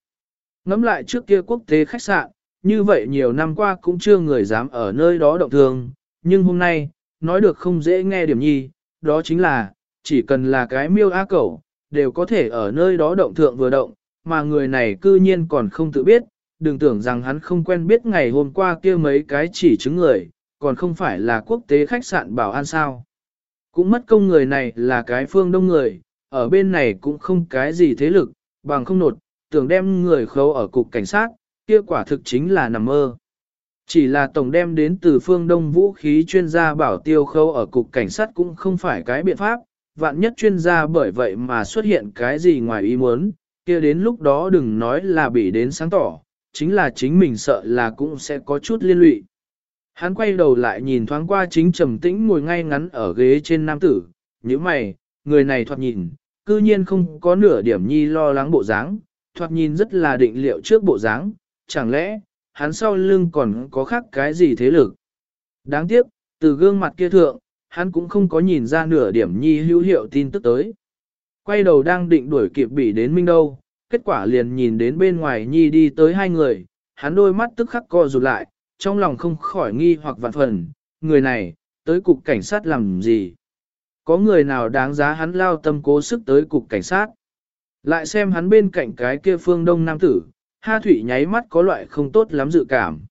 Speaker 1: Ngắm lại trước kia quốc tế khách sạn, như vậy nhiều năm qua cũng chưa người dám ở nơi đó động thường, nhưng hôm nay, nói được không dễ nghe điểm nhi, đó chính là, chỉ cần là cái miêu á cẩu, đều có thể ở nơi đó động thượng vừa động, mà người này cư nhiên còn không tự biết, đừng tưởng rằng hắn không quen biết ngày hôm qua kia mấy cái chỉ chứng người, còn không phải là quốc tế khách sạn bảo an sao. Cũng mất công người này là cái phương đông người, ở bên này cũng không cái gì thế lực, bằng không nột, tưởng đem người khấu ở cục cảnh sát, kia quả thực chính là nằm mơ. Chỉ là tổng đem đến từ phương đông vũ khí chuyên gia bảo tiêu khâu ở cục cảnh sát cũng không phải cái biện pháp, vạn nhất chuyên gia bởi vậy mà xuất hiện cái gì ngoài ý muốn, kia đến lúc đó đừng nói là bị đến sáng tỏ, chính là chính mình sợ là cũng sẽ có chút liên lụy. Hắn quay đầu lại nhìn thoáng qua chính trầm tĩnh ngồi ngay ngắn ở ghế trên nam tử, như mày, người này thoạt nhìn, cư nhiên không có nửa điểm nhi lo lắng bộ dáng, thoạt nhìn rất là định liệu trước bộ dáng, chẳng lẽ, hắn sau lưng còn có khác cái gì thế lực. Đáng tiếc, từ gương mặt kia thượng, hắn cũng không có nhìn ra nửa điểm nhi hữu hiệu tin tức tới. Quay đầu đang định đuổi kịp bị đến minh đâu, kết quả liền nhìn đến bên ngoài nhi đi tới hai người, hắn đôi mắt tức khắc co rụt lại, trong lòng không khỏi nghi hoặc vạn phần, người này, tới cục cảnh sát làm gì? Có người nào đáng giá hắn lao tâm cố sức tới cục cảnh sát? Lại xem hắn bên cạnh cái kia phương đông nam tử, Ha Thụy nháy mắt có loại không tốt lắm dự cảm.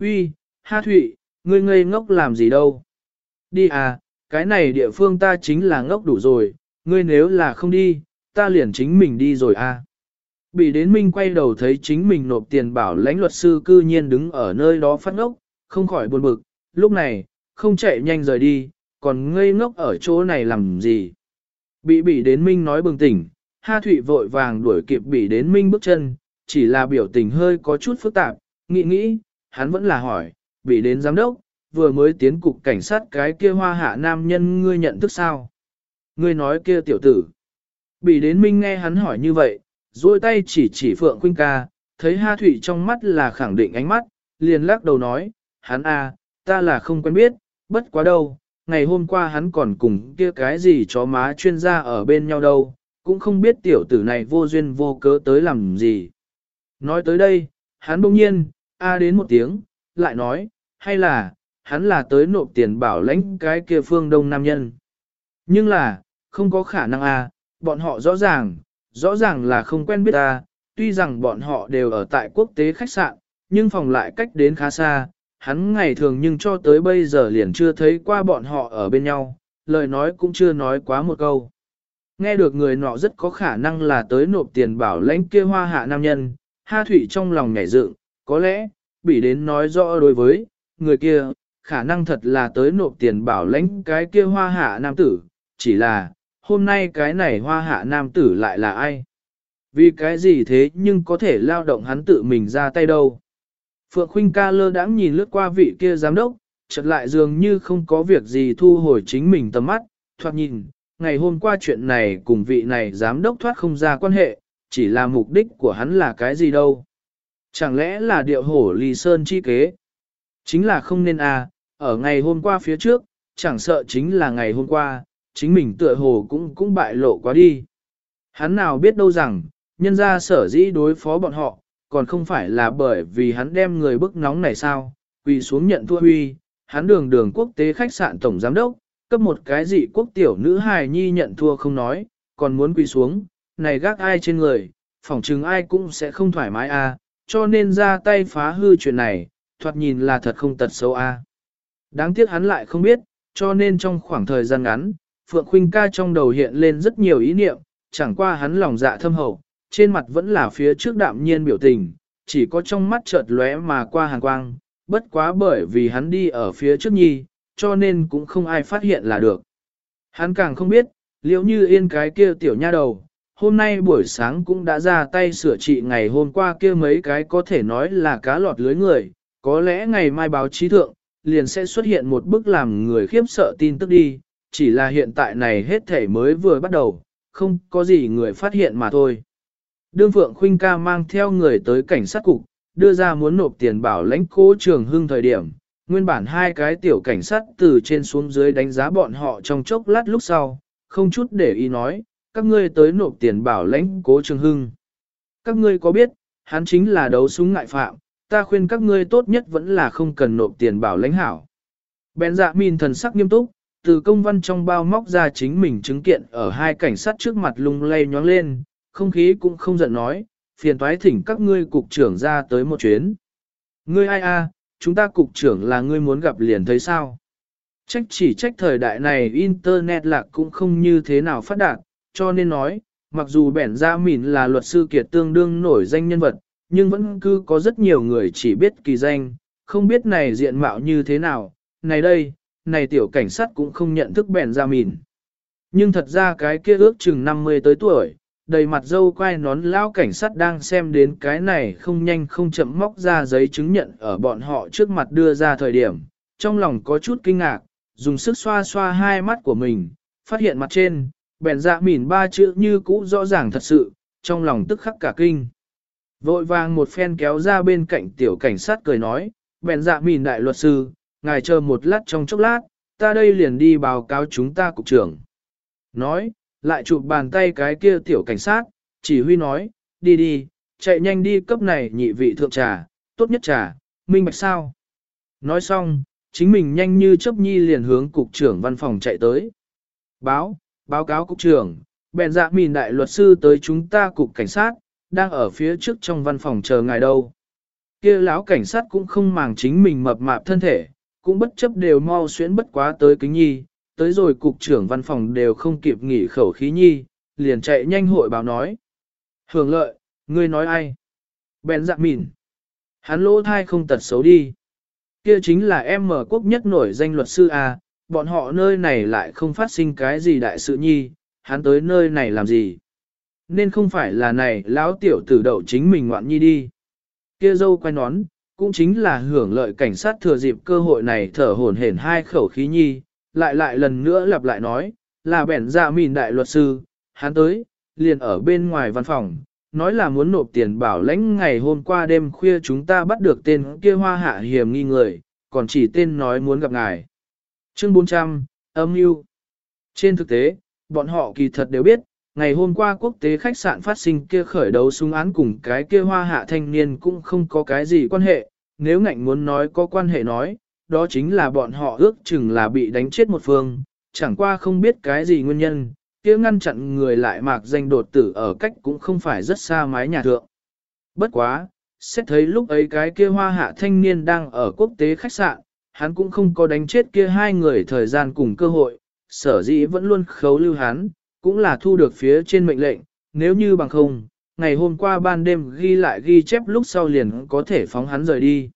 Speaker 1: Uy, Ha Thụy, ngươi ngây ngốc làm gì đâu? Đi à, cái này địa phương ta chính là ngốc đủ rồi, ngươi nếu là không đi, ta liền chính mình đi rồi à. Bị đến Minh quay đầu thấy chính mình nộp tiền bảo lãnh luật sư cư nhiên đứng ở nơi đó phát ngốc, không khỏi buồn bực, lúc này, không chạy nhanh rời đi, còn ngây ngốc ở chỗ này làm gì. Bị bị đến Minh nói bừng tỉnh, Ha Thụy vội vàng đuổi kịp bị đến Minh bước chân, chỉ là biểu tình hơi có chút phức tạp, nghĩ nghĩ, hắn vẫn là hỏi, bị đến giám đốc, vừa mới tiến cục cảnh sát cái kia hoa hạ nam nhân ngươi nhận thức sao? Ngươi nói kia tiểu tử. Bị đến Minh nghe hắn hỏi như vậy, duỗi tay chỉ chỉ Phượng Khuynh ca, thấy Ha Thụy trong mắt là khẳng định ánh mắt, liền lắc đầu nói, hắn a, à, ta là không quen biết, bất quá đâu, ngày hôm qua hắn còn cùng kia cái gì chó má chuyên gia ở bên nhau đâu, cũng không biết tiểu tử này vô duyên vô cớ tới làm gì. Nói tới đây, hắn bỗng nhiên, a đến một tiếng, lại nói, hay là, hắn là tới nộp tiền bảo lãnh cái kia phương đông nam nhân. Nhưng là, không có khả năng a, bọn họ rõ ràng, rõ ràng là không quen biết ta, tuy rằng bọn họ đều ở tại quốc tế khách sạn, nhưng phòng lại cách đến khá xa, hắn ngày thường nhưng cho tới bây giờ liền chưa thấy qua bọn họ ở bên nhau, lời nói cũng chưa nói quá một câu. Nghe được người nọ rất có khả năng là tới nộp tiền bảo lãnh kia hoa hạ nam nhân, Ha Thụy trong lòng nhảy dựng, có lẽ, bị đến nói rõ đối với, người kia, khả năng thật là tới nộp tiền bảo lãnh cái kia hoa hạ nam tử, chỉ là, hôm nay cái này hoa hạ nam tử lại là ai? Vì cái gì thế nhưng có thể lao động hắn tự mình ra tay đâu? Phượng Khuynh ca lơ đãng nhìn lướt qua vị kia giám đốc, chợt lại dường như không có việc gì thu hồi chính mình tầm mắt, thoạt nhìn, ngày hôm qua chuyện này cùng vị này giám đốc thoát không ra quan hệ, chỉ là mục đích của hắn là cái gì đâu. Chẳng lẽ là điệu hổ ly sơn chi kế? Chính là không nên à, ở ngày hôm qua phía trước, chẳng sợ chính là ngày hôm qua, chính mình tựa hồ cũng cũng bại lộ quá đi. Hắn nào biết đâu rằng, nhân ra sở dĩ đối phó bọn họ, còn không phải là bởi vì hắn đem người bức nóng này sao, quỳ xuống nhận thua huy, hắn đường đường quốc tế khách sạn tổng giám đốc, cấp một cái gì quốc tiểu nữ hài nhi nhận thua không nói, còn muốn quỳ xuống, này gác ai trên người, phỏng chừng ai cũng sẽ không thoải mái a, à, cho nên ra tay phá hư chuyện này, thoạt nhìn là thật không tật xấu a. À. Đáng tiếc hắn lại không biết, cho nên trong khoảng thời gian ngắn, Phượng Khuynh ca trong đầu hiện lên rất nhiều ý niệm, chẳng qua hắn lòng dạ thâm hậu, trên mặt vẫn là phía trước đạm nhiên biểu tình, chỉ có trong mắt chợt lóe mà qua hàng quang, bất quá bởi vì hắn đi ở phía trước nhi, cho nên cũng không ai phát hiện là được. Hắn càng không biết, liệu như yên cái kia tiểu nha đầu, hôm nay buổi sáng cũng đã ra tay sửa trị ngày hôm qua kia mấy cái có thể nói là cá lọt lưới người, có lẽ ngày mai báo chí thượng, liền sẽ xuất hiện một bức làm người khiếp sợ tin tức đi, chỉ là hiện tại này hết thể mới vừa bắt đầu, không có gì người phát hiện mà thôi. Đương Phượng Khuynh ca mang theo người tới cảnh sát cục, đưa ra muốn nộp tiền bảo lãnh cố trường hưng thời điểm, nguyên bản hai cái tiểu cảnh sát từ trên xuống dưới đánh giá bọn họ trong chốc lát lúc sau, không chút để ý nói, các ngươi tới nộp tiền bảo lãnh cố trường hưng. Các ngươi có biết, hắn chính là đấu súng ngại phạm, ta khuyên các ngươi tốt nhất vẫn là không cần nộp tiền bảo lãnh hảo. Bèn dạ mìn thần sắc nghiêm túc, từ công văn trong bao móc ra chính mình chứng kiện ở hai cảnh sát trước mặt lung lay nhoáng lên, không khí cũng không giận nói, phiền toái thỉnh các ngươi cục trưởng ra tới một chuyến. Ngươi ai a, chúng ta cục trưởng là ngươi muốn gặp liền thấy sao? Trách chỉ trách thời đại này Internet lạc cũng không như thế nào phát đạt, cho nên nói, mặc dù bẻn ra mỉn là luật sư kiệt tương đương nổi danh nhân vật, nhưng vẫn cứ có rất nhiều người chỉ biết kỳ danh, không biết này diện mạo như thế nào. Này đây, này tiểu cảnh sát cũng không nhận thức bèn ra mỉn. Nhưng thật ra cái kia ước chừng 50 tới tuổi, đầy mặt dâu quai nón lão cảnh sát đang xem đến cái này không nhanh không chậm móc ra giấy chứng nhận ở bọn họ trước mặt đưa ra thời điểm, trong lòng có chút kinh ngạc, dùng sức xoa xoa hai mắt của mình, phát hiện mặt trên, bèn dạ mỉn ba chữ như cũ rõ ràng thật sự, trong lòng tức khắc cả kinh. Vội vàng một phen kéo ra bên cạnh tiểu cảnh sát cười nói, bèn dạ mỉn đại luật sư, ngài chờ một lát trong chốc lát, ta đây liền đi báo cáo chúng ta cục trưởng. Nói, lại chụp bàn tay cái kia tiểu cảnh sát, chỉ huy nói, đi đi, chạy nhanh đi cấp này nhị vị thượng trà, tốt nhất trà, minh bạch sao. Nói xong, chính mình nhanh như chớp nhi liền hướng cục trưởng văn phòng chạy tới. Báo, báo cáo cục trưởng, bèn dạ mìn đại luật sư tới chúng ta cục cảnh sát, đang ở phía trước trong văn phòng chờ ngài đâu. Kia lão cảnh sát cũng không màng chính mình mập mạp thân thể, cũng bất chấp đều mau xuyến bất quá tới kính nhi, tới rồi cục trưởng văn phòng đều không kịp nghỉ khẩu khí nhi, liền chạy nhanh hội báo nói. Hưởng lợi, ngươi nói ai? Bèn dạ mỉn Hắn lỗ thai không tật xấu đi. Kia chính là em mở quốc nhất nổi danh luật sư A, bọn họ nơi này lại không phát sinh cái gì đại sự nhi, hắn tới nơi này làm gì? Nên không phải là này lão tiểu tử đậu chính mình ngoạn nhi đi. Kia dâu quay nón, cũng chính là hưởng lợi cảnh sát thừa dịp cơ hội này thở hổn hển hai khẩu khí nhi, lại lại lần nữa lặp lại nói, là bẻn dạ mìn đại luật sư, hắn tới, liền ở bên ngoài văn phòng, nói là muốn nộp tiền bảo lãnh ngày hôm qua đêm khuya chúng ta bắt được tên kia hoa hạ hiểm nghi người, còn chỉ tên nói muốn gặp ngài. Chương 400, âm mưu Trên thực tế, bọn họ kỳ thật đều biết, ngày hôm qua quốc tế khách sạn phát sinh kia khởi đấu súng án cùng cái kia hoa hạ thanh niên cũng không có cái gì quan hệ, nếu ngạnh muốn nói có quan hệ nói, đó chính là bọn họ ước chừng là bị đánh chết một phương, chẳng qua không biết cái gì nguyên nhân, kia ngăn chặn người lại mạc danh đột tử ở cách cũng không phải rất xa mái nhà thượng. Bất quá, xét thấy lúc ấy cái kia hoa hạ thanh niên đang ở quốc tế khách sạn, hắn cũng không có đánh chết kia hai người thời gian cùng cơ hội, sở dĩ vẫn luôn khấu lưu hắn, cũng là thu được phía trên mệnh lệnh, nếu như bằng không, ngày hôm qua ban đêm ghi lại ghi chép lúc sau liền có thể phóng hắn rời đi.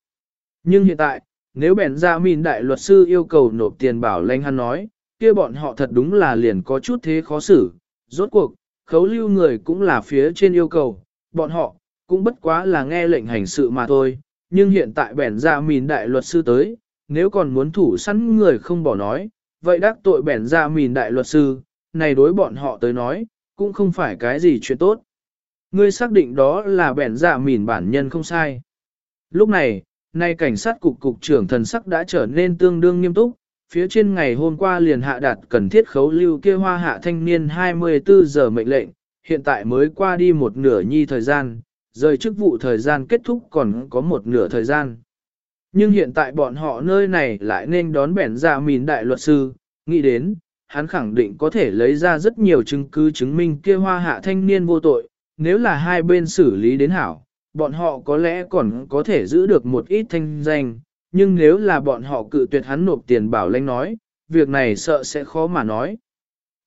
Speaker 1: Nhưng hiện tại, nếu bèn ra mìn đại luật sư yêu cầu nộp tiền bảo lãnh hắn nói, kia bọn họ thật đúng là liền có chút thế khó xử, rốt cuộc, khấu lưu người cũng là phía trên yêu cầu, bọn họ, cũng bất quá là nghe lệnh hành sự mà thôi, nhưng hiện tại bèn ra mìn đại luật sư tới, nếu còn muốn thủ sẵn người không bỏ nói, vậy đắc tội bèn ra mìn đại luật sư, này đối bọn họ tới nói, cũng không phải cái gì chuyện tốt. Ngươi xác định đó là bẻn dạ mỉn bản nhân không sai. Lúc này, nay cảnh sát cục cục trưởng thần sắc đã trở nên tương đương nghiêm túc, phía trên ngày hôm qua liền hạ đạt cần thiết khấu lưu kia hoa hạ thanh niên 24 giờ mệnh lệnh, hiện tại mới qua đi một nửa nhi thời gian, rời chức vụ thời gian kết thúc còn có một nửa thời gian. Nhưng hiện tại bọn họ nơi này lại nên đón bẻn ra mìn đại luật sư, nghĩ đến, hắn khẳng định có thể lấy ra rất nhiều chứng cứ chứng minh kia hoa hạ thanh niên vô tội, nếu là hai bên xử lý đến hảo, bọn họ có lẽ còn có thể giữ được một ít thanh danh, nhưng nếu là bọn họ cự tuyệt hắn nộp tiền bảo lãnh nói, việc này sợ sẽ khó mà nói.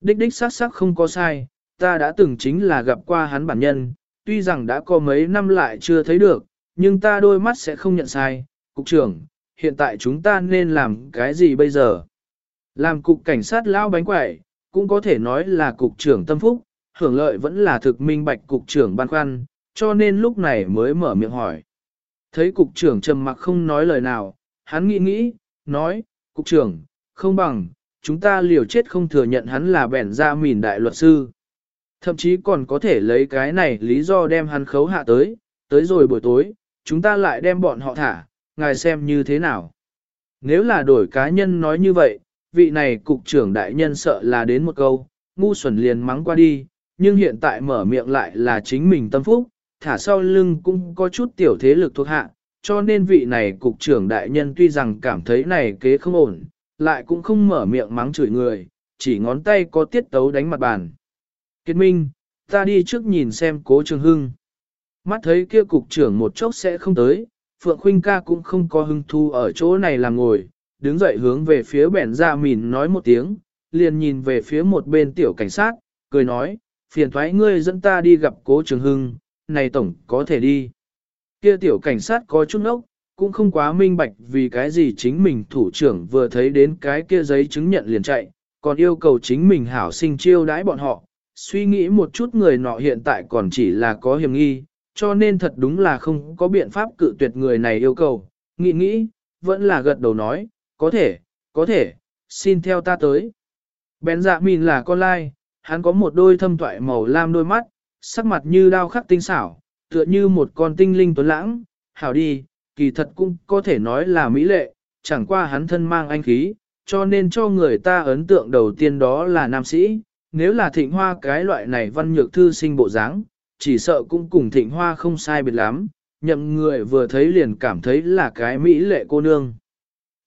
Speaker 1: Đích đích xác xác không có sai, ta đã từng chính là gặp qua hắn bản nhân, tuy rằng đã có mấy năm lại chưa thấy được, nhưng ta đôi mắt sẽ không nhận sai. Cục trưởng, hiện tại chúng ta nên làm cái gì bây giờ? Làm cục cảnh sát lao bánh quẩy, cũng có thể nói là cục trưởng tâm phúc, hưởng lợi vẫn là thực minh bạch cục trưởng ban khoăn, cho nên lúc này mới mở miệng hỏi. Thấy cục trưởng trầm mặc không nói lời nào, hắn nghĩ nghĩ, nói, cục trưởng, không bằng, chúng ta liều chết không thừa nhận hắn là bẻn ra mìn đại luật sư. Thậm chí còn có thể lấy cái này lý do đem hắn khấu hạ tới, tới rồi buổi tối, chúng ta lại đem bọn họ thả, ngài xem như thế nào. Nếu là đổi cá nhân nói như vậy, vị này cục trưởng đại nhân sợ là đến một câu, ngu xuẩn liền mắng qua đi, nhưng hiện tại mở miệng lại là chính mình tâm phúc, thả sau lưng cũng có chút tiểu thế lực thuộc hạ, cho nên vị này cục trưởng đại nhân tuy rằng cảm thấy này kế không ổn, lại cũng không mở miệng mắng chửi người, chỉ ngón tay có tiết tấu đánh mặt bàn. Kiệt Minh, ta đi trước nhìn xem cố trường hưng. Mắt thấy kia cục trưởng một chốc sẽ không tới, Phượng Khuynh ca cũng không có hưng thu ở chỗ này làm ngồi, đứng dậy hướng về phía bẻn ra mìn nói một tiếng, liền nhìn về phía một bên tiểu cảnh sát, cười nói, phiền thoái ngươi dẫn ta đi gặp cố trường hưng, này tổng có thể đi. Kia tiểu cảnh sát có chút ốc, cũng không quá minh bạch vì cái gì chính mình thủ trưởng vừa thấy đến cái kia giấy chứng nhận liền chạy, còn yêu cầu chính mình hảo sinh chiêu đãi bọn họ. Suy nghĩ một chút người nọ hiện tại còn chỉ là có hiểm nghi, cho nên thật đúng là không có biện pháp cự tuyệt người này yêu cầu. Nghĩ nghĩ, vẫn là gật đầu nói, có thể, có thể, xin theo ta tới. Bén dạ mìn là con lai, hắn có một đôi thâm toại màu lam đôi mắt, sắc mặt như đao khắc tinh xảo, tựa như một con tinh linh tuấn lãng, hảo đi, kỳ thật cũng có thể nói là mỹ lệ, chẳng qua hắn thân mang anh khí, cho nên cho người ta ấn tượng đầu tiên đó là nam sĩ, nếu là thịnh hoa cái loại này văn nhược thư sinh bộ dáng, chỉ sợ cũng cùng thịnh hoa không sai biệt lắm, nhậm người vừa thấy liền cảm thấy là cái mỹ lệ cô nương.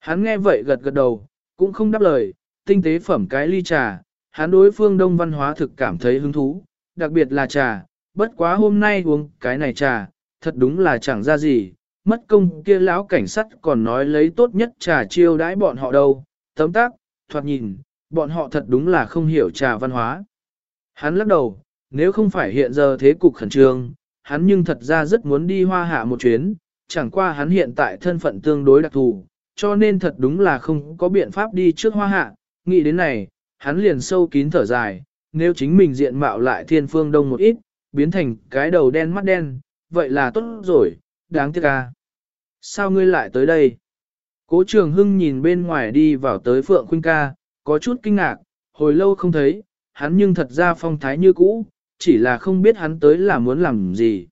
Speaker 1: Hắn nghe vậy gật gật đầu, cũng không đáp lời, tinh tế phẩm cái ly trà, hắn đối phương đông văn hóa thực cảm thấy hứng thú, đặc biệt là trà, bất quá hôm nay uống cái này trà, thật đúng là chẳng ra gì, mất công kia lão cảnh sát còn nói lấy tốt nhất trà chiêu đãi bọn họ đâu, tấm tác, thoạt nhìn, bọn họ thật đúng là không hiểu trà văn hóa. Hắn lắc đầu, nếu không phải hiện giờ thế cục khẩn trương, hắn nhưng thật ra rất muốn đi hoa hạ một chuyến, chẳng qua hắn hiện tại thân phận tương đối đặc thù, cho nên thật đúng là không có biện pháp đi trước hoa hạ, nghĩ đến này, hắn liền sâu kín thở dài, nếu chính mình diện mạo lại thiên phương đông một ít, biến thành cái đầu đen mắt đen, vậy là tốt rồi, đáng tiếc à. Sao ngươi lại tới đây? Cố trường hưng nhìn bên ngoài đi vào tới Phượng Khuynh ca, có chút kinh ngạc, hồi lâu không thấy, hắn nhưng thật ra phong thái như cũ, chỉ là không biết hắn tới là muốn làm gì.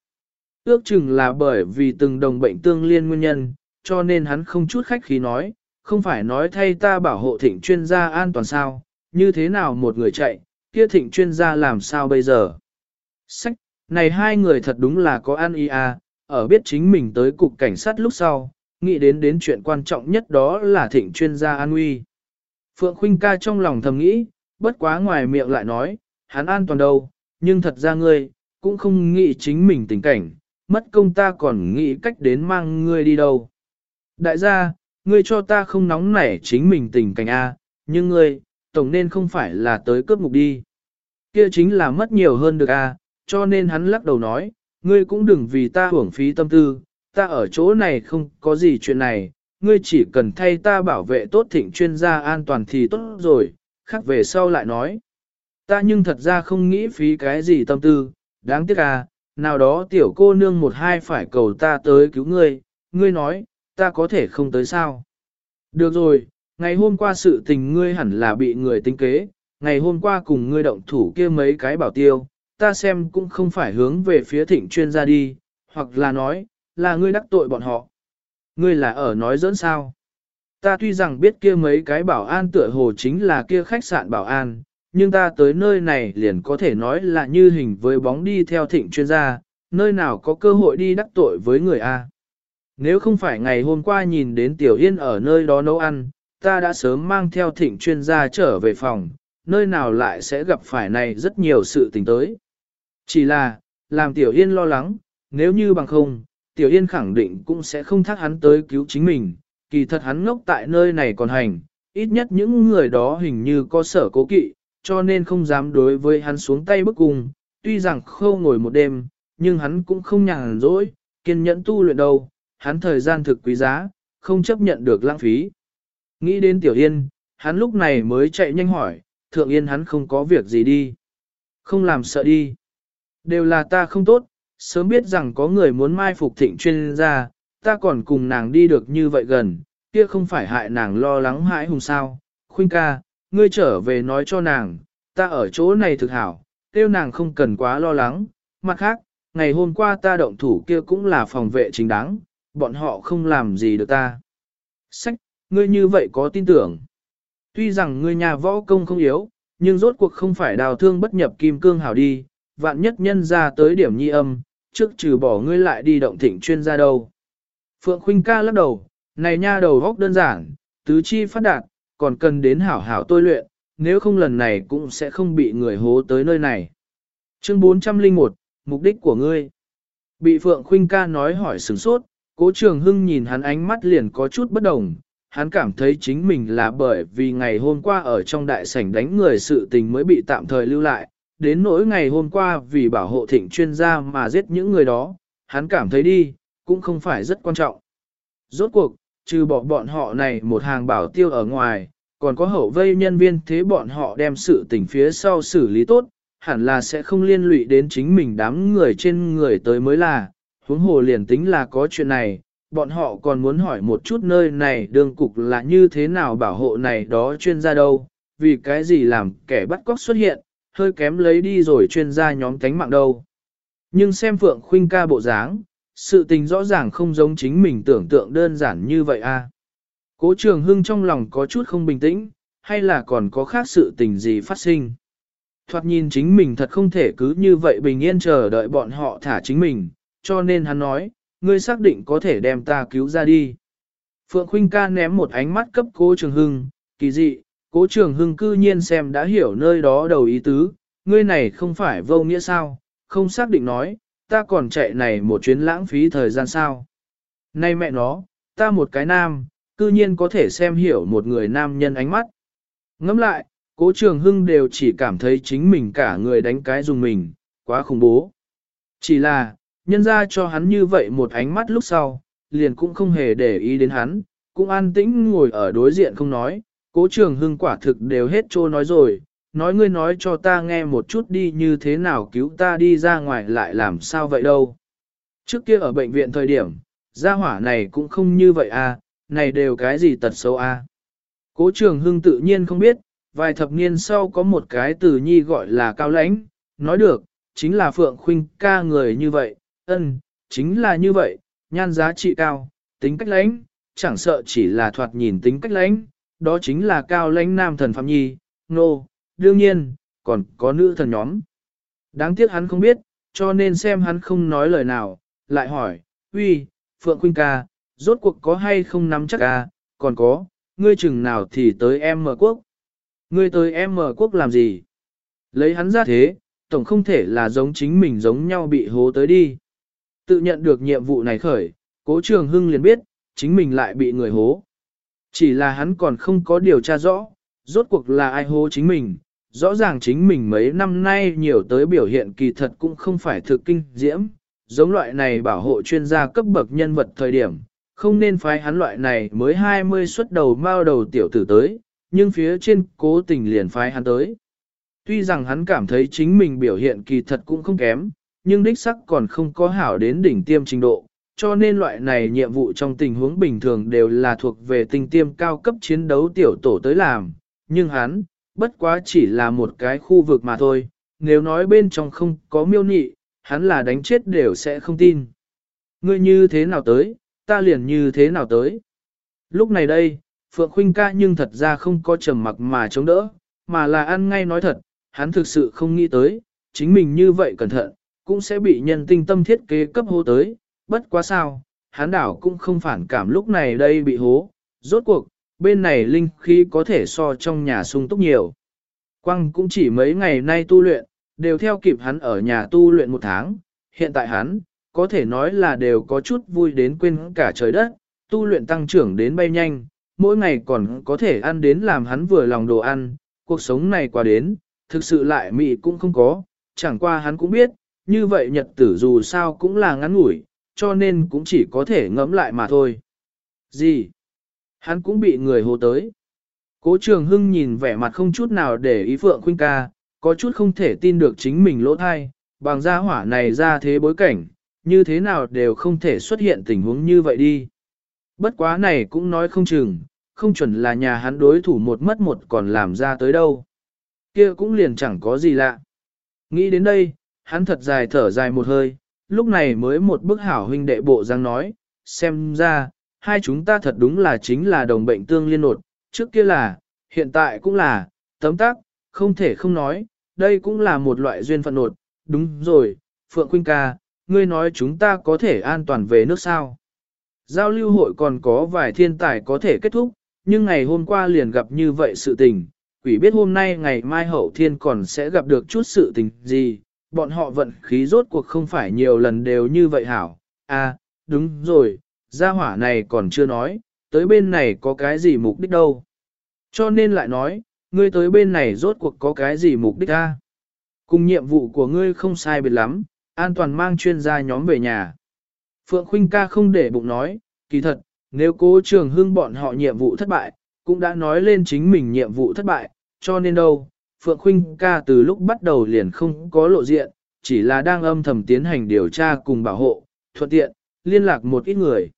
Speaker 1: Ước chừng là bởi vì từng đồng bệnh tương liên nguyên nhân, cho nên hắn không chút khách khí nói, không phải nói thay ta bảo hộ thịnh chuyên gia an toàn sao, như thế nào một người chạy, kia thịnh chuyên gia làm sao bây giờ. Sách, này hai người thật đúng là có an ý à, ở biết chính mình tới cục cảnh sát lúc sau, nghĩ đến đến chuyện quan trọng nhất đó là thịnh chuyên gia an nguy. Phượng Khuynh ca trong lòng thầm nghĩ, bất quá ngoài miệng lại nói, hắn an toàn đâu, nhưng thật ra ngươi, cũng không nghĩ chính mình tình cảnh, mất công ta còn nghĩ cách đến mang ngươi đi đâu. Đại gia, ngươi cho ta không nóng nảy chính mình tình cảnh A, nhưng ngươi, tổng nên không phải là tới cướp mục đi. Kia chính là mất nhiều hơn được A, cho nên hắn lắc đầu nói, ngươi cũng đừng vì ta hưởng phí tâm tư, ta ở chỗ này không có gì chuyện này, ngươi chỉ cần thay ta bảo vệ tốt thịnh chuyên gia an toàn thì tốt rồi, khác về sau lại nói. Ta nhưng thật ra không nghĩ phí cái gì tâm tư, đáng tiếc à, nào đó tiểu cô nương một hai phải cầu ta tới cứu ngươi, ngươi nói, ta có thể không tới sao. Được rồi, ngày hôm qua sự tình ngươi hẳn là bị người tính kế, ngày hôm qua cùng ngươi động thủ kia mấy cái bảo tiêu, ta xem cũng không phải hướng về phía thịnh chuyên gia đi, hoặc là nói, là ngươi đắc tội bọn họ. Ngươi là ở nói dẫn sao? Ta tuy rằng biết kia mấy cái bảo an tựa hồ chính là kia khách sạn bảo an, nhưng ta tới nơi này liền có thể nói là như hình với bóng đi theo thịnh chuyên gia, nơi nào có cơ hội đi đắc tội với người A. Nếu không phải ngày hôm qua nhìn đến Tiểu Yên ở nơi đó nấu ăn, ta đã sớm mang theo thịnh chuyên gia trở về phòng, nơi nào lại sẽ gặp phải này rất nhiều sự tình tới. Chỉ là, làm Tiểu Yên lo lắng, nếu như bằng không, Tiểu Yên khẳng định cũng sẽ không thắc hắn tới cứu chính mình, kỳ thật hắn ngốc tại nơi này còn hành, ít nhất những người đó hình như có sở cố kỵ, cho nên không dám đối với hắn xuống tay bức cùng tuy rằng khâu ngồi một đêm, nhưng hắn cũng không nhàn rỗi, kiên nhẫn tu luyện đâu, hắn thời gian thực quý giá, không chấp nhận được lãng phí. Nghĩ đến Tiểu Yên, hắn lúc này mới chạy nhanh hỏi, Thượng Yên hắn không có việc gì đi. Không làm sợ đi. Đều là ta không tốt, sớm biết rằng có người muốn mai phục thịnh chuyên gia, ta còn cùng nàng đi được như vậy gần, kia không phải hại nàng lo lắng hãi hùng sao. Khuynh ca, ngươi trở về nói cho nàng, ta ở chỗ này thực hảo, tiêu nàng không cần quá lo lắng. Mặt khác, ngày hôm qua ta động thủ kia cũng là phòng vệ chính đáng, bọn họ không làm gì được ta. Sách, ngươi như vậy có tin tưởng. Tuy rằng ngươi nhà võ công không yếu, nhưng rốt cuộc không phải đào thương bất nhập kim cương hảo đi, vạn nhất nhân ra tới điểm nhi âm, trước trừ bỏ ngươi lại đi động thỉnh chuyên gia đâu. Phượng Khuynh ca lắc đầu, này nha đầu góc đơn giản, tứ chi phát đạt, còn cần đến hảo hảo tôi luyện, nếu không lần này cũng sẽ không bị người hố tới nơi này. Chương 401, mục đích của ngươi. Bị Phượng Khuynh ca nói hỏi sửng sốt, cố trường hưng nhìn hắn ánh mắt liền có chút bất đồng, hắn cảm thấy chính mình là bởi vì ngày hôm qua ở trong đại sảnh đánh người sự tình mới bị tạm thời lưu lại, đến nỗi ngày hôm qua vì bảo hộ thịnh chuyên gia mà giết những người đó, hắn cảm thấy đi, cũng không phải rất quan trọng. Rốt cuộc, trừ bỏ bọn họ này một hàng bảo tiêu ở ngoài, còn có hậu vây nhân viên thế bọn họ đem sự tình phía sau xử lý tốt, hẳn là sẽ không liên lụy đến chính mình đám người trên người tới mới là, huống hồ liền tính là có chuyện này, bọn họ còn muốn hỏi một chút nơi này đường cục là như thế nào bảo hộ này đó chuyên gia đâu, vì cái gì làm kẻ bắt cóc xuất hiện, hơi kém lấy đi rồi chuyên gia nhóm cánh mạng đâu. Nhưng xem Phượng Khuynh ca bộ dáng, sự tình rõ ràng không giống chính mình tưởng tượng đơn giản như vậy a. Cố trường hưng trong lòng có chút không bình tĩnh, hay là còn có khác sự tình gì phát sinh. Thoạt nhìn chính mình thật không thể cứ như vậy bình yên chờ đợi bọn họ thả chính mình, cho nên hắn nói, ngươi xác định có thể đem ta cứu ra đi. Phượng Khuynh ca ném một ánh mắt cấp cố trường hưng, kỳ dị, cố trường hưng cư nhiên xem đã hiểu nơi đó đầu ý tứ, ngươi này không phải vô nghĩa sao, không xác định nói, ta còn chạy này một chuyến lãng phí thời gian sao. Này mẹ nó, ta một cái nam, cư nhiên có thể xem hiểu một người nam nhân ánh mắt. Ngẫm lại, cố trường hưng đều chỉ cảm thấy chính mình cả người đánh cái dùng mình, quá khủng bố. Chỉ là, nhân ra cho hắn như vậy một ánh mắt lúc sau, liền cũng không hề để ý đến hắn, cũng an tĩnh ngồi ở đối diện không nói, cố trường hưng quả thực đều hết trô nói rồi, nói ngươi nói cho ta nghe một chút đi như thế nào cứu ta đi ra ngoài lại làm sao vậy đâu. Trước kia ở bệnh viện thời điểm, gia hỏa này cũng không như vậy à, này đều cái gì tật xấu à. Cố trường hưng tự nhiên không biết, vài thập niên sau có một cái từ nhi gọi là cao lãnh, nói được, chính là Phượng Khuynh ca người như vậy, ân, chính là như vậy, nhan giá trị cao, tính cách lãnh, chẳng sợ chỉ là thoạt nhìn tính cách lãnh, đó chính là cao lãnh nam thần Phạm Nhi, nô, no, đương nhiên, còn có nữ thần nhóm. Đáng tiếc hắn không biết, cho nên xem hắn không nói lời nào, lại hỏi, uy, Phượng quynh ca, rốt cuộc có hay không nắm chắc ca, còn có, ngươi chừng nào thì tới em mở quốc. Ngươi tới em mở quốc làm gì? Lấy hắn ra thế, tổng không thể là giống chính mình giống nhau bị hố tới đi. Tự nhận được nhiệm vụ này khởi, cố trường hưng liền biết, chính mình lại bị người hố. Chỉ là hắn còn không có điều tra rõ, rốt cuộc là ai hố chính mình. Rõ ràng chính mình mấy năm nay nhiều tới biểu hiện kỳ thật cũng không phải thực kinh diễm, giống loại này bảo hộ chuyên gia cấp bậc nhân vật thời điểm, không nên phái hắn loại này mới 20 xuất đầu mao đầu tiểu tử tới, nhưng phía trên cố tình liền phái hắn tới. Tuy rằng hắn cảm thấy chính mình biểu hiện kỳ thật cũng không kém, nhưng đích sắc còn không có hảo đến đỉnh tiêm trình độ, cho nên loại này nhiệm vụ trong tình huống bình thường đều là thuộc về tinh tiêm cao cấp chiến đấu tiểu tổ tới làm, nhưng hắn, bất quá chỉ là một cái khu vực mà thôi, nếu nói bên trong không có miêu nị, hắn là đánh chết đều sẽ không tin. Ngươi như thế nào tới, ta liền như thế nào tới. Lúc này đây, Phượng Khuynh ca nhưng thật ra không có trầm mặc mà chống đỡ, mà là ăn ngay nói thật, hắn thực sự không nghĩ tới, chính mình như vậy cẩn thận, cũng sẽ bị nhân tinh tâm thiết kế cấp hố tới, bất quá sao, hắn đảo cũng không phản cảm lúc này đây bị hố, rốt cuộc, bên này linh khí có thể so trong nhà sung túc nhiều. Quang cũng chỉ mấy ngày nay tu luyện, đều theo kịp hắn ở nhà tu luyện một tháng, hiện tại hắn, có thể nói là đều có chút vui đến quên cả trời đất, tu luyện tăng trưởng đến bay nhanh, mỗi ngày còn có thể ăn đến làm hắn vừa lòng đồ ăn, cuộc sống này qua đến, thực sự lại mị cũng không có, chẳng qua hắn cũng biết, như vậy nhật tử dù sao cũng là ngắn ngủi, cho nên cũng chỉ có thể ngẫm lại mà thôi. Gì? Hắn cũng bị người hô tới. Cố trường hưng nhìn vẻ mặt không chút nào để ý Phượng Khuynh ca, có chút không thể tin được chính mình lỗ thai, bằng gia hỏa này ra thế bối cảnh, như thế nào đều không thể xuất hiện tình huống như vậy đi. Bất quá này cũng nói không chừng, không chuẩn là nhà hắn đối thủ một mất một còn làm ra tới đâu. kia cũng liền chẳng có gì lạ. Nghĩ đến đây, hắn thật dài thở dài một hơi, lúc này mới một bức hảo huynh đệ bộ răng nói, xem ra, hai chúng ta thật đúng là chính là đồng bệnh tương liên nột, trước kia là, hiện tại cũng là, tấm tắc không thể không nói, đây cũng là một loại duyên phận nột, đúng rồi, Phượng Quynh ca, ngươi nói chúng ta có thể an toàn về nước sao. Giao lưu hội còn có vài thiên tài có thể kết thúc, nhưng ngày hôm qua liền gặp như vậy sự tình, quỷ biết hôm nay ngày mai hậu thiên còn sẽ gặp được chút sự tình gì, bọn họ vận khí rốt cuộc không phải nhiều lần đều như vậy hảo. À, đúng rồi, gia hỏa này còn chưa nói, tới bên này có cái gì mục đích đâu. Cho nên lại nói, ngươi tới bên này rốt cuộc có cái gì mục đích a? Cùng nhiệm vụ của ngươi không sai biệt lắm, an toàn mang chuyên gia nhóm về nhà. Phượng Khuynh ca không để bụng nói, kỳ thật, nếu cố trường hưng bọn họ nhiệm vụ thất bại, cũng đã nói lên chính mình nhiệm vụ thất bại, cho nên đâu, Phượng Khuynh ca từ lúc bắt đầu liền không có lộ diện, chỉ là đang âm thầm tiến hành điều tra cùng bảo hộ, thuận tiện, liên lạc một ít người.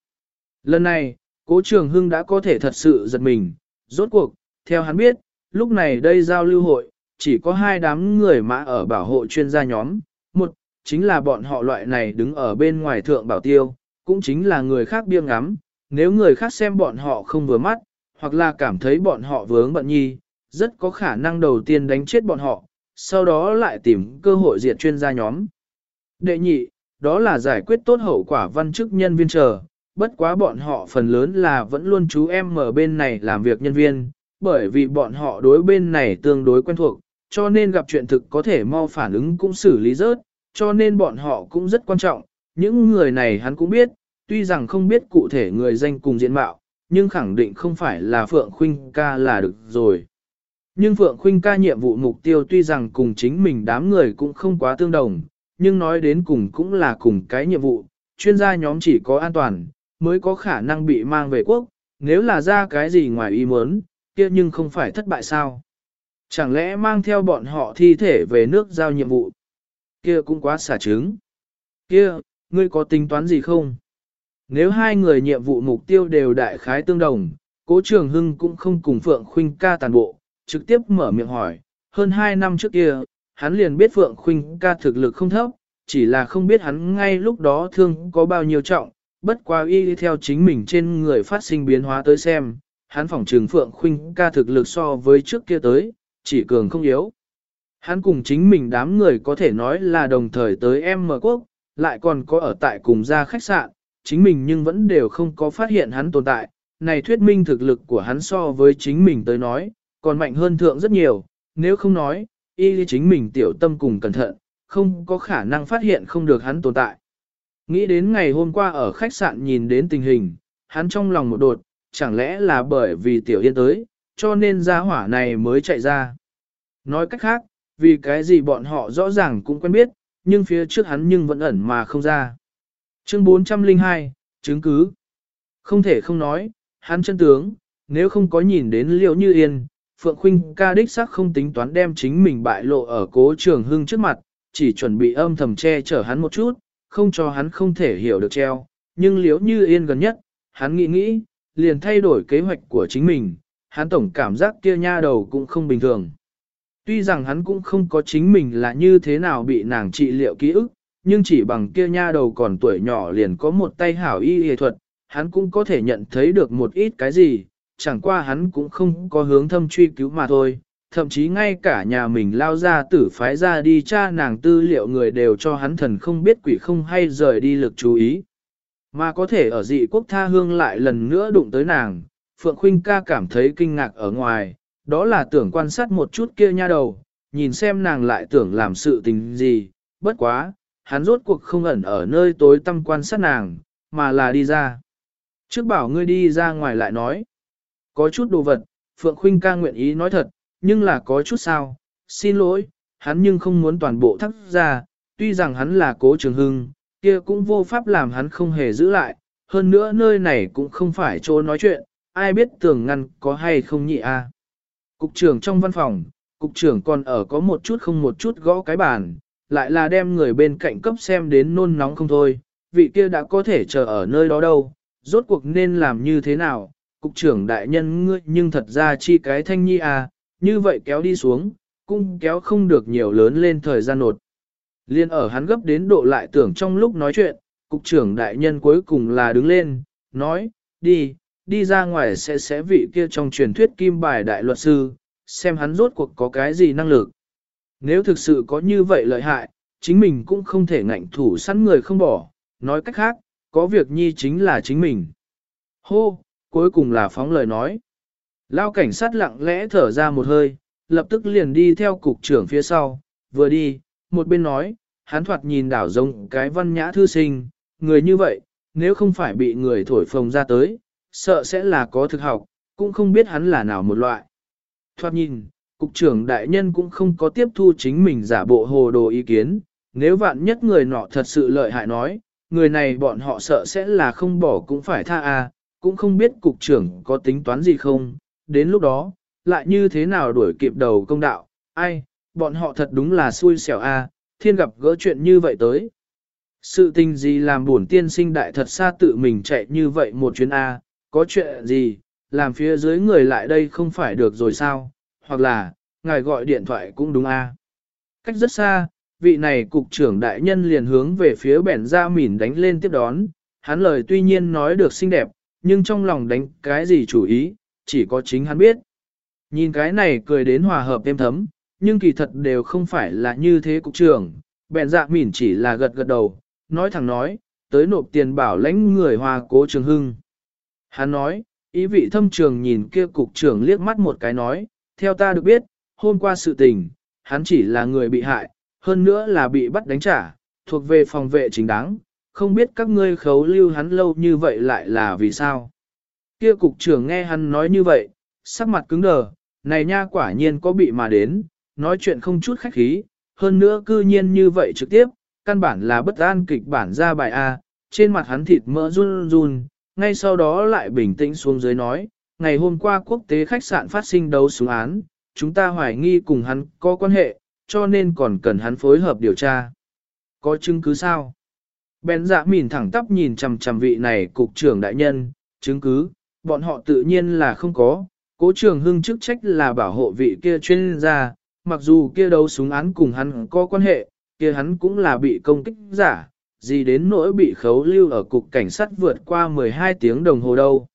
Speaker 1: Lần này, cố trường hưng đã có thể thật sự giật mình, rốt cuộc, theo hắn biết, lúc này đây giao lưu hội, chỉ có hai đám người mã ở bảo hộ chuyên gia nhóm, một, chính là bọn họ loại này đứng ở bên ngoài thượng bảo tiêu, cũng chính là người khác biêng ngắm, nếu người khác xem bọn họ không vừa mắt, hoặc là cảm thấy bọn họ vướng bận nhi, rất có khả năng đầu tiên đánh chết bọn họ, sau đó lại tìm cơ hội diệt chuyên gia nhóm. Đệ nhị, đó là giải quyết tốt hậu quả văn chức nhân viên chờ, bất quá bọn họ phần lớn là vẫn luôn chú em ở bên này làm việc nhân viên, bởi vì bọn họ đối bên này tương đối quen thuộc, cho nên gặp chuyện thực có thể mau phản ứng cũng xử lý rớt, cho nên bọn họ cũng rất quan trọng. Những người này hắn cũng biết, tuy rằng không biết cụ thể người danh cùng diện mạo, nhưng khẳng định không phải là Phượng Khuynh ca là được rồi. Nhưng Phượng Khuynh ca nhiệm vụ mục tiêu tuy rằng cùng chính mình đám người cũng không quá tương đồng, nhưng nói đến cùng cũng là cùng cái nhiệm vụ, chuyên gia nhóm chỉ có an toàn, mới có khả năng bị mang về quốc, nếu là ra cái gì ngoài ý muốn, kia nhưng không phải thất bại sao. Chẳng lẽ mang theo bọn họ thi thể về nước giao nhiệm vụ? Kia cũng quá xả trứng. Kia, ngươi có tính toán gì không? Nếu hai người nhiệm vụ mục tiêu đều đại khái tương đồng, cố trường hưng cũng không cùng Phượng Khuynh ca tàn bộ, trực tiếp mở miệng hỏi, hơn hai năm trước kia, hắn liền biết Phượng Khuynh ca thực lực không thấp, chỉ là không biết hắn ngay lúc đó thương có bao nhiêu trọng, bất qua y theo chính mình trên người phát sinh biến hóa tới xem, hắn phỏng trường Phượng Khuynh ca thực lực so với trước kia tới, chỉ cường không yếu. Hắn cùng chính mình đám người có thể nói là đồng thời tới em mở quốc, lại còn có ở tại cùng gia khách sạn, chính mình nhưng vẫn đều không có phát hiện hắn tồn tại. Này thuyết minh thực lực của hắn so với chính mình tới nói, còn mạnh hơn thượng rất nhiều, nếu không nói, y chính mình tiểu tâm cùng cẩn thận, không có khả năng phát hiện không được hắn tồn tại. Nghĩ đến ngày hôm qua ở khách sạn nhìn đến tình hình, hắn trong lòng một đột, chẳng lẽ là bởi vì tiểu yên tới, cho nên gia hỏa này mới chạy ra. Nói cách khác, vì cái gì bọn họ rõ ràng cũng quen biết, nhưng phía trước hắn nhưng vẫn ẩn mà không ra. Chương 402, chứng cứ. Không thể không nói, hắn chân tướng, nếu không có nhìn đến liễu như yên, Phượng Khuynh ca đích xác không tính toán đem chính mình bại lộ ở cố trường hưng trước mặt, chỉ chuẩn bị âm thầm che chở hắn một chút, không cho hắn không thể hiểu được treo. Nhưng liếu như yên gần nhất, hắn nghĩ nghĩ, liền thay đổi kế hoạch của chính mình, hắn tổng cảm giác kia nha đầu cũng không bình thường. Tuy rằng hắn cũng không có chính mình là như thế nào bị nàng trị liệu ký ức, nhưng chỉ bằng kia nha đầu còn tuổi nhỏ liền có một tay hảo y y thuật, hắn cũng có thể nhận thấy được một ít cái gì, chẳng qua hắn cũng không có hướng thâm truy cứu mà thôi. Thậm chí ngay cả nhà mình lao ra tử phái ra đi tra nàng tư liệu người đều cho hắn thần không biết quỷ không hay rời đi lực chú ý. Mà có thể ở dị quốc tha hương lại lần nữa đụng tới nàng, Phượng Khuynh ca cảm thấy kinh ngạc ở ngoài, đó là tưởng quan sát một chút kia nha đầu, nhìn xem nàng lại tưởng làm sự tình gì, bất quá, hắn rốt cuộc không ẩn ở nơi tối tăm quan sát nàng, mà là đi ra. Trước bảo ngươi đi ra ngoài lại nói, có chút đồ vật, Phượng Khuynh ca nguyện ý nói thật, nhưng là có chút sao, xin lỗi, hắn nhưng không muốn toàn bộ thắt ra, tuy rằng hắn là cố trường hưng, kia cũng vô pháp làm hắn không hề giữ lại, hơn nữa nơi này cũng không phải chỗ nói chuyện, ai biết tường ngăn có hay không nhị a. Cục trưởng trong văn phòng, cục trưởng còn ở có một chút không một chút gõ cái bàn, lại là đem người bên cạnh cấp xem đến nôn nóng không thôi, vị kia đã có thể chờ ở nơi đó đâu, rốt cuộc nên làm như thế nào, cục trưởng đại nhân ngươi nhưng thật ra chi cái thanh nhi à, như vậy kéo đi xuống, cũng kéo không được nhiều lớn lên thời gian nột. Liên ở hắn gấp đến độ lại tưởng trong lúc nói chuyện, cục trưởng đại nhân cuối cùng là đứng lên, nói, đi, đi ra ngoài sẽ sẽ vị kia trong truyền thuyết kim bài đại luật sư, xem hắn rốt cuộc có cái gì năng lực. Nếu thực sự có như vậy lợi hại, chính mình cũng không thể ngạnh thủ sẵn người không bỏ, nói cách khác, có việc nhi chính là chính mình. Hô, cuối cùng là phóng lời nói. Lao cảnh sát lặng lẽ thở ra một hơi, lập tức liền đi theo cục trưởng phía sau, vừa đi, một bên nói, hắn thoạt nhìn đảo giống cái văn nhã thư sinh, người như vậy, nếu không phải bị người thổi phồng ra tới, sợ sẽ là có thực học, cũng không biết hắn là nào một loại. Thoạt nhìn, cục trưởng đại nhân cũng không có tiếp thu chính mình giả bộ hồ đồ ý kiến, nếu vạn nhất người nọ thật sự lợi hại nói, người này bọn họ sợ sẽ là không bỏ cũng phải tha a, cũng không biết cục trưởng có tính toán gì không, đến lúc đó, lại như thế nào đuổi kịp đầu công đạo, ai, bọn họ thật đúng là xui xẻo a, thiên gặp gỡ chuyện như vậy tới. Sự tình gì làm buồn tiên sinh đại thật xa tự mình chạy như vậy một chuyến A, có chuyện gì, làm phía dưới người lại đây không phải được rồi sao, hoặc là, ngài gọi điện thoại cũng đúng A. Cách rất xa, vị này cục trưởng đại nhân liền hướng về phía bẻn ra mỉn đánh lên tiếp đón, hắn lời tuy nhiên nói được xinh đẹp, nhưng trong lòng đánh cái gì chủ ý, chỉ có chính hắn biết. Nhìn cái này cười đến hòa hợp êm thấm, nhưng kỳ thật đều không phải là như thế cục trưởng, bèn dạ mỉn chỉ là gật gật đầu, nói thẳng nói, tới nộp tiền bảo lãnh người hòa cố trường hưng. Hắn nói, ý vị thâm trường nhìn kia cục trưởng liếc mắt một cái nói, theo ta được biết, hôm qua sự tình, hắn chỉ là người bị hại, hơn nữa là bị bắt đánh trả, thuộc về phòng vệ chính đáng, không biết các ngươi khấu lưu hắn lâu như vậy lại là vì sao. Kia cục trưởng nghe hắn nói như vậy, sắc mặt cứng đờ, này nha quả nhiên có bị mà đến, nói chuyện không chút khách khí, hơn nữa cư nhiên như vậy trực tiếp, căn bản là bất an kịch bản ra bài A, trên mặt hắn thịt mỡ run run, ngay sau đó lại bình tĩnh xuống dưới nói, ngày hôm qua quốc tế khách sạn phát sinh đấu súng án, chúng ta hoài nghi cùng hắn có quan hệ, cho nên còn cần hắn phối hợp điều tra. Có chứng cứ sao? Bèn dạ mỉn thẳng tắp nhìn chằm chằm vị này cục trưởng đại nhân, chứng cứ, bọn họ tự nhiên là không có. Cố trường hưng chức trách là bảo hộ vị kia chuyên gia, mặc dù kia đấu súng án cùng hắn có quan hệ, kia hắn cũng là bị công kích giả, gì đến nỗi bị khấu lưu ở cục cảnh sát vượt qua 12 tiếng đồng hồ đâu.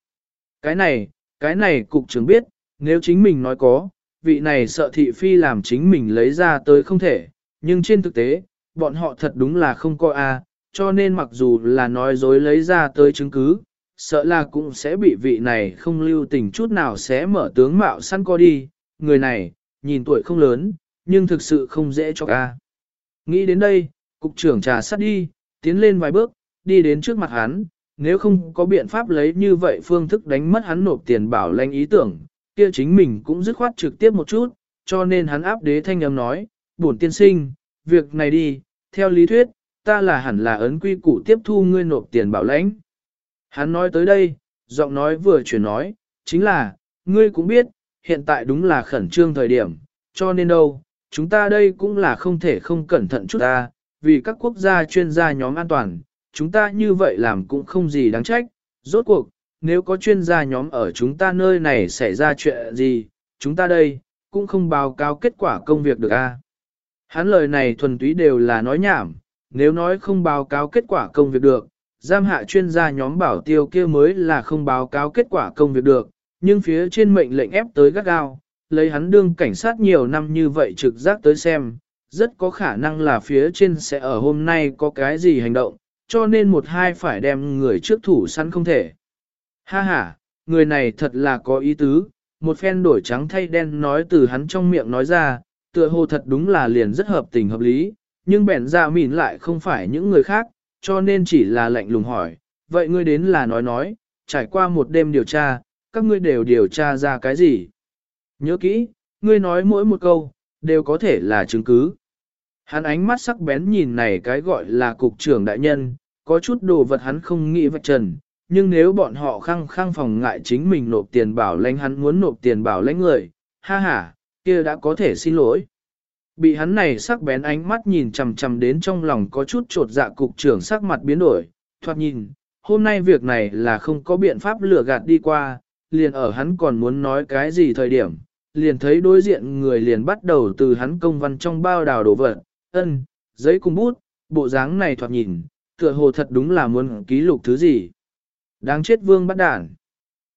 Speaker 1: Cái này, cái này cục trưởng biết, nếu chính mình nói có, vị này sợ thị phi làm chính mình lấy ra tới không thể, nhưng trên thực tế, bọn họ thật đúng là không có A, cho nên mặc dù là nói dối lấy ra tới chứng cứ, sợ là cũng sẽ bị vị này không lưu tình chút nào sẽ mở tướng mạo săn co đi, người này, nhìn tuổi không lớn, nhưng thực sự không dễ cho A. Nghĩ đến đây, cục trưởng trà sát đi, tiến lên vài bước, đi đến trước mặt hắn, nếu không có biện pháp lấy như vậy phương thức đánh mất hắn nộp tiền bảo lãnh ý tưởng, kia chính mình cũng dứt khoát trực tiếp một chút, cho nên hắn áp đế thanh âm nói, bổn tiên sinh, việc này đi, theo lý thuyết, ta là hẳn là ấn quy củ tiếp thu ngươi nộp tiền bảo lãnh. Hắn nói tới đây, giọng nói vừa chuyển nói, chính là, ngươi cũng biết, hiện tại đúng là khẩn trương thời điểm, cho nên đâu, chúng ta đây cũng là không thể không cẩn thận chút ta, vì các quốc gia chuyên gia nhóm an toàn, chúng ta như vậy làm cũng không gì đáng trách, rốt cuộc, nếu có chuyên gia nhóm ở chúng ta nơi này xảy ra chuyện gì, chúng ta đây, cũng không báo cáo kết quả công việc được a. Hắn lời này thuần túy đều là nói nhảm, nếu nói không báo cáo kết quả công việc được, giam hạ chuyên gia nhóm bảo tiêu kia mới là không báo cáo kết quả công việc được, nhưng phía trên mệnh lệnh ép tới gắt gao, lấy hắn đương cảnh sát nhiều năm như vậy trực giác tới xem, rất có khả năng là phía trên sẽ ở hôm nay có cái gì hành động, cho nên một hai phải đem người trước thủ săn không thể. Ha ha, người này thật là có ý tứ, một phen đổi trắng thay đen nói từ hắn trong miệng nói ra, tựa hồ thật đúng là liền rất hợp tình hợp lý, nhưng bẻn ra mìn lại không phải những người khác, cho nên chỉ là lệnh lùng hỏi, vậy ngươi đến là nói nói, trải qua một đêm điều tra, các ngươi đều điều tra ra cái gì? Nhớ kỹ, ngươi nói mỗi một câu, đều có thể là chứng cứ. Hắn ánh mắt sắc bén nhìn này cái gọi là cục trưởng đại nhân, có chút đồ vật hắn không nghĩ vạch trần, nhưng nếu bọn họ khăng khăng phòng ngại chính mình nộp tiền bảo lãnh hắn muốn nộp tiền bảo lãnh người, ha ha, kia đã có thể xin lỗi. Bị hắn này sắc bén ánh mắt nhìn chằm chằm đến trong lòng có chút trột dạ cục trưởng sắc mặt biến đổi, thoạt nhìn, hôm nay việc này là không có biện pháp lừa gạt đi qua, liền ở hắn còn muốn nói cái gì thời điểm, liền thấy đối diện người liền bắt đầu từ hắn công văn trong bao đào đổ vật, ân, giấy cùng bút, bộ dáng này thoạt nhìn, tựa hồ thật đúng là muốn ký lục thứ gì. Đáng chết vương bắt đản.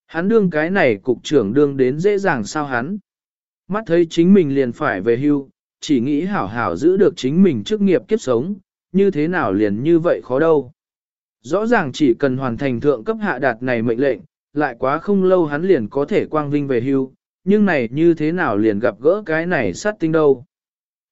Speaker 1: Hắn đương cái này cục trưởng đương đến dễ dàng sao hắn. Mắt thấy chính mình liền phải về hưu, chỉ nghĩ hảo hảo giữ được chính mình trước nghiệp kiếp sống, như thế nào liền như vậy khó đâu. Rõ ràng chỉ cần hoàn thành thượng cấp hạ đạt này mệnh lệnh, lại quá không lâu hắn liền có thể quang vinh về hưu, nhưng này như thế nào liền gặp gỡ cái này sát tinh đâu.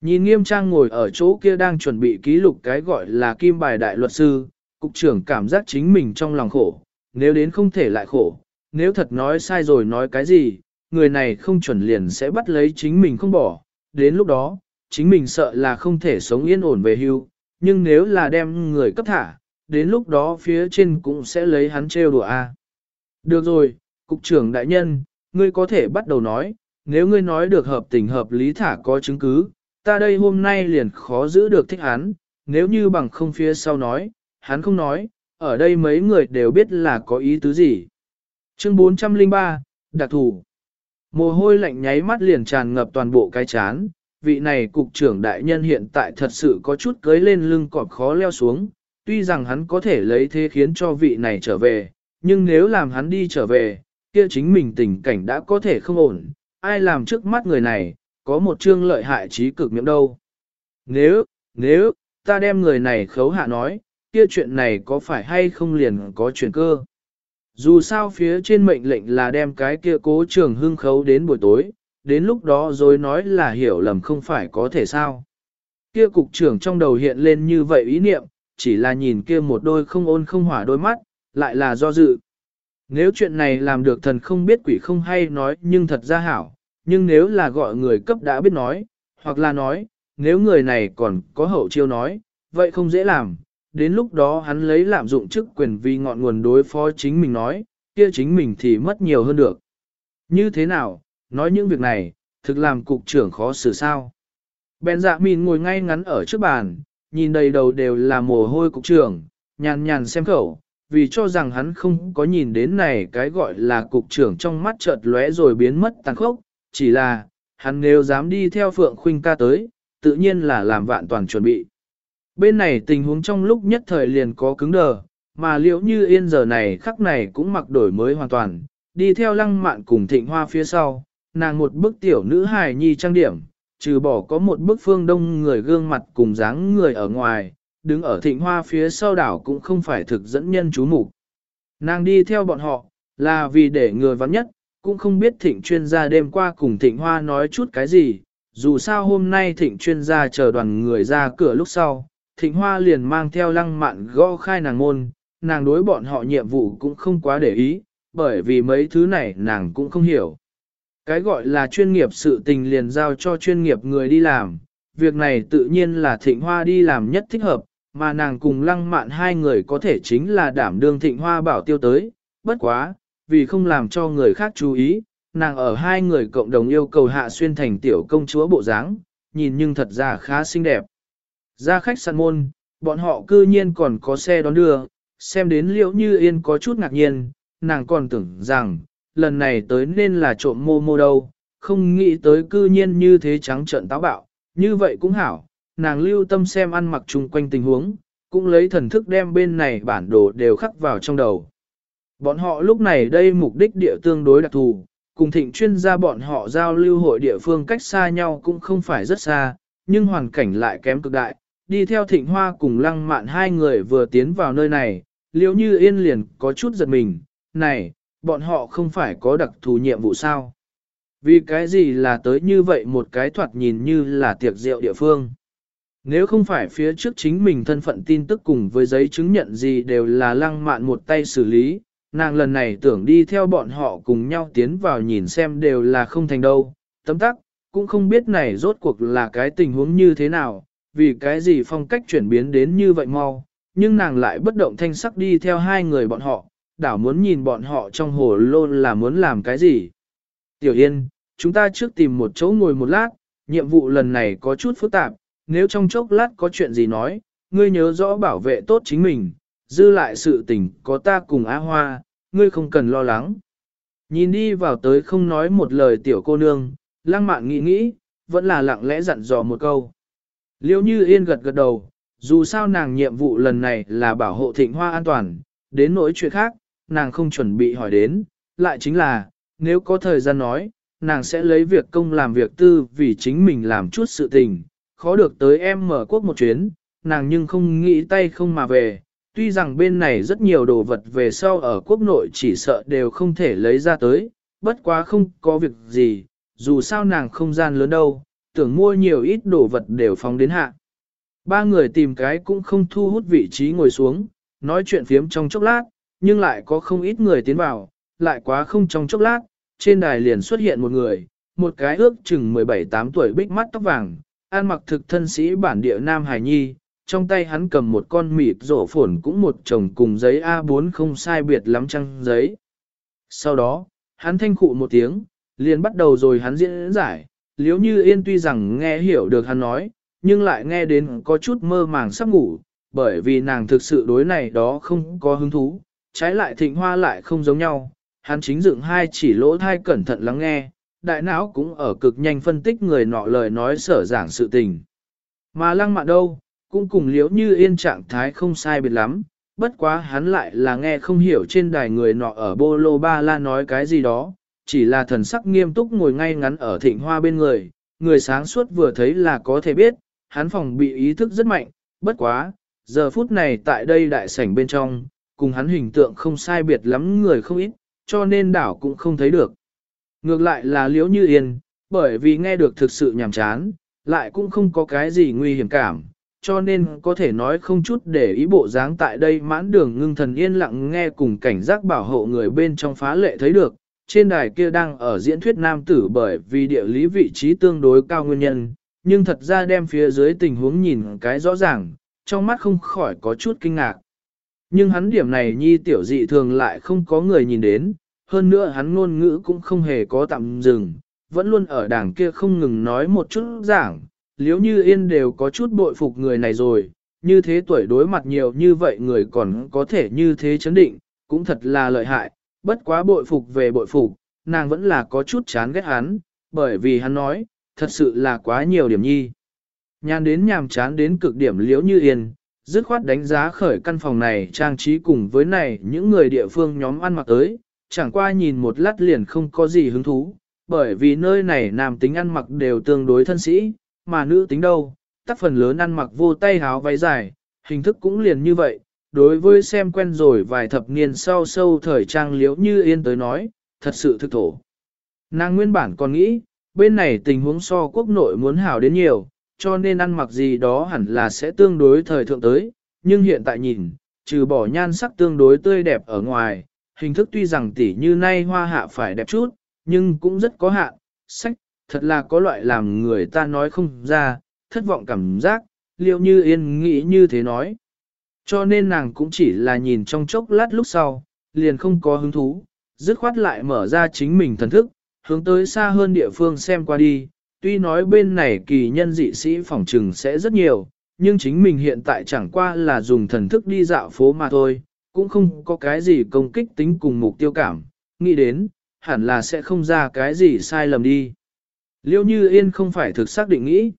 Speaker 1: Nhìn nghiêm trang ngồi ở chỗ kia đang chuẩn bị ký lục cái gọi là kim bài đại luật sư, cục trưởng cảm giác chính mình trong lòng khổ, nếu đến không thể lại khổ, nếu thật nói sai rồi nói cái gì, người này không chuẩn liền sẽ bắt lấy chính mình không bỏ, đến lúc đó, chính mình sợ là không thể sống yên ổn về hưu, nhưng nếu là đem người cấp thả, đến lúc đó phía trên cũng sẽ lấy hắn trêu đùa a. Được rồi, cục trưởng đại nhân, ngươi có thể bắt đầu nói, nếu ngươi nói được hợp tình hợp lý thả có chứng cứ, ta đây hôm nay liền khó giữ được thích hắn, nếu như bằng không phía sau nói, hắn không nói, ở đây mấy người đều biết là có ý tứ gì. Chương 403, Đặc thủ Mồ hôi lạnh nháy mắt liền tràn ngập toàn bộ cái chán, vị này cục trưởng đại nhân hiện tại thật sự có chút cưới lên lưng cọp khó leo xuống, tuy rằng hắn có thể lấy thế khiến cho vị này trở về, nhưng nếu làm hắn đi trở về, kia chính mình tình cảnh đã có thể không ổn, ai làm trước mắt người này, có một chương lợi hại trí cực miệng đâu. Nếu, nếu, ta đem người này khấu hạ nói, kia chuyện này có phải hay không liền có chuyện cơ. Dù sao phía trên mệnh lệnh là đem cái kia cố trường hưng khấu đến buổi tối, đến lúc đó rồi nói là hiểu lầm không phải có thể sao. Kia cục trưởng trong đầu hiện lên như vậy ý niệm, chỉ là nhìn kia một đôi không ôn không hỏa đôi mắt, lại là do dự. Nếu chuyện này làm được thần không biết quỷ không hay nói nhưng thật ra hảo, nhưng nếu là gọi người cấp đã biết nói, hoặc là nói, nếu người này còn có hậu chiêu nói, vậy không dễ làm, đến lúc đó hắn lấy lạm dụng chức quyền vì ngọn nguồn đối phó chính mình nói, kia chính mình thì mất nhiều hơn được. Như thế nào, nói những việc này, thực làm cục trưởng khó xử sao. Bèn dạ mìn ngồi ngay ngắn ở trước bàn, nhìn đầy đầu đều là mồ hôi cục trưởng, nhàn nhàn xem khẩu, vì cho rằng hắn không có nhìn đến này cái gọi là cục trưởng trong mắt chợt lóe rồi biến mất tàn khốc, chỉ là, hắn nếu dám đi theo Phượng Khuynh ca tới, tự nhiên là làm vạn toàn chuẩn bị. Bên này tình huống trong lúc nhất thời liền có cứng đờ, mà liệu như yên giờ này khắc này cũng mặc đổi mới hoàn toàn, đi theo lăng mạn cùng thịnh hoa phía sau, nàng một bức tiểu nữ hài nhi trang điểm, trừ bỏ có một bức phương đông người gương mặt cùng dáng người ở ngoài, đứng ở thịnh hoa phía sau đảo cũng không phải thực dẫn nhân chú mục. Nàng đi theo bọn họ, là vì để người vắng nhất, cũng không biết thịnh chuyên gia đêm qua cùng thịnh hoa nói chút cái gì, dù sao hôm nay thịnh chuyên gia chờ đoàn người ra cửa lúc sau, thịnh hoa liền mang theo lăng mạn gõ khai nàng môn, nàng đối bọn họ nhiệm vụ cũng không quá để ý, bởi vì mấy thứ này nàng cũng không hiểu. Cái gọi là chuyên nghiệp sự tình liền giao cho chuyên nghiệp người đi làm, việc này tự nhiên là thịnh hoa đi làm nhất thích hợp, mà nàng cùng lăng mạn hai người có thể chính là đảm đương thịnh hoa bảo tiêu tới, bất quá, vì không làm cho người khác chú ý, nàng ở hai người cộng đồng yêu cầu hạ xuyên thành tiểu công chúa bộ dáng, nhìn nhưng thật ra khá xinh đẹp. Ra khách sạn môn, bọn họ cư nhiên còn có xe đón đưa, xem đến liễu như yên có chút ngạc nhiên, nàng còn tưởng rằng, lần này tới nên là trộm mô mô đâu, không nghĩ tới cư nhiên như thế trắng trợn táo bạo, như vậy cũng hảo, nàng lưu tâm xem ăn mặc chung quanh tình huống, cũng lấy thần thức đem bên này bản đồ đều khắc vào trong đầu. Bọn họ lúc này đây mục đích địa tương đối đặc thù, cùng thịnh chuyên gia bọn họ giao lưu hội địa phương cách xa nhau cũng không phải rất xa, nhưng hoàn cảnh lại kém cực đại. Đi theo thịnh hoa cùng lăng mạn hai người vừa tiến vào nơi này, liếu như yên liền có chút giật mình, này, bọn họ không phải có đặc thù nhiệm vụ sao? Vì cái gì là tới như vậy một cái thoạt nhìn như là tiệc rượu địa phương? Nếu không phải phía trước chính mình thân phận tin tức cùng với giấy chứng nhận gì đều là lăng mạn một tay xử lý, nàng lần này tưởng đi theo bọn họ cùng nhau tiến vào nhìn xem đều là không thành đâu. Tấm tắc, cũng không biết này rốt cuộc là cái tình huống như thế nào, vì cái gì phong cách chuyển biến đến như vậy mau, nhưng nàng lại bất động thanh sắc đi theo hai người bọn họ, đảo muốn nhìn bọn họ trong hồ lô là muốn làm cái gì. Tiểu Yên, chúng ta trước tìm một chỗ ngồi một lát, nhiệm vụ lần này có chút phức tạp, nếu trong chốc lát có chuyện gì nói, ngươi nhớ rõ bảo vệ tốt chính mình, dư lại sự tình có ta cùng Á Hoa, ngươi không cần lo lắng. Nhìn đi vào tới không nói một lời tiểu cô nương, lăng mạn nghĩ nghĩ, vẫn là lặng lẽ dặn dò một câu. Liêu như yên gật gật đầu, dù sao nàng nhiệm vụ lần này là bảo hộ thịnh hoa an toàn, đến nỗi chuyện khác, nàng không chuẩn bị hỏi đến, lại chính là, nếu có thời gian nói, nàng sẽ lấy việc công làm việc tư vì chính mình làm chút sự tình, khó được tới em mở quốc một chuyến, nàng nhưng không nghĩ tay không mà về, tuy rằng bên này rất nhiều đồ vật về sau ở quốc nội chỉ sợ đều không thể lấy ra tới, bất quá không có việc gì, dù sao nàng không gian lớn đâu, tưởng mua nhiều ít đồ vật đều phóng đến hạ. Ba người tìm cái cũng không thu hút vị trí ngồi xuống, nói chuyện phiếm trong chốc lát, nhưng lại có không ít người tiến vào, lại quá không trong chốc lát, trên đài liền xuất hiện một người, một cái ước chừng 17-8 tuổi bích mắt tóc vàng, ăn mặc thực thân sĩ bản địa Nam Hải Nhi, trong tay hắn cầm một con mịt rổ phồn cũng một chồng cùng giấy A4 không sai biệt lắm trăng giấy. Sau đó, hắn thanh khụ một tiếng, liền bắt đầu rồi hắn diễn giải, liếu như yên tuy rằng nghe hiểu được hắn nói, nhưng lại nghe đến có chút mơ màng sắp ngủ, bởi vì nàng thực sự đối này đó không có hứng thú, trái lại thịnh hoa lại không giống nhau, hắn chính dựng hai chỉ lỗ thai cẩn thận lắng nghe, đại não cũng ở cực nhanh phân tích người nọ lời nói sở giảng sự tình. Mà lăng mạn đâu, cũng cùng liếu như yên trạng thái không sai biệt lắm, bất quá hắn lại là nghe không hiểu trên đài người nọ ở bô lô ba la nói cái gì đó, chỉ là thần sắc nghiêm túc ngồi ngay ngắn ở thịnh hoa bên người, người sáng suốt vừa thấy là có thể biết, hắn phòng bị ý thức rất mạnh, bất quá, giờ phút này tại đây đại sảnh bên trong, cùng hắn hình tượng không sai biệt lắm người không ít, cho nên đảo cũng không thấy được. Ngược lại là liễu như yên, bởi vì nghe được thực sự nhàm chán, lại cũng không có cái gì nguy hiểm cảm, cho nên có thể nói không chút để ý bộ dáng tại đây mãn đường ngưng thần yên lặng nghe cùng cảnh giác bảo hộ người bên trong phá lệ thấy được. Trên đài kia đang ở diễn thuyết nam tử bởi vì địa lý vị trí tương đối cao nguyên nhân, nhưng thật ra đem phía dưới tình huống nhìn cái rõ ràng, trong mắt không khỏi có chút kinh ngạc. Nhưng hắn điểm này nhi tiểu dị thường lại không có người nhìn đến, hơn nữa hắn ngôn ngữ cũng không hề có tạm dừng, vẫn luôn ở đảng kia không ngừng nói một chút giảng, liếu như yên đều có chút bội phục người này rồi, như thế tuổi đối mặt nhiều như vậy người còn có thể như thế chấn định, cũng thật là lợi hại, bất quá bội phục về bội phục, nàng vẫn là có chút chán ghét hắn, bởi vì hắn nói, thật sự là quá nhiều điểm nhi. Nhàn đến nhàm chán đến cực điểm liễu như yên, dứt khoát đánh giá khởi căn phòng này trang trí cùng với này những người địa phương nhóm ăn mặc tới, chẳng qua nhìn một lát liền không có gì hứng thú, bởi vì nơi này nam tính ăn mặc đều tương đối thân sĩ, mà nữ tính đâu, tác phần lớn ăn mặc vô tay háo váy dài, hình thức cũng liền như vậy, đối với xem quen rồi vài thập niên sau sâu thời trang liễu như yên tới nói, thật sự thực thổ. Nàng nguyên bản còn nghĩ, bên này tình huống so quốc nội muốn hảo đến nhiều, cho nên ăn mặc gì đó hẳn là sẽ tương đối thời thượng tới, nhưng hiện tại nhìn, trừ bỏ nhan sắc tương đối tươi đẹp ở ngoài, hình thức tuy rằng tỉ như nay hoa hạ phải đẹp chút, nhưng cũng rất có hạn, sách, thật là có loại làm người ta nói không ra, thất vọng cảm giác, liệu như yên nghĩ như thế nói. Cho nên nàng cũng chỉ là nhìn trong chốc lát lúc sau, liền không có hứng thú, dứt khoát lại mở ra chính mình thần thức, hướng tới xa hơn địa phương xem qua đi, tuy nói bên này kỳ nhân dị sĩ phỏng trừng sẽ rất nhiều, nhưng chính mình hiện tại chẳng qua là dùng thần thức đi dạo phố mà thôi, cũng không có cái gì công kích tính cùng mục tiêu cảm, nghĩ đến, hẳn là sẽ không ra cái gì sai lầm đi. Liêu như yên không phải thực xác định nghĩ.